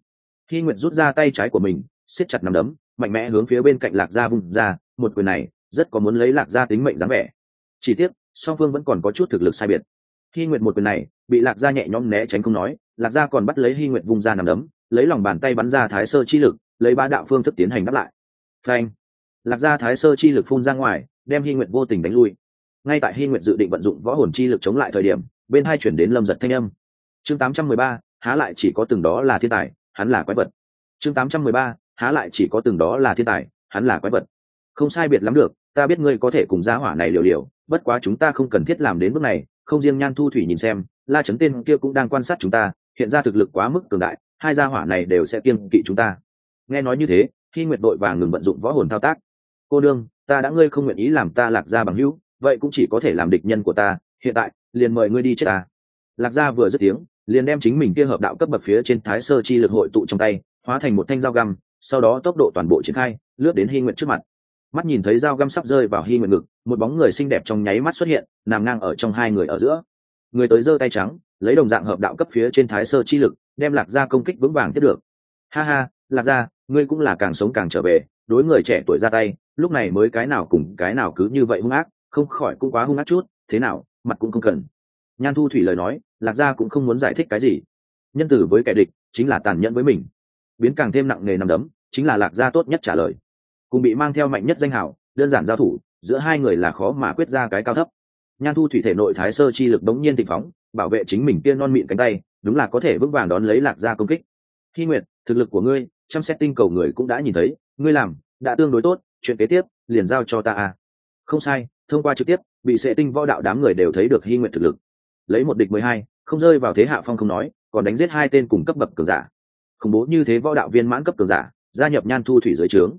Hy nguyệt rút ra tay trái của mình, siết chặt nằm đấm mạnh mẽ hướng phía bên cạnh lạc gia vùng ra một quyền này rất có muốn lấy lạc gia tính mệnh dáng vẻ. Chỉ tiếc song phương vẫn còn có chút thực lực sai biệt. Hy nguyệt một quyền này bị lạc gia nhẹ nhõm né tránh không nói lạc gia còn bắt lấy hy nguyệt vung ra nằm đấm lấy lòng bàn tay bắn ra thái sơ chi lực lấy ba đạo phương thức tiến hành đáp lại. Phanh! Lạc gia thái sơ chi lực phun ra ngoài đem hy nguyệt vô tình đánh lui. Ngay tại hy nguyệt dự định vận dụng võ hồn chi lực chống lại thời điểm bên hai chuyển đến lâm giật thanh âm. Chương 813, há lại chỉ có từng đó là thiên tài hắn là quái vật. Chương 813, há lại chỉ có từng đó là thiên tài, hắn là quái vật. Không sai biệt lắm được, ta biết ngươi có thể cùng gia hỏa này liều liều, bất quá chúng ta không cần thiết làm đến bước này, không riêng nhan thu thủy nhìn xem, la chấn tên kia cũng đang quan sát chúng ta, hiện ra thực lực quá mức cường đại, hai gia hỏa này đều sẽ kiên kỵ chúng ta. Nghe nói như thế khi nguyệt đội vàng ngừng vận dụng võ hồn thao tác. Cô đương ta đã ngươi không nguyện ý làm ta lạc gia bằng hữu, vậy cũng chỉ có thể làm địch nhân của ta, hiện tại, liền mời ngươi đi chết ta. Lạc gia vừa dứt tiếng, liền đem chính mình kia hợp đạo cấp bậc phía trên thái sơ chi lực hội tụ trong tay, hóa thành một thanh dao găm sau đó tốc độ toàn bộ triển khai, lướt đến hy nguyện trước mặt. Mắt nhìn thấy dao găm sắp rơi vào hy nguyện ngực, một bóng người xinh đẹp trong nháy mắt xuất hiện, nằm ngang ở trong hai người ở giữa. Người tới giơ tay trắng, lấy đồng dạng hợp đạo cấp phía trên thái sơ chi lực, đem lạc gia công kích vững vàng tiếp được. Ha ha, lạc gia, ngươi cũng là càng sống càng trở về, đối người trẻ tuổi ra tay, lúc này mới cái nào cùng cái nào cứ như vậy hung ác, không khỏi cũng quá hung ác chút, thế nào, mặt cũng không cần. Nhan thu thủy lời nói, lạc gia cũng không muốn giải thích cái gì. Nhân tử với kẻ địch, chính là tàn nhẫn với mình biến càng thêm nặng nề nằm đấm, chính là lạc gia tốt nhất trả lời. Cùng bị mang theo mạnh nhất danh hảo đơn giản giao thủ, giữa hai người là khó mà quyết ra cái cao thấp. Nhan thu thủy thể nội thái sơ chi lực đống nhiên tịnh phóng, bảo vệ chính mình tiên non mịn cánh tay, đúng là có thể vững vàng đón lấy lạc gia công kích. Khi nguyệt, thực lực của ngươi, chăm xét tinh cầu người cũng đã nhìn thấy, ngươi làm, đã tương đối tốt, chuyện kế tiếp, liền giao cho ta à? không sai, thông qua trực tiếp, bị sệ tinh võ đạo đám người đều thấy được hy nguyện thực lực. Lấy một địch mười hai, không rơi vào thế hạ phong không nói, còn đánh giết hai tên cùng cấp bậc cường giả khủng bố như thế võ đạo viên mãn cấp cường giả, gia nhập nhan thu thủy dưới trướng.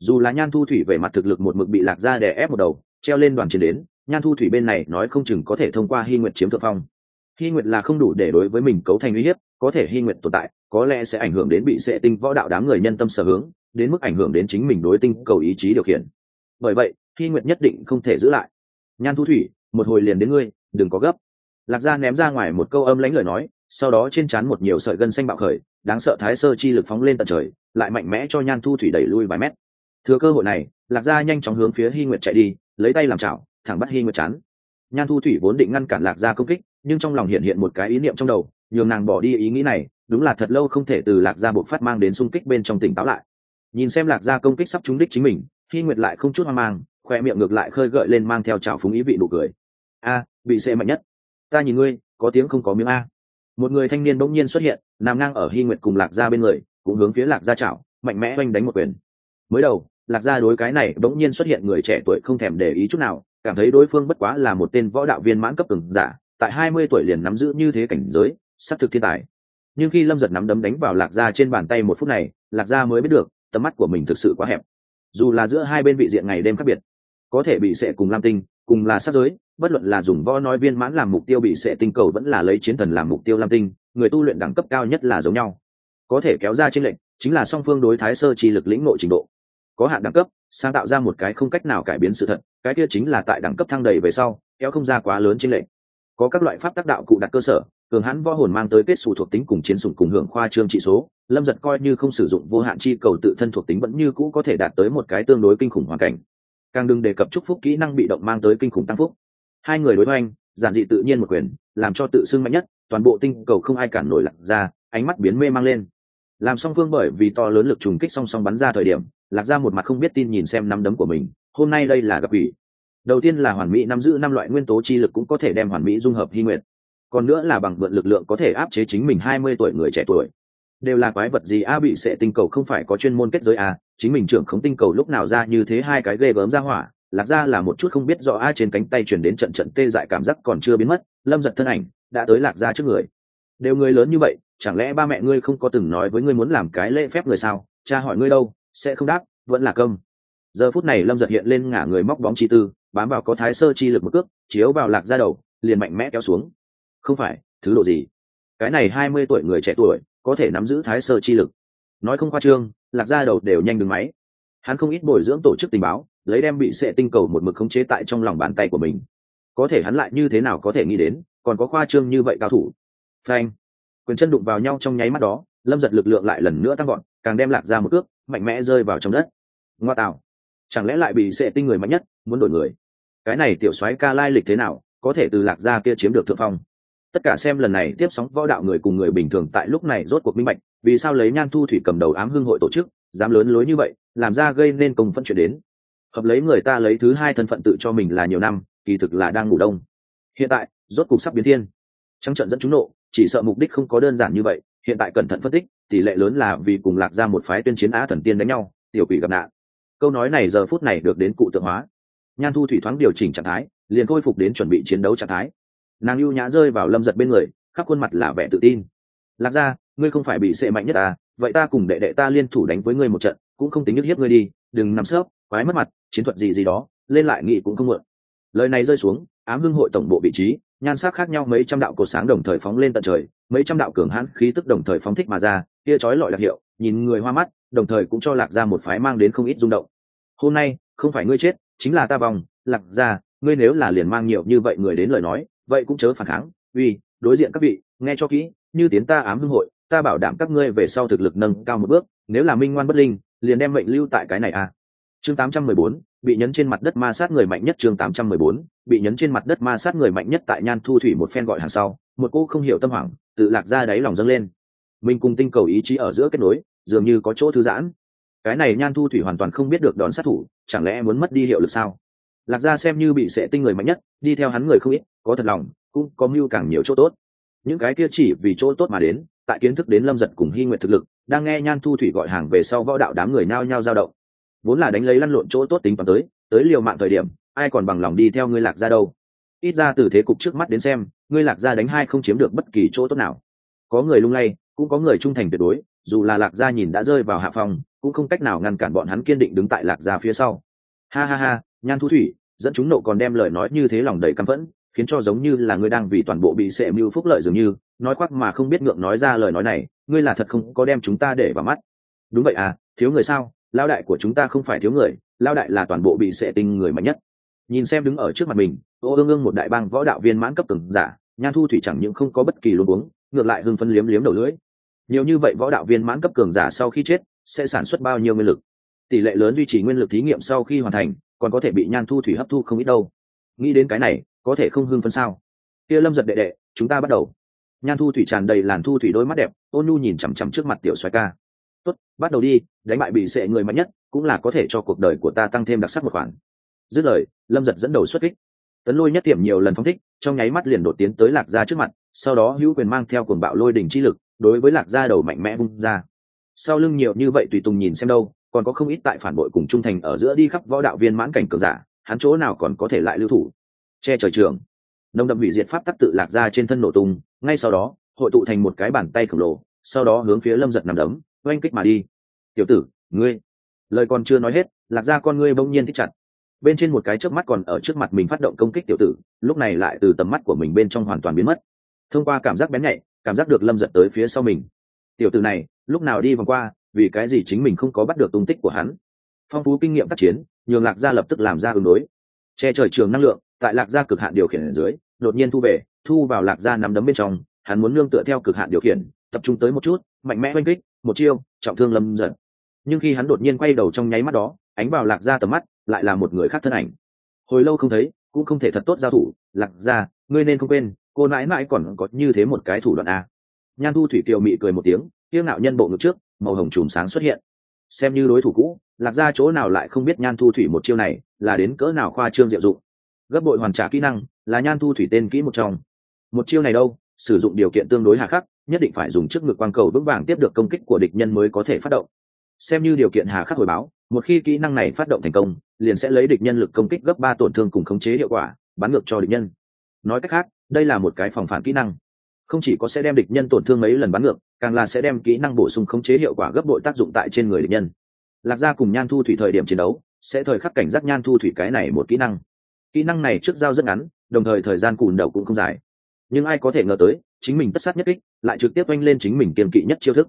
Dù là nhan thu thủy về mặt thực lực một mực bị lạc ra đè ép một đầu, treo lên đoàn chiến đến, nhan thu thủy bên này nói không chừng có thể thông qua hy nguyện chiếm thượng phong. Hy nguyện là không đủ để đối với mình cấu thành uy hiếp, có thể hy nguyện tồn tại, có lẽ sẽ ảnh hưởng đến bị sệ tinh võ đạo đám người nhân tâm sở hướng, đến mức ảnh hưởng đến chính mình đối tinh cầu ý chí điều khiển. Bởi vậy, hy nguyện nhất định không thể giữ lại. Nhan thu thủy, một hồi liền đến ngươi, đừng có gấp. Lạc gia ném ra ngoài một câu âm lãnh lời nói, sau đó trên trán một nhiều sợi gân xanh bạo khởi đáng sợ thái sơ chi lực phóng lên tận trời, lại mạnh mẽ cho nhan thu thủy đẩy lui vài mét. Thừa cơ hội này, lạc gia nhanh chóng hướng phía hy nguyệt chạy đi, lấy tay làm chảo, thẳng bắt hy nguyệt chán. Nhan thu thủy vốn định ngăn cản lạc gia công kích, nhưng trong lòng hiện hiện một cái ý niệm trong đầu, nhường nàng bỏ đi ý nghĩ này, đúng là thật lâu không thể từ lạc gia buộc phát mang đến xung kích bên trong tỉnh táo lại. Nhìn xem lạc gia công kích sắp trúng đích chính mình hy nguyệt lại không chút hoang mang, khoe miệng ngược lại khơi gợi lên mang theo trào phúng ý vị nụ cười. A, bị xệ mạnh nhất. Ta nhìn ngươi, có tiếng không có miếng a một người thanh niên bỗng nhiên xuất hiện, nằm ngang ở hy nguyệt cùng lạc gia bên người, cũng hướng phía lạc gia chảo mạnh mẽ oanh đánh một quyền. Mới đầu, lạc gia đối cái này bỗng nhiên xuất hiện người trẻ tuổi không thèm để ý chút nào, cảm thấy đối phương bất quá là một tên võ đạo viên mãn cấp từng giả, tại hai mươi tuổi liền nắm giữ như thế cảnh giới, sắp thực thiên tài. Nhưng khi lâm giật nắm đấm đánh vào lạc gia trên bàn tay một phút này, lạc gia mới biết được, tầm mắt của mình thực sự quá hẹp. Dù là giữa hai bên vị diện ngày đêm khác biệt, có thể bị sệ cùng lam tinh cùng là sát giới, bất luận là dùng võ nói viên mãn làm mục tiêu bị sệ tinh cầu vẫn là lấy chiến thần làm mục tiêu lam tinh, người tu luyện đẳng cấp cao nhất là giống nhau. Có thể kéo ra trên lệnh, chính là song phương đối thái sơ chi lực lĩnh nội trình độ. Có hạn đẳng cấp, sáng tạo ra một cái không cách nào cải biến sự thật, cái kia chính là tại đẳng cấp thăng đầy về sau, kéo không ra quá lớn trên lệnh. Có các loại pháp tác đạo cụ đặt cơ sở, cường hãn võ hồn mang tới kết xù thuộc tính cùng chiến sủng cùng hưởng khoa trương trị số, lâm giật coi như không sử dụng vô hạn chi cầu tự thân thuộc tính vẫn như cũ có thể đạt tới một cái tương đối kinh khủng hoàn cảnh càng đừng đề cập chúc phúc kỹ năng bị động mang tới kinh khủng tăng phúc. Hai người đối hoành, giản dị tự nhiên một quyền, làm cho tự xưng mạnh nhất, toàn bộ tinh cầu không ai cản nổi lạc ra ánh mắt biến mê mang lên. Làm song phương bởi vì to lớn lực trùng kích song song bắn ra thời điểm, lạc ra một mặt không biết tin nhìn xem năm đấm của mình, hôm nay đây là gặp ủy đầu tiên là hoàn mỹ nắm giữ năm loại nguyên tố chi lực cũng có thể đem hoàn mỹ dung hợp hy nguyện còn nữa là bằng vượt lực lượng có thể áp chế chính mình hai mươi tuổi người trẻ tuổi đều là quái vật gì? A, bị sệ tinh cầu không phải có chuyên môn kết giới a chính mình trưởng khống tinh cầu lúc nào ra như thế hai cái ghê gớm ra hỏa? Lạc ra là một chút không biết rõ a trên cánh tay chuyển đến trận trận tê dại cảm giác còn chưa biến mất, lâm giật thân ảnh đã tới lạc ra trước người. Đều người lớn như vậy, chẳng lẽ ba mẹ ngươi không có từng nói với ngươi muốn làm cái lễ phép người sao? Cha hỏi ngươi đâu, sẽ không đáp, vẫn là công giờ phút này lâm giật hiện lên ngả người móc bóng chi tư, bám vào có thái sơ chi lực một cước, chiếu vào lạc ra đầu, liền mạnh mẽ kéo xuống. Không phải, thứ độ gì? Cái này hai mươi tuổi người trẻ tuổi có thể nắm giữ thái sơ chi lực. Nói không khoa trương, lạc ra đầu đều nhanh đứng máy. Hắn không ít bồi dưỡng tổ chức tình báo, lấy đem bị sệ tinh cầu một mực khống chế tại trong lòng bàn tay của mình. Có thể hắn lại như thế nào có thể nghĩ đến, còn có khoa trương như vậy cao thủ. Frank quyền chân đụng vào nhau trong nháy mắt đó, lâm giật lực lượng lại lần nữa tăng gọn càng đem lạc ra một ước mạnh mẽ rơi vào trong đất. Ngoa tạo. Chẳng lẽ lại bị sệ tinh người mạnh nhất, muốn đổi người? Cái này tiểu soái ca lai lịch thế nào, có thể từ lạc ra kia chiếm được thượng phong? Tất cả xem lần này tiếp sóng võ đạo người cùng người bình thường tại lúc này rốt cuộc minh bạch, vì sao lấy nhan thu thủy cầm đầu ám hưng hội tổ chức, dám lớn lối như vậy, làm ra gây nên công phân chuyển đến. Hợp lấy người ta lấy thứ hai thân phận tự cho mình là nhiều năm, kỳ thực là đang ngủ đông. Hiện tại, rốt cục sắp biến thiên. Trắng trận dẫn chúng nộ, chỉ sợ mục đích không có đơn giản như vậy, hiện tại cẩn thận phân tích, tỷ lệ lớn là vì cùng lạc ra một phái tuyên chiến á thần tiên đánh nhau, tiểu quỷ gặp nạn. Câu nói này giờ phút này được đến cụ tượng hóa. Nhan thu thủy thoáng điều chỉnh trạng thái, liền khôi phục đến chuẩn bị chiến đấu trạng thái nàng ưu nhã rơi vào lâm giật bên người, khắp khuôn mặt là vẻ tự tin. Lạc ra ngươi không phải bị sệ mạnh nhất à? Vậy ta cùng đệ đệ ta liên thủ đánh với ngươi một trận, cũng không tính nhức hiếp ngươi đi, đừng nằm sớp quái mất mặt, chiến thuật gì gì đó, lên lại nghị cũng không mượn. Lời này rơi xuống, ám hưng hội tổng bộ vị trí, nhan sắc khác nhau mấy trăm đạo cột sáng đồng thời phóng lên tận trời, mấy trăm đạo cường hãn khí tức đồng thời phóng thích mà ra, kia trói lọi đặc hiệu, nhìn người hoa mắt, đồng thời cũng cho lạc gia một phái mang đến không ít rung động. Hôm nay, không phải ngươi chết, chính là ta vòng lạc gia, ngươi nếu là liền mang nhiều như vậy người đến lời nói vậy cũng chớ phản kháng uy đối diện các vị nghe cho kỹ như tiến ta ám hưng hội ta bảo đảm các ngươi về sau thực lực nâng cao một bước nếu là minh ngoan bất linh liền đem mệnh lưu tại cái này à. Chương 814, bị nhấn trên mặt đất ma sát người mạnh nhất chương 814, bị nhấn trên mặt đất ma sát người mạnh nhất tại nhan thu thủy một phen gọi hàng sau một cô không hiểu tâm hoảng tự lạc ra đáy lòng dâng lên. Mình cùng tinh cầu ý chí ở giữa kết nối dường như có chỗ thư giãn. Cái này nhan thu thủy hoàn toàn không biết được đón sát thủ chẳng lẽ muốn mất đi hiệu lực sao? Lạc gia xem như bị sệ tinh người mạnh nhất, đi theo hắn người không ít, có thật lòng, cũng có mưu càng nhiều chỗ tốt. Những cái kia chỉ vì chỗ tốt mà đến, tại kiến thức đến lâm giật cùng hy nguyện thực lực, đang nghe nhan thu thủy gọi hàng về sau võ đạo đám người nao nhao dao động. Vốn là đánh lấy lăn lộn chỗ tốt tính toán tới tới liều mạng thời điểm, ai còn bằng lòng đi theo ngươi lạc gia đâu? Ít ra từ thế cục trước mắt đến xem, ngươi lạc gia đánh hai không chiếm được bất kỳ chỗ tốt nào. Có người lung lay, cũng có người trung thành tuyệt đối, dù là lạc gia nhìn đã rơi vào hạ phòng cũng không cách nào ngăn cản bọn hắn kiên định đứng tại lạc gia phía sau. Ha ha ha, nhan thu thủy dẫn chúng nộ còn đem lời nói như thế lòng đầy căm phẫn, khiến cho giống như là ngươi đang vì toàn bộ bị sệ mưu phúc lợi dường như, nói khoác mà không biết ngượng nói ra lời nói này, ngươi là thật không có đem chúng ta để vào mắt. Đúng vậy à thiếu người sao? Lao đại của chúng ta không phải thiếu người lao đại là toàn bộ bị sệ tinh người mạnh nhất. Nhìn xem đứng ở trước mặt mình, ô ương ương một đại bang võ đạo viên mãn cấp từng giả, nhan thu thủy chẳng những không có bất kỳ luôn uống ngược lại hưng phân liếm liếm đầu lưỡi. Nhiều như vậy võ đạo viên mãn cấp cường giả sau khi chết, sẽ sản xuất bao nhiêu nguyên lực? Tỷ lệ lớn duy trì nguyên lực thí nghiệm sau khi hoàn thành còn có thể bị nhan thu thủy hấp thu không ít đâu. Nghĩ đến cái này, có thể không hưng phân sao? Kia lâm giật đệ đệ, chúng ta bắt đầu. Nhan thu thủy tràn đầy làn thu thủy đôi mắt đẹp, ôn nhu nhìn chằm chằm trước mặt tiểu xoài ca. Tốt, bắt đầu đi, đánh bại bị sệ người mạnh nhất, cũng là có thể cho cuộc đời của ta tăng thêm đặc sắc một khoản. Dứt lời, lâm giật dẫn đầu xuất kích. Tấn lôi nhất tiệm nhiều lần phong thích, trong nháy mắt liền đột tiến tới lạc gia trước mặt, sau đó hữu quyền mang theo cuồng bạo lôi đỉnh chi lực, đối với lạc gia đầu mạnh mẽ bung ra. Sau lưng nhiều như vậy tùy tùng nhìn xem đâu còn có không ít tại phản bội cùng trung thành ở giữa đi khắp võ đạo viên mãn cảnh cường giả, hắn chỗ nào còn có thể lại lưu thủ? Che trời trường. Nông đậm hủy diệt pháp tắc tự lạc ra trên thân nổ tung, ngay sau đó, hội tụ thành một cái bàn tay khổng lồ, sau đó hướng phía lâm giật nằm đấm, oanh kích mà đi. Tiểu tử, ngươi. Lời còn chưa nói hết, lạc ra con ngươi bỗng nhiên thích chặt. Bên trên một cái trước mắt còn ở trước mặt mình phát động công kích tiểu tử, lúc này lại từ tầm mắt của mình bên trong hoàn toàn biến mất. Thông qua cảm giác bén nhạy, cảm giác được lâm giật tới phía sau mình. Tiểu tử này, lúc nào đi vòng qua vì cái gì chính mình không có bắt được tung tích của hắn? Phong phú kinh nghiệm tác chiến, nhường lạc gia lập tức làm ra ứng đối. Che trời trường năng lượng, tại lạc gia cực hạn điều khiển ở dưới, đột nhiên thu về, thu vào lạc gia nắm đấm bên trong, hắn muốn nương tựa theo cực hạn điều khiển, tập trung tới một chút, mạnh mẽ oanh kích, một chiêu, trọng thương lâm giật nhưng khi hắn đột nhiên quay đầu trong nháy mắt đó, ánh vào lạc gia tầm mắt, lại là một người khác thân ảnh. Hồi lâu không thấy, cũng không thể thật tốt giao thủ. Lạc gia, ngươi nên không quên, cô nãi mãi còn có như thế một cái thủ đoạn a. Nhan thu thủy kiều mị cười một tiếng tiêu ngạo nhân bộ ngực trước màu hồng chùm sáng xuất hiện. Xem như đối thủ cũ, lạc ra chỗ nào lại không biết nhan thu thủy một chiêu này là đến cỡ nào khoa trương diệu dụng. Gấp bội hoàn trả kỹ năng là nhan thu thủy tên kỹ một trong. Một chiêu này đâu, sử dụng điều kiện tương đối hà khắc, nhất định phải dùng trước ngực quang cầu vững vàng tiếp được công kích của địch nhân mới có thể phát động. Xem như điều kiện hà khắc hồi báo, một khi kỹ năng này phát động thành công, liền sẽ lấy địch nhân lực công kích gấp ba tổn thương cùng khống chế hiệu quả, bắn ngược cho địch nhân. Nói cách khác, đây là một cái phòng phản kỹ năng không chỉ có sẽ đem địch nhân tổn thương mấy lần bắn ngược, càng là sẽ đem kỹ năng bổ sung khống chế hiệu quả gấp bội tác dụng tại trên người địch nhân. Lạc gia cùng nhan thu thủy thời điểm chiến đấu, sẽ thời khắc cảnh giác nhan thu thủy cái này một kỹ năng. Kỹ năng này trước giao rất ngắn, đồng thời thời gian cùn đầu cũng không dài. Nhưng ai có thể ngờ tới, chính mình tất sát nhất kích, lại trực tiếp oanh lên chính mình kiềm kỵ nhất chiêu thức.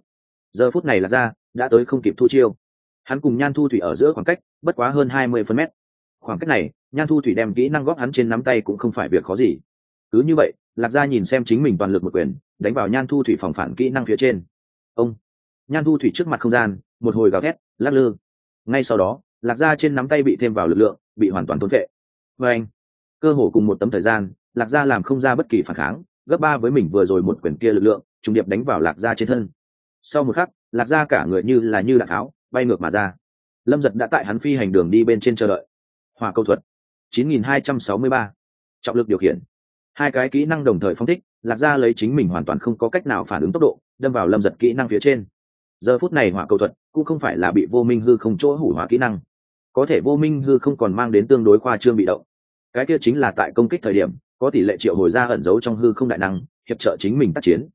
Giờ phút này lạc gia đã tới không kịp thu chiêu. Hắn cùng nhan thu thủy ở giữa khoảng cách, bất quá hơn hai mươi phân mét. Khoảng cách này, nhan thu thủy đem kỹ năng góp hắn trên nắm tay cũng không phải việc khó gì. Cứ như vậy lạc gia nhìn xem chính mình toàn lực một quyền, đánh vào nhan thu thủy phòng phản kỹ năng phía trên. Ông, nhan thu thủy trước mặt không gian, một hồi gào thét, lắc lư. Ngay sau đó, lạc gia trên nắm tay bị thêm vào lực lượng, bị hoàn toàn thốn vệ và anh, cơ hồ cùng một tấm thời gian, lạc gia làm không ra bất kỳ phản kháng, gấp ba với mình vừa rồi một quyền kia lực lượng, trùng điệp đánh vào lạc gia trên thân. Sau một khắc, lạc gia cả người như là như đạn tháo, bay ngược mà ra. Lâm giật đã tại hắn phi hành đường đi bên trên chờ đợi. Hòa câu thuật 9263. trọng lực điều khiển hai cái kỹ năng đồng thời phong thích, lạc gia lấy chính mình hoàn toàn không có cách nào phản ứng tốc độ, đâm vào lâm giật kỹ năng phía trên. Giờ phút này hỏa cầu thuật cũng không phải là bị vô minh hư không chỗ hủ hóa kỹ năng. Có thể vô minh hư không còn mang đến tương đối khoa trương bị động. Cái kia chính là tại công kích thời điểm, có tỷ lệ triệu hồi ra ẩn giấu trong hư không đại năng, hiệp trợ chính mình tác chiến.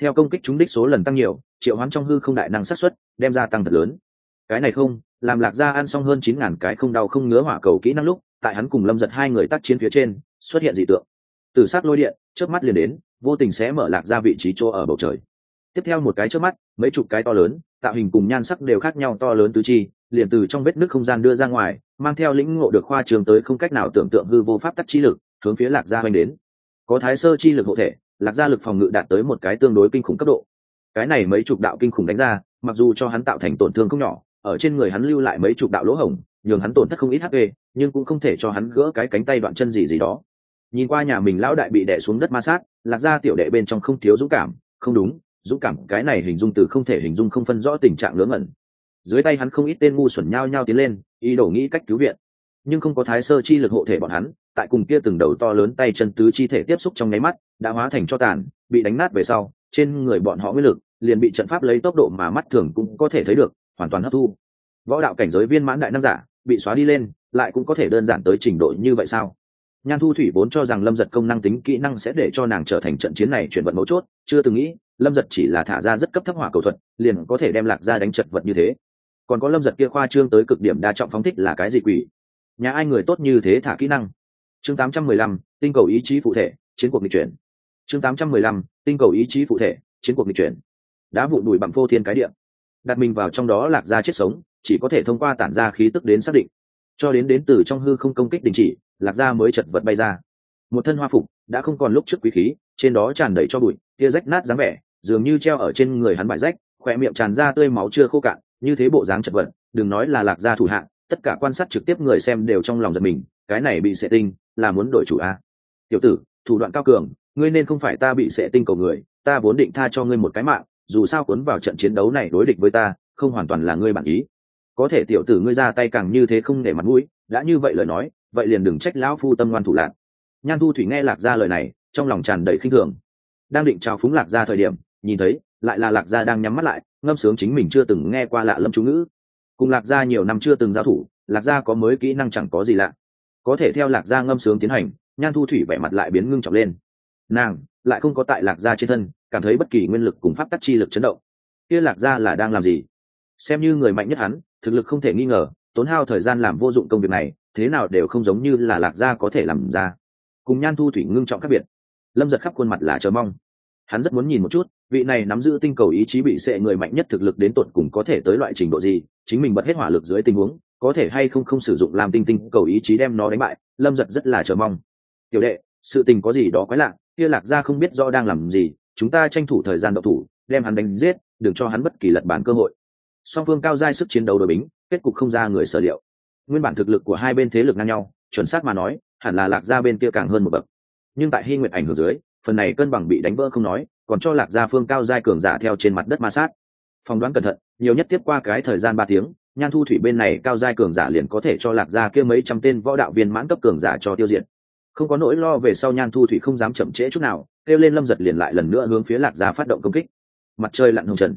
Theo công kích chúng đích số lần tăng nhiều, triệu hoán trong hư không đại năng sát xuất đem ra tăng thật lớn. Cái này không, làm lạc gia ăn xong hơn chín ngàn cái không đau không ngứa hỏa cầu kỹ năng lúc, tại hắn cùng lâm giật hai người tác chiến phía trên, xuất hiện dị tượng từ sát lôi điện trước mắt liền đến, vô tình sẽ mở lạc ra vị trí chỗ ở bầu trời. Tiếp theo một cái trước mắt, mấy chục cái to lớn, tạo hình cùng nhan sắc đều khác nhau to lớn tứ chi, liền từ trong vết nước không gian đưa ra ngoài, mang theo lĩnh ngộ được khoa trường tới không cách nào tưởng tượng hư vô pháp tắc chi lực, hướng phía lạc gia hoành đến. Có thái sơ chi lực hộ thể, lạc gia lực phòng ngự đạt tới một cái tương đối kinh khủng cấp độ. Cái này mấy chục đạo kinh khủng đánh ra, mặc dù cho hắn tạo thành tổn thương không nhỏ, ở trên người hắn lưu lại mấy chục đạo lỗ hổng, nhường hắn tổn thất không ít hp nhưng cũng không thể cho hắn gỡ cái cánh tay đoạn chân gì gì đó nhìn qua nhà mình lão đại bị đè xuống đất ma sát, lạc gia tiểu đệ bên trong không thiếu dũng cảm. Không đúng, dũng cảm, cái này hình dung từ không thể hình dung không phân rõ tình trạng ngớ ngẩn. Dưới tay hắn không ít tên ngu xuẩn nhao nhao tiến lên, ý đồ nghĩ cách cứu viện. Nhưng không có thái sơ chi lực hộ thể bọn hắn, tại cùng kia từng đầu to lớn tay chân tứ chi thể tiếp xúc trong nháy mắt, đã hóa thành cho tàn, bị đánh nát về sau, trên người bọn họ nguyên lực, liền bị trận pháp lấy tốc độ mà mắt thường cũng có thể thấy được, hoàn toàn hấp thu. Võ đạo cảnh giới viên mãn đại năng giả, bị xóa đi lên, lại cũng có thể đơn giản tới trình độ như vậy sao? Nhan thu thủy vốn cho rằng lâm giật công năng tính kỹ năng sẽ để cho nàng trở thành trận chiến này chuyển vận mấu chốt chưa từng nghĩ lâm giật chỉ là thả ra rất cấp thấp hỏa cầu thuật liền có thể đem lạc ra đánh chật vật như thế. Còn có lâm giật kia khoa trương tới cực điểm đa trọng phóng thích là cái gì quỷ? Nhà ai người tốt như thế thả kỹ năng? Chương 815, tinh cầu ý chí phụ thể chiến cuộc nghịch chuyển. Chương 815, tinh cầu ý chí phụ thể chiến cuộc nghịch chuyển. Đã vụ đùi bằng phô thiên cái điệm đặt mình vào trong đó lạc ra chết sống chỉ có thể thông qua tản ra khí tức đến xác định cho đến đến từ trong hư không công kích đình chỉ, lạc gia mới chật vật bay ra. Một thân hoa phục, đã không còn lúc trước quý khí, trên đó tràn đầy cho bụi kia rách nát dáng vẻ, dường như treo ở trên người hắn bại rách khỏe miệng tràn ra tươi máu chưa khô cạn, như thế bộ dáng chật vật, đừng nói là lạc gia thủ hạng tất cả quan sát trực tiếp người xem đều trong lòng giật mình, cái này bị sệ tinh, là muốn đổi chủ a. Tiểu tử, thủ đoạn cao cường, ngươi nên không phải ta bị sệ tinh cầu người, ta vốn định tha cho ngươi một cái mạng, dù sao cuốn vào trận chiến đấu này đối địch với ta, không hoàn toàn là ngươi bản ý có thể tiểu tử ngươi ra tay càng như thế không để mặt mũi, đã như vậy lời nói, vậy liền đừng trách lão phu tâm ngoan thủ lạc. Nhan thu thủy nghe lạc ra lời này, trong lòng tràn đầy khinh thường. Đang định chào phúng lạc ra thời điểm, nhìn thấy, lại là lạc gia đang nhắm mắt lại, ngâm sướng chính mình chưa từng nghe qua lạ lâm chú ngữ. Cùng lạc gia nhiều năm chưa từng giao thủ, lạc gia có mới kỹ năng chẳng có gì lạ. Có thể theo lạc gia ngâm sướng tiến hành, nhan thu thủy vẻ mặt lại biến ngưng trọng lên. Nàng lại không có tại lạc gia trên thân, cảm thấy bất kỳ nguyên lực cùng pháp tắc chi lực chấn động. Kia lạc gia là đang làm gì? Xem như người mạnh nhất hắn thực lực không thể nghi ngờ, tốn hao thời gian làm vô dụng công việc này, thế nào đều không giống như là lạc gia có thể làm ra. Cùng nhan thu thủy ngưng trọng khác biệt. Lâm giật khắp khuôn mặt là chờ mong. Hắn rất muốn nhìn một chút, vị này nắm giữ tinh cầu ý chí bị sệ người mạnh nhất thực lực đến tột cùng có thể tới loại trình độ gì, chính mình bật hết hỏa lực dưới tình huống, có thể hay không không sử dụng làm tinh tinh cầu ý chí đem nó đánh bại, lâm giật rất là chờ mong. Tiểu đệ, sự tình có gì đó quái lạ, kia lạc gia không biết rõ đang làm gì, chúng ta tranh thủ thời gian độc thủ, đem hắn đánh giết, đừng cho hắn bất kỳ lật bản cơ hội song phương cao giai sức chiến đấu đội bính, kết cục không ra người sở liệu. Nguyên bản thực lực của hai bên thế lực ngang nhau, chuẩn xác mà nói, hẳn là lạc gia bên kia càng hơn một bậc. Nhưng tại hy nguyện ảnh hưởng dưới, phần này cân bằng bị đánh vỡ không nói, còn cho lạc gia phương cao giai cường giả theo trên mặt đất ma sát. Phỏng đoán cẩn thận, nhiều nhất tiếp qua cái thời gian ba tiếng, nhan thu thủy bên này cao giai cường giả liền có thể cho lạc gia kia mấy trăm tên võ đạo viên mãn cấp cường giả cho tiêu diệt. Không có nỗi lo về sau nhan thu thủy không dám chậm trễ chút nào, kêu lên lâm giật liền lại lần nữa hướng phía lạc gia phát động công kích. Mặt trời lặn hồng trần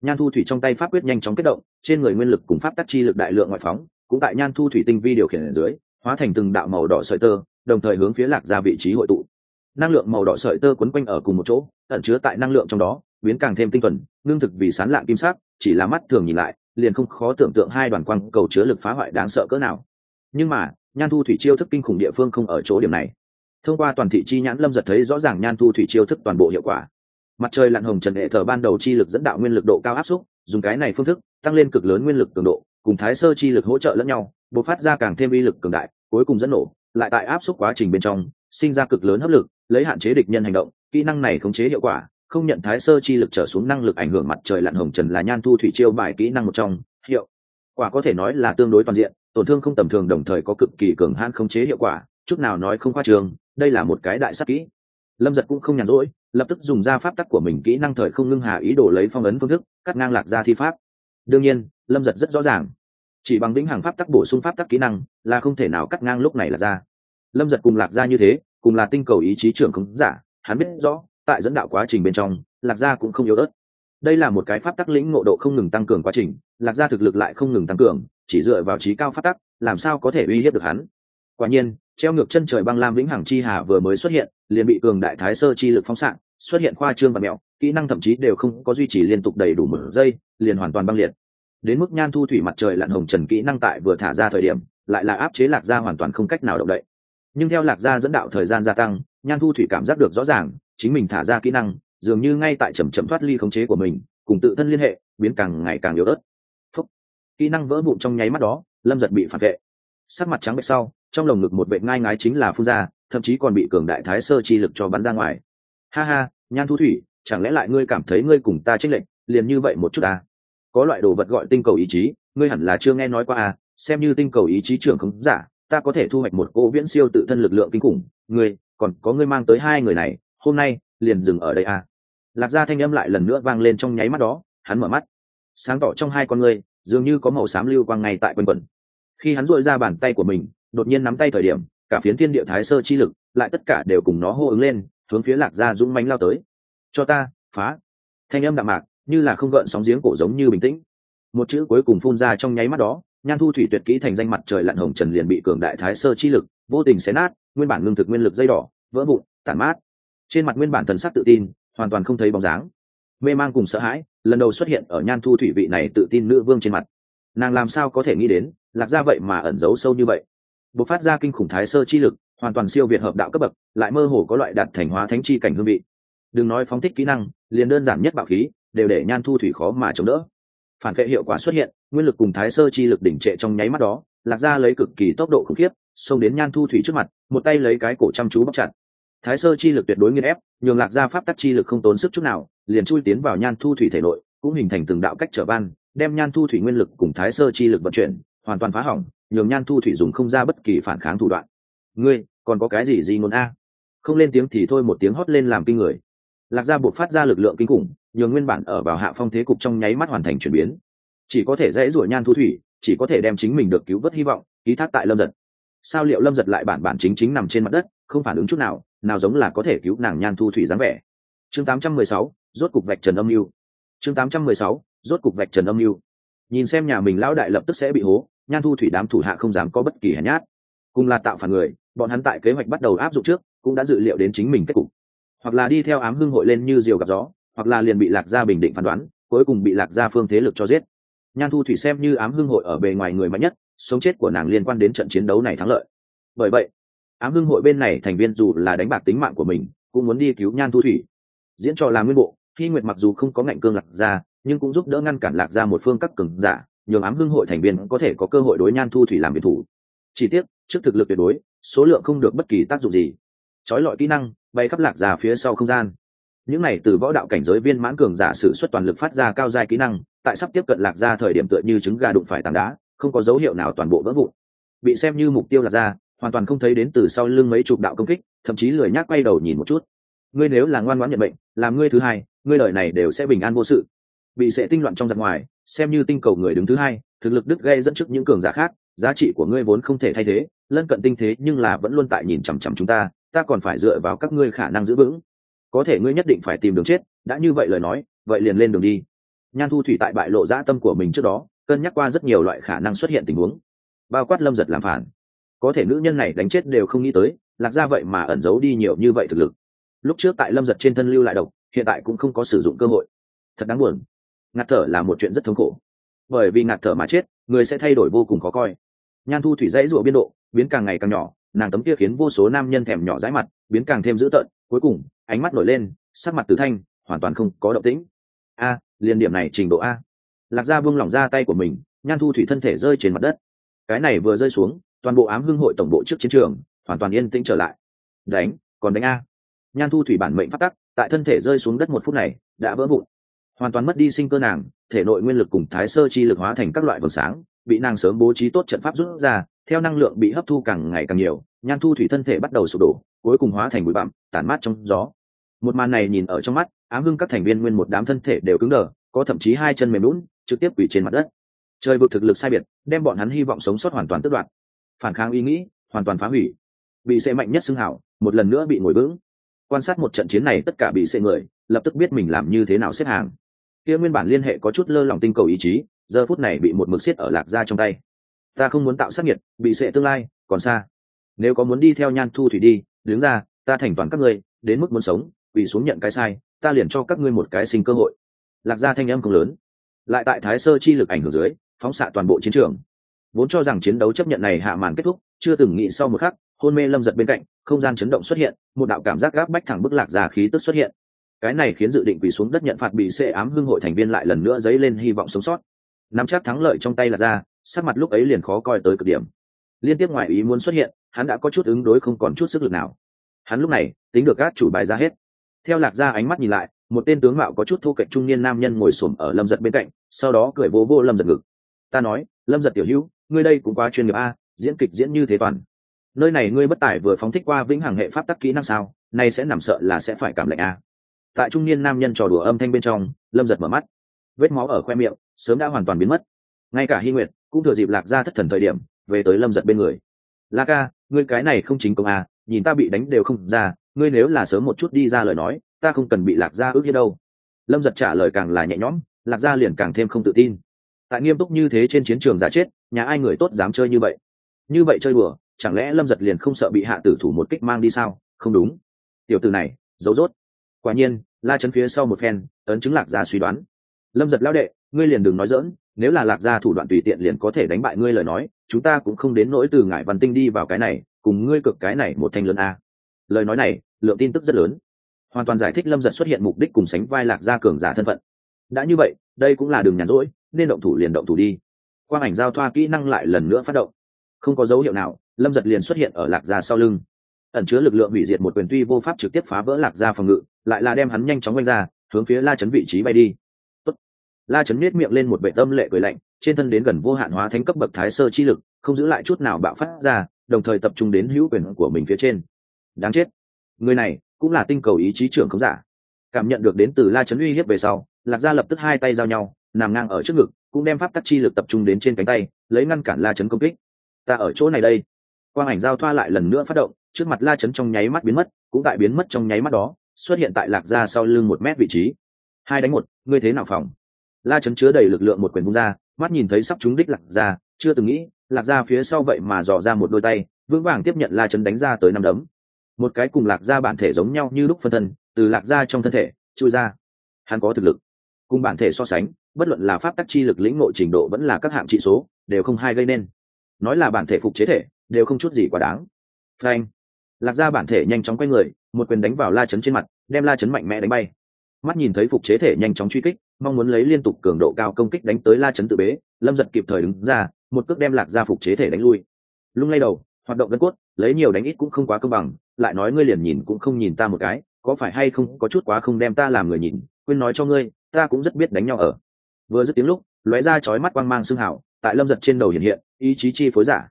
nhan thu thủy trong tay pháp quyết nhanh chóng kết động, trên người nguyên lực cùng pháp tắc chi lực đại lượng ngoại phóng, cũng tại nhan thu thủy tinh vi điều khiển ở dưới, hóa thành từng đạo màu đỏ sợi tơ, đồng thời hướng phía lạc ra vị trí hội tụ. Năng lượng màu đỏ sợi tơ quấn quanh ở cùng một chỗ, ẩn chứa tại năng lượng trong đó, biến càng thêm tinh thuần ngưng thực vì sán lạng kim sắc, chỉ là mắt thường nhìn lại, liền không khó tưởng tượng hai đoàn quang cầu chứa lực phá hoại đáng sợ cỡ nào. Nhưng mà, nhan thu thủy chiêu thức kinh khủng địa phương không ở chỗ điểm này. Thông qua toàn thị chi nhãn lâm giật thấy rõ ràng nhan thu thủy chiêu thức toàn bộ hiệu quả mặt trời lặn hồng trần hệ thờ ban đầu chi lực dẫn đạo nguyên lực độ cao áp xúc dùng cái này phương thức, tăng lên cực lớn nguyên lực cường độ, cùng thái sơ chi lực hỗ trợ lẫn nhau, bộc phát ra càng thêm uy lực cường đại, cuối cùng dẫn nổ, lại tại áp xúc quá trình bên trong, sinh ra cực lớn hấp lực, lấy hạn chế địch nhân hành động, kỹ năng này khống chế hiệu quả, không nhận thái sơ chi lực trở xuống năng lực ảnh hưởng mặt trời lặn hồng trần là nhan thu thủy chiêu bài kỹ năng một trong, hiệu quả có thể nói là tương đối toàn diện, tổn thương không tầm thường đồng thời có cực kỳ cường hãn khống chế hiệu quả, chút nào nói không khoa trường, đây là một cái đại sắc kỹ. Lâm giật cũng không nhàn rỗi lập tức dùng ra pháp tắc của mình kỹ năng thời không ngưng hà ý đồ lấy phong ấn phương thức, cắt ngang lạc ra thi pháp. Đương nhiên, lâm giật rất rõ ràng. Chỉ bằng vĩnh hằng pháp tắc bổ sung pháp tắc kỹ năng là không thể nào cắt ngang lúc này là ra. Lâm giật cùng lạc ra như thế, cùng là tinh cầu ý chí trưởng khống giả, hắn biết rõ, tại dẫn đạo quá trình bên trong, lạc gia cũng không yếu ớt. Đây là một cái pháp tắc lĩnh ngộ độ không ngừng tăng cường quá trình, lạc gia thực lực lại không ngừng tăng cường, chỉ dựa vào trí cao pháp tắc, làm sao có thể uy hiếp được hắn? Quả nhiên treo ngược chân trời băng lam vĩnh hằng chi hà vừa mới xuất hiện, liền bị cường đại thái sơ chi lực phóng xạ, xuất hiện khoa trương và mẹo, kỹ năng thậm chí đều không có duy trì liên tục đầy đủ mực giây, liền hoàn toàn băng liệt. Đến mức nhan thu thủy mặt trời lặn hồng trần kỹ năng tại vừa thả ra thời điểm, lại là áp chế lạc gia hoàn toàn không cách nào động đậy. Nhưng theo lạc gia dẫn đạo thời gian gia tăng, nhan thu thủy cảm giác được rõ ràng, chính mình thả ra kỹ năng, dường như ngay tại chầm chậm thoát ly khống chế của mình, cùng tự thân liên hệ, biến càng ngày càng yếu ớt. Phúc. kỹ năng vỡ vụn trong nháy mắt đó, lâm giật bị phản vệ. Sắc mặt trắng bệch sau trong lồng ngực một vệ ngai ngái chính là phun ra, thậm chí còn bị cường đại thái sơ chi lực cho bắn ra ngoài. Ha ha, nhan thu thủy, chẳng lẽ lại ngươi cảm thấy ngươi cùng ta tranh lệnh liền như vậy một chút à? có loại đồ vật gọi tinh cầu ý chí, ngươi hẳn là chưa nghe nói qua à xem như tinh cầu ý chí trưởng không giả, ta có thể thu hoạch một cô viễn siêu tự thân lực lượng kinh khủng. Ngươi, còn có ngươi mang tới hai người này, hôm nay, liền dừng ở đây à? Lạc gia thanh âm lại lần nữa vang lên trong nháy mắt đó, hắn mở mắt. Sáng tỏ trong hai con ngươi, dường như có màu xám lưu quang ngay tại quần quần khi hắn dội ra bàn tay của mình đột nhiên nắm tay thời điểm, cả phiến thiên địa thái sơ chi lực, lại tất cả đều cùng nó hô ứng lên, hướng phía lạc gia dũng mánh lao tới. Cho ta, phá! Thanh âm đạm mạc, như là không gợn sóng giếng cổ giống như bình tĩnh. Một chữ cuối cùng phun ra trong nháy mắt đó, nhan thu thủy tuyệt kỹ thành danh mặt trời lặn hồng trần liền bị cường đại thái sơ chi lực, vô tình xé nát, nguyên bản ngưng thực nguyên lực dây đỏ, vỡ vụn, tản mát. Trên mặt nguyên bản thần sắc tự tin, hoàn toàn không thấy bóng dáng. Mê mang cùng sợ hãi, lần đầu xuất hiện ở nhan thu thủy vị này tự tin nữ vương trên mặt. Nàng làm sao có thể nghĩ đến, lạc ra vậy mà ẩn giấu sâu như vậy? B ộ c phát ra kinh khủng thái sơ chi lực, hoàn toàn siêu việt hợp đạo cấp bậc, lại mơ hồ có loại đạt thành hóa thánh chi cảnh hương vị. Đừng nói phóng thích kỹ năng, liền đơn giản nhất bạo khí, đều để nhan thu thủy khó mà chống đỡ. Phản vệ hiệu quả xuất hiện, nguyên lực cùng thái sơ chi lực đỉnh trệ trong nháy mắt đó, lạc ra lấy cực kỳ tốc độ khủng khiếp, xông đến nhan thu thủy trước mặt, một tay lấy cái cổ chăm chú bóc chặt. Thái sơ chi lực tuyệt đối nghiên ép, nhường lạc ra pháp tắc chi lực không tốn sức chút nào, liền chui tiến vào nhan thu thủy thể nội, cũng hình thành từng đạo cách trở ban, đem nhan thu thủy nguyên lực cùng thái sơ chi lực vận chuyển, hoàn toàn phá hỏng nhường nhan thu thủy dùng không ra bất kỳ phản kháng thủ đoạn. Ngươi còn có cái gì gì ngôn a? Không lên tiếng thì thôi một tiếng hót lên làm kinh người. Lạc gia buộc phát ra lực lượng kinh khủng nhường nguyên bản ở vào hạ phong thế cục trong nháy mắt hoàn thành chuyển biến. Chỉ có thể dễ rủa nhan thu thủy chỉ có thể đem chính mình được cứu vớt hy vọng ký thác tại lâm giật. Sao liệu lâm giật lại bản bản chính chính nằm trên mặt đất không phản ứng chút nào nào giống là có thể cứu nàng nhan thu thủy dáng vẻ. Chương 816, rốt cục vạch trần âm mưu. Chương 816, rốt cục vạch trần âm mưu. Nhìn xem nhà mình lão đại lập tức sẽ bị hố nhan thu thủy đám thủ hạ không dám có bất kỳ hèn nhát. Cùng là tạo phản người, bọn hắn tại kế hoạch bắt đầu áp dụng trước, cũng đã dự liệu đến chính mình kết cục. Hoặc là đi theo ám hưng hội lên như diều gặp gió, hoặc là liền bị lạc gia bình định phán đoán, cuối cùng bị lạc gia phương thế lực cho giết. Nhan thu thủy xem như ám hưng hội ở bề ngoài người mạnh nhất, sống chết của nàng liên quan đến trận chiến đấu này thắng lợi. Bởi vậy, ám hưng hội bên này thành viên dù là đánh bạc tính mạng của mình, cũng muốn đi cứu nhan thu thủy. Diễn trò làm nguyên bộ khi nguyệt mặc dù không có ngạnh cương lạc gia, nhưng cũng giúp đỡ ngăn cản lạc gia một phương các cường giả nhường ám hưng hội thành viên có thể có cơ hội đối nhan thu thủy làm biệt thủ. Chỉ tiếc, trước thực lực tuyệt đối, số lượng không được bất kỳ tác dụng gì. Trói lọi kỹ năng, bay khắp lạc ra phía sau không gian. Những này từ võ đạo cảnh giới viên mãn cường giả sử xuất toàn lực phát ra cao giai kỹ năng, tại sắp tiếp cận lạc ra thời điểm tựa như trứng gà đụng phải tảng đá, không có dấu hiệu nào toàn bộ vỡ vụn. Bị xem như mục tiêu lạc ra hoàn toàn không thấy đến từ sau lưng mấy chục đạo công kích, thậm chí lười nhác quay đầu nhìn một chút. Ngươi nếu là ngoan ngoãn nhận bệnh làm ngươi thứ hai, ngươi lời này đều sẽ bình an vô sự. Bị sẽ tinh loạn trong giặc ngoài xem như tinh cầu người đứng thứ hai, thực lực đứt gây dẫn trước những cường giả khác, giá trị của ngươi vốn không thể thay thế, lân cận tinh thế nhưng là vẫn luôn tại nhìn chằm chằm chúng ta ta còn phải dựa vào các ngươi khả năng giữ vững. Có thể ngươi nhất định phải tìm đường chết, đã như vậy lời nói, vậy liền lên đường đi. Nhan thu thủy tại bại lộ dã tâm của mình trước đó, cân nhắc qua rất nhiều loại khả năng xuất hiện tình huống. Bao quát lâm giật làm phản. Có thể nữ nhân này đánh chết đều không nghĩ tới, lạc ra vậy mà ẩn giấu đi nhiều như vậy thực lực. Lúc trước tại lâm giật trên thân lưu lại độc, hiện tại cũng không có sử dụng cơ hội. Thật đáng buồn ngạt thở là một chuyện rất thống khổ. Bởi vì ngạt thở mà chết, người sẽ thay đổi vô cùng khó coi. Nhan thu thủy dãy rụa biên độ, biến càng ngày càng nhỏ, nàng tấm kia khiến vô số nam nhân thèm nhỏ dãi mặt, biến càng thêm dữ tợn, cuối cùng, ánh mắt nổi lên, sắc mặt từ thanh, hoàn toàn không có động tĩnh. A liên điểm này trình độ a. Lạc gia buông lỏng ra tay của mình, nhan thu thủy thân thể rơi trên mặt đất. Cái này vừa rơi xuống, toàn bộ ám hưng hội tổng bộ trước chiến trường, hoàn toàn yên tĩnh trở lại. Đánh, còn đánh a. Nhan thu thủy bản mệnh phát tắc, tại thân thể rơi xuống đất một phút này, đã vỡ vụn hoàn toàn mất đi sinh cơ nàng, thể nội nguyên lực cùng thái sơ chi lực hóa thành các loại vầng sáng, bị nàng sớm bố trí tốt trận pháp rút ra, theo năng lượng bị hấp thu càng ngày càng nhiều, nhan thu thủy thân thể bắt đầu sụp đổ, cuối cùng hóa thành bụi bặm, tản mát trong gió. Một màn này nhìn ở trong mắt, ám hưng các thành viên nguyên một đám thân thể đều cứng đờ, có thậm chí hai chân mềm lún, trực tiếp quỷ trên mặt đất. Trời vực thực lực sai biệt, đem bọn hắn hy vọng sống sót hoàn toàn tước đoạt. Phản kháng ý nghĩ, hoàn toàn phá hủy. Bị xe mạnh nhất xưng hảo, một lần nữa bị ngồi vững. Quan sát một trận chiến này, tất cả bị sệ người, lập tức biết mình làm như thế nào xếp hàng kia nguyên bản liên hệ có chút lơ lỏng tinh cầu ý chí, giờ phút này bị một mực xiết ở lạc ra trong tay. Ta không muốn tạo sát nhiệt bị sệ tương lai, còn xa. Nếu có muốn đi theo nhan thu thủy đi, đứng ra, ta thành toàn các ngươi, đến mức muốn sống vì xuống nhận cái sai, ta liền cho các ngươi một cái sinh cơ hội. Lạc gia thanh âm không lớn. Lại tại thái sơ chi lực ảnh hưởng dưới, phóng xạ toàn bộ chiến trường. Vốn cho rằng chiến đấu chấp nhận này hạ màn kết thúc, chưa từng nghĩ sau một khắc, hôn mê lâm giật bên cạnh, không gian chấn động xuất hiện, một đạo cảm giác gáp bách thẳng bức lạc ra khí tức xuất hiện cái này khiến dự định quỳ xuống đất nhận phạt bị xệ ám hưng hội thành viên lại lần nữa dấy lên hy vọng sống sót. Nắm chắc thắng lợi trong tay là ra, sắc mặt lúc ấy liền khó coi tới cực điểm. Liên tiếp ngoại ý muốn xuất hiện, hắn đã có chút ứng đối không còn chút sức lực nào. Hắn lúc này, tính được các chủ bài ra hết. Theo lạc ra ánh mắt nhìn lại, một tên tướng mạo có chút thu cạnh trung niên nam nhân ngồi xổm ở lâm giật bên cạnh, sau đó cười vô vô lâm giật ngực. Ta nói, lâm giật tiểu hữu, ngươi đây cũng quá chuyên nghiệp a, diễn kịch diễn như thế toàn. Nơi này ngươi bất tải vừa phóng thích qua vĩnh hằng hệ pháp tắc kỹ năng sao? Nay sẽ nằm sợ là sẽ phải cảm lạnh a tại trung niên nam nhân trò đùa âm thanh bên trong, lâm giật mở mắt. Vết máu ở khoe miệng, sớm đã hoàn toàn biến mất. Ngay cả hy nguyệt cũng thừa dịp lạc ra thất thần thời điểm, về tới lâm giật bên người. La ca, ngươi cái này không chính công à? nhìn ta bị đánh đều không ra, ngươi nếu là sớm một chút đi ra lời nói, ta không cần bị lạc ra ước hiếp đâu. Lâm giật trả lời càng là nhẹ nhõm, lạc ra liền càng thêm không tự tin. Tại nghiêm túc như thế trên chiến trường giả chết, nhà ai người tốt dám chơi như vậy? Như vậy chơi đùa, chẳng lẽ lâm giật liền không sợ bị hạ tử thủ một kích mang đi sao? Không đúng. Tiểu từ này dấu dốt quả nhiên, la chấn phía sau một phen, ấn chứng lạc gia suy đoán. Lâm giật lao đệ, ngươi liền đừng nói dỡn nếu là lạc gia thủ đoạn tùy tiện liền có thể đánh bại ngươi lời nói, chúng ta cũng không đến nỗi từ ngại văn tinh đi vào cái này, cùng ngươi cực cái này một thanh lớn a. Lời nói này, lượng tin tức rất lớn. Hoàn toàn giải thích lâm giật xuất hiện mục đích cùng sánh vai lạc gia cường giả thân phận. Đã như vậy, đây cũng là đường nhàn rỗi, nên động thủ liền động thủ đi. Quang ảnh giao thoa kỹ năng lại lần nữa phát động. Không có dấu hiệu nào, lâm giật liền xuất hiện ở lạc gia sau lưng ẩn chứa lực lượng hủy diệt một quyền tuy vô pháp trực tiếp phá vỡ lạc gia phòng ngự, lại là đem hắn nhanh chóng quanh ra, hướng phía la chấn vị trí bay đi. Tốt. la chấn miết miệng lên một vệ tâm lệ cười lạnh, trên thân đến gần vô hạn hóa thánh cấp bậc thái sơ chi lực, không giữ lại chút nào bạo phát ra, đồng thời tập trung đến hữu quyền của mình phía trên. Đáng chết. Người này cũng là tinh cầu ý chí trưởng khống giả. Cảm nhận được đến từ la chấn uy hiếp về sau, lạc gia lập tức hai tay giao nhau, nằm ngang ở trước ngực, cũng đem pháp tắc chi lực tập trung đến trên cánh tay, lấy ngăn cản la chấn công kích. Ta ở chỗ này đây. Quang ảnh giao thoa lại lần nữa phát động trước mặt la chấn trong nháy mắt biến mất, cũng tại biến mất trong nháy mắt đó, xuất hiện tại lạc gia sau lưng một mét vị trí. Hai đánh một, ngươi thế nào phòng? La chấn chứa đầy lực lượng một quyền bung ra, mắt nhìn thấy sắp trúng đích lạc gia, chưa từng nghĩ, lạc gia phía sau vậy mà dò ra một đôi tay, vững vàng tiếp nhận la chấn đánh ra tới năm đấm. Một cái cùng lạc gia bản thể giống nhau như lúc phân thân, từ lạc gia trong thân thể, chui ra. Hắn có thực lực. Cùng bản thể so sánh, bất luận là pháp tắc chi lực lĩnh ngộ trình độ vẫn là các hạng trị số, đều không hai gây nên. Nói là bản thể phục chế thể, đều không chút gì quá đáng. Frank lạc gia bản thể nhanh chóng quay người, một quyền đánh vào la chấn trên mặt, đem la chấn mạnh mẽ đánh bay. Mắt nhìn thấy phục chế thể nhanh chóng truy kích, mong muốn lấy liên tục cường độ cao công kích đánh tới la chấn tự bế, lâm giật kịp thời đứng ra, một cước đem lạc gia phục chế thể đánh lui. Lung lay đầu, hoạt động gân cốt, lấy nhiều đánh ít cũng không quá công bằng, lại nói ngươi liền nhìn cũng không nhìn ta một cái, có phải hay không có chút quá không đem ta làm người nhìn, quên nói cho ngươi, ta cũng rất biết đánh nhau ở. Vừa dứt tiếng lúc, lóe ra chói mắt quang mang xương hảo tại lâm giật trên đầu hiện hiện, ý chí chi phối giả.